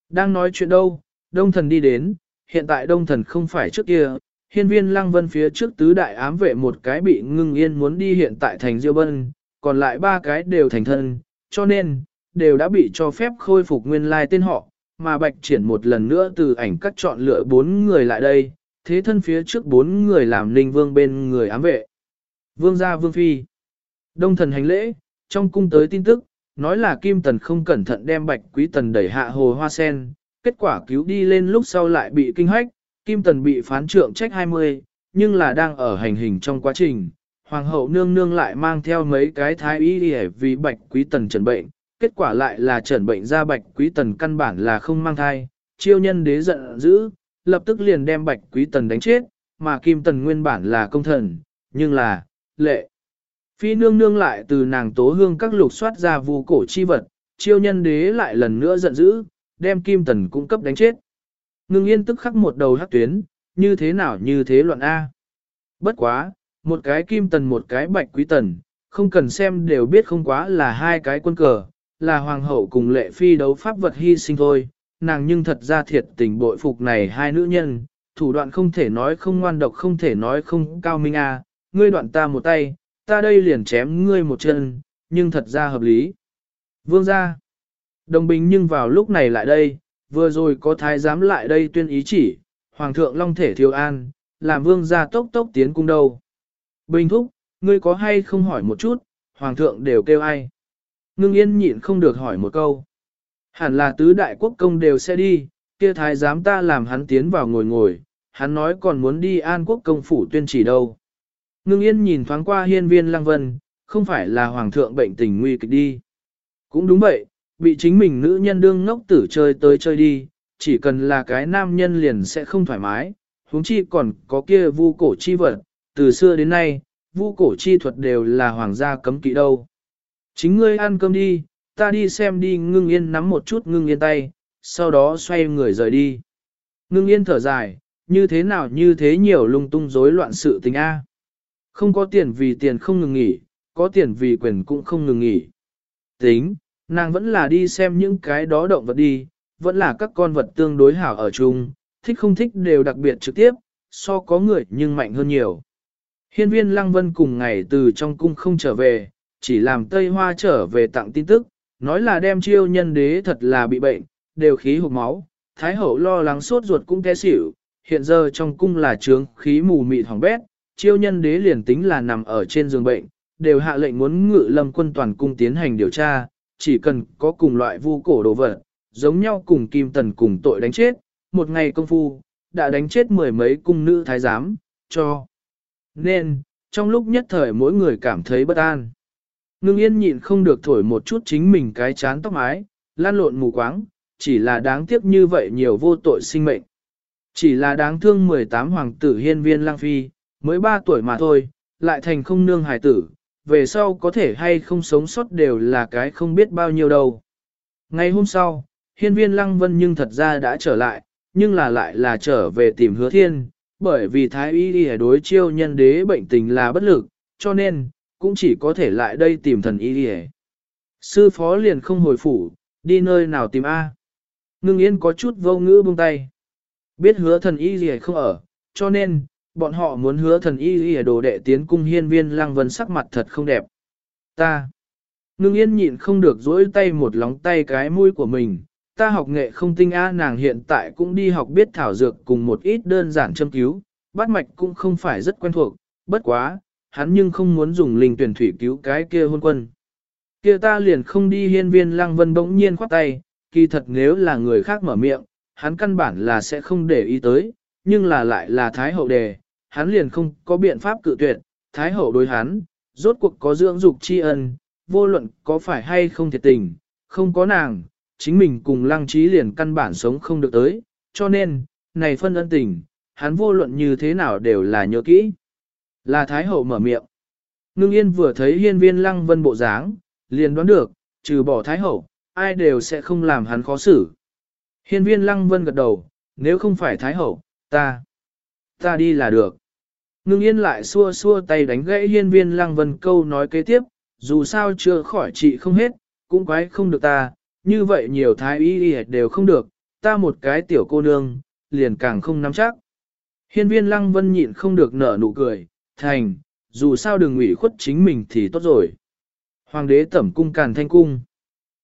Đang nói chuyện đâu, đông thần đi đến, hiện tại đông thần không phải trước kia, hiên viên lăng vân phía trước tứ đại ám vệ một cái bị ngưng yên muốn đi hiện tại thành diêu bân, còn lại ba cái đều thành thân, cho nên, đều đã bị cho phép khôi phục nguyên lai tên họ, mà bạch triển một lần nữa từ ảnh cắt chọn lựa bốn người lại đây, thế thân phía trước bốn người làm ninh vương bên người ám vệ. Vương gia vương phi. Đông thần hành lễ, trong cung tới tin tức, nói là Kim Tần không cẩn thận đem bạch quý tần đẩy hạ hồ hoa sen, kết quả cứu đi lên lúc sau lại bị kinh hách, Kim Tần bị phán trượng trách 20, nhưng là đang ở hành hình trong quá trình. Hoàng hậu nương nương lại mang theo mấy cái thái y để vì bạch quý tần trần bệnh, kết quả lại là trần bệnh ra bạch quý tần căn bản là không mang thai, chiêu nhân đế giận dữ, lập tức liền đem bạch quý tần đánh chết, mà kim tần nguyên bản là công thần, nhưng là, lệ. Phi nương nương lại từ nàng tố hương các lục soát ra vu cổ chi vật, chiêu nhân đế lại lần nữa giận dữ, đem kim tần cung cấp đánh chết. Ngưng yên tức khắc một đầu hắc tuyến, như thế nào như thế loạn A. Bất quá, một cái kim tần một cái bạch quý tần, không cần xem đều biết không quá là hai cái quân cờ, là hoàng hậu cùng lệ phi đấu pháp vật hy sinh thôi, nàng nhưng thật ra thiệt tình bội phục này hai nữ nhân, thủ đoạn không thể nói không ngoan độc không thể nói không cao minh a, ngươi đoạn ta một tay, ta đây liền chém ngươi một chân, nhưng thật ra hợp lý. Vương gia, đồng bình nhưng vào lúc này lại đây, vừa rồi có thái giám lại đây tuyên ý chỉ, hoàng thượng long thể thiếu an, làm vương gia tốc tốc tiến cung đâu. Bình thúc, ngươi có hay không hỏi một chút, hoàng thượng đều kêu ai. Ngưng yên nhịn không được hỏi một câu. Hẳn là tứ đại quốc công đều sẽ đi, kia thái giám ta làm hắn tiến vào ngồi ngồi, hắn nói còn muốn đi an quốc công phủ tuyên chỉ đâu. Ngưng yên nhìn thoáng qua hiên viên lăng vân, không phải là hoàng thượng bệnh tình nguy kịch đi. Cũng đúng vậy, bị chính mình nữ nhân đương ngốc tử chơi tới chơi đi, chỉ cần là cái nam nhân liền sẽ không thoải mái, huống chi còn có kia vu cổ chi vật, từ xưa đến nay, vu cổ chi thuật đều là hoàng gia cấm kỵ đâu. Chính ngươi ăn cơm đi, ta đi xem đi ngưng yên nắm một chút ngưng yên tay, sau đó xoay người rời đi. Ngưng yên thở dài, như thế nào như thế nhiều lung tung rối loạn sự tình A. Không có tiền vì tiền không ngừng nghỉ, có tiền vì quyền cũng không ngừng nghỉ. Tính, nàng vẫn là đi xem những cái đó động vật đi, vẫn là các con vật tương đối hảo ở chung, thích không thích đều đặc biệt trực tiếp, so có người nhưng mạnh hơn nhiều. Hiên viên Lăng Vân cùng ngày từ trong cung không trở về, chỉ làm Tây Hoa trở về tặng tin tức, nói là đem chiêu nhân đế thật là bị bệnh, đều khí hụt máu, Thái hậu lo lắng sốt ruột cũng té xỉu, hiện giờ trong cung là trướng khí mù mịt hỏng bét, chiêu nhân đế liền tính là nằm ở trên giường bệnh, đều hạ lệnh muốn ngự lâm quân toàn cung tiến hành điều tra, chỉ cần có cùng loại vu cổ đồ vật, giống nhau cùng kim tần cùng tội đánh chết, một ngày công phu, đã đánh chết mười mấy cung nữ thái giám, cho. Nên, trong lúc nhất thời mỗi người cảm thấy bất an. Ngưng yên nhịn không được thổi một chút chính mình cái chán tóc mái, lan lộn mù quáng, chỉ là đáng tiếc như vậy nhiều vô tội sinh mệnh. Chỉ là đáng thương 18 hoàng tử hiên viên lang phi, mới 3 tuổi mà thôi, lại thành không nương hài tử, về sau có thể hay không sống sót đều là cái không biết bao nhiêu đâu. Ngày hôm sau, hiên viên lăng vân nhưng thật ra đã trở lại, nhưng là lại là trở về tìm hứa thiên, bởi vì thái y đi đối chiêu nhân đế bệnh tình là bất lực, cho nên, cũng chỉ có thể lại đây tìm thần y đi Sư phó liền không hồi phủ, đi nơi nào tìm A. Ngưng yên có chút vô ngữ buông tay. Biết hứa thần y gì không ở, cho nên, bọn họ muốn hứa thần y gì đồ đệ tiến cung hiên viên lăng vân sắc mặt thật không đẹp. Ta. Ngưng yên nhịn không được dỗi tay một lóng tay cái mũi của mình. Ta học nghệ không tinh a nàng hiện tại cũng đi học biết thảo dược cùng một ít đơn giản châm cứu, bát mạch cũng không phải rất quen thuộc, bất quá, hắn nhưng không muốn dùng linh tuyển thủy cứu cái kia hôn quân. Kia ta liền không đi hiên viên lăng vân bỗng nhiên khoát tay, kỳ thật nếu là người khác mở miệng, hắn căn bản là sẽ không để ý tới, nhưng là lại là thái hậu đề, hắn liền không có biện pháp cự tuyệt, thái hậu đối hắn, rốt cuộc có dưỡng dục tri ân, vô luận có phải hay không thiệt tình, không có nàng, chính mình cùng lăng trí liền căn bản sống không được tới, cho nên, này phân ân tình, hắn vô luận như thế nào đều là nhớ kỹ. Là Thái Hậu mở miệng. Ngưng yên vừa thấy hiên viên lăng vân bộ dáng, liền đoán được, trừ bỏ Thái Hậu, ai đều sẽ không làm hắn khó xử. Hiên viên lăng vân gật đầu, nếu không phải Thái Hậu, ta, ta đi là được. Ngưng yên lại xua xua tay đánh gãy hiên viên lăng vân câu nói kế tiếp, dù sao chưa khỏi trị không hết, cũng quái không được ta, như vậy nhiều thái y đều không được, ta một cái tiểu cô nương, liền càng không nắm chắc. Hiên viên lăng vân nhịn không được nở nụ cười, thành, dù sao đừng ủy khuất chính mình thì tốt rồi. Hoàng đế tẩm cung càn thanh cung.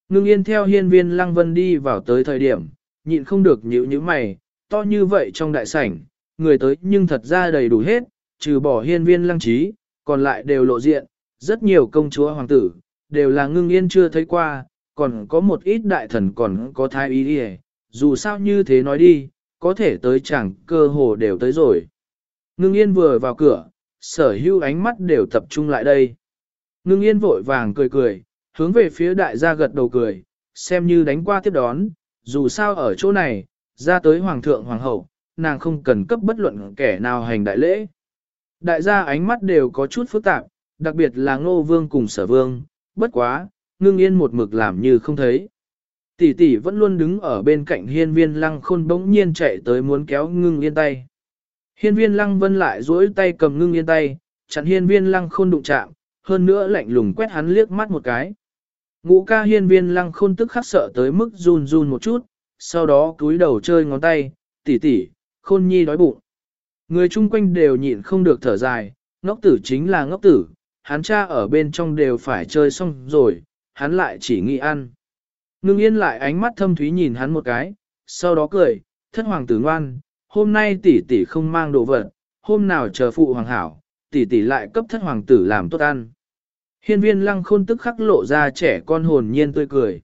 Ngưng yên theo hiên viên lăng vân đi vào tới thời điểm, nhịn không được nhíu như mày, to như vậy trong đại sảnh, người tới nhưng thật ra đầy đủ hết, trừ bỏ hiên viên lăng trí, còn lại đều lộ diện, rất nhiều công chúa hoàng tử, đều là ngưng yên chưa thấy qua, còn có một ít đại thần còn có thái ý đi dù sao như thế nói đi, có thể tới chẳng cơ hồ đều tới rồi. Ngưng yên vừa vào cửa, sở hữu ánh mắt đều tập trung lại đây. Ngưng yên vội vàng cười cười, hướng về phía đại gia gật đầu cười, xem như đánh qua tiếp đón, dù sao ở chỗ này, ra tới hoàng thượng hoàng hậu, nàng không cần cấp bất luận kẻ nào hành đại lễ. Đại gia ánh mắt đều có chút phức tạp, đặc biệt là ngô vương cùng sở vương, bất quá, ngưng yên một mực làm như không thấy. Tỷ tỷ vẫn luôn đứng ở bên cạnh hiên viên lăng khôn bỗng nhiên chạy tới muốn kéo ngưng yên tay. Hiên viên lăng vân lại duỗi tay cầm ngưng yên tay, chặn hiên viên lăng khôn đụng chạm, hơn nữa lạnh lùng quét hắn liếc mắt một cái. Ngũ ca hiên viên lăng khôn tức khắc sợ tới mức run run một chút, sau đó cúi đầu chơi ngón tay, tỷ tỷ, khôn nhi đói bụng. Người chung quanh đều nhịn không được thở dài, ngốc tử chính là ngốc tử, hắn cha ở bên trong đều phải chơi xong rồi, hắn lại chỉ nghĩ ăn. Ngưng yên lại ánh mắt thâm thúy nhìn hắn một cái, sau đó cười, thất hoàng tử ngoan, hôm nay tỷ tỷ không mang đồ vật, hôm nào chờ phụ hoàng hảo, tỷ tỷ lại cấp thất hoàng tử làm tốt ăn. Hiên viên lăng khôn tức khắc lộ ra trẻ con hồn nhiên tươi cười.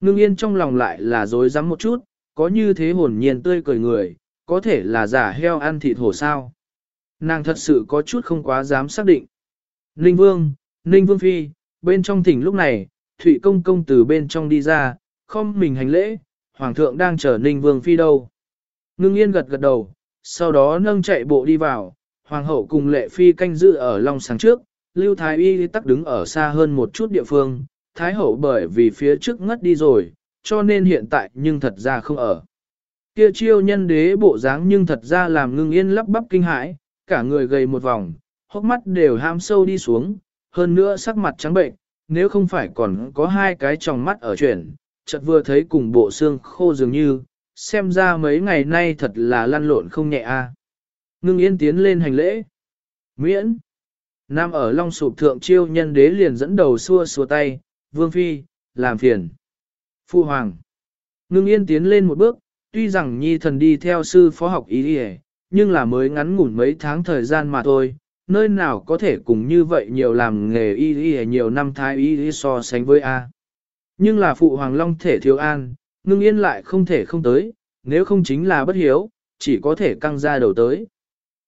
Ngưng yên trong lòng lại là dối rắm một chút, có như thế hồn nhiên tươi cười người, có thể là giả heo ăn thịt hổ sao. Nàng thật sự có chút không quá dám xác định. Ninh Vương, Ninh Vương Phi, bên trong thỉnh lúc này, Thụy Công Công từ bên trong đi ra, không mình hành lễ, Hoàng thượng đang chờ Ninh Vương Phi đâu. Ngưng yên gật gật đầu, sau đó nâng chạy bộ đi vào, Hoàng hậu cùng lệ Phi canh giữ ở Long sáng trước, Lưu Thái Y tắc đứng ở xa hơn một chút địa phương, Thái hậu bởi vì phía trước ngất đi rồi, cho nên hiện tại nhưng thật ra không ở. Kia chiêu nhân đế bộ dáng nhưng thật ra làm ngưng yên lắp bắp kinh hãi, cả người gầy một vòng, hốc mắt đều ham sâu đi xuống, hơn nữa sắc mặt trắng bệnh, nếu không phải còn có hai cái tròng mắt ở chuyển, chợt vừa thấy cùng bộ xương khô dường như, xem ra mấy ngày nay thật là lăn lộn không nhẹ a. À. Ngưng yên tiến lên hành lễ. Miễn. Nam ở long sụp thượng chiêu nhân đế liền dẫn đầu xua xua tay, vương phi, làm phiền. Phu hoàng. Ngưng yên tiến lên một bước, tuy rằng nhi thần đi theo sư phó học ý đi nhưng là mới ngắn ngủn mấy tháng thời gian mà thôi, nơi nào có thể cùng như vậy nhiều làm nghề y y nhiều năm thái y y so sánh với A. Nhưng là phụ hoàng long thể thiếu an, ngưng yên lại không thể không tới, nếu không chính là bất hiếu, chỉ có thể căng ra đầu tới.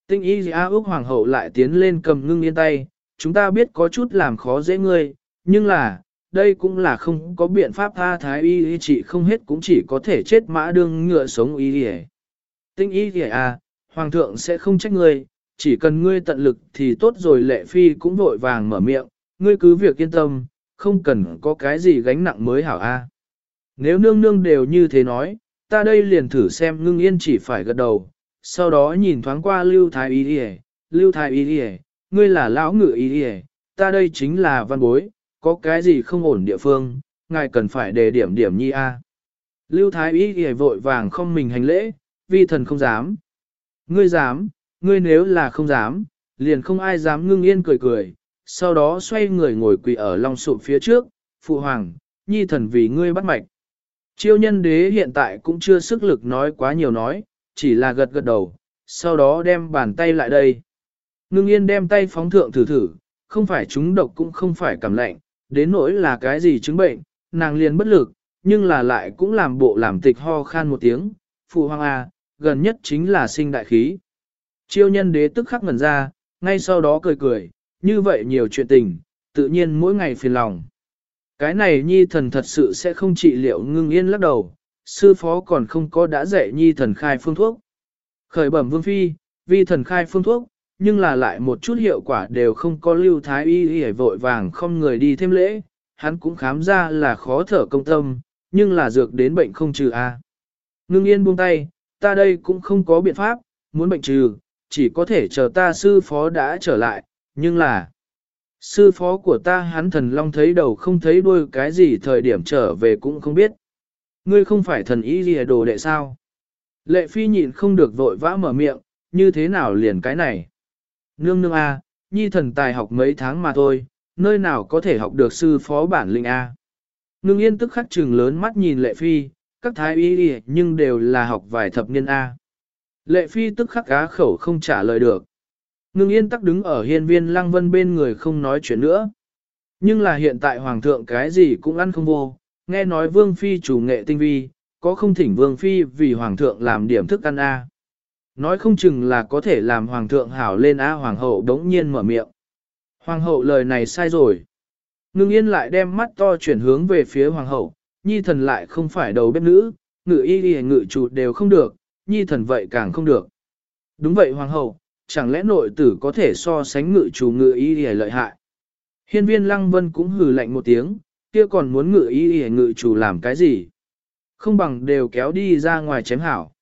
Tinh y A ước hoàng hậu lại tiến lên cầm ngưng yên tay, chúng ta biết có chút làm khó dễ ngươi, nhưng là, đây cũng là không có biện pháp tha thái y chỉ không hết cũng chỉ có thể chết mã đương ngựa sống y y. Tinh y A, hoàng thượng sẽ không trách ngươi, chỉ cần ngươi tận lực thì tốt rồi lệ phi cũng vội vàng mở miệng, ngươi cứ việc yên tâm, không cần có cái gì gánh nặng mới hảo a. Nếu nương nương đều như thế nói, ta đây liền thử xem ngưng yên chỉ phải gật đầu, sau đó nhìn thoáng qua lưu thái y đi lưu thái y đi ngươi là lão ngự y đi ta đây chính là văn bối, có cái gì không ổn địa phương, ngài cần phải đề điểm điểm nhi a. Lưu thái y đi vội vàng không mình hành lễ, vi thần không dám. Ngươi dám, ngươi nếu là không dám, liền không ai dám ngưng yên cười cười, sau đó xoay người ngồi quỳ ở long sụp phía trước, phụ hoàng, nhi thần vì ngươi bắt mạch. Chiêu nhân đế hiện tại cũng chưa sức lực nói quá nhiều nói, chỉ là gật gật đầu, sau đó đem bàn tay lại đây. Ngưng yên đem tay phóng thượng thử thử, không phải chúng độc cũng không phải cảm lạnh, đến nỗi là cái gì chứng bệnh, nàng liền bất lực, nhưng là lại cũng làm bộ làm tịch ho khan một tiếng, phụ hoàng à, gần nhất chính là sinh đại khí. Chiêu nhân đế tức khắc ngẩn ra, ngay sau đó cười cười, như vậy nhiều chuyện tình, tự nhiên mỗi ngày phiền lòng. Cái này nhi thần thật sự sẽ không trị liệu ngưng yên lắc đầu, sư phó còn không có đã dạy nhi thần khai phương thuốc. Khởi bẩm vương phi, vi thần khai phương thuốc, nhưng là lại một chút hiệu quả đều không có lưu thái y y vội vàng không người đi thêm lễ, hắn cũng khám ra là khó thở công tâm, nhưng là dược đến bệnh không trừ a. Ngưng yên buông tay, ta đây cũng không có biện pháp, muốn bệnh trừ, chỉ có thể chờ ta sư phó đã trở lại, nhưng là sư phó của ta hắn thần long thấy đầu không thấy đuôi cái gì thời điểm trở về cũng không biết. Ngươi không phải thần ý gì đồ đệ sao? Lệ phi nhịn không được vội vã mở miệng, như thế nào liền cái này? Nương nương A, nhi thần tài học mấy tháng mà thôi, nơi nào có thể học được sư phó bản linh A. Nương yên tức khắc trừng lớn mắt nhìn lệ phi, các thái y đi nhưng đều là học vài thập niên A. Lệ phi tức khắc á khẩu không trả lời được. Ngưng yên tắc đứng ở hiên viên lăng vân bên người không nói chuyện nữa. Nhưng là hiện tại hoàng thượng cái gì cũng ăn không vô, nghe nói vương phi chủ nghệ tinh vi, có không thỉnh vương phi vì hoàng thượng làm điểm thức ăn a. Nói không chừng là có thể làm hoàng thượng hảo lên a hoàng hậu đống nhiên mở miệng. Hoàng hậu lời này sai rồi. Ngưng yên lại đem mắt to chuyển hướng về phía hoàng hậu, nhi thần lại không phải đầu bếp nữ, ngự y y ngự chủ đều không được, nhi thần vậy càng không được. Đúng vậy hoàng hậu, chẳng lẽ nội tử có thể so sánh ngự chủ ngự y y lợi hại. Hiên viên lăng vân cũng hừ lạnh một tiếng, kia còn muốn ngự y y ngự chủ làm cái gì. Không bằng đều kéo đi ra ngoài chém hảo.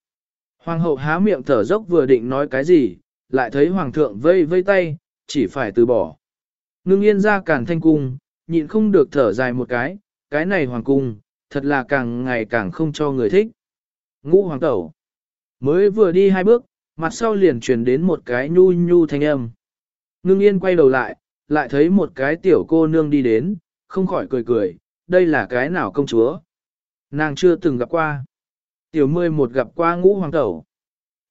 Hoàng hậu há miệng thở dốc vừa định nói cái gì, lại thấy hoàng thượng vây vây tay, chỉ phải từ bỏ. Ngưng yên ra càn thanh cung, nhịn không được thở dài một cái, cái này hoàng cung, thật là càng ngày càng không cho người thích. Ngũ hoàng tẩu, mới vừa đi hai bước, mặt sau liền truyền đến một cái nhu nhu thanh âm. Ngưng yên quay đầu lại, lại thấy một cái tiểu cô nương đi đến, không khỏi cười cười, đây là cái nào công chúa. Nàng chưa từng gặp qua. Tiểu mươi một gặp qua ngũ hoàng tẩu.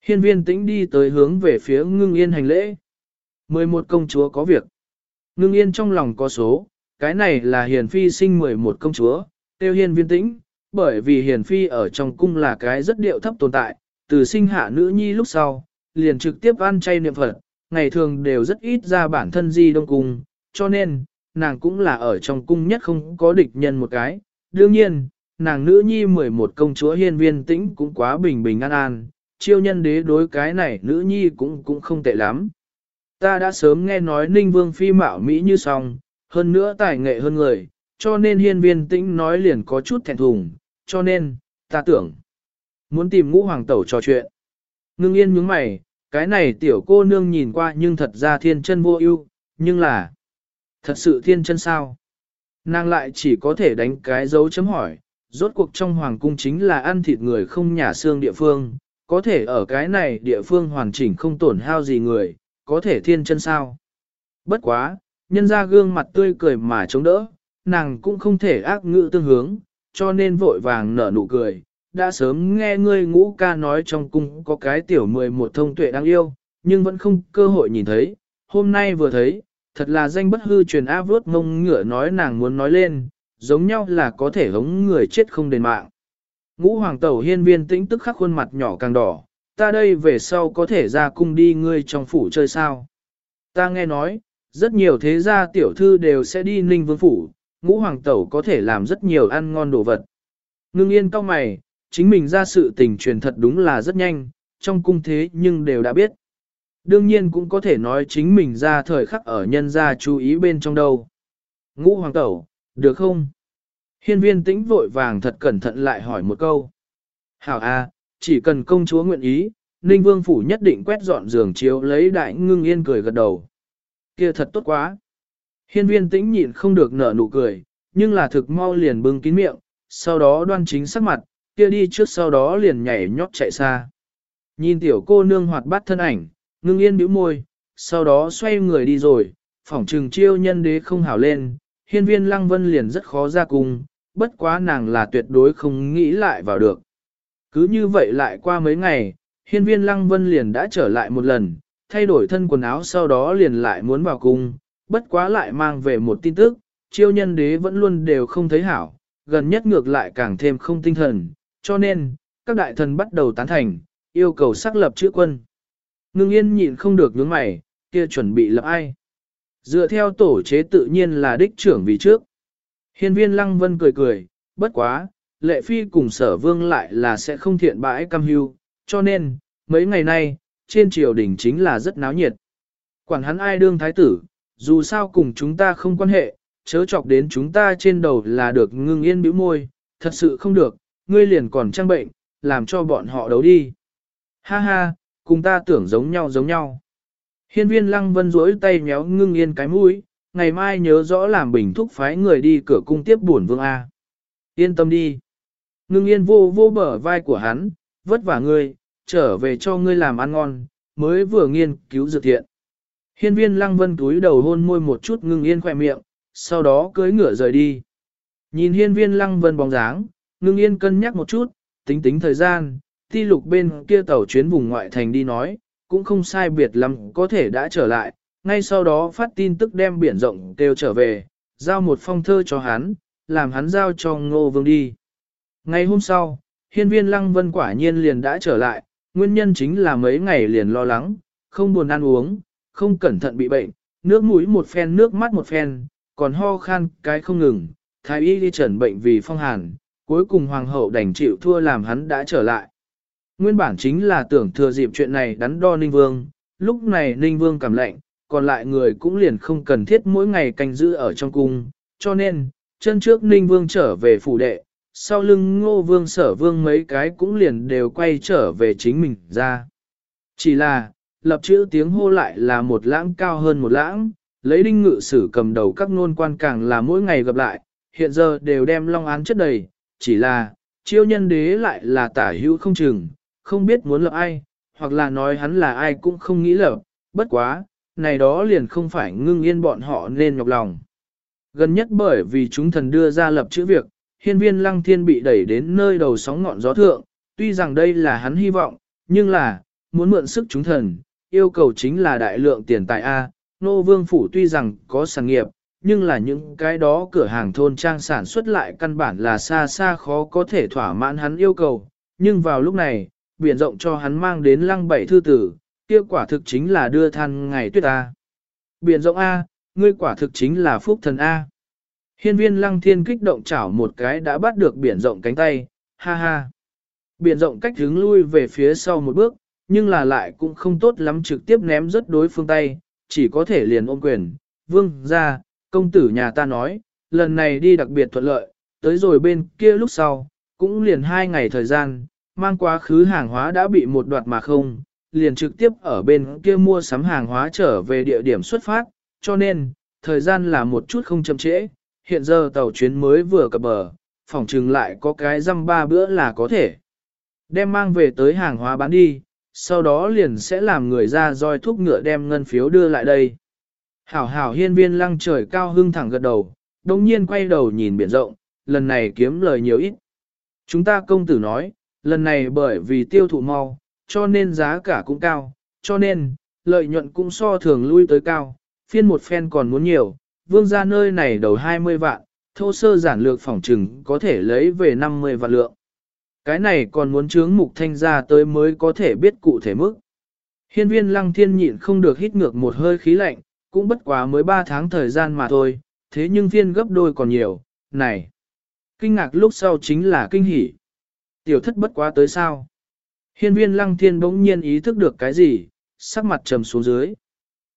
Hiên viên tĩnh đi tới hướng về phía ngưng yên hành lễ. Mười một công chúa có việc. Ngưng yên trong lòng có số, cái này là hiền phi sinh mười một công chúa, tiêu hiên viên tĩnh, bởi vì hiền phi ở trong cung là cái rất điệu thấp tồn tại, từ sinh hạ nữ nhi lúc sau, liền trực tiếp ăn chay niệm Phật, ngày thường đều rất ít ra bản thân di đông cung, cho nên, nàng cũng là ở trong cung nhất không có địch nhân một cái. Đương nhiên, nàng nữ nhi 11 công chúa hiên viên tĩnh cũng quá bình bình an an, chiêu nhân đế đối cái này nữ nhi cũng cũng không tệ lắm. Ta đã sớm nghe nói ninh vương phi mạo Mỹ như song, hơn nữa tài nghệ hơn người, cho nên hiên viên tĩnh nói liền có chút thẹn thùng, cho nên, ta tưởng, muốn tìm ngũ hoàng tẩu trò chuyện. Ngưng yên nhướng mày, cái này tiểu cô nương nhìn qua nhưng thật ra thiên chân vô ưu, nhưng là, thật sự thiên chân sao? Nàng lại chỉ có thể đánh cái dấu chấm hỏi, rốt cuộc trong hoàng cung chính là ăn thịt người không nhả xương địa phương, có thể ở cái này địa phương hoàn chỉnh không tổn hao gì người, có thể thiên chân sao. Bất quá, nhân ra gương mặt tươi cười mà chống đỡ, nàng cũng không thể ác ngữ tương hướng, cho nên vội vàng nở nụ cười. Đã sớm nghe ngươi ngũ ca nói trong cung có cái tiểu mười một thông tuệ đáng yêu, nhưng vẫn không cơ hội nhìn thấy, hôm nay vừa thấy, thật là danh bất hư truyền áp vớt ngông ngựa nói nàng muốn nói lên, giống nhau là có thể hống người chết không đền mạng. Ngũ hoàng tẩu hiên viên tĩnh tức khắc khuôn mặt nhỏ càng đỏ, ta đây về sau có thể ra cung đi ngươi trong phủ chơi sao. Ta nghe nói, rất nhiều thế gia tiểu thư đều sẽ đi ninh vương phủ, ngũ hoàng tẩu có thể làm rất nhiều ăn ngon đồ vật. Ngưng yên cao mày, chính mình ra sự tình truyền thật đúng là rất nhanh, trong cung thế nhưng đều đã biết. Đương nhiên cũng có thể nói chính mình ra thời khắc ở nhân gia chú ý bên trong đâu. Ngũ hoàng tẩu, được không? Hiên viên tĩnh vội vàng thật cẩn thận lại hỏi một câu. Hảo A, chỉ cần công chúa nguyện ý, Ninh Vương Phủ nhất định quét dọn giường chiếu lấy đại ngưng yên cười gật đầu. kia thật tốt quá. Hiên viên tĩnh nhịn không được nở nụ cười, nhưng là thực mau liền bưng kín miệng, sau đó đoan chính sắc mặt, kia đi trước sau đó liền nhảy nhót chạy xa. Nhìn tiểu cô nương hoạt bát thân ảnh, ngưng yên bĩu môi, sau đó xoay người đi rồi, phỏng trừng chiêu nhân đế không hảo lên, hiên viên lăng vân liền rất khó ra cùng, bất quá nàng là tuyệt đối không nghĩ lại vào được. Cứ như vậy lại qua mấy ngày, hiên viên lăng vân liền đã trở lại một lần, thay đổi thân quần áo sau đó liền lại muốn vào cung, bất quá lại mang về một tin tức, chiêu nhân đế vẫn luôn đều không thấy hảo, gần nhất ngược lại càng thêm không tinh thần, cho nên, các đại thần bắt đầu tán thành, yêu cầu xác lập chữ quân. Ngưng yên nhịn không được nhướng mày, kia chuẩn bị lập ai. Dựa theo tổ chế tự nhiên là đích trưởng vì trước. Hiên viên lăng vân cười cười, bất quá, lệ phi cùng sở vương lại là sẽ không thiện bãi cam hưu, cho nên, mấy ngày nay, trên triều đình chính là rất náo nhiệt. Quản hắn ai đương thái tử, dù sao cùng chúng ta không quan hệ, chớ chọc đến chúng ta trên đầu là được ngưng yên bĩu môi, thật sự không được, ngươi liền còn trang bệnh, làm cho bọn họ đấu đi. Ha ha, cùng ta tưởng giống nhau giống nhau. Hiên viên lăng vân rỗi tay méo ngưng yên cái mũi, ngày mai nhớ rõ làm bình thúc phái người đi cửa cung tiếp buồn vương A. Yên tâm đi. Ngưng yên vô vô bờ vai của hắn, vất vả ngươi, trở về cho ngươi làm ăn ngon, mới vừa nghiên cứu dược thiện. Hiên viên lăng vân túi đầu hôn môi một chút ngưng yên khỏe miệng, sau đó cưới ngựa rời đi. Nhìn hiên viên lăng vân bóng dáng, ngưng yên cân nhắc một chút, tính tính thời gian, ti lục bên kia tàu chuyến vùng ngoại thành đi nói, cũng không sai biệt lắm có thể đã trở lại, ngay sau đó phát tin tức đem biển rộng kêu trở về, giao một phong thơ cho hắn, làm hắn giao cho ngô vương đi. Ngày hôm sau, hiên viên lăng vân quả nhiên liền đã trở lại, nguyên nhân chính là mấy ngày liền lo lắng, không buồn ăn uống, không cẩn thận bị bệnh, nước mũi một phen nước mắt một phen, còn ho khan cái không ngừng, thái y đi trần bệnh vì phong hàn, cuối cùng hoàng hậu đành chịu thua làm hắn đã trở lại. Nguyên bản chính là tưởng thừa dịp chuyện này đắn đo Ninh Vương, lúc này Ninh Vương cảm lạnh, còn lại người cũng liền không cần thiết mỗi ngày canh giữ ở trong cung, cho nên, chân trước Ninh Vương trở về phủ đệ, sau lưng Ngô Vương sở vương mấy cái cũng liền đều quay trở về chính mình ra. Chỉ là, lập chữ tiếng hô lại là một lãng cao hơn một lãng, lấy đinh ngự sử cầm đầu các nôn quan càng là mỗi ngày gặp lại, hiện giờ đều đem long án chất đầy, chỉ là, chiêu nhân đế lại là tả hữu không chừng, không biết muốn lập ai, hoặc là nói hắn là ai cũng không nghĩ lập, bất quá, này đó liền không phải ngưng yên bọn họ nên nhọc lòng. Gần nhất bởi vì chúng thần đưa ra lập chữ việc, hiên viên lăng thiên bị đẩy đến nơi đầu sóng ngọn gió thượng, tuy rằng đây là hắn hy vọng, nhưng là, muốn mượn sức chúng thần, yêu cầu chính là đại lượng tiền tài A, nô vương phủ tuy rằng có sản nghiệp, nhưng là những cái đó cửa hàng thôn trang sản xuất lại căn bản là xa xa khó có thể thỏa mãn hắn yêu cầu, nhưng vào lúc này, biển rộng cho hắn mang đến lăng bảy thư tử, kia quả thực chính là đưa than ngày tuyết A. Biển rộng A, ngươi quả thực chính là phúc thần A. Hiên viên lăng thiên kích động chảo một cái đã bắt được biển rộng cánh tay, ha ha. Biển rộng cách hướng lui về phía sau một bước, nhưng là lại cũng không tốt lắm trực tiếp ném rất đối phương tay, chỉ có thể liền ôm quyền. Vương ra, công tử nhà ta nói, lần này đi đặc biệt thuận lợi, tới rồi bên kia lúc sau, cũng liền hai ngày thời gian, mang quá khứ hàng hóa đã bị một đoạt mà không, liền trực tiếp ở bên kia mua sắm hàng hóa trở về địa điểm xuất phát, cho nên, thời gian là một chút không chậm trễ, hiện giờ tàu chuyến mới vừa cập bờ, phòng trừng lại có cái răm ba bữa là có thể. Đem mang về tới hàng hóa bán đi, sau đó liền sẽ làm người ra roi thúc ngựa đem ngân phiếu đưa lại đây. Hảo hảo hiên viên lăng trời cao hưng thẳng gật đầu, đồng nhiên quay đầu nhìn biển rộng, lần này kiếm lời nhiều ít. Chúng ta công tử nói, lần này bởi vì tiêu thụ mau, cho nên giá cả cũng cao, cho nên, lợi nhuận cũng so thường lui tới cao, phiên một phen còn muốn nhiều, vương ra nơi này đầu 20 vạn, thô sơ giản lược phỏng trừng có thể lấy về 50 vạn lượng. Cái này còn muốn chướng mục thanh ra tới mới có thể biết cụ thể mức. Hiên viên lăng thiên nhịn không được hít ngược một hơi khí lạnh, cũng bất quá mới 3 tháng thời gian mà thôi, thế nhưng viên gấp đôi còn nhiều, này. Kinh ngạc lúc sau chính là kinh hỉ. Tiểu thất bất quá tới sao. Hiên viên lăng thiên bỗng nhiên ý thức được cái gì, sắc mặt trầm xuống dưới.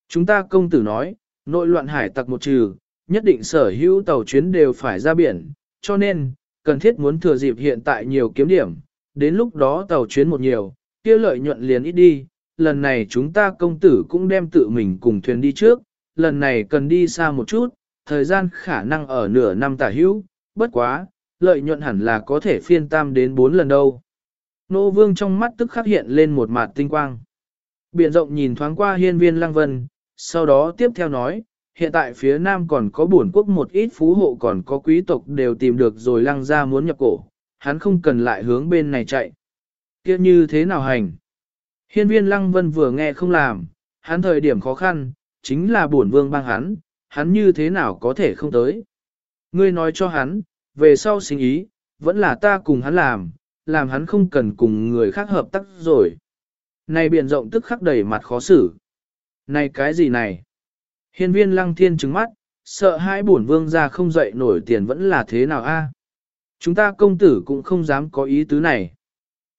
Chúng ta công tử nói, nội loạn hải tặc một trừ, nhất định sở hữu tàu chuyến đều phải ra biển, cho nên, cần thiết muốn thừa dịp hiện tại nhiều kiếm điểm, đến lúc đó tàu chuyến một nhiều, kia lợi nhuận liền ít đi, lần này chúng ta công tử cũng đem tự mình cùng thuyền đi trước, lần này cần đi xa một chút, thời gian khả năng ở nửa năm tả hữu, bất quá, lợi nhuận hẳn là có thể phiên tam đến bốn lần đâu. Nô vương trong mắt tức khắc hiện lên một mặt tinh quang. Biển rộng nhìn thoáng qua hiên viên lăng vân, sau đó tiếp theo nói, hiện tại phía nam còn có bổn quốc một ít phú hộ còn có quý tộc đều tìm được rồi lăng ra muốn nhập cổ, hắn không cần lại hướng bên này chạy. kia như thế nào hành? Hiên viên lăng vân vừa nghe không làm, hắn thời điểm khó khăn, chính là bổn vương bang hắn, hắn như thế nào có thể không tới. Ngươi nói cho hắn, về sau sinh ý, vẫn là ta cùng hắn làm, làm hắn không cần cùng người khác hợp tác rồi. Này biển rộng tức khắc đầy mặt khó xử. Này cái gì này? Hiên viên lăng thiên trứng mắt, sợ hai bổn vương ra không dậy nổi tiền vẫn là thế nào a? Chúng ta công tử cũng không dám có ý tứ này.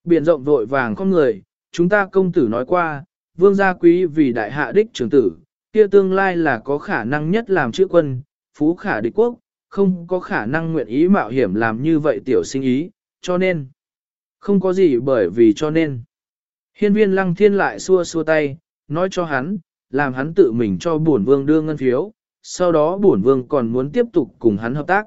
Biển rộng vội vàng con người, chúng ta công tử nói qua, vương gia quý vì đại hạ đích trưởng tử, kia tương lai là có khả năng nhất làm chữ quân, phú khả địch quốc, không có khả năng nguyện ý mạo hiểm làm như vậy tiểu sinh ý, cho nên, không có gì bởi vì cho nên. Hiên viên lăng thiên lại xua xua tay, nói cho hắn, làm hắn tự mình cho bổn vương đưa ngân phiếu, sau đó bổn vương còn muốn tiếp tục cùng hắn hợp tác.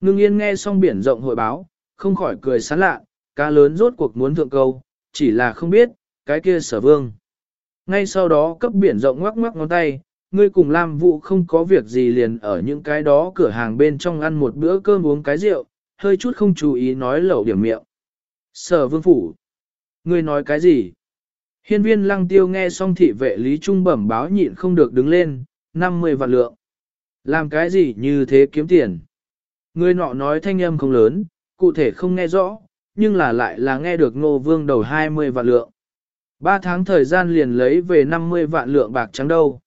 Ngưng yên nghe xong biển rộng hội báo, không khỏi cười sán lạ, cá lớn rốt cuộc muốn thượng câu, chỉ là không biết, cái kia sở vương. Ngay sau đó cấp biển rộng ngoắc ngoắc ngón tay, ngươi cùng Lam Vũ không có việc gì liền ở những cái đó cửa hàng bên trong ăn một bữa cơm uống cái rượu, hơi chút không chú ý nói lẩu điểm miệng. Sở vương phủ. Ngươi nói cái gì? Hiên viên lăng tiêu nghe xong thị vệ Lý Trung bẩm báo nhịn không được đứng lên, 50 vạn lượng. Làm cái gì như thế kiếm tiền? Người nọ nói thanh âm không lớn, cụ thể không nghe rõ, nhưng là lại là nghe được ngô vương đầu 20 vạn lượng. Ba tháng thời gian liền lấy về 50 vạn lượng bạc trắng đâu.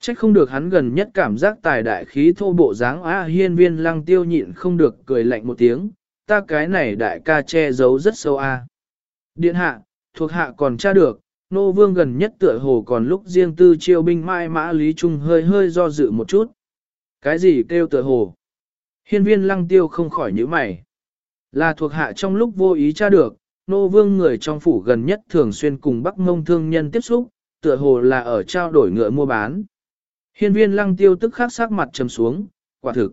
Trách không được hắn gần nhất cảm giác tài đại khí thô bộ dáng á hiên viên lăng tiêu nhịn không được cười lạnh một tiếng, ta cái này đại ca che giấu rất sâu a. Điện hạ, thuộc hạ còn tra được, nô vương gần nhất tựa hồ còn lúc riêng tư chiêu binh mai mã lý trung hơi hơi do dự một chút. Cái gì kêu tựa hồ? Hiên viên lăng tiêu không khỏi nhíu mày. Là thuộc hạ trong lúc vô ý tra được, nô vương người trong phủ gần nhất thường xuyên cùng bắc mông thương nhân tiếp xúc, tựa hồ là ở trao đổi ngựa mua bán. Hiên viên lăng tiêu tức khắc sắc mặt trầm xuống, quả thực.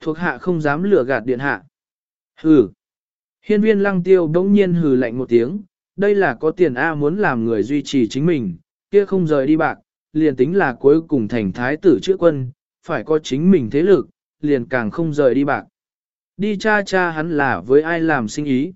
Thuộc hạ không dám lừa gạt điện hạ. Hừ. Hiên viên lăng tiêu bỗng nhiên hừ lạnh một tiếng, đây là có tiền A muốn làm người duy trì chính mình, kia không rời đi bạc, liền tính là cuối cùng thành thái tử chữa quân, phải có chính mình thế lực, liền càng không rời đi bạc. Đi cha cha hắn là với ai làm sinh ý.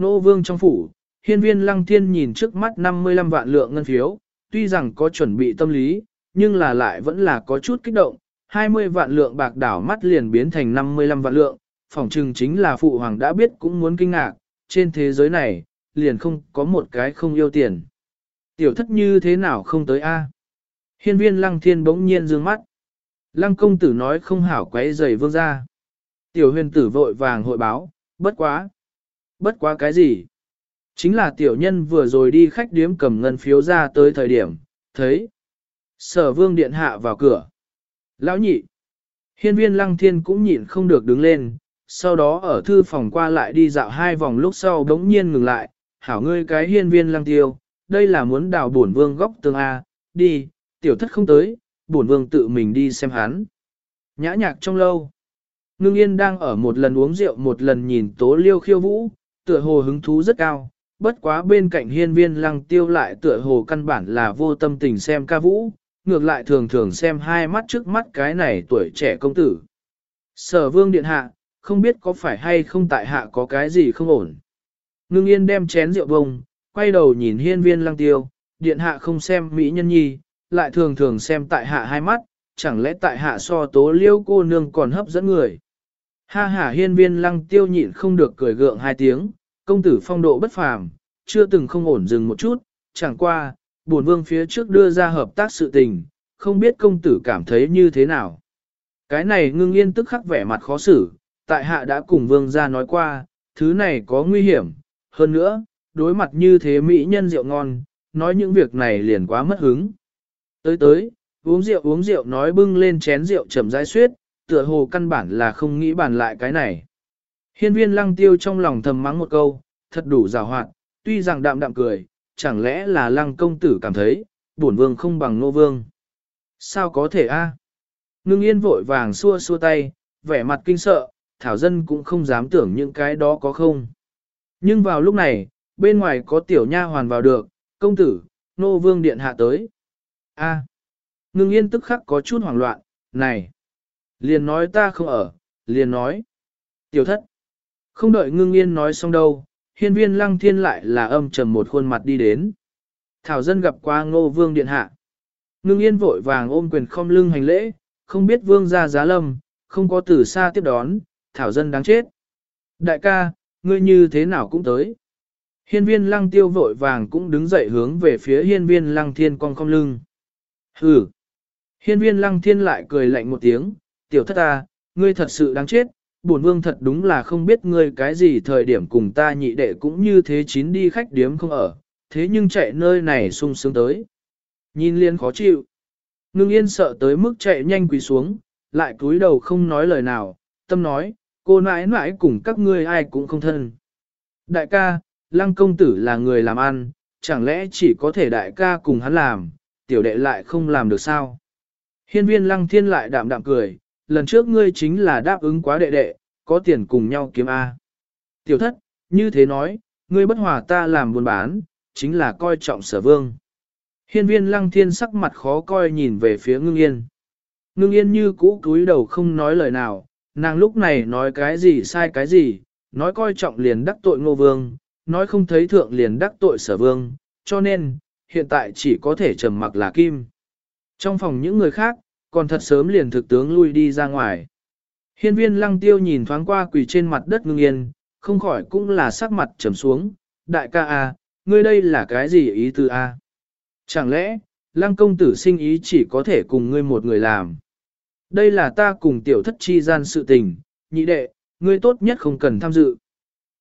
Nô vương trong phủ, hiên viên lăng thiên nhìn trước mắt 55 vạn lượng ngân phiếu, tuy rằng có chuẩn bị tâm lý, nhưng là lại vẫn là có chút kích động, 20 vạn lượng bạc đảo mắt liền biến thành 55 vạn lượng, phỏng chừng chính là phụ hoàng đã biết cũng muốn kinh ngạc, trên thế giới này, liền không có một cái không yêu tiền. Tiểu thất như thế nào không tới a? Hiên viên lăng thiên bỗng nhiên dương mắt. Lăng công tử nói không hảo quấy giày vương ra. Tiểu huyền tử vội vàng hội báo, bất quá. Bất quá cái gì? Chính là tiểu nhân vừa rồi đi khách điếm cầm ngân phiếu ra tới thời điểm, thấy. Sở vương điện hạ vào cửa. Lão nhị. Hiên viên lăng thiên cũng nhịn không được đứng lên, sau đó ở thư phòng qua lại đi dạo hai vòng lúc sau đống nhiên ngừng lại, hảo ngươi cái hiên viên lăng tiêu, đây là muốn đào bổn vương góc tương A, đi, tiểu thất không tới, bổn vương tự mình đi xem hắn. Nhã nhạc trong lâu, ngưng yên đang ở một lần uống rượu một lần nhìn tố liêu khiêu vũ, tựa hồ hứng thú rất cao, bất quá bên cạnh hiên viên lăng tiêu lại tựa hồ căn bản là vô tâm tình xem ca vũ, ngược lại thường thường xem hai mắt trước mắt cái này tuổi trẻ công tử. Sở vương điện hạ, không biết có phải hay không tại hạ có cái gì không ổn. Ngưng yên đem chén rượu bông, quay đầu nhìn hiên viên lăng tiêu, điện hạ không xem mỹ nhân nhi, lại thường thường xem tại hạ hai mắt, chẳng lẽ tại hạ so tố liêu cô nương còn hấp dẫn người. Ha ha hiên viên lăng tiêu nhịn không được cười gượng hai tiếng, công tử phong độ bất phàm, chưa từng không ổn dừng một chút, chẳng qua, buồn vương phía trước đưa ra hợp tác sự tình, không biết công tử cảm thấy như thế nào. Cái này ngưng yên tức khắc vẻ mặt khó xử, tại hạ đã cùng vương ra nói qua, thứ này có nguy hiểm, hơn nữa, đối mặt như thế mỹ nhân rượu ngon, nói những việc này liền quá mất hứng. Tới tới, uống rượu uống rượu nói bưng lên chén rượu chậm rãi suyết, tựa hồ căn bản là không nghĩ bàn lại cái này. Hiên viên lăng tiêu trong lòng thầm mắng một câu, thật đủ rào hoạt, tuy rằng đạm đạm cười, chẳng lẽ là lăng công tử cảm thấy, bổn vương không bằng nô vương. Sao có thể a? À? Ngưng yên vội vàng xua xua tay, vẻ mặt kinh sợ, thảo dân cũng không dám tưởng những cái đó có không. Nhưng vào lúc này, bên ngoài có tiểu nha hoàn vào được, công tử, nô vương điện hạ tới. A. Ngưng yên tức khắc có chút hoảng loạn, này. Liền nói ta không ở, liền nói. Tiểu thất. Không đợi ngưng yên nói xong đâu, hiên viên lăng thiên lại là âm trầm một khuôn mặt đi đến. Thảo dân gặp qua ngô vương điện hạ. Ngưng yên vội vàng ôm quyền không lưng hành lễ, không biết vương ra giá lâm, không có từ xa tiếp đón, thảo dân đáng chết. Đại ca, ngươi như thế nào cũng tới. Hiên viên lăng tiêu vội vàng cũng đứng dậy hướng về phía hiên viên lăng thiên con không lưng. Hừ. Hiên viên lăng thiên lại cười lạnh một tiếng, tiểu thất ta, ngươi thật sự đáng chết, bổn vương thật đúng là không biết ngươi cái gì thời điểm cùng ta nhị đệ cũng như thế chín đi khách điếm không ở, thế nhưng chạy nơi này sung sướng tới. Nhìn liên khó chịu. Ngưng yên sợ tới mức chạy nhanh quỳ xuống, lại cúi đầu không nói lời nào, tâm nói, cô nãi nãi cùng các ngươi ai cũng không thân. Đại ca, lăng công tử là người làm ăn, chẳng lẽ chỉ có thể đại ca cùng hắn làm, tiểu đệ lại không làm được sao? Hiên viên lăng thiên lại đạm đạm cười, lần trước ngươi chính là đáp ứng quá đệ đệ, có tiền cùng nhau kiếm A. Tiểu thất, như thế nói, ngươi bất hòa ta làm buôn bán, chính là coi trọng sở vương. Hiên viên lăng thiên sắc mặt khó coi nhìn về phía ngưng yên. Ngưng yên như cũ cúi đầu không nói lời nào, nàng lúc này nói cái gì sai cái gì, nói coi trọng liền đắc tội ngô vương, nói không thấy thượng liền đắc tội sở vương, cho nên, hiện tại chỉ có thể trầm mặc là kim. Trong phòng những người khác, còn thật sớm liền thực tướng lui đi ra ngoài. Hiên viên lăng tiêu nhìn thoáng qua quỳ trên mặt đất ngưng yên, không khỏi cũng là sắc mặt trầm xuống, đại ca a, ngươi đây là cái gì ý tư a? Chẳng lẽ, lăng công tử sinh ý chỉ có thể cùng ngươi một người làm? Đây là ta cùng tiểu thất chi gian sự tình, nhị đệ, ngươi tốt nhất không cần tham dự.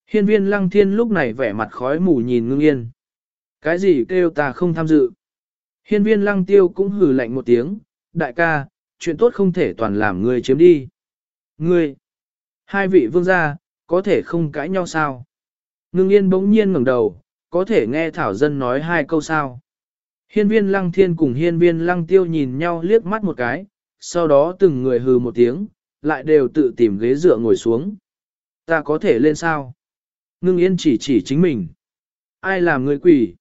Hiên viên lăng thiên lúc này vẻ mặt khói mù nhìn ngưng yên. Cái gì kêu ta không tham dự? Hiên viên lăng tiêu cũng hừ lạnh một tiếng, đại ca, chuyện tốt không thể toàn làm ngươi chiếm đi. Ngươi, hai vị vương gia, có thể không cãi nhau sao? Ngưng yên bỗng nhiên ngẩng đầu, có thể nghe Thảo Dân nói hai câu sao? Hiên viên lăng thiên cùng hiên viên lăng tiêu nhìn nhau liếc mắt một cái, sau đó từng người hừ một tiếng, lại đều tự tìm ghế dựa ngồi xuống. Ta có thể lên sao? Ngưng yên chỉ chỉ chính mình. Ai làm người quỷ?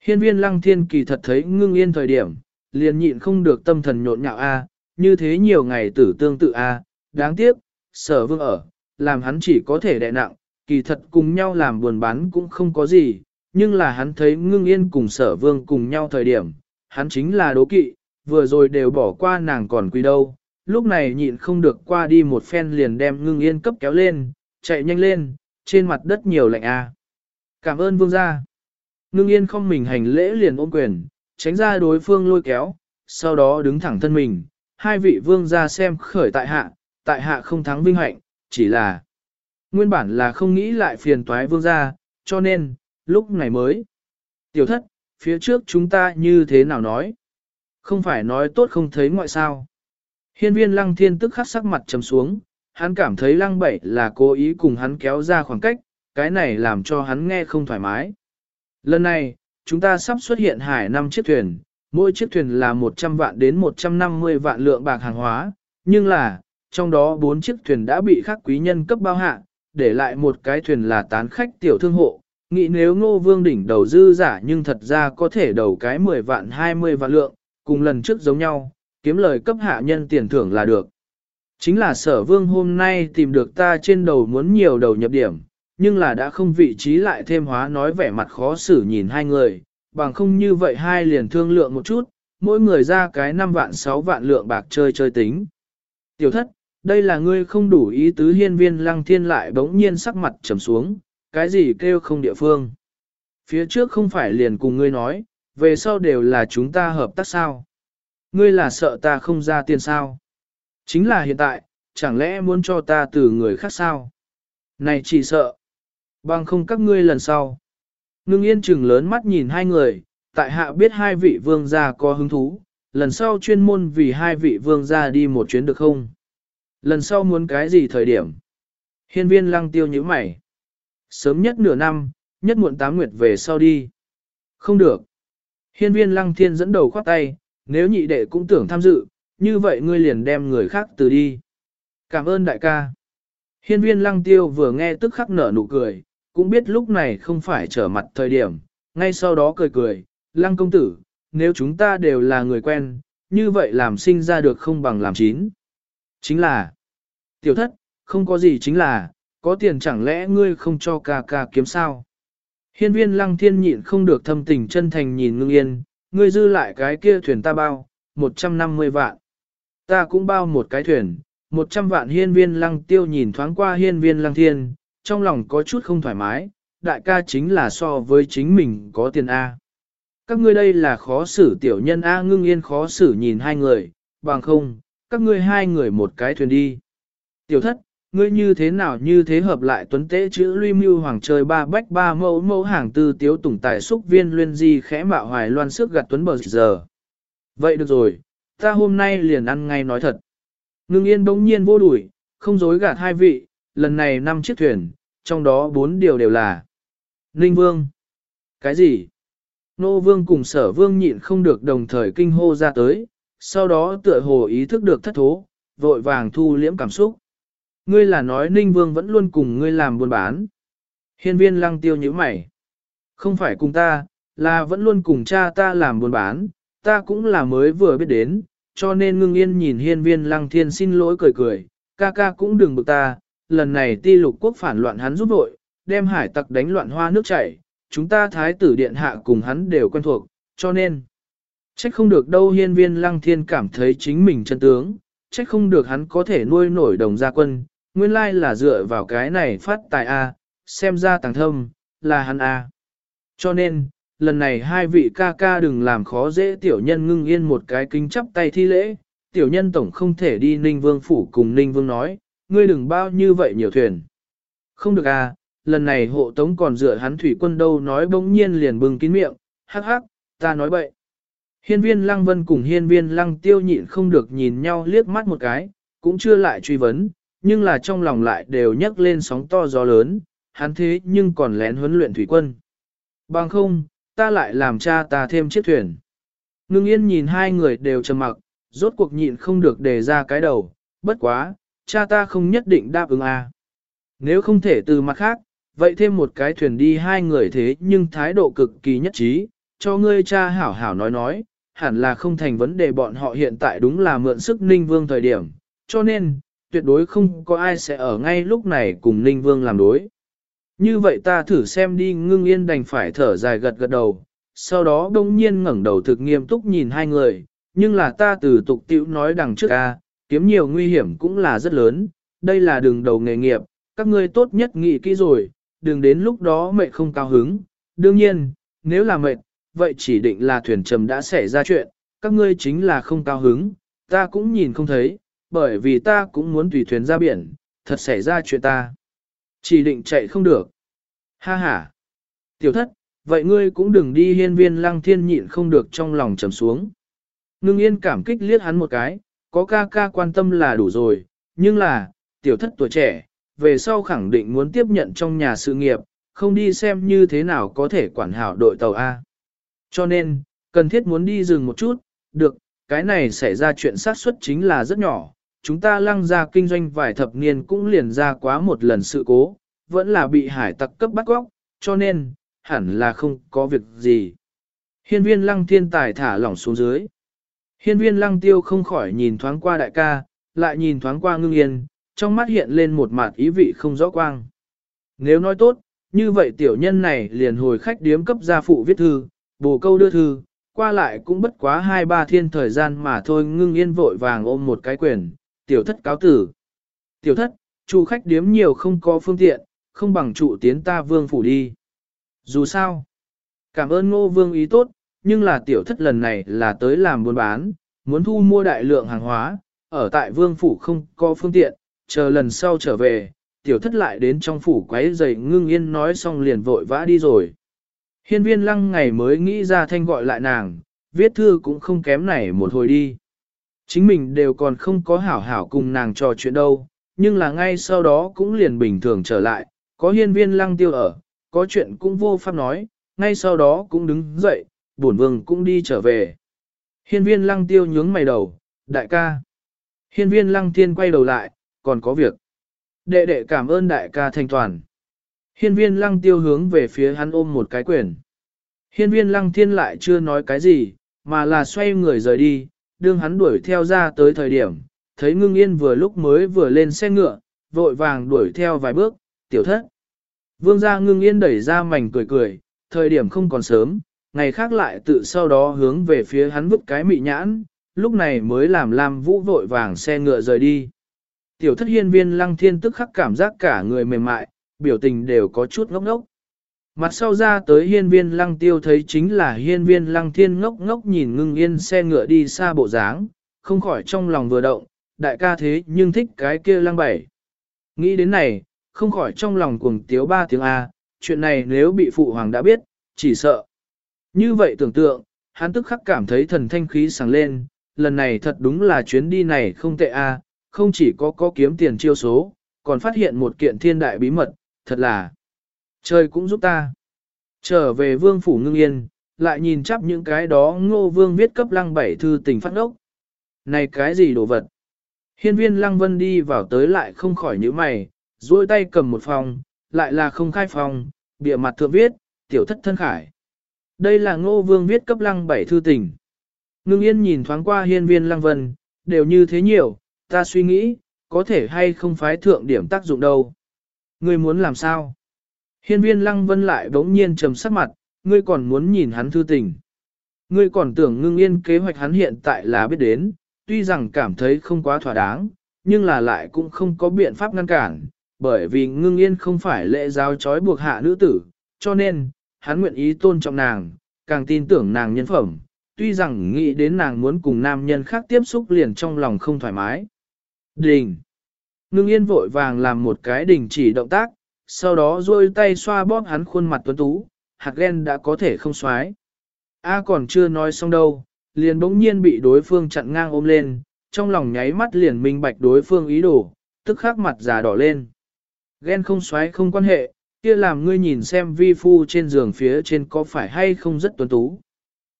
Hiên viên lăng thiên kỳ thật thấy ngưng yên thời điểm, liền nhịn không được tâm thần nhộn nhạo a, như thế nhiều ngày tử tương tự a, đáng tiếc, sở vương ở, làm hắn chỉ có thể đè nặng, kỳ thật cùng nhau làm buồn bán cũng không có gì, nhưng là hắn thấy ngưng yên cùng sở vương cùng nhau thời điểm, hắn chính là đố kỵ, vừa rồi đều bỏ qua nàng còn quý đâu, lúc này nhịn không được qua đi một phen liền đem ngưng yên cấp kéo lên, chạy nhanh lên, trên mặt đất nhiều lạnh a. Cảm ơn vương gia. Ngưng yên không mình hành lễ liền ôm quyền, tránh ra đối phương lôi kéo, sau đó đứng thẳng thân mình, hai vị vương gia xem khởi tại hạ, tại hạ không thắng vinh hạnh, chỉ là nguyên bản là không nghĩ lại phiền toái vương gia, cho nên, lúc này mới. Tiểu thất, phía trước chúng ta như thế nào nói? Không phải nói tốt không thấy ngoại sao. Hiên viên lăng thiên tức khắc sắc mặt trầm xuống, hắn cảm thấy lăng bảy là cố ý cùng hắn kéo ra khoảng cách, cái này làm cho hắn nghe không thoải mái. Lần này, chúng ta sắp xuất hiện hải năm chiếc thuyền, mỗi chiếc thuyền là 100 vạn đến 150 vạn lượng bạc hàng hóa, nhưng là, trong đó 4 chiếc thuyền đã bị khắc quý nhân cấp bao hạ, để lại một cái thuyền là tán khách tiểu thương hộ, nghĩ nếu ngô vương đỉnh đầu dư giả nhưng thật ra có thể đầu cái 10 vạn 20 vạn lượng, cùng lần trước giống nhau, kiếm lời cấp hạ nhân tiền thưởng là được. Chính là sở vương hôm nay tìm được ta trên đầu muốn nhiều đầu nhập điểm, nhưng là đã không vị trí lại thêm hóa nói vẻ mặt khó xử nhìn hai người, bằng không như vậy hai liền thương lượng một chút, mỗi người ra cái 5 vạn 6 vạn lượng bạc chơi chơi tính. Tiểu thất, đây là ngươi không đủ ý tứ hiên viên lăng thiên lại bỗng nhiên sắc mặt trầm xuống, cái gì kêu không địa phương. Phía trước không phải liền cùng ngươi nói, về sau đều là chúng ta hợp tác sao. Ngươi là sợ ta không ra tiền sao. Chính là hiện tại, chẳng lẽ muốn cho ta từ người khác sao? Này chỉ sợ. Bằng không các ngươi lần sau. Ngưng yên chừng lớn mắt nhìn hai người, tại hạ biết hai vị vương gia có hứng thú, lần sau chuyên môn vì hai vị vương gia đi một chuyến được không? Lần sau muốn cái gì thời điểm? Hiên viên lăng tiêu nhíu mày. Sớm nhất nửa năm, nhất muộn tám nguyệt về sau đi. Không được. Hiên viên lăng thiên dẫn đầu khoát tay, nếu nhị đệ cũng tưởng tham dự, như vậy ngươi liền đem người khác từ đi. Cảm ơn đại ca. Hiên viên lăng tiêu vừa nghe tức khắc nở nụ cười, cũng biết lúc này không phải trở mặt thời điểm, ngay sau đó cười cười, lăng công tử, nếu chúng ta đều là người quen, như vậy làm sinh ra được không bằng làm chín. Chính là, tiểu thất, không có gì chính là, có tiền chẳng lẽ ngươi không cho ca ca kiếm sao? Hiên viên lăng thiên nhịn không được thâm tình chân thành nhìn ngưng yên, ngươi dư lại cái kia thuyền ta bao, 150 vạn. Ta cũng bao một cái thuyền, 100 vạn hiên viên lăng tiêu nhìn thoáng qua hiên viên lăng thiên, trong lòng có chút không thoải mái, đại ca chính là so với chính mình có tiền A. Các ngươi đây là khó xử tiểu nhân A ngưng yên khó xử nhìn hai người, bằng không, các ngươi hai người một cái thuyền đi. Tiểu thất, ngươi như thế nào như thế hợp lại tuấn tế chữ luy mưu hoàng trời ba bách ba mẫu mẫu hàng tư tiếu tùng tài xúc viên luyên di khẽ mạo hoài loan sức gạt tuấn bờ giờ. Vậy được rồi, ta hôm nay liền ăn ngay nói thật. Ngưng yên bỗng nhiên vô đuổi, không dối gạt hai vị, lần này năm chiếc thuyền, trong đó bốn điều đều là Ninh Vương. Cái gì? Nô Vương cùng sở Vương nhịn không được đồng thời kinh hô ra tới, sau đó tựa hồ ý thức được thất thố, vội vàng thu liễm cảm xúc. Ngươi là nói Ninh Vương vẫn luôn cùng ngươi làm buôn bán. Hiên viên lăng tiêu như mày. Không phải cùng ta, là vẫn luôn cùng cha ta làm buôn bán, ta cũng là mới vừa biết đến, cho nên ngưng yên nhìn hiên viên lăng thiên xin lỗi cười cười, ca ca cũng đừng bực ta, lần này ti lục quốc phản loạn hắn giúp vội, đem hải tặc đánh loạn hoa nước chảy, chúng ta thái tử điện hạ cùng hắn đều quen thuộc, cho nên, trách không được đâu hiên viên lăng thiên cảm thấy chính mình chân tướng, trách không được hắn có thể nuôi nổi đồng gia quân, nguyên lai là dựa vào cái này phát tài A, xem ra tàng thâm, là hắn A. Cho nên, lần này hai vị ca ca đừng làm khó dễ tiểu nhân ngưng yên một cái kính chắp tay thi lễ, tiểu nhân tổng không thể đi Ninh Vương phủ cùng Ninh Vương nói, ngươi đừng bao như vậy nhiều thuyền. Không được à, lần này hộ tống còn dựa hắn thủy quân đâu nói bỗng nhiên liền bừng kín miệng, hắc hắc, ta nói bậy. Hiên viên lăng vân cùng hiên viên lăng tiêu nhịn không được nhìn nhau liếc mắt một cái, cũng chưa lại truy vấn, nhưng là trong lòng lại đều nhấc lên sóng to gió lớn, hắn thế nhưng còn lén huấn luyện thủy quân. Bằng không, ta lại làm cha ta thêm chiếc thuyền. Ngưng yên nhìn hai người đều trầm mặc, rốt cuộc nhịn không được đề ra cái đầu, bất quá, cha ta không nhất định đáp ứng à. Nếu không thể từ mặt khác, vậy thêm một cái thuyền đi hai người thế nhưng thái độ cực kỳ nhất trí, cho ngươi cha hảo hảo nói nói, hẳn là không thành vấn đề bọn họ hiện tại đúng là mượn sức Ninh Vương thời điểm, cho nên, tuyệt đối không có ai sẽ ở ngay lúc này cùng Ninh Vương làm đối. Như vậy ta thử xem đi ngưng yên đành phải thở dài gật gật đầu, sau đó đông nhiên ngẩng đầu thực nghiêm túc nhìn hai người, nhưng là ta từ tục tiểu nói đằng trước a kiếm nhiều nguy hiểm cũng là rất lớn, đây là đường đầu nghề nghiệp, các ngươi tốt nhất nghĩ kỹ rồi, đừng đến lúc đó mệt không cao hứng. Đương nhiên, nếu là mệt, vậy chỉ định là thuyền trầm đã xảy ra chuyện, các ngươi chính là không cao hứng, ta cũng nhìn không thấy, bởi vì ta cũng muốn tùy thuyền ra biển, thật xảy ra chuyện ta. Chỉ định chạy không được. Ha ha. Tiểu thất, vậy ngươi cũng đừng đi hiên viên lăng thiên nhịn không được trong lòng trầm xuống. Ngưng yên cảm kích liếc hắn một cái, có ca ca quan tâm là đủ rồi, nhưng là, tiểu thất tuổi trẻ, về sau khẳng định muốn tiếp nhận trong nhà sự nghiệp, không đi xem như thế nào có thể quản hảo đội tàu A. Cho nên, cần thiết muốn đi dừng một chút, được, cái này xảy ra chuyện sát suất chính là rất nhỏ, chúng ta lăng ra kinh doanh vài thập niên cũng liền ra quá một lần sự cố, vẫn là bị hải tặc cấp bắt góc, cho nên, hẳn là không có việc gì. Hiên viên lăng thiên tài thả lỏng xuống dưới. Hiên viên lăng tiêu không khỏi nhìn thoáng qua đại ca, lại nhìn thoáng qua ngưng yên, trong mắt hiện lên một mặt ý vị không rõ quang. Nếu nói tốt, như vậy tiểu nhân này liền hồi khách điếm cấp gia phụ viết thư, bổ câu đưa thư, qua lại cũng bất quá hai ba thiên thời gian mà thôi ngưng yên vội vàng ôm một cái quyền, tiểu thất cáo tử. Tiểu thất, chủ khách điếm nhiều không có phương tiện, không bằng trụ tiến ta vương phủ đi. Dù sao, cảm ơn ngô vương ý tốt, nhưng là tiểu thất lần này là tới làm buôn bán, muốn thu mua đại lượng hàng hóa, ở tại vương phủ không có phương tiện, chờ lần sau trở về, tiểu thất lại đến trong phủ quấy giày ngưng yên nói xong liền vội vã đi rồi. Hiên viên lăng ngày mới nghĩ ra thanh gọi lại nàng, viết thư cũng không kém này một hồi đi. Chính mình đều còn không có hảo hảo cùng nàng trò chuyện đâu, nhưng là ngay sau đó cũng liền bình thường trở lại, có hiên viên lăng tiêu ở, có chuyện cũng vô pháp nói, ngay sau đó cũng đứng dậy, bổn vương cũng đi trở về. Hiên viên lăng tiêu nhướng mày đầu, đại ca. Hiên viên lăng thiên quay đầu lại, còn có việc. Đệ đệ cảm ơn đại ca thành toàn. Hiên viên lăng tiêu hướng về phía hắn ôm một cái quyền. Hiên viên lăng thiên lại chưa nói cái gì, mà là xoay người rời đi, đương hắn đuổi theo ra tới thời điểm, thấy ngưng yên vừa lúc mới vừa lên xe ngựa, vội vàng đuổi theo vài bước, tiểu thất. Vương gia ngưng yên đẩy ra mảnh cười cười, thời điểm không còn sớm, ngày khác lại tự sau đó hướng về phía hắn vứt cái mị nhãn, lúc này mới làm Lam Vũ vội vàng xe ngựa rời đi. Tiểu thất hiên viên lăng thiên tức khắc cảm giác cả người mềm mại, biểu tình đều có chút ngốc ngốc. Mặt sau ra tới hiên viên lăng tiêu thấy chính là hiên viên lăng thiên ngốc ngốc nhìn ngưng yên xe ngựa đi xa bộ dáng, không khỏi trong lòng vừa động, đại ca thế nhưng thích cái kia lăng bảy. Nghĩ đến này, không khỏi trong lòng cuồng tiếu ba tiếng A, chuyện này nếu bị phụ hoàng đã biết, chỉ sợ. Như vậy tưởng tượng, hắn tức khắc cảm thấy thần thanh khí sáng lên, lần này thật đúng là chuyến đi này không tệ A, à, không chỉ có có kiếm tiền chiêu số, còn phát hiện một kiện thiên đại bí mật, thật là trời cũng giúp ta. Trở về vương phủ ngưng yên, lại nhìn chắp những cái đó ngô vương viết cấp lăng bảy thư tình phát ốc. Này cái gì đồ vật? Hiên viên lăng vân đi vào tới lại không khỏi nhíu mày, duỗi tay cầm một phòng, lại là không khai phòng, bịa mặt thượng viết, tiểu thất thân khải. Đây là ngô vương viết cấp lăng bảy thư tình. Ngưng yên nhìn thoáng qua hiên viên lăng vân, đều như thế nhiều, ta suy nghĩ, có thể hay không phái thượng điểm tác dụng đâu. Ngươi muốn làm sao? Hiên viên lăng vân lại bỗng nhiên trầm sắc mặt, ngươi còn muốn nhìn hắn thư tình. Ngươi còn tưởng ngưng yên kế hoạch hắn hiện tại là biết đến, tuy rằng cảm thấy không quá thỏa đáng, nhưng là lại cũng không có biện pháp ngăn cản, bởi vì ngưng yên không phải lệ giáo trói buộc hạ nữ tử, cho nên, hắn nguyện ý tôn trọng nàng, càng tin tưởng nàng nhân phẩm, tuy rằng nghĩ đến nàng muốn cùng nam nhân khác tiếp xúc liền trong lòng không thoải mái. Đình! Ngưng yên vội vàng làm một cái đình chỉ động tác, sau đó duỗi tay xoa bóp hắn khuôn mặt tuấn tú, hạt ghen đã có thể không xoái. A còn chưa nói xong đâu, liền bỗng nhiên bị đối phương chặn ngang ôm lên, trong lòng nháy mắt liền minh bạch đối phương ý đồ, tức khắc mặt già đỏ lên. Ghen không xoái không quan hệ, kia làm ngươi nhìn xem vi phu trên giường phía trên có phải hay không rất tuấn tú.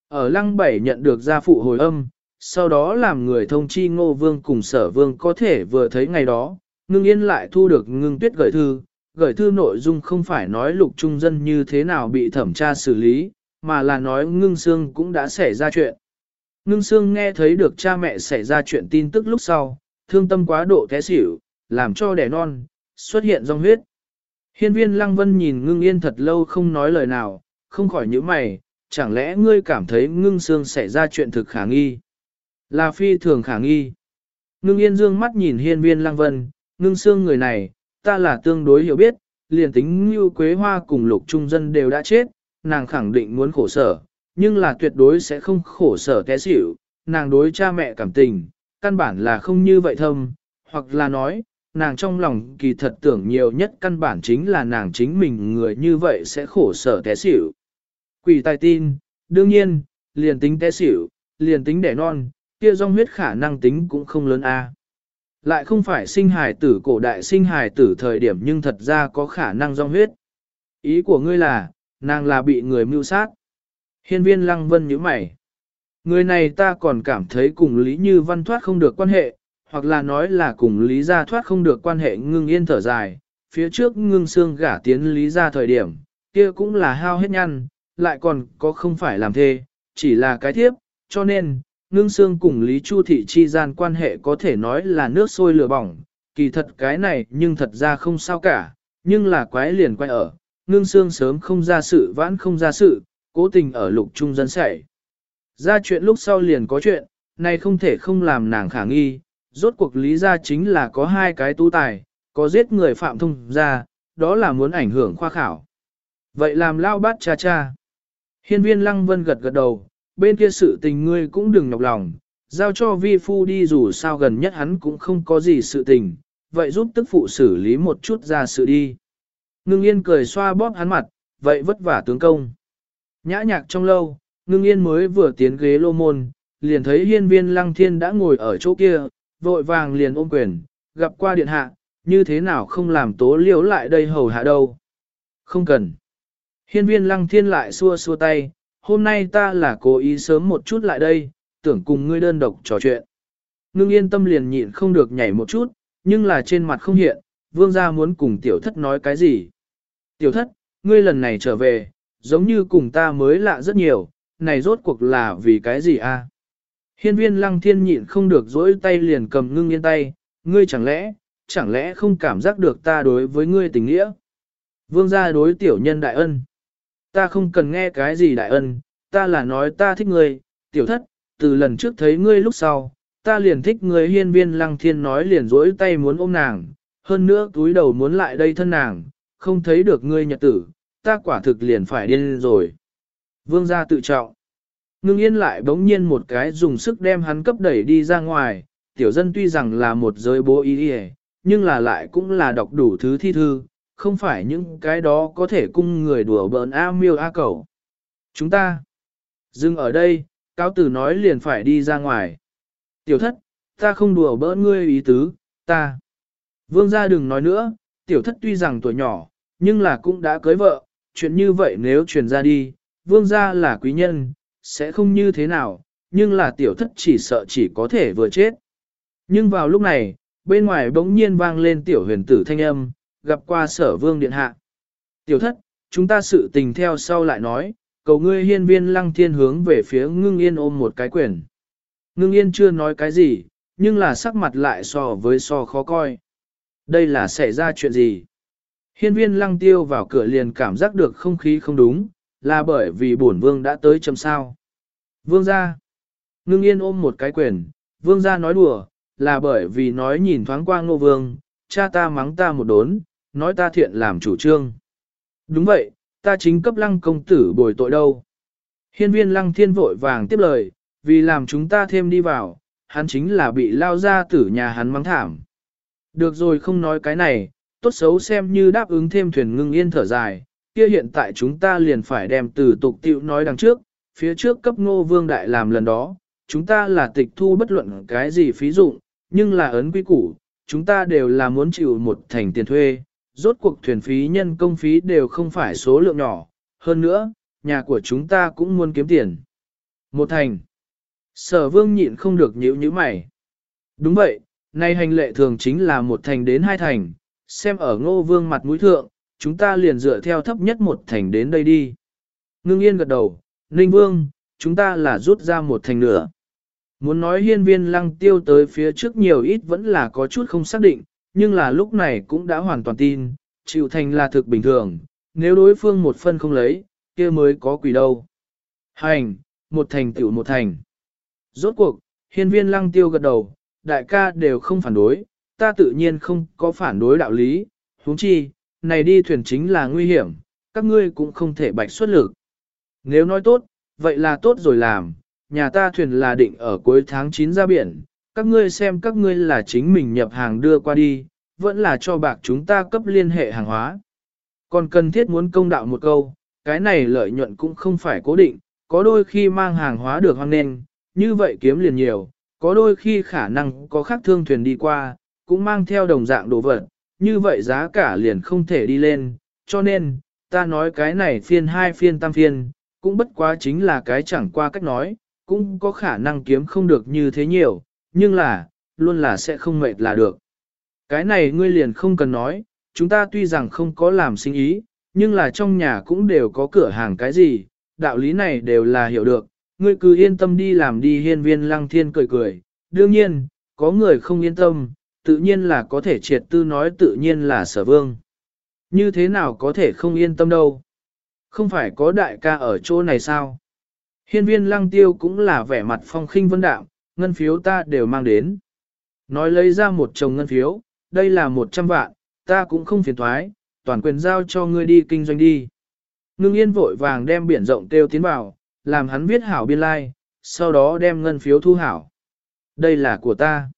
Ở lăng bảy nhận được gia phụ hồi âm, sau đó làm người thông chi ngô vương cùng sở vương có thể vừa thấy ngày đó, ngưng yên lại thu được ngưng tuyết gửi thư, gửi thư nội dung không phải nói lục trung dân như thế nào bị thẩm tra xử lý, mà là nói ngưng xương cũng đã xảy ra chuyện. Ngưng xương nghe thấy được cha mẹ xảy ra chuyện tin tức lúc sau, thương tâm quá độ té xỉu, làm cho đẻ non, xuất hiện dòng huyết. Hiên viên lăng vân nhìn ngưng yên thật lâu không nói lời nào, không khỏi nhíu mày, chẳng lẽ ngươi cảm thấy ngưng xương xảy ra chuyện thực khả nghi? Là phi thường khả nghi. Ngưng yên dương mắt nhìn hiên viên lăng vân, ngưng xương người này, ta là tương đối hiểu biết, liền tính như quế hoa cùng lục trung dân đều đã chết, nàng khẳng định muốn khổ sở, nhưng là tuyệt đối sẽ không khổ sở té xỉu, nàng đối cha mẹ cảm tình, căn bản là không như vậy thâm, hoặc là nói, nàng trong lòng kỳ thật tưởng nhiều nhất căn bản chính là nàng chính mình người như vậy sẽ khổ sở té xỉu. Quỷ tài tin, đương nhiên, liền tính té xỉu, liền tính đẻ non, kia dòng huyết khả năng tính cũng không lớn a. Lại không phải sinh hài tử cổ đại sinh hài tử thời điểm nhưng thật ra có khả năng dòng huyết. Ý của ngươi là, nàng là bị người mưu sát. Hiên viên lăng vân như mày. Người này ta còn cảm thấy cùng Lý Như Văn thoát không được quan hệ, hoặc là nói là cùng Lý Gia thoát không được quan hệ ngưng yên thở dài. Phía trước ngưng xương gả tiến Lý Gia thời điểm, kia cũng là hao hết nhăn, lại còn có không phải làm thê, chỉ là cái thiếp, cho nên, ngưng xương cùng Lý Chu Thị chi gian quan hệ có thể nói là nước sôi lửa bỏng, kỳ thật cái này nhưng thật ra không sao cả, nhưng là quái liền quay ở, ngưng xương sớm không ra sự vãn không ra sự, cố tình ở lục trung dân sẻ. Ra chuyện lúc sau liền có chuyện, này không thể không làm nàng khả nghi, rốt cuộc lý ra chính là có hai cái tu tài, có giết người phạm thông ra, đó là muốn ảnh hưởng khoa khảo. Vậy làm lao bát cha cha. Hiên viên lăng vân gật gật đầu, bên kia sự tình ngươi cũng đừng nhọc lòng, giao cho vi phu đi dù sao gần nhất hắn cũng không có gì sự tình, vậy giúp tức phụ xử lý một chút ra sự đi. Ngưng yên cười xoa bóp hắn mặt, vậy vất vả tướng công. Nhã nhạc trong lâu, ngưng yên mới vừa tiến ghế lô môn, liền thấy hiên viên lăng thiên đã ngồi ở chỗ kia, vội vàng liền ôm quyền, gặp qua điện hạ, như thế nào không làm tố liễu lại đây hầu hạ đâu. Không cần. Hiên viên lăng thiên lại xua xua tay, hôm nay ta là cố ý sớm một chút lại đây, tưởng cùng ngươi đơn độc trò chuyện. Ngưng yên tâm liền nhịn không được nhảy một chút, nhưng là trên mặt không hiện, vương gia muốn cùng tiểu thất nói cái gì. Tiểu thất, ngươi lần này trở về, giống như cùng ta mới lạ rất nhiều, này rốt cuộc là vì cái gì a? Hiên viên lăng thiên nhịn không được dỗi tay liền cầm ngưng yên tay, ngươi chẳng lẽ, chẳng lẽ không cảm giác được ta đối với ngươi tình nghĩa? Vương gia đối tiểu nhân đại ân. Ta không cần nghe cái gì đại ân, ta là nói ta thích ngươi, tiểu thất, từ lần trước thấy ngươi lúc sau, ta liền thích ngươi hiên viên lăng thiên nói liền dỗi tay muốn ôm nàng, hơn nữa túi đầu muốn lại đây thân nàng, không thấy được ngươi nhật tử, ta quả thực liền phải điên rồi. Vương gia tự trọng. Ngưng yên lại bỗng nhiên một cái dùng sức đem hắn cấp đẩy đi ra ngoài, tiểu dân tuy rằng là một giới bố ý đi nhưng là lại cũng là đọc đủ thứ thi thư, không phải những cái đó có thể cung người đùa bỡn A miêu A cầu. Chúng ta dừng ở đây, cáo tử nói liền phải đi ra ngoài. Tiểu thất, ta không đùa bỡn ngươi ý tứ, ta. Vương gia đừng nói nữa, tiểu thất tuy rằng tuổi nhỏ, nhưng là cũng đã cưới vợ, chuyện như vậy nếu truyền ra đi, vương gia là quý nhân, sẽ không như thế nào, nhưng là tiểu thất chỉ sợ chỉ có thể vừa chết. Nhưng vào lúc này, bên ngoài bỗng nhiên vang lên tiểu huyền tử thanh âm, gặp qua sở vương điện hạ. Tiểu thất, chúng ta sự tình theo sau lại nói, cầu ngươi hiên viên lăng thiên hướng về phía ngưng yên ôm một cái quyền. Ngưng yên chưa nói cái gì, nhưng là sắc mặt lại so với so khó coi. Đây là xảy ra chuyện gì? Hiên viên lăng tiêu vào cửa liền cảm giác được không khí không đúng, là bởi vì bổn vương đã tới chấm sao. Vương gia. Ngưng yên ôm một cái quyền, vương gia nói đùa, là bởi vì nói nhìn thoáng qua ngô vương, cha ta mắng ta một đốn, nói ta thiện làm chủ trương. Đúng vậy, ta chính cấp lăng công tử bồi tội đâu. Hiên viên lăng thiên vội vàng tiếp lời, vì làm chúng ta thêm đi vào, hắn chính là bị lao ra tử nhà hắn mắng thảm. Được rồi không nói cái này, tốt xấu xem như đáp ứng thêm thuyền ngưng yên thở dài, kia hiện tại chúng ta liền phải đem từ tục tiệu nói đằng trước, phía trước cấp ngô vương đại làm lần đó, chúng ta là tịch thu bất luận cái gì phí dụng, nhưng là ấn quy củ, chúng ta đều là muốn chịu một thành tiền thuê, rốt cuộc thuyền phí nhân công phí đều không phải số lượng nhỏ, hơn nữa, nhà của chúng ta cũng muốn kiếm tiền. Một thành. Sở vương nhịn không được nhíu như mày. Đúng vậy, nay hành lệ thường chính là một thành đến hai thành, xem ở ngô vương mặt mũi thượng, chúng ta liền dựa theo thấp nhất một thành đến đây đi. Ngưng yên gật đầu, Ninh Vương, chúng ta là rút ra một thành nửa. Muốn nói hiên viên lăng tiêu tới phía trước nhiều ít vẫn là có chút không xác định, nhưng là lúc này cũng đã hoàn toàn tin, chịu thành là thực bình thường, nếu đối phương một phân không lấy, kia mới có quỷ đâu. Hành, một thành tiểu một thành. Rốt cuộc, hiên viên lăng tiêu gật đầu, đại ca đều không phản đối, ta tự nhiên không có phản đối đạo lý, huống chi, này đi thuyền chính là nguy hiểm, các ngươi cũng không thể bạch xuất lực. Nếu nói tốt, vậy là tốt rồi làm, nhà ta thuyền là định ở cuối tháng 9 ra biển, các ngươi xem các ngươi là chính mình nhập hàng đưa qua đi, vẫn là cho bạc chúng ta cấp liên hệ hàng hóa. Còn cần thiết muốn công đạo một câu, cái này lợi nhuận cũng không phải cố định, có đôi khi mang hàng hóa được hoang nên, như vậy kiếm liền nhiều, có đôi khi khả năng có khác thương thuyền đi qua, cũng mang theo đồng dạng đồ vật, như vậy giá cả liền không thể đi lên, cho nên, ta nói cái này phiên hai phiên tam phiên, cũng bất quá chính là cái chẳng qua cách nói, cũng có khả năng kiếm không được như thế nhiều, nhưng là, luôn là sẽ không mệt là được. Cái này ngươi liền không cần nói, chúng ta tuy rằng không có làm sinh ý, nhưng là trong nhà cũng đều có cửa hàng cái gì, đạo lý này đều là hiểu được, ngươi cứ yên tâm đi làm đi hiên viên lăng thiên cười cười, đương nhiên, có người không yên tâm, tự nhiên là có thể triệt tư nói tự nhiên là sở vương. Như thế nào có thể không yên tâm đâu? Không phải có đại ca ở chỗ này sao? Hiên viên lăng tiêu cũng là vẻ mặt phong khinh vân đạm, ngân phiếu ta đều mang đến. Nói lấy ra một chồng ngân phiếu, đây là một trăm vạn, ta cũng không phiền thoái, toàn quyền giao cho ngươi đi kinh doanh đi. Ngưng yên vội vàng đem biển rộng tiêu tiến vào, làm hắn viết hảo biên lai, like, sau đó đem ngân phiếu thu hảo. Đây là của ta.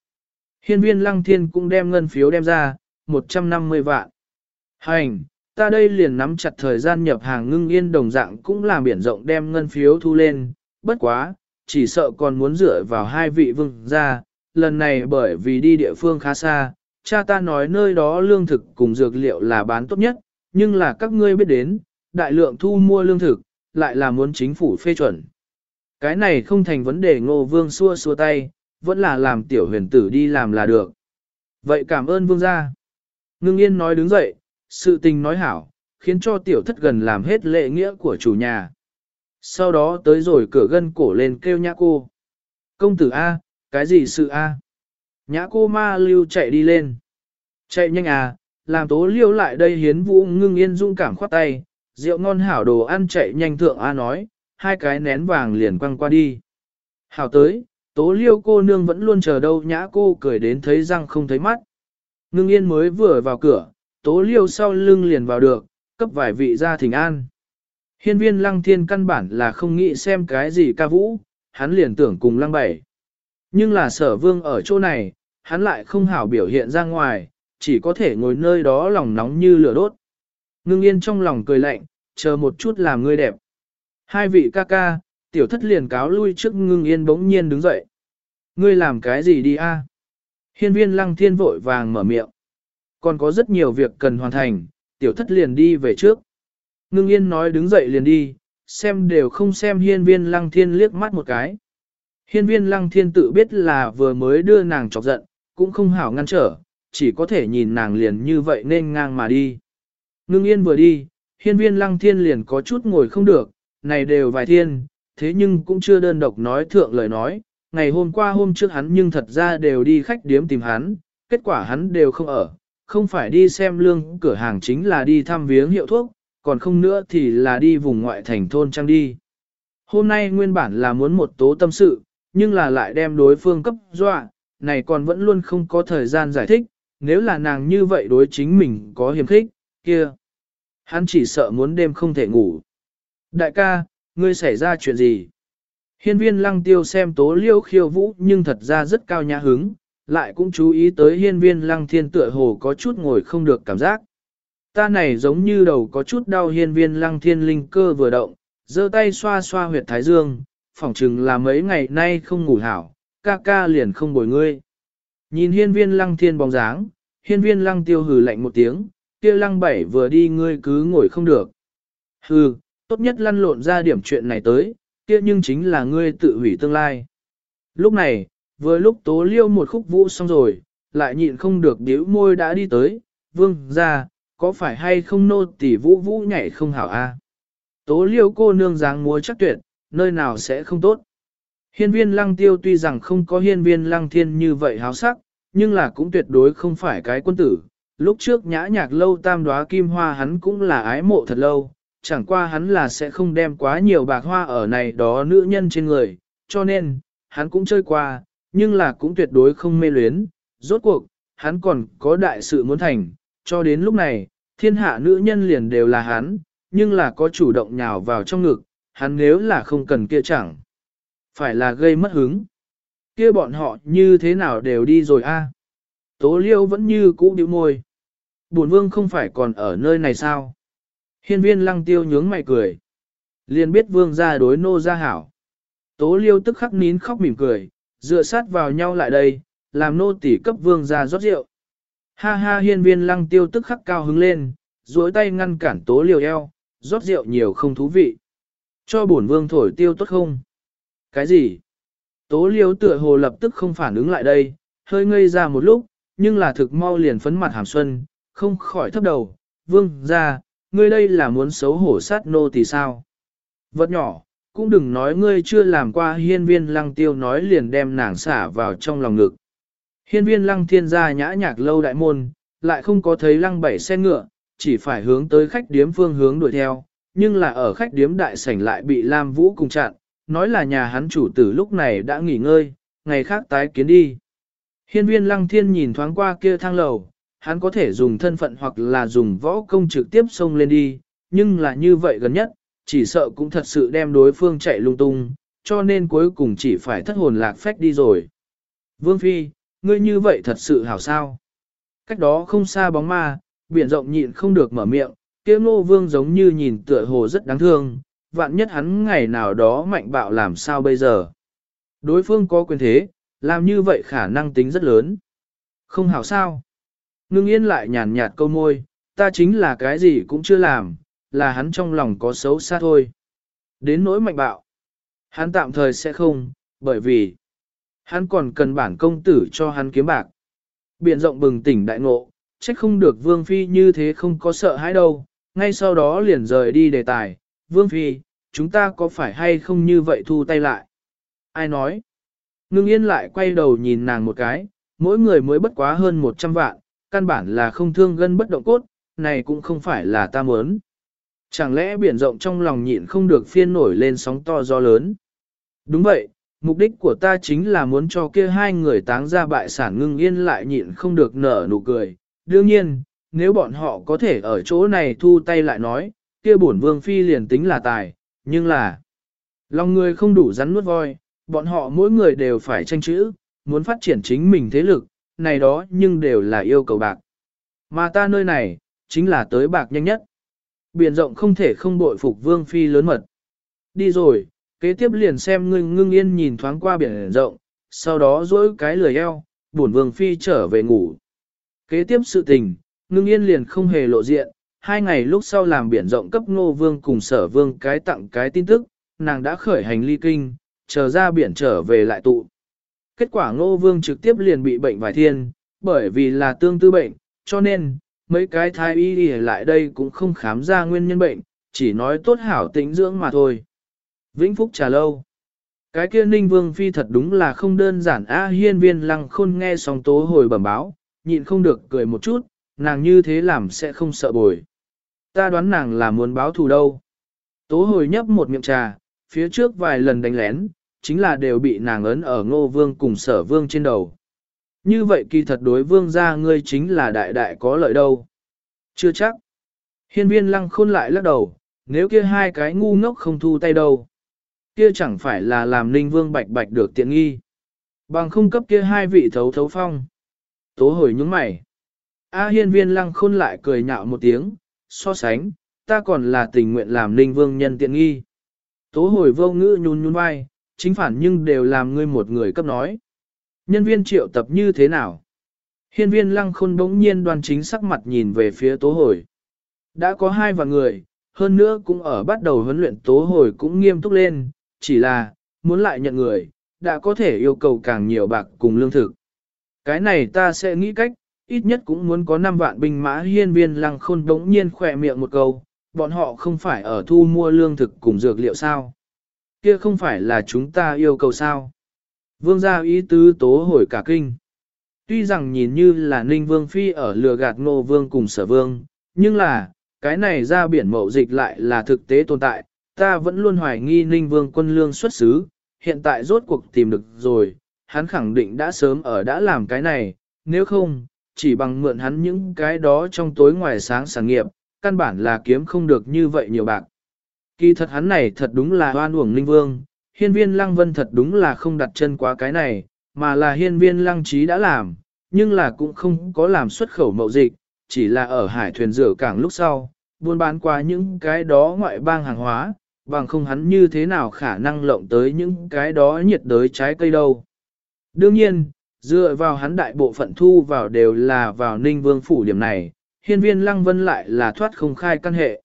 Hiên viên lăng thiên cũng đem ngân phiếu đem ra, 150 vạn. Hành, ta đây liền nắm chặt thời gian nhập hàng ngưng yên đồng dạng cũng làm biển rộng đem ngân phiếu thu lên, bất quá, chỉ sợ còn muốn dựa vào hai vị vương ra, lần này bởi vì đi địa phương khá xa, cha ta nói nơi đó lương thực cùng dược liệu là bán tốt nhất, nhưng là các ngươi biết đến, đại lượng thu mua lương thực, lại là muốn chính phủ phê chuẩn. Cái này không thành vấn đề ngô vương xua xua tay, vẫn là làm tiểu huyền tử đi làm là được. Vậy cảm ơn vương gia. Ngưng yên nói đứng dậy, sự tình nói hảo, khiến cho tiểu thất gần làm hết lệ nghĩa của chủ nhà. Sau đó tới rồi cửa gân cổ lên kêu nhã cô. Công tử A, cái gì sự A? Nhã cô ma lưu chạy đi lên. Chạy nhanh à, làm tố liêu lại đây hiến vũ ngưng yên dung cảm khoát tay, rượu ngon hảo đồ ăn chạy nhanh thượng A nói, hai cái nén vàng liền quăng qua đi. Hảo tới, tố liêu cô nương vẫn luôn chờ đâu nhã cô cười đến thấy răng không thấy mắt. Ngưng yên mới vừa vào cửa, tố liêu sau lưng liền vào được, cấp vài vị ra thỉnh an. Hiên viên lăng thiên căn bản là không nghĩ xem cái gì ca vũ, hắn liền tưởng cùng lăng bảy. Nhưng là sở vương ở chỗ này, hắn lại không hảo biểu hiện ra ngoài, chỉ có thể ngồi nơi đó lòng nóng như lửa đốt. Ngưng yên trong lòng cười lạnh, chờ một chút làm ngươi đẹp. Hai vị ca ca, tiểu thất liền cáo lui trước ngưng yên bỗng nhiên đứng dậy. Ngươi làm cái gì đi a? Hiên viên lăng thiên vội vàng mở miệng. Còn có rất nhiều việc cần hoàn thành, tiểu thất liền đi về trước. Ngưng yên nói đứng dậy liền đi, xem đều không xem hiên viên lăng thiên liếc mắt một cái. Hiên viên lăng thiên tự biết là vừa mới đưa nàng chọc giận, cũng không hảo ngăn trở, chỉ có thể nhìn nàng liền như vậy nên ngang mà đi. Ngưng yên vừa đi, hiên viên lăng thiên liền có chút ngồi không được, này đều vài thiên, thế nhưng cũng chưa đơn độc nói thượng lời nói, ngày hôm qua hôm trước hắn nhưng thật ra đều đi khách điếm tìm hắn, kết quả hắn đều không ở, không phải đi xem lương cửa hàng chính là đi thăm viếng hiệu thuốc, còn không nữa thì là đi vùng ngoại thành thôn trang đi. Hôm nay nguyên bản là muốn một tố tâm sự, nhưng là lại đem đối phương cấp dọa, này còn vẫn luôn không có thời gian giải thích, nếu là nàng như vậy đối chính mình có hiểm khích, kia. Hắn chỉ sợ muốn đêm không thể ngủ. Đại ca, ngươi xảy ra chuyện gì? Hiên viên lăng tiêu xem tố liêu khiêu vũ nhưng thật ra rất cao nhã hứng, lại cũng chú ý tới hiên viên lăng thiên tựa hồ có chút ngồi không được cảm giác. Ta này giống như đầu có chút đau hiên viên lăng thiên linh cơ vừa động, giơ tay xoa xoa huyệt thái dương, phỏng chừng là mấy ngày nay không ngủ hảo, ca ca liền không bồi ngươi. Nhìn hiên viên lăng thiên bóng dáng, hiên viên lăng tiêu hừ lạnh một tiếng, kia lăng bảy vừa đi ngươi cứ ngồi không được. Hừ, tốt nhất lăn lộn ra điểm chuyện này tới, kia nhưng chính là ngươi tự hủy tương lai. Lúc này, vừa lúc tố liêu một khúc vũ xong rồi, lại nhịn không được điếu môi đã đi tới, vương ra, có phải hay không nô tỉ vũ vũ nhảy không hảo a? Tố liêu cô nương dáng múa chắc tuyệt, nơi nào sẽ không tốt. Hiên viên lăng tiêu tuy rằng không có hiên viên lăng thiên như vậy háo sắc, nhưng là cũng tuyệt đối không phải cái quân tử. Lúc trước nhã nhạc lâu tam đoá kim hoa hắn cũng là ái mộ thật lâu, chẳng qua hắn là sẽ không đem quá nhiều bạc hoa ở này đó nữ nhân trên người, cho nên, hắn cũng chơi qua, nhưng là cũng tuyệt đối không mê luyến. Rốt cuộc, hắn còn có đại sự muốn thành, cho đến lúc này, thiên hạ nữ nhân liền đều là hắn, nhưng là có chủ động nhào vào trong ngực, hắn nếu là không cần kia chẳng. Phải là gây mất hứng. Kia bọn họ như thế nào đều đi rồi a? Tố liêu vẫn như cũ điệu môi. Bổn vương không phải còn ở nơi này sao? Hiên viên lăng tiêu nhướng mày cười. Liền biết vương ra đối nô ra hảo. Tố liêu tức khắc nín khóc mỉm cười, dựa sát vào nhau lại đây, làm nô tỉ cấp vương ra rót rượu. Ha ha hiên viên lăng tiêu tức khắc cao hứng lên, duỗi tay ngăn cản tố liều eo, rót rượu nhiều không thú vị. Cho bổn vương thổi tiêu tốt không? Cái gì? Tố liêu tựa hồ lập tức không phản ứng lại đây, hơi ngây ra một lúc, nhưng là thực mau liền phấn mặt hàm xuân, không khỏi thấp đầu. Vương ra, ngươi đây là muốn xấu hổ sát nô thì sao? Vật nhỏ, cũng đừng nói ngươi chưa làm qua hiên viên lăng tiêu nói liền đem nàng xả vào trong lòng ngực. Hiên viên lăng thiên gia nhã nhạc lâu đại môn, lại không có thấy lăng bảy xe ngựa, chỉ phải hướng tới khách điếm phương hướng đuổi theo, nhưng là ở khách điếm đại sảnh lại bị Lam Vũ cùng chặn, nói là nhà hắn chủ tử lúc này đã nghỉ ngơi, ngày khác tái kiến đi. Hiên viên lăng thiên nhìn thoáng qua kia thang lầu, hắn có thể dùng thân phận hoặc là dùng võ công trực tiếp xông lên đi, nhưng là như vậy gần nhất, chỉ sợ cũng thật sự đem đối phương chạy lung tung, cho nên cuối cùng chỉ phải thất hồn lạc phách đi rồi. Vương Phi, ngươi như vậy thật sự hảo sao. Cách đó không xa bóng ma, biển rộng nhịn không được mở miệng, Kiếm Lô vương giống như nhìn tựa hồ rất đáng thương, vạn nhất hắn ngày nào đó mạnh bạo làm sao bây giờ. Đối phương có quyền thế, làm như vậy khả năng tính rất lớn. Không hảo sao. Ngưng yên lại nhàn nhạt câu môi, ta chính là cái gì cũng chưa làm, là hắn trong lòng có xấu xa thôi. Đến nỗi mạnh bạo. Hắn tạm thời sẽ không, bởi vì hắn còn cần bản công tử cho hắn kiếm bạc. Biển rộng bừng tỉnh đại ngộ, trách không được Vương Phi như thế không có sợ hãi đâu, ngay sau đó liền rời đi đề tài. Vương Phi, chúng ta có phải hay không như vậy thu tay lại? Ai nói? Ngưng yên lại quay đầu nhìn nàng một cái, mỗi người mới bất quá hơn 100 vạn, căn bản là không thương gân bất động cốt, này cũng không phải là ta muốn. Chẳng lẽ biển rộng trong lòng nhịn không được phiên nổi lên sóng to gió lớn? Đúng vậy, mục đích của ta chính là muốn cho kia hai người táng ra bại sản ngưng yên lại nhịn không được nở nụ cười. Đương nhiên, nếu bọn họ có thể ở chỗ này thu tay lại nói, kia bổn vương phi liền tính là tài, nhưng là lòng người không đủ rắn nuốt voi, bọn họ mỗi người đều phải tranh chữ, muốn phát triển chính mình thế lực, này đó nhưng đều là yêu cầu bạc. Mà ta nơi này, chính là tới bạc nhanh nhất. Biển rộng không thể không bội phục vương phi lớn mật. Đi rồi, kế tiếp liền xem ngưng ngưng yên nhìn thoáng qua biển rộng, sau đó dỗi cái lười eo, buồn vương phi trở về ngủ. Kế tiếp sự tình, ngưng yên liền không hề lộ diện, hai ngày lúc sau làm biển rộng cấp ngô vương cùng sở vương cái tặng cái tin tức, nàng đã khởi hành ly kinh, chờ ra biển trở về lại tụ. Kết quả ngô vương trực tiếp liền bị bệnh vài thiên, bởi vì là tương tư bệnh, cho nên, mấy cái thái y đi lại đây cũng không khám ra nguyên nhân bệnh, chỉ nói tốt hảo tĩnh dưỡng mà thôi. Vĩnh Phúc trà lâu. Cái kia ninh vương phi thật đúng là không đơn giản a hiên viên lăng khôn nghe xong tố hồi bẩm báo, nhịn không được cười một chút, nàng như thế làm sẽ không sợ bồi. Ta đoán nàng là muốn báo thù đâu. Tố hồi nhấp một miệng trà, phía trước vài lần đánh lén, chính là đều bị nàng ấn ở ngô vương cùng sở vương trên đầu. Như vậy kỳ thật đối vương gia ngươi chính là đại đại có lợi đâu. Chưa chắc. Hiên viên lăng khôn lại lắc đầu, nếu kia hai cái ngu ngốc không thu tay đâu. Kia chẳng phải là làm ninh vương bạch bạch được tiện nghi. Bằng không cấp kia hai vị thấu thấu phong. Tố hồi những mày. A hiên viên lăng khôn lại cười nhạo một tiếng, so sánh, ta còn là tình nguyện làm ninh vương nhân tiện nghi. Tố hồi vô ngữ nhún nhún vai, chính phản nhưng đều làm ngươi một người cấp nói. Nhân viên triệu tập như thế nào? Hiên viên lăng khôn bỗng nhiên đoan chính sắc mặt nhìn về phía tố hồi. Đã có hai vạn người, hơn nữa cũng ở bắt đầu huấn luyện tố hồi cũng nghiêm túc lên, chỉ là, muốn lại nhận người, đã có thể yêu cầu càng nhiều bạc cùng lương thực. Cái này ta sẽ nghĩ cách, ít nhất cũng muốn có 5 vạn binh mã hiên viên lăng khôn bỗng nhiên khỏe miệng một câu, bọn họ không phải ở thu mua lương thực cùng dược liệu sao. Kia không phải là chúng ta yêu cầu sao. Vương gia ý tứ tố hồi cả kinh. Tuy rằng nhìn như là ninh vương phi ở lừa gạt ngô vương cùng sở vương, nhưng là, cái này ra biển mậu dịch lại là thực tế tồn tại, ta vẫn luôn hoài nghi ninh vương quân lương xuất xứ, hiện tại rốt cuộc tìm được rồi, hắn khẳng định đã sớm ở đã làm cái này, nếu không, chỉ bằng mượn hắn những cái đó trong tối ngoài sáng sản nghiệp, căn bản là kiếm không được như vậy nhiều bạc. Kỳ thật hắn này thật đúng là oan uổng ninh vương, hiên viên lăng vân thật đúng là không đặt chân qua cái này, mà là hiên viên lăng trí đã làm, nhưng là cũng không có làm xuất khẩu mậu dịch, chỉ là ở hải thuyền rửa cảng lúc sau, buôn bán qua những cái đó ngoại bang hàng hóa, bằng không hắn như thế nào khả năng lộng tới những cái đó nhiệt đới trái cây đâu. Đương nhiên, dựa vào hắn đại bộ phận thu vào đều là vào ninh vương phủ điểm này, hiên viên lăng vân lại là thoát không khai căn hệ.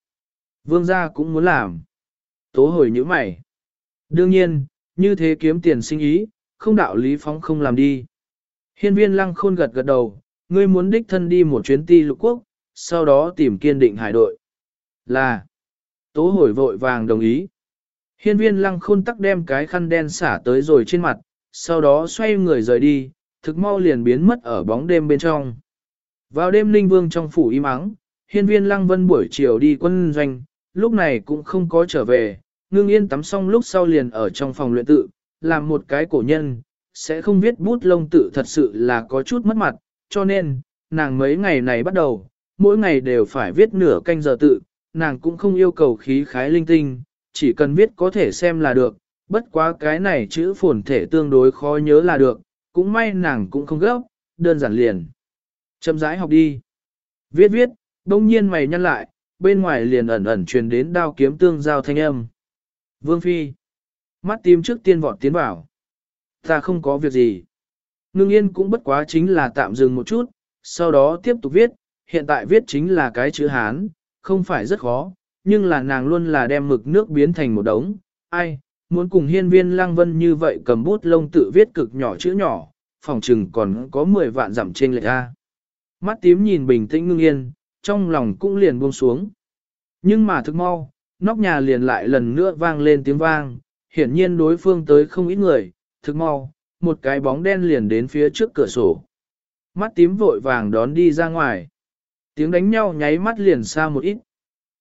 Vương gia cũng muốn làm. Tố hồi như mày. Đương nhiên, như thế kiếm tiền sinh ý, không đạo lý phóng không làm đi. Hiên viên lăng khôn gật gật đầu, ngươi muốn đích thân đi một chuyến ti lục quốc, sau đó tìm kiên định hải đội. Là, tố hồi vội vàng đồng ý. Hiên viên lăng khôn tắc đem cái khăn đen xả tới rồi trên mặt, sau đó xoay người rời đi, thực mau liền biến mất ở bóng đêm bên trong. Vào đêm linh vương trong phủ im ắng, hiên viên lăng vân buổi chiều đi quân doanh, lúc này cũng không có trở về, ngưng yên tắm xong lúc sau liền ở trong phòng luyện tự, làm một cái cổ nhân, sẽ không viết bút lông tự thật sự là có chút mất mặt, cho nên, nàng mấy ngày này bắt đầu, mỗi ngày đều phải viết nửa canh giờ tự, nàng cũng không yêu cầu khí khái linh tinh, chỉ cần viết có thể xem là được, bất quá cái này chữ phồn thể tương đối khó nhớ là được, cũng may nàng cũng không gấp, đơn giản liền. Chậm rãi học đi. Viết viết, đông nhiên mày nhăn lại, bên ngoài liền ẩn ẩn truyền đến đao kiếm tương giao thanh âm. Vương Phi. Mắt tím trước tiên vọt tiến vào. Ta không có việc gì. Ngưng yên cũng bất quá chính là tạm dừng một chút, sau đó tiếp tục viết, hiện tại viết chính là cái chữ Hán, không phải rất khó, nhưng là nàng luôn là đem mực nước biến thành một đống. Ai, muốn cùng hiên viên lang vân như vậy cầm bút lông tự viết cực nhỏ chữ nhỏ, phòng trừng còn có 10 vạn dặm trên lệch a Mắt tím nhìn bình tĩnh ngưng yên, trong lòng cũng liền buông xuống. Nhưng mà thực mau, nóc nhà liền lại lần nữa vang lên tiếng vang, hiển nhiên đối phương tới không ít người, thực mau, một cái bóng đen liền đến phía trước cửa sổ. Mắt tím vội vàng đón đi ra ngoài. Tiếng đánh nhau nháy mắt liền xa một ít.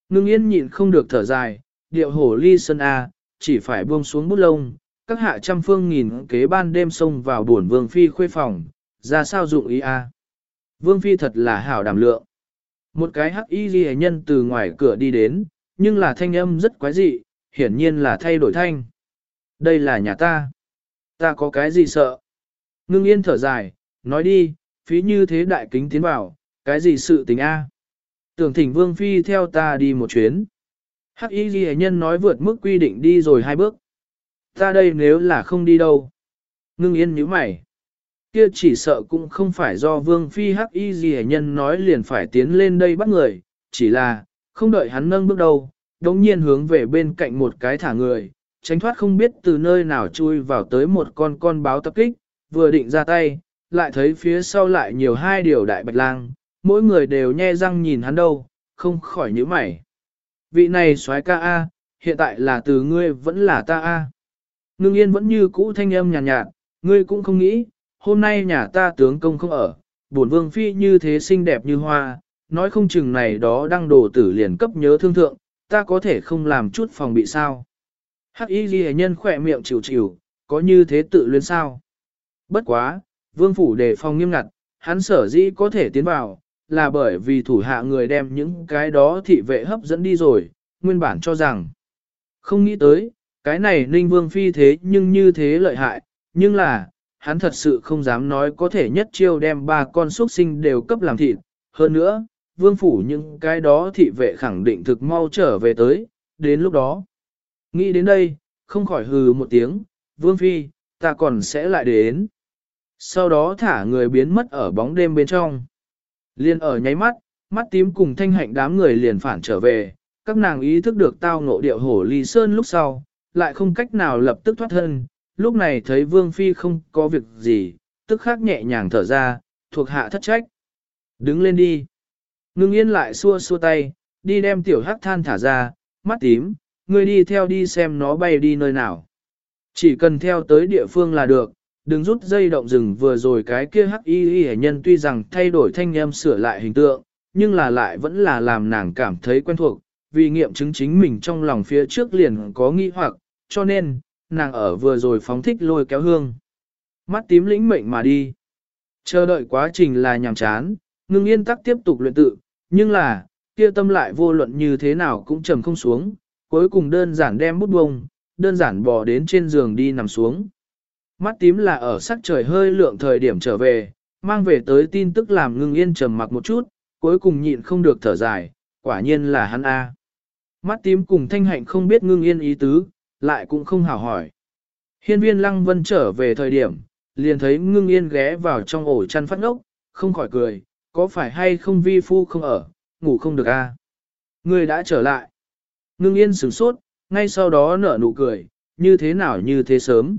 Ngưng yên nhịn không được thở dài, điệu hổ ly sân A, chỉ phải buông xuống bút lông, các hạ trăm phương nghìn kế ban đêm xông vào buồn vương phi khuê phòng, ra sao dụng ý A. Vương phi thật là hảo đảm lượng. Một cái hắc y ghi nhân từ ngoài cửa đi đến, nhưng là thanh âm rất quái dị, hiển nhiên là thay đổi thanh. Đây là nhà ta. Ta có cái gì sợ? Ngưng yên thở dài, nói đi, phí như thế đại kính tiến vào, cái gì sự tình a? Tưởng thỉnh vương phi theo ta đi một chuyến. Hắc y ghi nhân nói vượt mức quy định đi rồi hai bước. Ta đây nếu là không đi đâu. Ngưng yên nhíu mày. Kia chỉ sợ cũng không phải do vương phi hắc y gì nhân nói liền phải tiến lên đây bắt người, chỉ là, không đợi hắn nâng bước đầu, đồng nhiên hướng về bên cạnh một cái thả người, tránh thoát không biết từ nơi nào chui vào tới một con con báo tập kích, vừa định ra tay, lại thấy phía sau lại nhiều hai điều đại bạch lang, mỗi người đều nhe răng nhìn hắn đâu, không khỏi nhíu mày. Vị này soái ca A, hiện tại là từ ngươi vẫn là ta A. Ngưng yên vẫn như cũ thanh âm nhàn nhạt, nhạt, ngươi cũng không nghĩ, hôm nay nhà ta tướng công không ở, bổn vương phi như thế xinh đẹp như hoa, nói không chừng này đó đang đổ tử liền cấp nhớ thương thượng, ta có thể không làm chút phòng bị sao. Hắc y ghi nhân khỏe miệng chịu chịu, có như thế tự luyến sao. Bất quá, vương phủ đề phòng nghiêm ngặt, hắn sở dĩ có thể tiến vào, là bởi vì thủ hạ người đem những cái đó thị vệ hấp dẫn đi rồi, nguyên bản cho rằng. Không nghĩ tới, cái này ninh vương phi thế nhưng như thế lợi hại, nhưng là, hắn thật sự không dám nói có thể nhất chiêu đem ba con xuất sinh đều cấp làm thịt. Hơn nữa, vương phủ những cái đó thị vệ khẳng định thực mau trở về tới, đến lúc đó. Nghĩ đến đây, không khỏi hừ một tiếng, vương phi, ta còn sẽ lại đến. Sau đó thả người biến mất ở bóng đêm bên trong. Liên ở nháy mắt, mắt tím cùng thanh hạnh đám người liền phản trở về, các nàng ý thức được tao ngộ điệu hổ ly sơn lúc sau, lại không cách nào lập tức thoát thân, lúc này thấy Vương Phi không có việc gì, tức khắc nhẹ nhàng thở ra, thuộc hạ thất trách. Đứng lên đi. Ngưng yên lại xua xua tay, đi đem tiểu hắc than thả ra, mắt tím, ngươi đi theo đi xem nó bay đi nơi nào. Chỉ cần theo tới địa phương là được, đừng rút dây động rừng vừa rồi cái kia hắc y y nhân tuy rằng thay đổi thanh âm sửa lại hình tượng, nhưng là lại vẫn là làm nàng cảm thấy quen thuộc, vì nghiệm chứng chính mình trong lòng phía trước liền có nghi hoặc, cho nên, nàng ở vừa rồi phóng thích lôi kéo hương. Mắt tím lĩnh mệnh mà đi. Chờ đợi quá trình là nhàm chán, ngưng yên tắc tiếp tục luyện tự, nhưng là, kia tâm lại vô luận như thế nào cũng trầm không xuống, cuối cùng đơn giản đem bút bông, đơn giản bò đến trên giường đi nằm xuống. Mắt tím là ở sắc trời hơi lượng thời điểm trở về, mang về tới tin tức làm ngưng yên trầm mặc một chút, cuối cùng nhịn không được thở dài, quả nhiên là hắn A. Mắt tím cùng thanh hạnh không biết ngưng yên ý tứ, lại cũng không hảo hỏi. Hiên viên lăng vân trở về thời điểm, liền thấy ngưng yên ghé vào trong ổ chăn phát ngốc, không khỏi cười, có phải hay không vi phu không ở, ngủ không được a? À? Người đã trở lại. Ngưng yên sửng sốt, ngay sau đó nở nụ cười, như thế nào như thế sớm.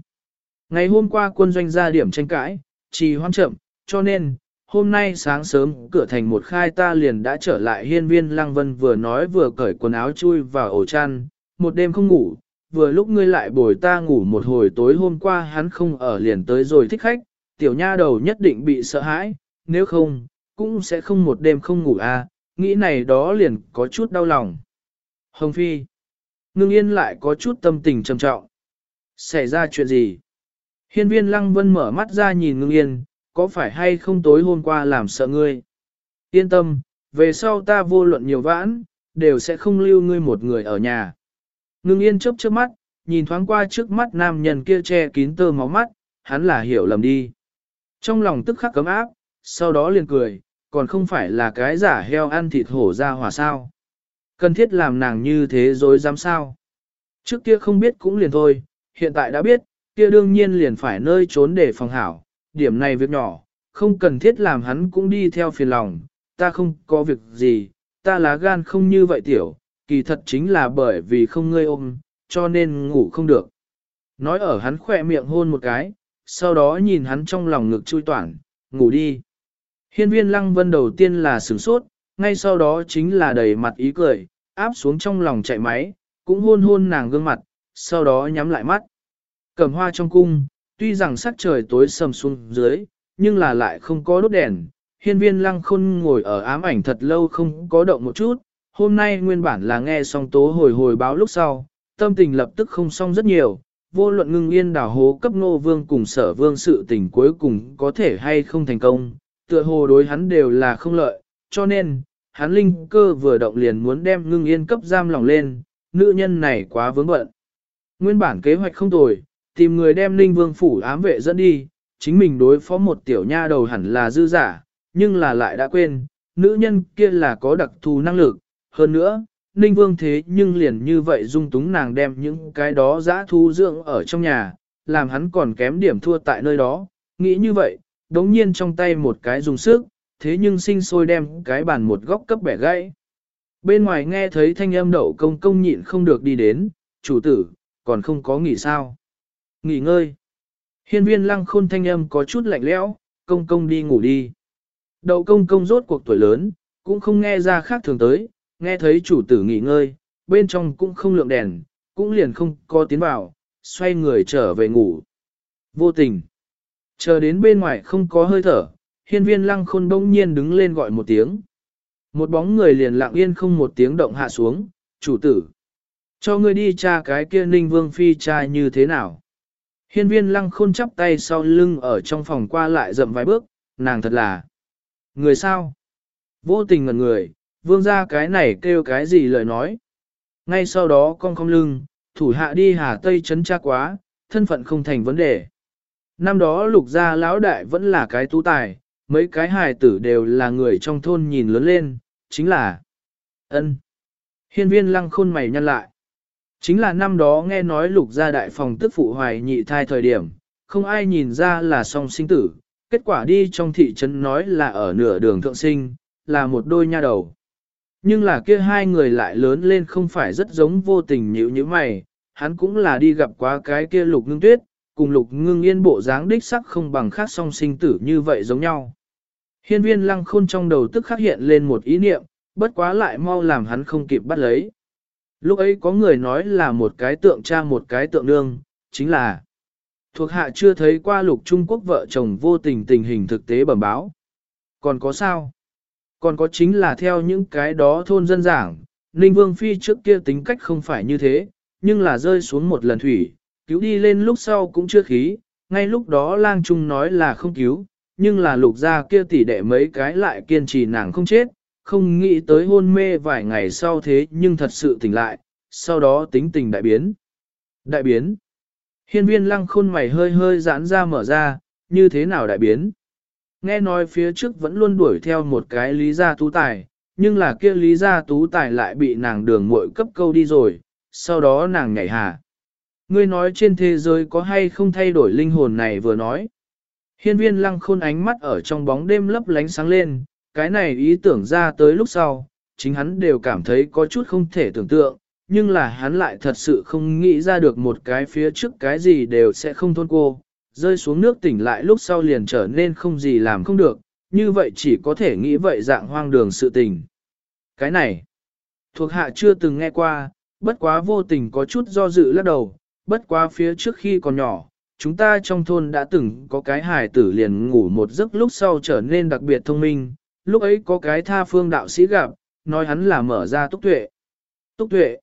Ngày hôm qua quân doanh ra điểm tranh cãi, trì hoãn chậm, cho nên, hôm nay sáng sớm cửa thành một khai ta liền đã trở lại hiên viên lăng vân vừa nói vừa cởi quần áo chui vào ổ chăn, một đêm không ngủ, vừa lúc ngươi lại bồi ta ngủ một hồi tối hôm qua hắn không ở liền tới rồi thích khách, tiểu nha đầu nhất định bị sợ hãi, nếu không, cũng sẽ không một đêm không ngủ à, nghĩ này đó liền có chút đau lòng. Hồng Phi, ngưng yên lại có chút tâm tình trầm trọng. Xảy ra chuyện gì? Hiên viên lăng vân mở mắt ra nhìn ngưng yên, có phải hay không tối hôm qua làm sợ ngươi? Yên tâm, về sau ta vô luận nhiều vãn, đều sẽ không lưu ngươi một người ở nhà. Ngưng yên chớp chớp mắt, nhìn thoáng qua trước mắt nam nhân kia che kín tơ máu mắt, hắn là hiểu lầm đi. Trong lòng tức khắc cấm áp, sau đó liền cười, còn không phải là cái giả heo ăn thịt hổ ra hỏa sao. Cần thiết làm nàng như thế rồi dám sao? Trước kia không biết cũng liền thôi, hiện tại đã biết, kia đương nhiên liền phải nơi trốn để phòng hảo. Điểm này việc nhỏ, không cần thiết làm hắn cũng đi theo phiền lòng, ta không có việc gì, ta lá gan không như vậy tiểu, kỳ thật chính là bởi vì không ngươi ôm, cho nên ngủ không được. Nói ở hắn khỏe miệng hôn một cái, sau đó nhìn hắn trong lòng ngực chui toản, ngủ đi. Hiên viên lăng vân đầu tiên là sửng sốt, ngay sau đó chính là đầy mặt ý cười, áp xuống trong lòng chạy máy, cũng hôn hôn nàng gương mặt, sau đó nhắm lại mắt. Cầm hoa trong cung, tuy rằng sắc trời tối sầm xuống dưới, nhưng là lại không có đốt đèn. Hiên viên lăng khôn ngồi ở ám ảnh thật lâu không có động một chút, hôm nay nguyên bản là nghe xong tố hồi hồi báo lúc sau, tâm tình lập tức không xong rất nhiều, vô luận ngưng yên đảo hố cấp nô vương cùng sở vương sự tình cuối cùng có thể hay không thành công, tựa hồ đối hắn đều là không lợi, cho nên, hắn linh cơ vừa động liền muốn đem ngưng yên cấp giam lòng lên, nữ nhân này quá vướng bận. Nguyên bản kế hoạch không tồi, tìm người đem linh vương phủ ám vệ dẫn đi, chính mình đối phó một tiểu nha đầu hẳn là dư giả, nhưng là lại đã quên, nữ nhân kia là có đặc thù năng lực, hơn nữa, Ninh Vương thế nhưng liền như vậy dung túng nàng đem những cái đó giã thu dưỡng ở trong nhà, làm hắn còn kém điểm thua tại nơi đó, nghĩ như vậy, đống nhiên trong tay một cái dùng sức, thế nhưng sinh sôi đem cái bàn một góc cấp bẻ gãy. Bên ngoài nghe thấy thanh âm đậu công công nhịn không được đi đến, chủ tử, còn không có nghỉ sao. Nghỉ ngơi. Hiên viên lăng khôn thanh âm có chút lạnh lẽo, công công đi ngủ đi. Đậu công công rốt cuộc tuổi lớn, cũng không nghe ra khác thường tới, nghe thấy chủ tử nghỉ ngơi, bên trong cũng không lượng đèn, cũng liền không có tiến vào, xoay người trở về ngủ. Vô tình. Chờ đến bên ngoài không có hơi thở, hiên viên lăng khôn đông nhiên đứng lên gọi một tiếng. Một bóng người liền lặng yên không một tiếng động hạ xuống, chủ tử. Cho ngươi đi tra cái kia ninh vương phi trai như thế nào. Hiên viên lăng khôn chắp tay sau lưng ở trong phòng qua lại dậm vài bước, nàng thật là. Người sao? Vô tình ngần người, vương ra cái này kêu cái gì lời nói. Ngay sau đó con không lưng, thủ hạ đi Hà Tây chấn tra quá, thân phận không thành vấn đề. Năm đó lục gia lão đại vẫn là cái tú tài, mấy cái hài tử đều là người trong thôn nhìn lớn lên, chính là ân. Hiên viên lăng khôn mày nhăn lại. Chính là năm đó nghe nói lục gia đại phòng tức phụ hoài nhị thai thời điểm, không ai nhìn ra là song sinh tử, kết quả đi trong thị trấn nói là ở nửa đường thượng sinh, là một đôi nha đầu. Nhưng là kia hai người lại lớn lên không phải rất giống vô tình nhữ như mày, hắn cũng là đi gặp quá cái kia lục ngưng tuyết, cùng lục ngưng yên bộ dáng đích sắc không bằng khác song sinh tử như vậy giống nhau. Hiên viên lăng khôn trong đầu tức khắc hiện lên một ý niệm, bất quá lại mau làm hắn không kịp bắt lấy. Lúc ấy có người nói là một cái tượng cha một cái tượng nương, chính là thuộc hạ chưa thấy qua lục Trung Quốc vợ chồng vô tình tình hình thực tế bẩm báo. Còn có sao? Còn có chính là theo những cái đó thôn dân giảng, Ninh Vương Phi trước kia tính cách không phải như thế, nhưng là rơi xuống một lần thủy, cứu đi lên lúc sau cũng chưa khí, ngay lúc đó lang trung nói là không cứu, nhưng là lục gia kia tỷ đệ mấy cái lại kiên trì nàng không chết, không nghĩ tới hôn mê vài ngày sau thế nhưng thật sự tỉnh lại, sau đó tính tình đại biến. Đại biến. Hiên viên lăng khôn mày hơi hơi giãn ra mở ra, như thế nào đại biến? Nghe nói phía trước vẫn luôn đuổi theo một cái lý gia tú tài, nhưng là kia lý gia tú tài lại bị nàng đường muội cấp câu đi rồi, sau đó nàng nhảy hà. Ngươi nói trên thế giới có hay không thay đổi linh hồn này vừa nói. Hiên viên lăng khôn ánh mắt ở trong bóng đêm lấp lánh sáng lên, cái này ý tưởng ra tới lúc sau, chính hắn đều cảm thấy có chút không thể tưởng tượng, nhưng là hắn lại thật sự không nghĩ ra được một cái phía trước cái gì đều sẽ không thôn cô, rơi xuống nước tỉnh lại lúc sau liền trở nên không gì làm không được, như vậy chỉ có thể nghĩ vậy dạng hoang đường sự tình. Cái này, thuộc hạ chưa từng nghe qua, bất quá vô tình có chút do dự lắc đầu, bất quá phía trước khi còn nhỏ, chúng ta trong thôn đã từng có cái hài tử liền ngủ một giấc lúc sau trở nên đặc biệt thông minh, lúc ấy có cái tha phương đạo sĩ gặp, nói hắn là mở ra túc tuệ. Túc tuệ.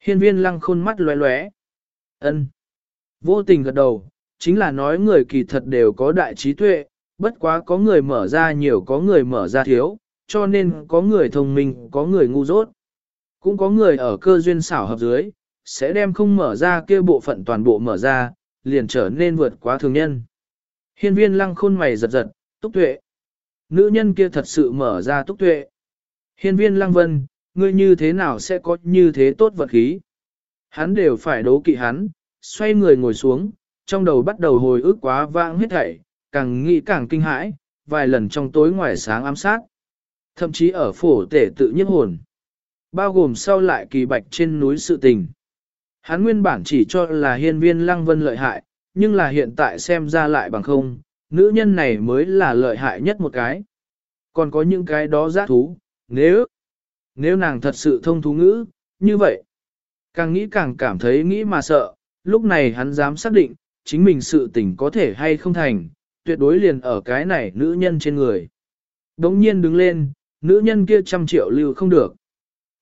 Hiên viên lăng khôn mắt lóe lóe. ân Vô tình gật đầu, chính là nói người kỳ thật đều có đại trí tuệ, bất quá có người mở ra nhiều có người mở ra thiếu, cho nên có người thông minh, có người ngu dốt. Cũng có người ở cơ duyên xảo hợp dưới, sẽ đem không mở ra kia bộ phận toàn bộ mở ra, liền trở nên vượt quá thường nhân. Hiên viên lăng khôn mày giật giật, túc tuệ. Nữ nhân kia thật sự mở ra túc tuệ. Hiên viên lăng vân, ngươi như thế nào sẽ có như thế tốt vật khí. Hắn đều phải đấu kỵ hắn, xoay người ngồi xuống, trong đầu bắt đầu hồi ức quá vãng hết thảy, càng nghĩ càng kinh hãi, vài lần trong tối ngoài sáng ám sát. Thậm chí ở phổ tể tự nhiếp hồn. Bao gồm sau lại kỳ bạch trên núi sự tình. Hắn nguyên bản chỉ cho là hiên viên lăng vân lợi hại, nhưng là hiện tại xem ra lại bằng không, nữ nhân này mới là lợi hại nhất một cái. Còn có những cái đó giác thú, nếu, nếu nàng thật sự thông thú ngữ, như vậy. Càng nghĩ càng cảm thấy nghĩ mà sợ, lúc này hắn dám xác định, chính mình sự tình có thể hay không thành, tuyệt đối liền ở cái này nữ nhân trên người. Đống nhiên đứng lên, nữ nhân kia trăm triệu lưu không được.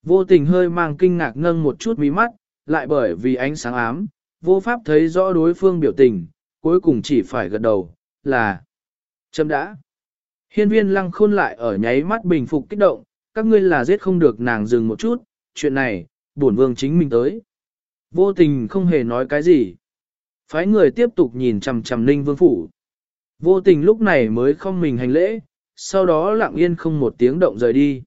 Vô tình hơi mang kinh ngạc nâng một chút mí mắt, lại bởi vì ánh sáng ám, vô pháp thấy rõ đối phương biểu tình, cuối cùng chỉ phải gật đầu, là chấm đã. Hiên viên lăng khôn lại ở nháy mắt bình phục kích động, các ngươi là giết không được nàng dừng một chút, chuyện này, bổn vương chính mình tới. Vô tình không hề nói cái gì. Phái người tiếp tục nhìn chằm chằm ninh vương phủ. Vô tình lúc này mới không mình hành lễ, sau đó lặng yên không một tiếng động rời đi.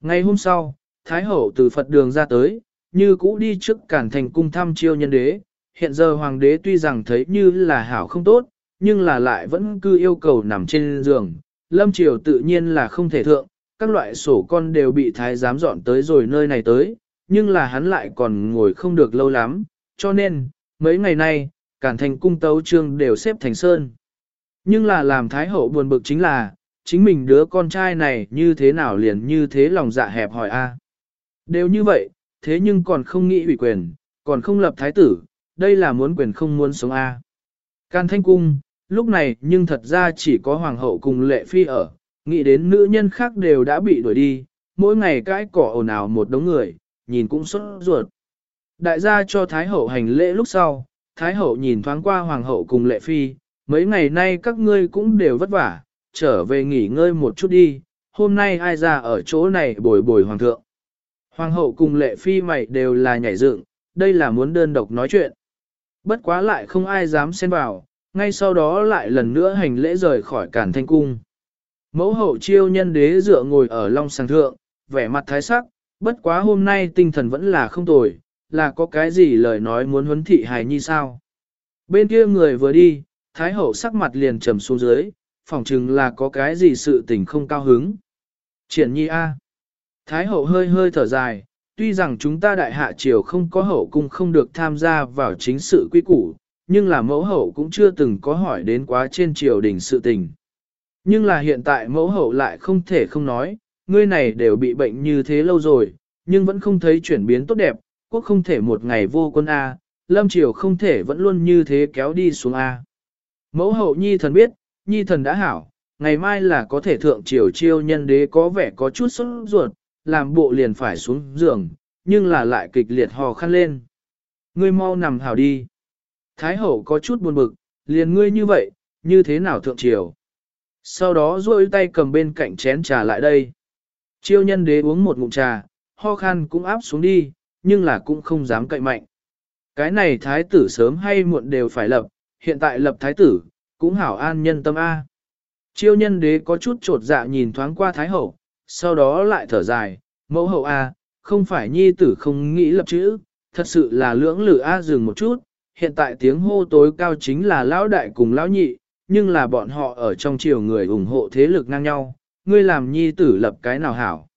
Ngày hôm sau, Thái Hậu từ Phật đường ra tới, như cũ đi trước cản thành cung thăm chiêu nhân đế. Hiện giờ hoàng đế tuy rằng thấy như là hảo không tốt, nhưng là lại vẫn cứ yêu cầu nằm trên giường. Lâm triều tự nhiên là không thể thượng, các loại sổ con đều bị thái giám dọn tới rồi nơi này tới, nhưng là hắn lại còn ngồi không được lâu lắm, cho nên, mấy ngày nay, cản thành cung tấu trương đều xếp thành sơn. Nhưng là làm thái hậu buồn bực chính là, chính mình đứa con trai này như thế nào liền như thế lòng dạ hẹp hỏi a Đều như vậy, thế nhưng còn không nghĩ ủy quyền, còn không lập thái tử, đây là muốn quyền không muốn sống a à. Can thanh cung, lúc này nhưng thật ra chỉ có hoàng hậu cùng lệ phi ở, nghĩ đến nữ nhân khác đều đã bị đuổi đi, mỗi ngày cãi cỏ ồn ào một đống người, nhìn cũng sốt ruột. Đại gia cho Thái hậu hành lễ lúc sau, Thái hậu nhìn thoáng qua hoàng hậu cùng lệ phi, mấy ngày nay các ngươi cũng đều vất vả, trở về nghỉ ngơi một chút đi, hôm nay ai ra ở chỗ này bồi bồi hoàng thượng. Hoàng hậu cùng lệ phi mày đều là nhảy dựng, đây là muốn đơn độc nói chuyện. Bất quá lại không ai dám xen vào, ngay sau đó lại lần nữa hành lễ rời khỏi cản thanh cung. Mẫu hậu chiêu nhân đế dựa ngồi ở long sàng thượng, vẻ mặt thái sắc, bất quá hôm nay tinh thần vẫn là không tồi, là có cái gì lời nói muốn huấn thị hài nhi sao. Bên kia người vừa đi, thái hậu sắc mặt liền trầm xuống dưới, phỏng chừng là có cái gì sự tình không cao hứng. Triển nhi A. Thái hậu hơi hơi thở dài, tuy rằng chúng ta đại hạ triều không có hậu cung không được tham gia vào chính sự quy củ, nhưng là mẫu hậu cũng chưa từng có hỏi đến quá trên triều đình sự tình. Nhưng là hiện tại mẫu hậu lại không thể không nói, ngươi này đều bị bệnh như thế lâu rồi, nhưng vẫn không thấy chuyển biến tốt đẹp, quốc không thể một ngày vô quân A, lâm triều không thể vẫn luôn như thế kéo đi xuống A. Mẫu hậu nhi thần biết, nhi thần đã hảo, ngày mai là có thể thượng triều chiêu nhân đế có vẻ có chút sốt ruột, làm bộ liền phải xuống giường, nhưng là lại kịch liệt hò khăn lên. Ngươi mau nằm hảo đi. Thái hậu có chút buồn bực, liền ngươi như vậy, như thế nào thượng triều. Sau đó duỗi tay cầm bên cạnh chén trà lại đây. Chiêu nhân đế uống một ngụm trà, ho khan cũng áp xuống đi, nhưng là cũng không dám cậy mạnh. Cái này thái tử sớm hay muộn đều phải lập, hiện tại lập thái tử, cũng hảo an nhân tâm A. Chiêu nhân đế có chút trột dạ nhìn thoáng qua thái hậu, sau đó lại thở dài, mẫu hậu A, không phải nhi tử không nghĩ lập chữ, thật sự là lưỡng lử A dừng một chút, hiện tại tiếng hô tối cao chính là lão đại cùng lão nhị, nhưng là bọn họ ở trong triều người ủng hộ thế lực ngang nhau, ngươi làm nhi tử lập cái nào hảo.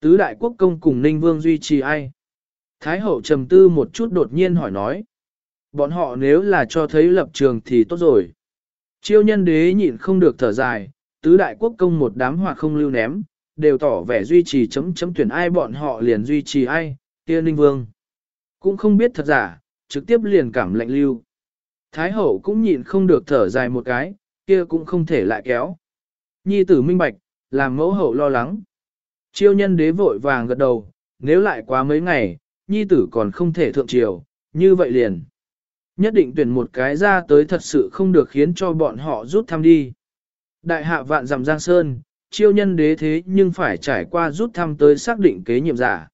Tứ đại quốc công cùng Ninh Vương duy trì ai? Thái hậu trầm tư một chút đột nhiên hỏi nói. Bọn họ nếu là cho thấy lập trường thì tốt rồi. Chiêu nhân đế nhịn không được thở dài, tứ đại quốc công một đám hòa không lưu ném, đều tỏ vẻ duy trì chấm chấm tuyển ai bọn họ liền duy trì ai, kia Ninh Vương. Cũng không biết thật giả, trực tiếp liền cảm lạnh lưu. Thái hậu cũng nhịn không được thở dài một cái, kia cũng không thể lại kéo. Nhi tử minh bạch, làm mẫu hậu lo lắng. Chiêu nhân đế vội vàng gật đầu, nếu lại quá mấy ngày, nhi tử còn không thể thượng triều, như vậy liền. Nhất định tuyển một cái ra tới thật sự không được khiến cho bọn họ rút thăm đi. Đại hạ vạn dặm giang sơn, chiêu nhân đế thế nhưng phải trải qua rút thăm tới xác định kế nhiệm giả.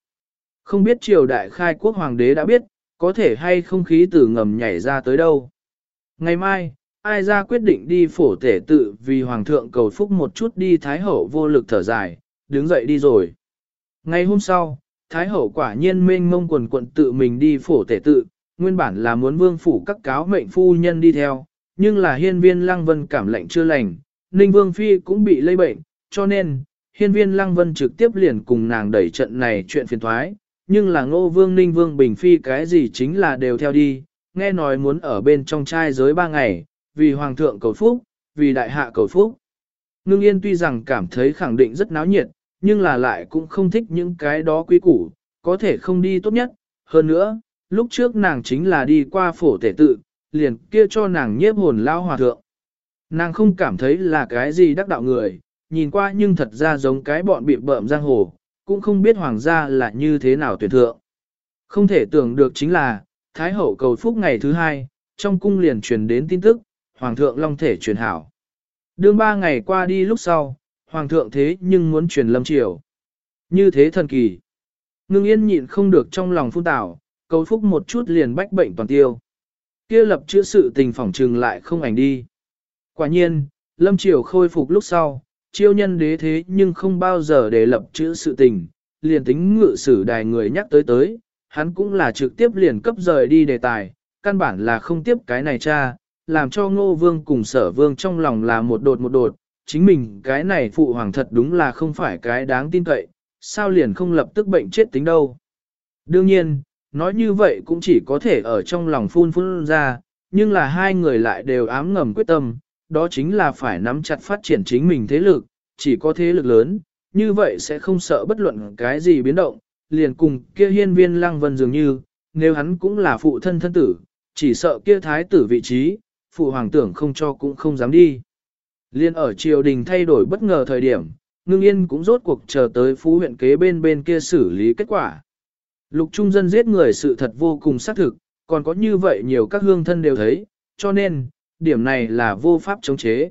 Không biết triều đại khai quốc hoàng đế đã biết, có thể hay không khí từ ngầm nhảy ra tới đâu. Ngày mai, ai ra quyết định đi phổ tể tự vì hoàng thượng cầu phúc một chút đi thái hậu vô lực thở dài, đứng dậy đi rồi. Ngày hôm sau, Thái Hậu quả nhiên mênh mông quần quận tự mình đi phổ tể tự, nguyên bản là muốn vương phủ các cáo mệnh phu nhân đi theo, nhưng là hiên viên lăng vân cảm lệnh chưa lành, Ninh Vương Phi cũng bị lây bệnh, cho nên, hiên viên lăng vân trực tiếp liền cùng nàng đẩy trận này chuyện phiền thoái, nhưng là ngô vương Ninh Vương Bình Phi cái gì chính là đều theo đi, nghe nói muốn ở bên trong trai giới ba ngày, vì Hoàng thượng cầu phúc, vì đại hạ cầu phúc. Ngưng yên tuy rằng cảm thấy khẳng định rất náo nhiệt, nhưng là lại cũng không thích những cái đó quý củ, có thể không đi tốt nhất. Hơn nữa, lúc trước nàng chính là đi qua phổ tể tự, liền kia cho nàng nhiếp hồn lao hòa thượng. Nàng không cảm thấy là cái gì đắc đạo người, nhìn qua nhưng thật ra giống cái bọn bị bợm giang hồ, cũng không biết hoàng gia là như thế nào tuyệt thượng. Không thể tưởng được chính là, Thái hậu cầu phúc ngày thứ hai, trong cung liền truyền đến tin tức, Hoàng thượng long thể truyền hảo. Đương ba ngày qua đi lúc sau, Hoàng thượng thế nhưng muốn truyền lâm triều. Như thế thần kỳ. Ngưng yên nhịn không được trong lòng phun tảo, cầu phúc một chút liền bách bệnh toàn tiêu. kia lập chữa sự tình phỏng trừng lại không ảnh đi. Quả nhiên, lâm triều khôi phục lúc sau, chiêu nhân đế thế nhưng không bao giờ để lập chữa sự tình, liền tính ngự sử đài người nhắc tới tới, hắn cũng là trực tiếp liền cấp rời đi đề tài, căn bản là không tiếp cái này cha, làm cho ngô vương cùng sở vương trong lòng là một đột một đột, chính mình cái này phụ hoàng thật đúng là không phải cái đáng tin cậy, sao liền không lập tức bệnh chết tính đâu. Đương nhiên, nói như vậy cũng chỉ có thể ở trong lòng phun phun ra, nhưng là hai người lại đều ám ngầm quyết tâm, đó chính là phải nắm chặt phát triển chính mình thế lực, chỉ có thế lực lớn, như vậy sẽ không sợ bất luận cái gì biến động, liền cùng kia hiên viên lăng vân dường như, nếu hắn cũng là phụ thân thân tử, chỉ sợ kia thái tử vị trí, phụ hoàng tưởng không cho cũng không dám đi. Liên ở triều đình thay đổi bất ngờ thời điểm, ngưng yên cũng rốt cuộc chờ tới phú huyện kế bên bên kia xử lý kết quả. Lục trung dân giết người sự thật vô cùng xác thực, còn có như vậy nhiều các hương thân đều thấy, cho nên, điểm này là vô pháp chống chế.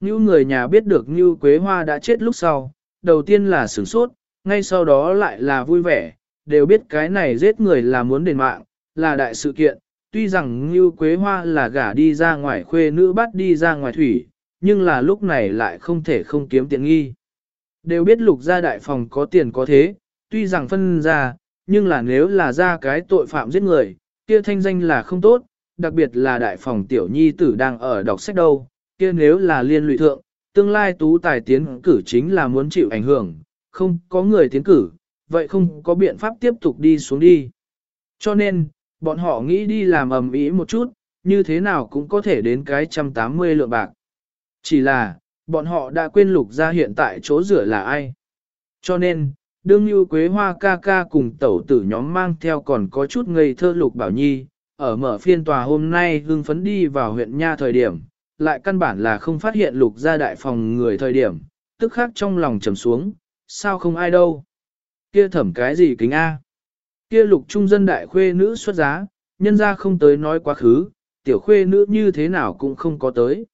Như người nhà biết được Như Quế Hoa đã chết lúc sau, đầu tiên là sửng sốt, ngay sau đó lại là vui vẻ, đều biết cái này giết người là muốn đền mạng, là đại sự kiện, tuy rằng Như Quế Hoa là gả đi ra ngoài khuê nữ bắt đi ra ngoài thủy, nhưng là lúc này lại không thể không kiếm tiện nghi. Đều biết lục gia đại phòng có tiền có thế, tuy rằng phân ra, nhưng là nếu là ra cái tội phạm giết người, kia thanh danh là không tốt, đặc biệt là đại phòng tiểu nhi tử đang ở đọc sách đâu, kia nếu là liên lụy thượng, tương lai tú tài tiến cử chính là muốn chịu ảnh hưởng, không có người tiến cử, vậy không có biện pháp tiếp tục đi xuống đi. Cho nên, bọn họ nghĩ đi làm ầm ĩ một chút, như thế nào cũng có thể đến cái 180 lượng bạc. Chỉ là, bọn họ đã quên lục ra hiện tại chỗ rửa là ai. Cho nên, đương như Quế Hoa ca ca cùng tẩu tử nhóm mang theo còn có chút ngây thơ lục bảo nhi, ở mở phiên tòa hôm nay hưng phấn đi vào huyện Nha thời điểm, lại căn bản là không phát hiện lục ra đại phòng người thời điểm, tức khác trong lòng trầm xuống, sao không ai đâu. Kia thẩm cái gì kính A. Kia lục trung dân đại khuê nữ xuất giá, nhân ra không tới nói quá khứ, tiểu khuê nữ như thế nào cũng không có tới.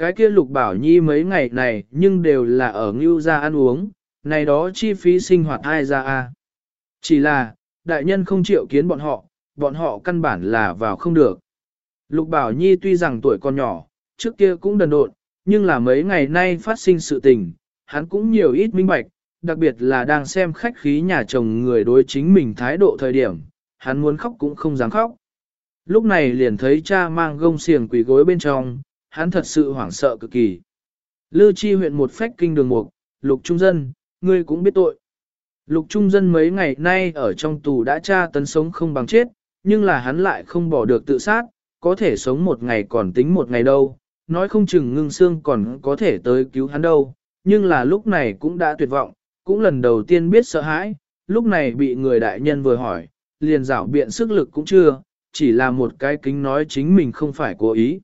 Cái kia lục bảo nhi mấy ngày này nhưng đều là ở ngưu ra ăn uống, này đó chi phí sinh hoạt ai ra a Chỉ là, đại nhân không chịu kiến bọn họ, bọn họ căn bản là vào không được. Lục bảo nhi tuy rằng tuổi còn nhỏ, trước kia cũng đần độn, nhưng là mấy ngày nay phát sinh sự tình, hắn cũng nhiều ít minh bạch, đặc biệt là đang xem khách khí nhà chồng người đối chính mình thái độ thời điểm, hắn muốn khóc cũng không dám khóc. Lúc này liền thấy cha mang gông xiềng quỷ gối bên trong, hắn thật sự hoảng sợ cực kỳ. Lư chi huyện một phách kinh đường mục, lục trung dân, ngươi cũng biết tội. Lục trung dân mấy ngày nay ở trong tù đã tra tấn sống không bằng chết, nhưng là hắn lại không bỏ được tự sát, có thể sống một ngày còn tính một ngày đâu, nói không chừng ngưng xương còn có thể tới cứu hắn đâu, nhưng là lúc này cũng đã tuyệt vọng, cũng lần đầu tiên biết sợ hãi, lúc này bị người đại nhân vừa hỏi, liền rảo biện sức lực cũng chưa, chỉ là một cái kính nói chính mình không phải cố ý.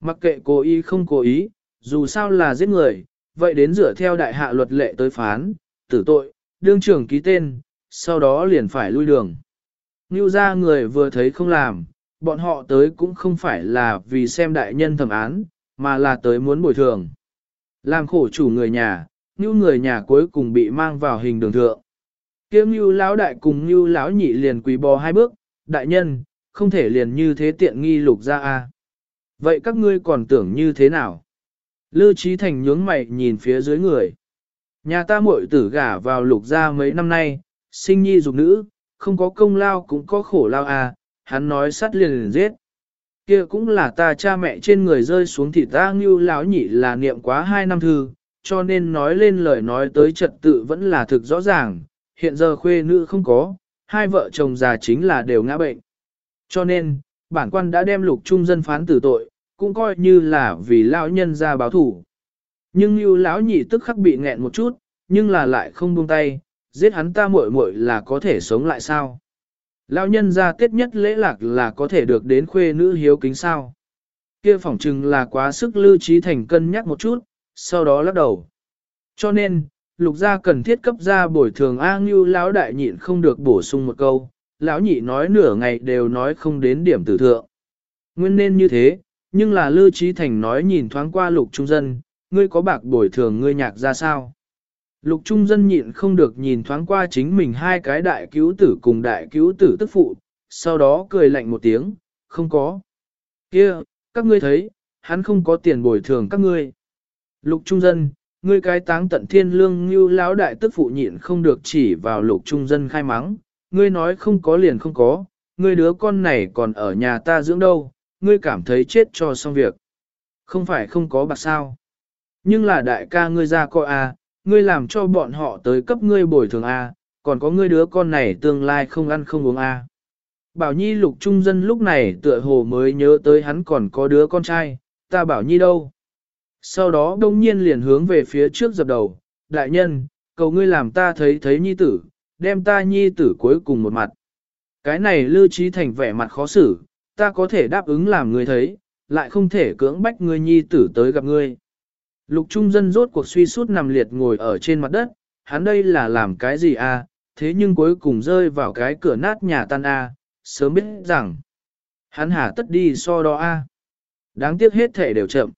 Mặc kệ cố ý không cố ý, dù sao là giết người, vậy đến dựa theo đại hạ luật lệ tới phán, tử tội, đương trưởng ký tên, sau đó liền phải lui đường. Như ra người vừa thấy không làm, bọn họ tới cũng không phải là vì xem đại nhân thẩm án, mà là tới muốn bồi thường. Làm khổ chủ người nhà, như người nhà cuối cùng bị mang vào hình đường thượng. Kiếm như lão đại cùng như lão nhị liền quỳ bò hai bước, đại nhân, không thể liền như thế tiện nghi lục ra a. Vậy các ngươi còn tưởng như thế nào? Lư Trí Thành nhướng mày nhìn phía dưới người. Nhà ta muội tử gả vào lục gia mấy năm nay, sinh nhi dục nữ, không có công lao cũng có khổ lao à, hắn nói sát liền liền giết. Kia cũng là ta cha mẹ trên người rơi xuống thì ta ngưu lão nhị là niệm quá hai năm thư, cho nên nói lên lời nói tới trật tự vẫn là thực rõ ràng, hiện giờ khuê nữ không có, hai vợ chồng già chính là đều ngã bệnh. Cho nên, bản quan đã đem lục trung dân phán tử tội, cũng coi như là vì lão nhân ra báo thủ. Nhưng như lão nhị tức khắc bị nghẹn một chút, nhưng là lại không buông tay, giết hắn ta muội muội là có thể sống lại sao? Lão nhân ra tiết nhất lễ lạc là có thể được đến khuê nữ hiếu kính sao? Kia phỏng chừng là quá sức lưu trí thành cân nhắc một chút, sau đó lắc đầu. Cho nên, lục gia cần thiết cấp ra bồi thường A Ngưu lão đại nhịn không được bổ sung một câu, lão nhị nói nửa ngày đều nói không đến điểm tử thượng. Nguyên nên như thế, nhưng là Lư Trí Thành nói nhìn thoáng qua lục trung dân, ngươi có bạc bồi thường ngươi nhạc ra sao? Lục trung dân nhịn không được nhìn thoáng qua chính mình hai cái đại cứu tử cùng đại cứu tử tức phụ, sau đó cười lạnh một tiếng, không có. kia các ngươi thấy, hắn không có tiền bồi thường các ngươi. Lục trung dân, ngươi cái táng tận thiên lương như lão đại tức phụ nhịn không được chỉ vào lục trung dân khai mắng, ngươi nói không có liền không có, ngươi đứa con này còn ở nhà ta dưỡng đâu, ngươi cảm thấy chết cho xong việc. Không phải không có bạc sao. Nhưng là đại ca ngươi ra coi a, ngươi làm cho bọn họ tới cấp ngươi bồi thường a, còn có ngươi đứa con này tương lai không ăn không uống a. Bảo Nhi lục trung dân lúc này tựa hồ mới nhớ tới hắn còn có đứa con trai, ta Bảo Nhi đâu. Sau đó đông nhiên liền hướng về phía trước dập đầu, đại nhân, cầu ngươi làm ta thấy thấy Nhi tử, đem ta Nhi tử cuối cùng một mặt. Cái này lưu trí thành vẻ mặt khó xử, ta có thể đáp ứng làm ngươi thấy, lại không thể cưỡng bách ngươi Nhi tử tới gặp ngươi. Lục trung dân rốt cuộc suy sút nằm liệt ngồi ở trên mặt đất, hắn đây là làm cái gì? À? thế nhưng cuối cùng rơi vào cái cửa nát nhà tan à? sớm biết rằng, hắn hà tất đi so đo a. À? Đáng tiếc hết thể đều chậm.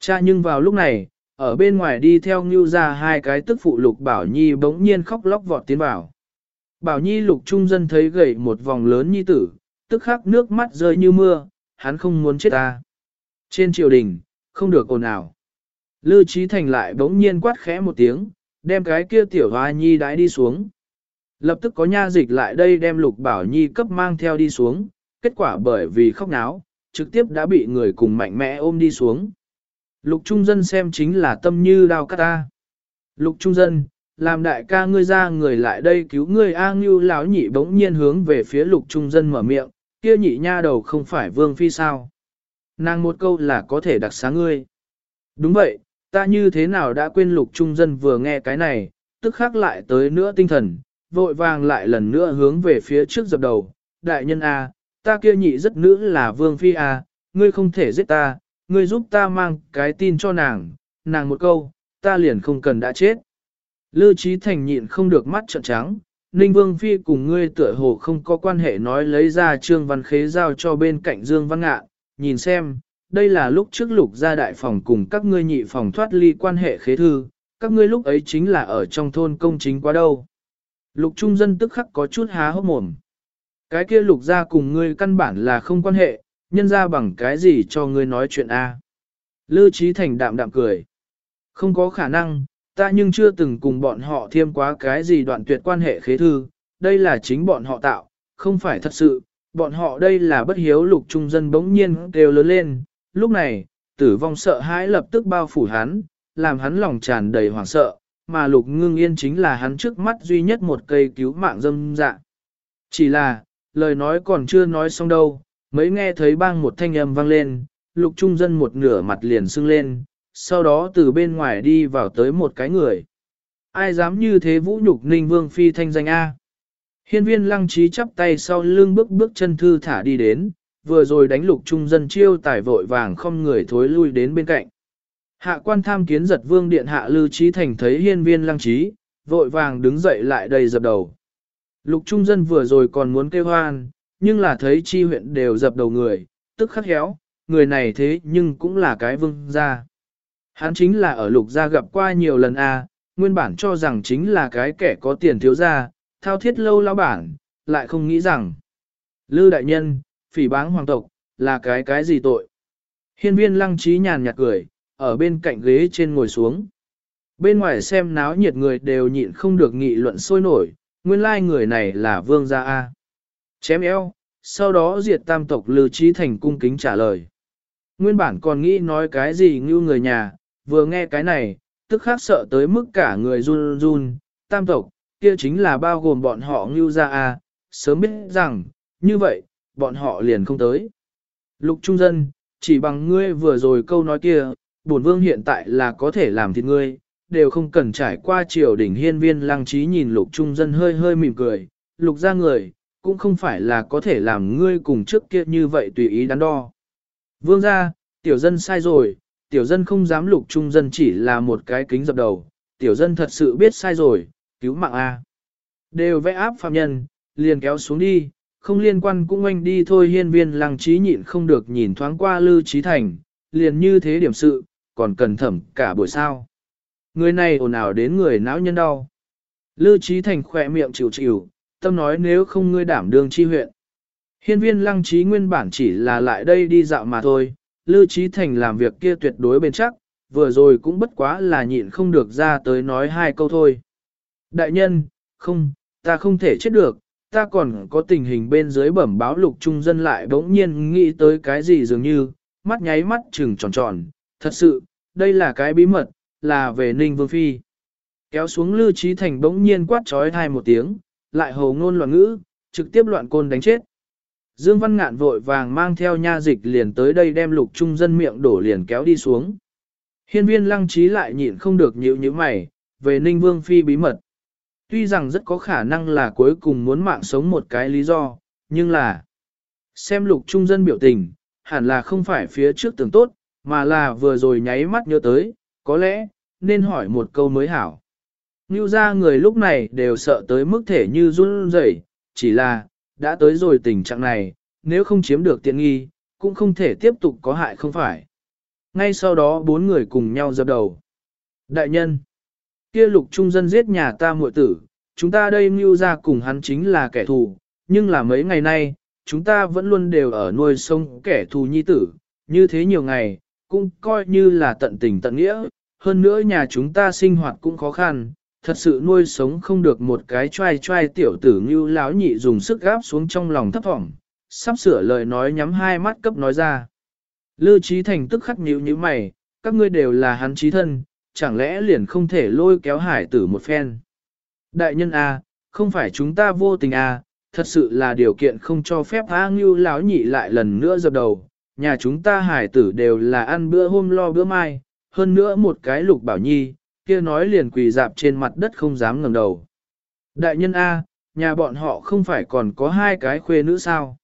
Cha nhưng vào lúc này, ở bên ngoài đi theo Ngưu ra hai cái tức phụ lục Bảo Nhi bỗng nhiên khóc lóc vọt tiến vào. Bảo Nhi lục trung dân thấy gầy một vòng lớn nhi tử, tức khắc nước mắt rơi như mưa, hắn không muốn chết ta. Trên triều đình, không được ồn ào. Lư Trí Thành lại bỗng nhiên quát khẽ một tiếng, đem cái kia tiểu hoa nhi đãi đi xuống. Lập tức có nha dịch lại đây đem lục bảo nhi cấp mang theo đi xuống, kết quả bởi vì khóc náo, trực tiếp đã bị người cùng mạnh mẽ ôm đi xuống. Lục trung dân xem chính là tâm như đao cắt ta. Lục trung dân, làm đại ca ngươi ra người lại đây cứu ngươi A Ngưu lão nhị bỗng nhiên hướng về phía lục trung dân mở miệng, kia nhị nha đầu không phải vương phi sao. Nàng một câu là có thể đặc xá ngươi. Đúng vậy, ta như thế nào đã quên lục trung dân vừa nghe cái này, tức khắc lại tới nữa tinh thần, vội vàng lại lần nữa hướng về phía trước dập đầu, đại nhân A, ta kia nhị rất nữ là vương phi A, ngươi không thể giết ta, ngươi giúp ta mang cái tin cho nàng, nàng một câu, ta liền không cần đã chết. Lư Trí Thành nhịn không được mắt trợn trắng, Ninh Vương Phi cùng ngươi tựa hồ không có quan hệ nói lấy ra Trương Văn Khế giao cho bên cạnh Dương Văn Ngạn, nhìn xem, đây là lúc trước lục gia đại phòng cùng các ngươi nhị phòng thoát ly quan hệ khế thư, các ngươi lúc ấy chính là ở trong thôn công chính quá đâu. Lục trung dân tức khắc có chút há hốc mồm. Cái kia lục gia cùng ngươi căn bản là không quan hệ, nhân ra bằng cái gì cho ngươi nói chuyện A. Lư Trí Thành đạm đạm cười. Không có khả năng, ta nhưng chưa từng cùng bọn họ thêm quá cái gì đoạn tuyệt quan hệ khế thư, đây là chính bọn họ tạo, không phải thật sự, bọn họ đây là bất hiếu lục trung dân bỗng nhiên đều lớn lên, lúc này, tử vong sợ hãi lập tức bao phủ hắn, làm hắn lòng tràn đầy hoảng sợ, mà lục ngưng yên chính là hắn trước mắt duy nhất một cây cứu mạng dâm dạ. Chỉ là, lời nói còn chưa nói xong đâu, mới nghe thấy bang một thanh âm vang lên, lục trung dân một nửa mặt liền sưng lên, sau đó từ bên ngoài đi vào tới một cái người. Ai dám như thế vũ nhục ninh vương phi thanh danh A. Hiên viên lăng trí chắp tay sau lưng bước bước chân thư thả đi đến, vừa rồi đánh lục trung dân chiêu tải vội vàng không người thối lui đến bên cạnh. Hạ quan tham kiến giật vương điện hạ lưu trí thành thấy hiên viên lăng trí, vội vàng đứng dậy lại đầy dập đầu. Lục trung dân vừa rồi còn muốn kêu hoan, nhưng là thấy chi huyện đều dập đầu người, tức khắc héo, người này thế nhưng cũng là cái vương gia. Hắn chính là ở lục gia gặp qua nhiều lần a, nguyên bản cho rằng chính là cái kẻ có tiền thiếu gia, thao thiết lâu lão bản, lại không nghĩ rằng. Lư đại nhân, phỉ báng hoàng tộc, là cái cái gì tội? Hiên viên lăng trí nhàn nhạt cười, ở bên cạnh ghế trên ngồi xuống. Bên ngoài xem náo nhiệt người đều nhịn không được nghị luận sôi nổi, nguyên lai người này là vương gia A. Chém eo, sau đó diệt tam tộc Lư Trí Thành cung kính trả lời. Nguyên bản còn nghĩ nói cái gì như người nhà, vừa nghe cái này, tức khác sợ tới mức cả người run run, tam tộc, kia chính là bao gồm bọn họ ngưu ra a sớm biết rằng, như vậy, bọn họ liền không tới. Lục trung dân, chỉ bằng ngươi vừa rồi câu nói kia, bổn vương hiện tại là có thể làm thịt ngươi, đều không cần trải qua triều đỉnh hiên viên lăng trí nhìn lục trung dân hơi hơi mỉm cười, lục ra người, cũng không phải là có thể làm ngươi cùng trước kia như vậy tùy ý đắn đo. Vương ra, tiểu dân sai rồi, tiểu dân không dám lục trung dân chỉ là một cái kính dập đầu, tiểu dân thật sự biết sai rồi, cứu mạng A. Đều vẽ áp phạm nhân, liền kéo xuống đi, không liên quan cũng anh đi thôi hiên viên lăng trí nhịn không được nhìn thoáng qua lư trí thành, liền như thế điểm sự, còn cần thẩm cả buổi sao. Người này ồn ào đến người não nhân đau. Lư trí thành khỏe miệng chịu chịu, tâm nói nếu không ngươi đảm đương chi huyện. Hiên viên lăng trí nguyên bản chỉ là lại đây đi dạo mà thôi, Lưu Trí Thành làm việc kia tuyệt đối bền chắc, vừa rồi cũng bất quá là nhịn không được ra tới nói hai câu thôi. Đại nhân, không, ta không thể chết được, ta còn có tình hình bên dưới bẩm báo lục trung dân lại bỗng nhiên nghĩ tới cái gì dường như, mắt nháy mắt trừng tròn tròn, thật sự, đây là cái bí mật, là về Ninh Vương Phi. Kéo xuống Lưu Trí Thành bỗng nhiên quát trói thai một tiếng, lại hồ ngôn loạn ngữ, trực tiếp loạn côn đánh chết. Dương Văn Ngạn vội vàng mang theo nha dịch liền tới đây đem lục trung dân miệng đổ liền kéo đi xuống. Hiên viên lăng trí lại nhịn không được nhịu như mày, về Ninh Vương Phi bí mật. Tuy rằng rất có khả năng là cuối cùng muốn mạng sống một cái lý do, nhưng là xem lục trung dân biểu tình, hẳn là không phải phía trước tưởng tốt, mà là vừa rồi nháy mắt nhớ tới, có lẽ, nên hỏi một câu mới hảo. Như ra người lúc này đều sợ tới mức thể như run rẩy, chỉ là, đã tới rồi tình trạng này, nếu không chiếm được tiện nghi, cũng không thể tiếp tục có hại không phải. Ngay sau đó bốn người cùng nhau dập đầu. Đại nhân, kia lục trung dân giết nhà ta muội tử, chúng ta đây mưu ra cùng hắn chính là kẻ thù, nhưng là mấy ngày nay, chúng ta vẫn luôn đều ở nuôi sông kẻ thù nhi tử, như thế nhiều ngày, cũng coi như là tận tình tận nghĩa, hơn nữa nhà chúng ta sinh hoạt cũng khó khăn, thật sự nuôi sống không được một cái trai trai tiểu tử như lão nhị dùng sức gáp xuống trong lòng thấp thỏm, sắp sửa lời nói nhắm hai mắt cấp nói ra. Lư trí thành tức khắc nhíu như mày, các ngươi đều là hắn trí thân, chẳng lẽ liền không thể lôi kéo hải tử một phen. Đại nhân A, không phải chúng ta vô tình A, thật sự là điều kiện không cho phép A ngưu lão nhị lại lần nữa dập đầu, nhà chúng ta hải tử đều là ăn bữa hôm lo bữa mai, hơn nữa một cái lục bảo nhi, kia nói liền quỳ dạp trên mặt đất không dám ngẩng đầu. Đại nhân A, nhà bọn họ không phải còn có hai cái khuê nữ sao?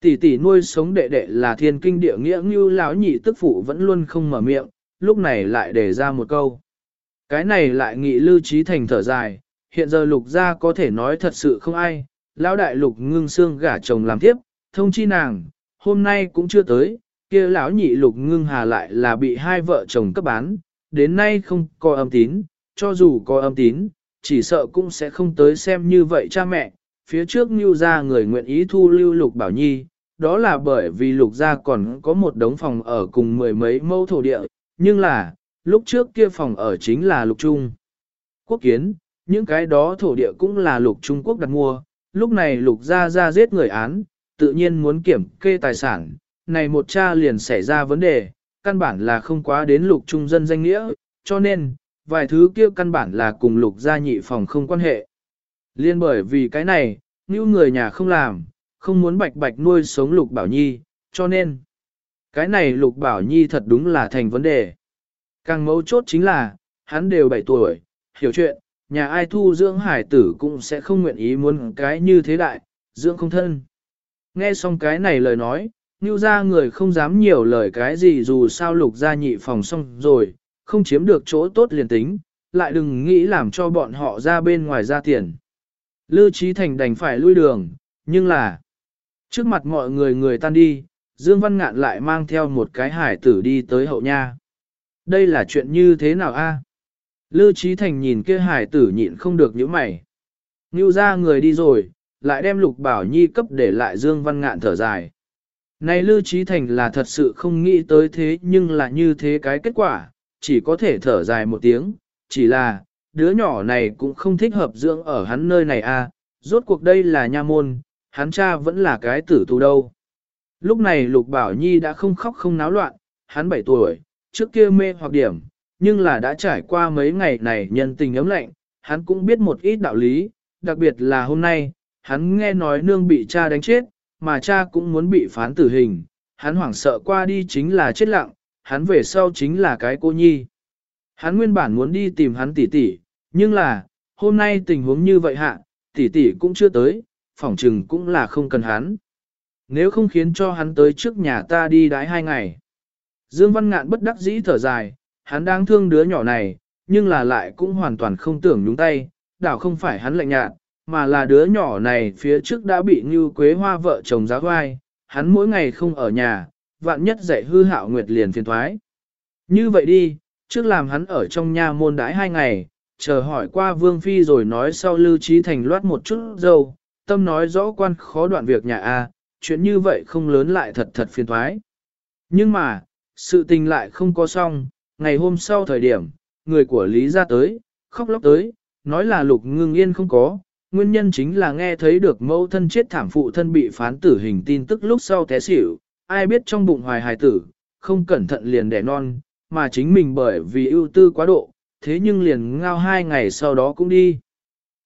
Tỷ tỷ nuôi sống đệ đệ là thiên kinh địa nghĩa như lão nhị tức phụ vẫn luôn không mở miệng, lúc này lại để ra một câu. Cái này lại nghị lưu trí thành thở dài, hiện giờ lục gia có thể nói thật sự không ai, lão đại lục ngưng xương gả chồng làm tiếp, thông chi nàng, hôm nay cũng chưa tới, kia lão nhị lục ngưng hà lại là bị hai vợ chồng cấp bán, đến nay không có âm tín, cho dù có âm tín, chỉ sợ cũng sẽ không tới xem như vậy cha mẹ. Phía trước Ngưu gia người nguyện ý thu lưu Lục Bảo Nhi, đó là bởi vì Lục gia còn có một đống phòng ở cùng mười mấy mẫu thổ địa, nhưng là, lúc trước kia phòng ở chính là Lục Trung. Quốc kiến, những cái đó thổ địa cũng là Lục Trung Quốc đặt mua, lúc này Lục gia ra giết người án, tự nhiên muốn kiểm kê tài sản, này một cha liền xảy ra vấn đề, căn bản là không quá đến lục trung dân danh nghĩa, cho nên, vài thứ kia căn bản là cùng lục gia nhị phòng không quan hệ. Liên bởi vì cái này, như người nhà không làm, không muốn bạch bạch nuôi sống lục bảo nhi, cho nên, cái này lục bảo nhi thật đúng là thành vấn đề. Càng mấu chốt chính là, hắn đều 7 tuổi, hiểu chuyện, nhà ai thu dưỡng hải tử cũng sẽ không nguyện ý muốn cái như thế đại, dưỡng không thân. Nghe xong cái này lời nói, Ngưu ra người không dám nhiều lời cái gì dù sao lục gia nhị phòng xong rồi, không chiếm được chỗ tốt liền tính, lại đừng nghĩ làm cho bọn họ ra bên ngoài ra tiền. Lư Trí Thành đành phải lui đường, nhưng là trước mặt mọi người người tan đi, Dương Văn Ngạn lại mang theo một cái hải tử đi tới hậu nha. Đây là chuyện như thế nào a? Lư Trí Thành nhìn kia hải tử nhịn không được nhíu mày. Ngưu ra người đi rồi, lại đem Lục Bảo Nhi cấp để lại Dương Văn Ngạn thở dài. Này Lưu Trí Thành là thật sự không nghĩ tới thế nhưng là như thế cái kết quả, chỉ có thể thở dài một tiếng, chỉ là, đứa nhỏ này cũng không thích hợp dưỡng ở hắn nơi này a. rốt cuộc đây là nha môn, hắn cha vẫn là cái tử tù đâu. Lúc này Lục Bảo Nhi đã không khóc không náo loạn, hắn 7 tuổi, trước kia mê hoặc điểm, nhưng là đã trải qua mấy ngày này nhân tình ấm lạnh, hắn cũng biết một ít đạo lý, đặc biệt là hôm nay, hắn nghe nói nương bị cha đánh chết, mà cha cũng muốn bị phán tử hình, hắn hoảng sợ qua đi chính là chết lặng, hắn về sau chính là cái cô nhi. Hắn nguyên bản muốn đi tìm hắn tỷ tỷ, nhưng là, hôm nay tình huống như vậy hạ, tỷ tỷ cũng chưa tới, phỏng trừng cũng là không cần hắn. Nếu không khiến cho hắn tới trước nhà ta đi đái hai ngày. Dương Văn Ngạn bất đắc dĩ thở dài, hắn đang thương đứa nhỏ này, nhưng là lại cũng hoàn toàn không tưởng nhúng tay, đảo không phải hắn lạnh nhạt, mà là đứa nhỏ này phía trước đã bị như quế hoa vợ chồng giáo hoai, hắn mỗi ngày không ở nhà, vạn nhất dạy hư hạo nguyệt liền phiền thoái. Như vậy đi, trước làm hắn ở trong nhà môn đãi hai ngày, chờ hỏi qua Vương Phi rồi nói sau Lưu Trí Thành loát một chút dâu, tâm nói rõ quan khó đoạn việc nhà A, chuyện như vậy không lớn lại thật thật phiền thoái. Nhưng mà, sự tình lại không có xong, ngày hôm sau thời điểm, người của Lý ra tới, khóc lóc tới, nói là lục ngưng yên không có, nguyên nhân chính là nghe thấy được mẫu thân chết thảm phụ thân bị phán tử hình tin tức lúc sau té xỉu, ai biết trong bụng hoài hài tử, không cẩn thận liền đẻ non, mà chính mình bởi vì ưu tư quá độ, thế nhưng liền ngao hai ngày sau đó cũng đi.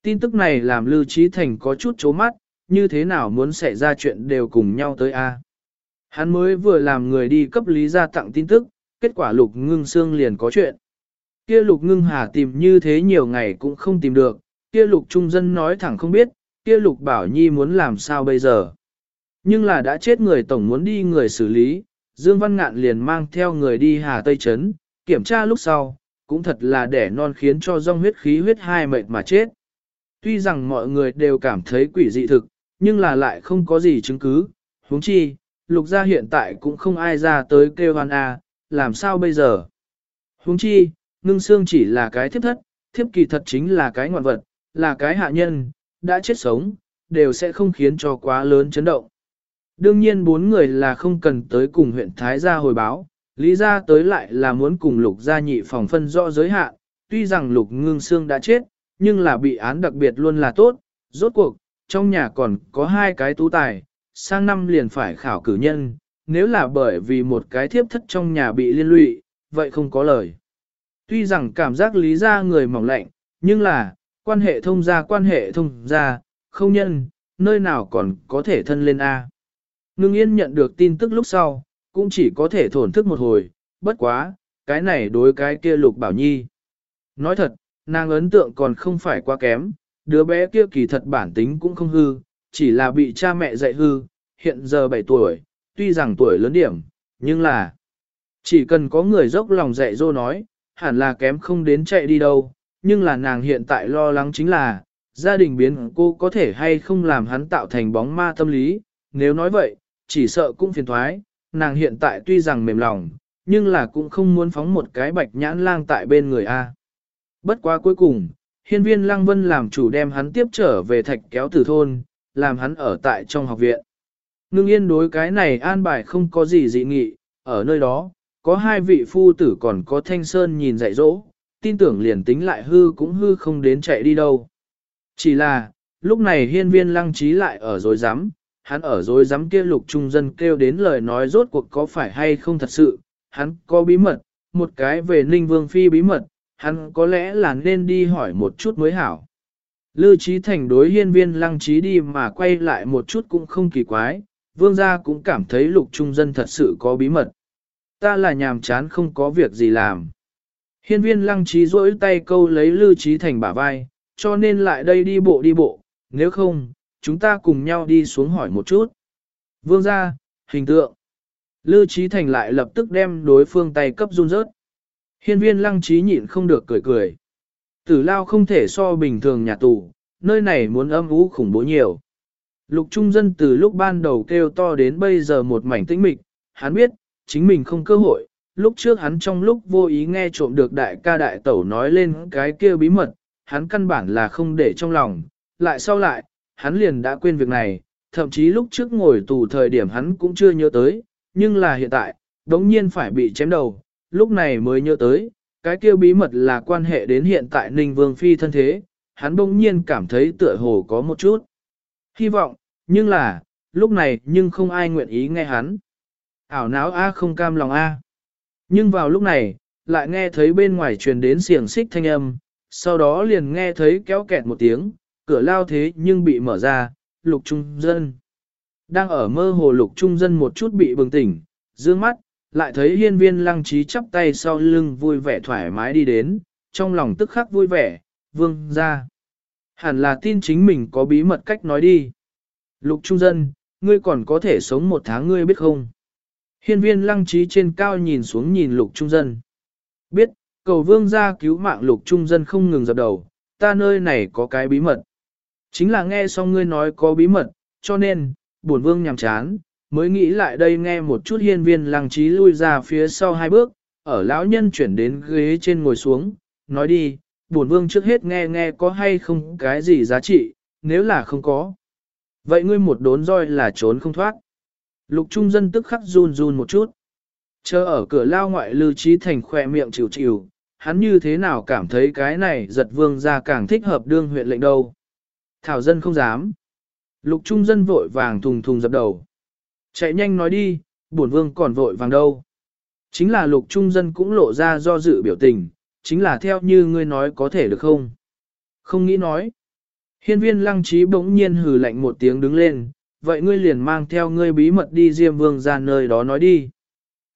Tin tức này làm Lưu Trí Thành có chút chố mắt, như thế nào muốn xảy ra chuyện đều cùng nhau tới a. Hắn mới vừa làm người đi cấp lý ra tặng tin tức, kết quả lục ngưng xương liền có chuyện. Kia lục ngưng hà tìm như thế nhiều ngày cũng không tìm được, kia lục trung dân nói thẳng không biết, kia lục bảo nhi muốn làm sao bây giờ. Nhưng là đã chết người tổng muốn đi người xử lý, Dương Văn Ngạn liền mang theo người đi Hà Tây Trấn, kiểm tra lúc sau, cũng thật là đẻ non khiến cho rong huyết khí huyết hai mệt mà chết. Tuy rằng mọi người đều cảm thấy quỷ dị thực, nhưng là lại không có gì chứng cứ, huống chi, lục gia hiện tại cũng không ai ra tới kêu hoan a, làm sao bây giờ? Huống chi, ngưng xương chỉ là cái thiếp thất, thiếp kỳ thật chính là cái ngoạn vật, là cái hạ nhân, đã chết sống, đều sẽ không khiến cho quá lớn chấn động. Đương nhiên bốn người là không cần tới cùng huyện Thái gia hồi báo, lý ra tới lại là muốn cùng lục gia nhị phòng phân rõ giới hạn, tuy rằng lục ngưng xương đã chết, nhưng là bị án đặc biệt luôn là tốt, rốt cuộc, trong nhà còn có hai cái tú tài, sang năm liền phải khảo cử nhân, nếu là bởi vì một cái thiếp thất trong nhà bị liên lụy, vậy không có lời. Tuy rằng cảm giác lý ra người mỏng lạnh, nhưng là, quan hệ thông gia quan hệ thông gia, không nhân, nơi nào còn có thể thân lên A. Ngưng yên nhận được tin tức lúc sau, cũng chỉ có thể thổn thức một hồi, bất quá, cái này đối cái kia lục bảo nhi. Nói thật, nàng ấn tượng còn không phải quá kém, đứa bé kia kỳ thật bản tính cũng không hư, chỉ là bị cha mẹ dạy hư, hiện giờ 7 tuổi, tuy rằng tuổi lớn điểm, nhưng là chỉ cần có người dốc lòng dạy dỗ nói, hẳn là kém không đến chạy đi đâu, nhưng là nàng hiện tại lo lắng chính là, gia đình biến cô có thể hay không làm hắn tạo thành bóng ma tâm lý, nếu nói vậy, chỉ sợ cũng phiền thoái, nàng hiện tại tuy rằng mềm lòng, nhưng là cũng không muốn phóng một cái bạch nhãn lang tại bên người A. Bất quá cuối cùng, hiên viên lang vân làm chủ đem hắn tiếp trở về thạch kéo tử thôn, làm hắn ở tại trong học viện. Ngưng yên đối cái này an bài không có gì dị nghị, ở nơi đó, có hai vị phu tử còn có thanh sơn nhìn dạy dỗ, tin tưởng liền tính lại hư cũng hư không đến chạy đi đâu. Chỉ là, lúc này hiên viên lăng trí lại ở dối rắm hắn ở dối rắm kia lục trung dân kêu đến lời nói rốt cuộc có phải hay không thật sự, hắn có bí mật, một cái về ninh vương phi bí mật, hắn có lẽ là nên đi hỏi một chút mới hảo. Lư trí thành đối hiên viên lăng trí đi mà quay lại một chút cũng không kỳ quái, vương gia cũng cảm thấy lục trung dân thật sự có bí mật. Ta là nhàm chán không có việc gì làm. Hiên viên lăng trí rỗi tay câu lấy Lưu Trí Thành bả vai, cho nên lại đây đi bộ đi bộ, nếu không, chúng ta cùng nhau đi xuống hỏi một chút. Vương ra, hình tượng. Lưu Trí Thành lại lập tức đem đối phương tay cấp run rớt. Hiên viên lăng trí nhịn không được cười cười. Tử lao không thể so bình thường nhà tù, nơi này muốn âm ú khủng bố nhiều. Lục trung dân từ lúc ban đầu kêu to đến bây giờ một mảnh tĩnh mịch, hắn biết, chính mình không cơ hội, lúc trước hắn trong lúc vô ý nghe trộm được đại ca đại tẩu nói lên cái kia bí mật, hắn căn bản là không để trong lòng, lại sau lại, hắn liền đã quên việc này, thậm chí lúc trước ngồi tù thời điểm hắn cũng chưa nhớ tới, nhưng là hiện tại, đống nhiên phải bị chém đầu, lúc này mới nhớ tới, cái kia bí mật là quan hệ đến hiện tại Ninh Vương Phi thân thế, hắn bỗng nhiên cảm thấy tựa hồ có một chút. Hy vọng, nhưng là, lúc này nhưng không ai nguyện ý nghe hắn. Ảo não A không cam lòng A. Nhưng vào lúc này, lại nghe thấy bên ngoài truyền đến xiềng xích thanh âm, sau đó liền nghe thấy kéo kẹt một tiếng, cửa lao thế nhưng bị mở ra, lục trung dân. Đang ở mơ hồ lục trung dân một chút bị bừng tỉnh, dương mắt, lại thấy hiên viên lăng trí chắp tay sau lưng vui vẻ thoải mái đi đến, trong lòng tức khắc vui vẻ, vương ra. Hẳn là tin chính mình có bí mật cách nói đi. Lục trung dân, ngươi còn có thể sống một tháng ngươi biết không? Hiên viên lăng trí trên cao nhìn xuống nhìn lục trung dân. Biết, cầu vương ra cứu mạng lục trung dân không ngừng dập đầu, ta nơi này có cái bí mật. Chính là nghe xong ngươi nói có bí mật, cho nên, bổn vương nhằm chán, mới nghĩ lại đây nghe một chút hiên viên lăng trí lui ra phía sau hai bước, ở lão nhân chuyển đến ghế trên ngồi xuống, nói đi, bổn vương trước hết nghe nghe có hay không cái gì giá trị, nếu là không có. Vậy ngươi một đốn roi là trốn không thoát. Lục trung dân tức khắc run run một chút. Chờ ở cửa lao ngoại lưu trí thành khỏe miệng chịu chịu, hắn như thế nào cảm thấy cái này giật vương ra càng thích hợp đương huyện lệnh đâu. Thảo dân không dám. Lục trung dân vội vàng thùng thùng dập đầu. Chạy nhanh nói đi, bổn vương còn vội vàng đâu. Chính là lục trung dân cũng lộ ra do dự biểu tình, chính là theo như ngươi nói có thể được không? Không nghĩ nói. Hiên viên lăng trí bỗng nhiên hừ lạnh một tiếng đứng lên, vậy ngươi liền mang theo ngươi bí mật đi diêm vương ra nơi đó nói đi.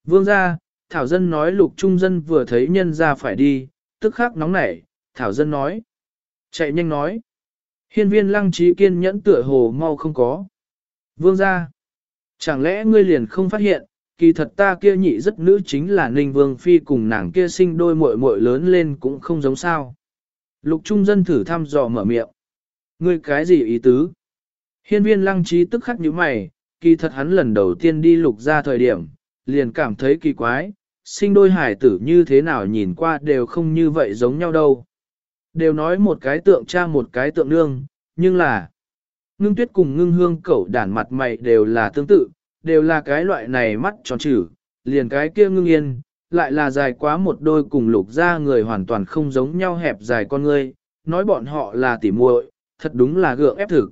Vương ra, Thảo Dân nói lục trung dân vừa thấy nhân ra phải đi, tức khắc nóng nảy, Thảo Dân nói. Chạy nhanh nói. Hiên viên lăng trí kiên nhẫn tựa hồ mau không có. Vương ra. Chẳng lẽ ngươi liền không phát hiện, kỳ thật ta kia nhị rất nữ chính là Ninh Vương Phi cùng nàng kia sinh đôi muội muội lớn lên cũng không giống sao. Lục trung dân thử thăm dò mở miệng. Ngươi cái gì ý tứ? Hiên viên lăng trí tức khắc như mày, kỳ thật hắn lần đầu tiên đi lục ra thời điểm, liền cảm thấy kỳ quái, sinh đôi hải tử như thế nào nhìn qua đều không như vậy giống nhau đâu. Đều nói một cái tượng cha một cái tượng nương, nhưng là ngưng tuyết cùng ngưng hương cẩu đản mặt mày đều là tương tự, đều là cái loại này mắt tròn trừ, liền cái kia ngưng yên, lại là dài quá một đôi cùng lục ra người hoàn toàn không giống nhau hẹp dài con ngươi, nói bọn họ là tỉ muội, thật đúng là gượng ép thực.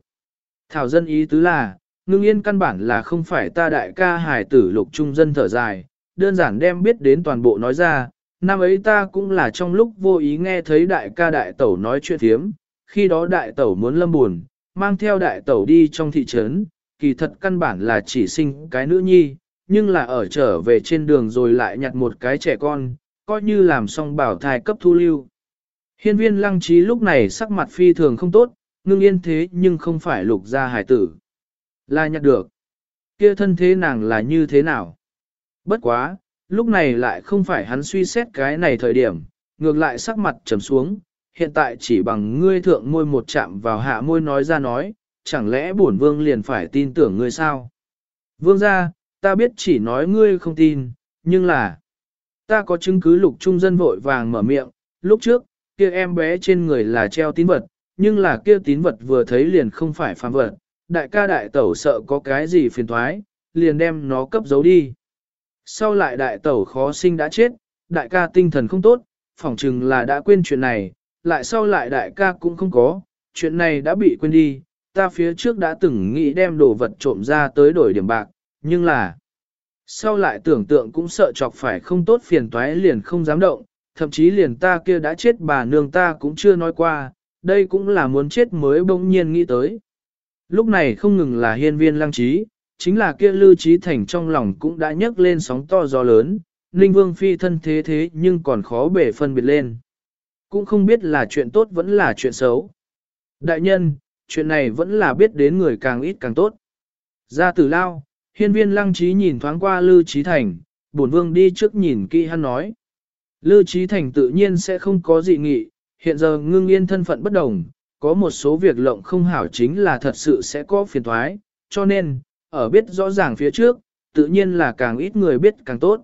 Thảo dân ý tứ là, ngưng yên căn bản là không phải ta đại ca hải tử lục trung dân thở dài, đơn giản đem biết đến toàn bộ nói ra, năm ấy ta cũng là trong lúc vô ý nghe thấy đại ca đại tẩu nói chuyện thiếm, khi đó đại tẩu muốn lâm buồn, mang theo đại tẩu đi trong thị trấn, kỳ thật căn bản là chỉ sinh cái nữ nhi, nhưng là ở trở về trên đường rồi lại nhặt một cái trẻ con, coi như làm xong bảo thai cấp thu lưu. Hiên viên lăng trí lúc này sắc mặt phi thường không tốt, ngưng yên thế nhưng không phải lục gia hải tử. Là nhặt được. Kia thân thế nàng là như thế nào? Bất quá, lúc này lại không phải hắn suy xét cái này thời điểm, ngược lại sắc mặt trầm xuống, hiện tại chỉ bằng ngươi thượng môi một chạm vào hạ môi nói ra nói, chẳng lẽ bổn vương liền phải tin tưởng ngươi sao? Vương gia ta biết chỉ nói ngươi không tin, nhưng là, ta có chứng cứ lục trung dân vội vàng mở miệng, lúc trước, kia em bé trên người là treo tín vật, nhưng là kia tín vật vừa thấy liền không phải phàm vật, đại ca đại tẩu sợ có cái gì phiền thoái, liền đem nó cấp giấu đi. Sau lại đại tẩu khó sinh đã chết, đại ca tinh thần không tốt, phỏng chừng là đã quên chuyện này, lại sau lại đại ca cũng không có, chuyện này đã bị quên đi, ta phía trước đã từng nghĩ đem đồ vật trộm ra tới đổi điểm bạc, nhưng là sau lại tưởng tượng cũng sợ chọc phải không tốt phiền toái liền không dám động, thậm chí liền ta kia đã chết bà nương ta cũng chưa nói qua, đây cũng là muốn chết mới bỗng nhiên nghĩ tới. Lúc này không ngừng là hiên viên lăng trí, chính là kia lưu trí thành trong lòng cũng đã nhấc lên sóng to gió lớn, Ninh Vương Phi thân thế thế nhưng còn khó bể phân biệt lên. Cũng không biết là chuyện tốt vẫn là chuyện xấu. Đại nhân, chuyện này vẫn là biết đến người càng ít càng tốt. Ra tử lao, hiên viên lăng trí nhìn thoáng qua Lưu Trí Thành, bổn vương đi trước nhìn kỹ hắn nói. Lưu Trí Thành tự nhiên sẽ không có dị nghị, hiện giờ ngưng yên thân phận bất đồng, có một số việc lộng không hảo chính là thật sự sẽ có phiền thoái, cho nên, ở biết rõ ràng phía trước, tự nhiên là càng ít người biết càng tốt.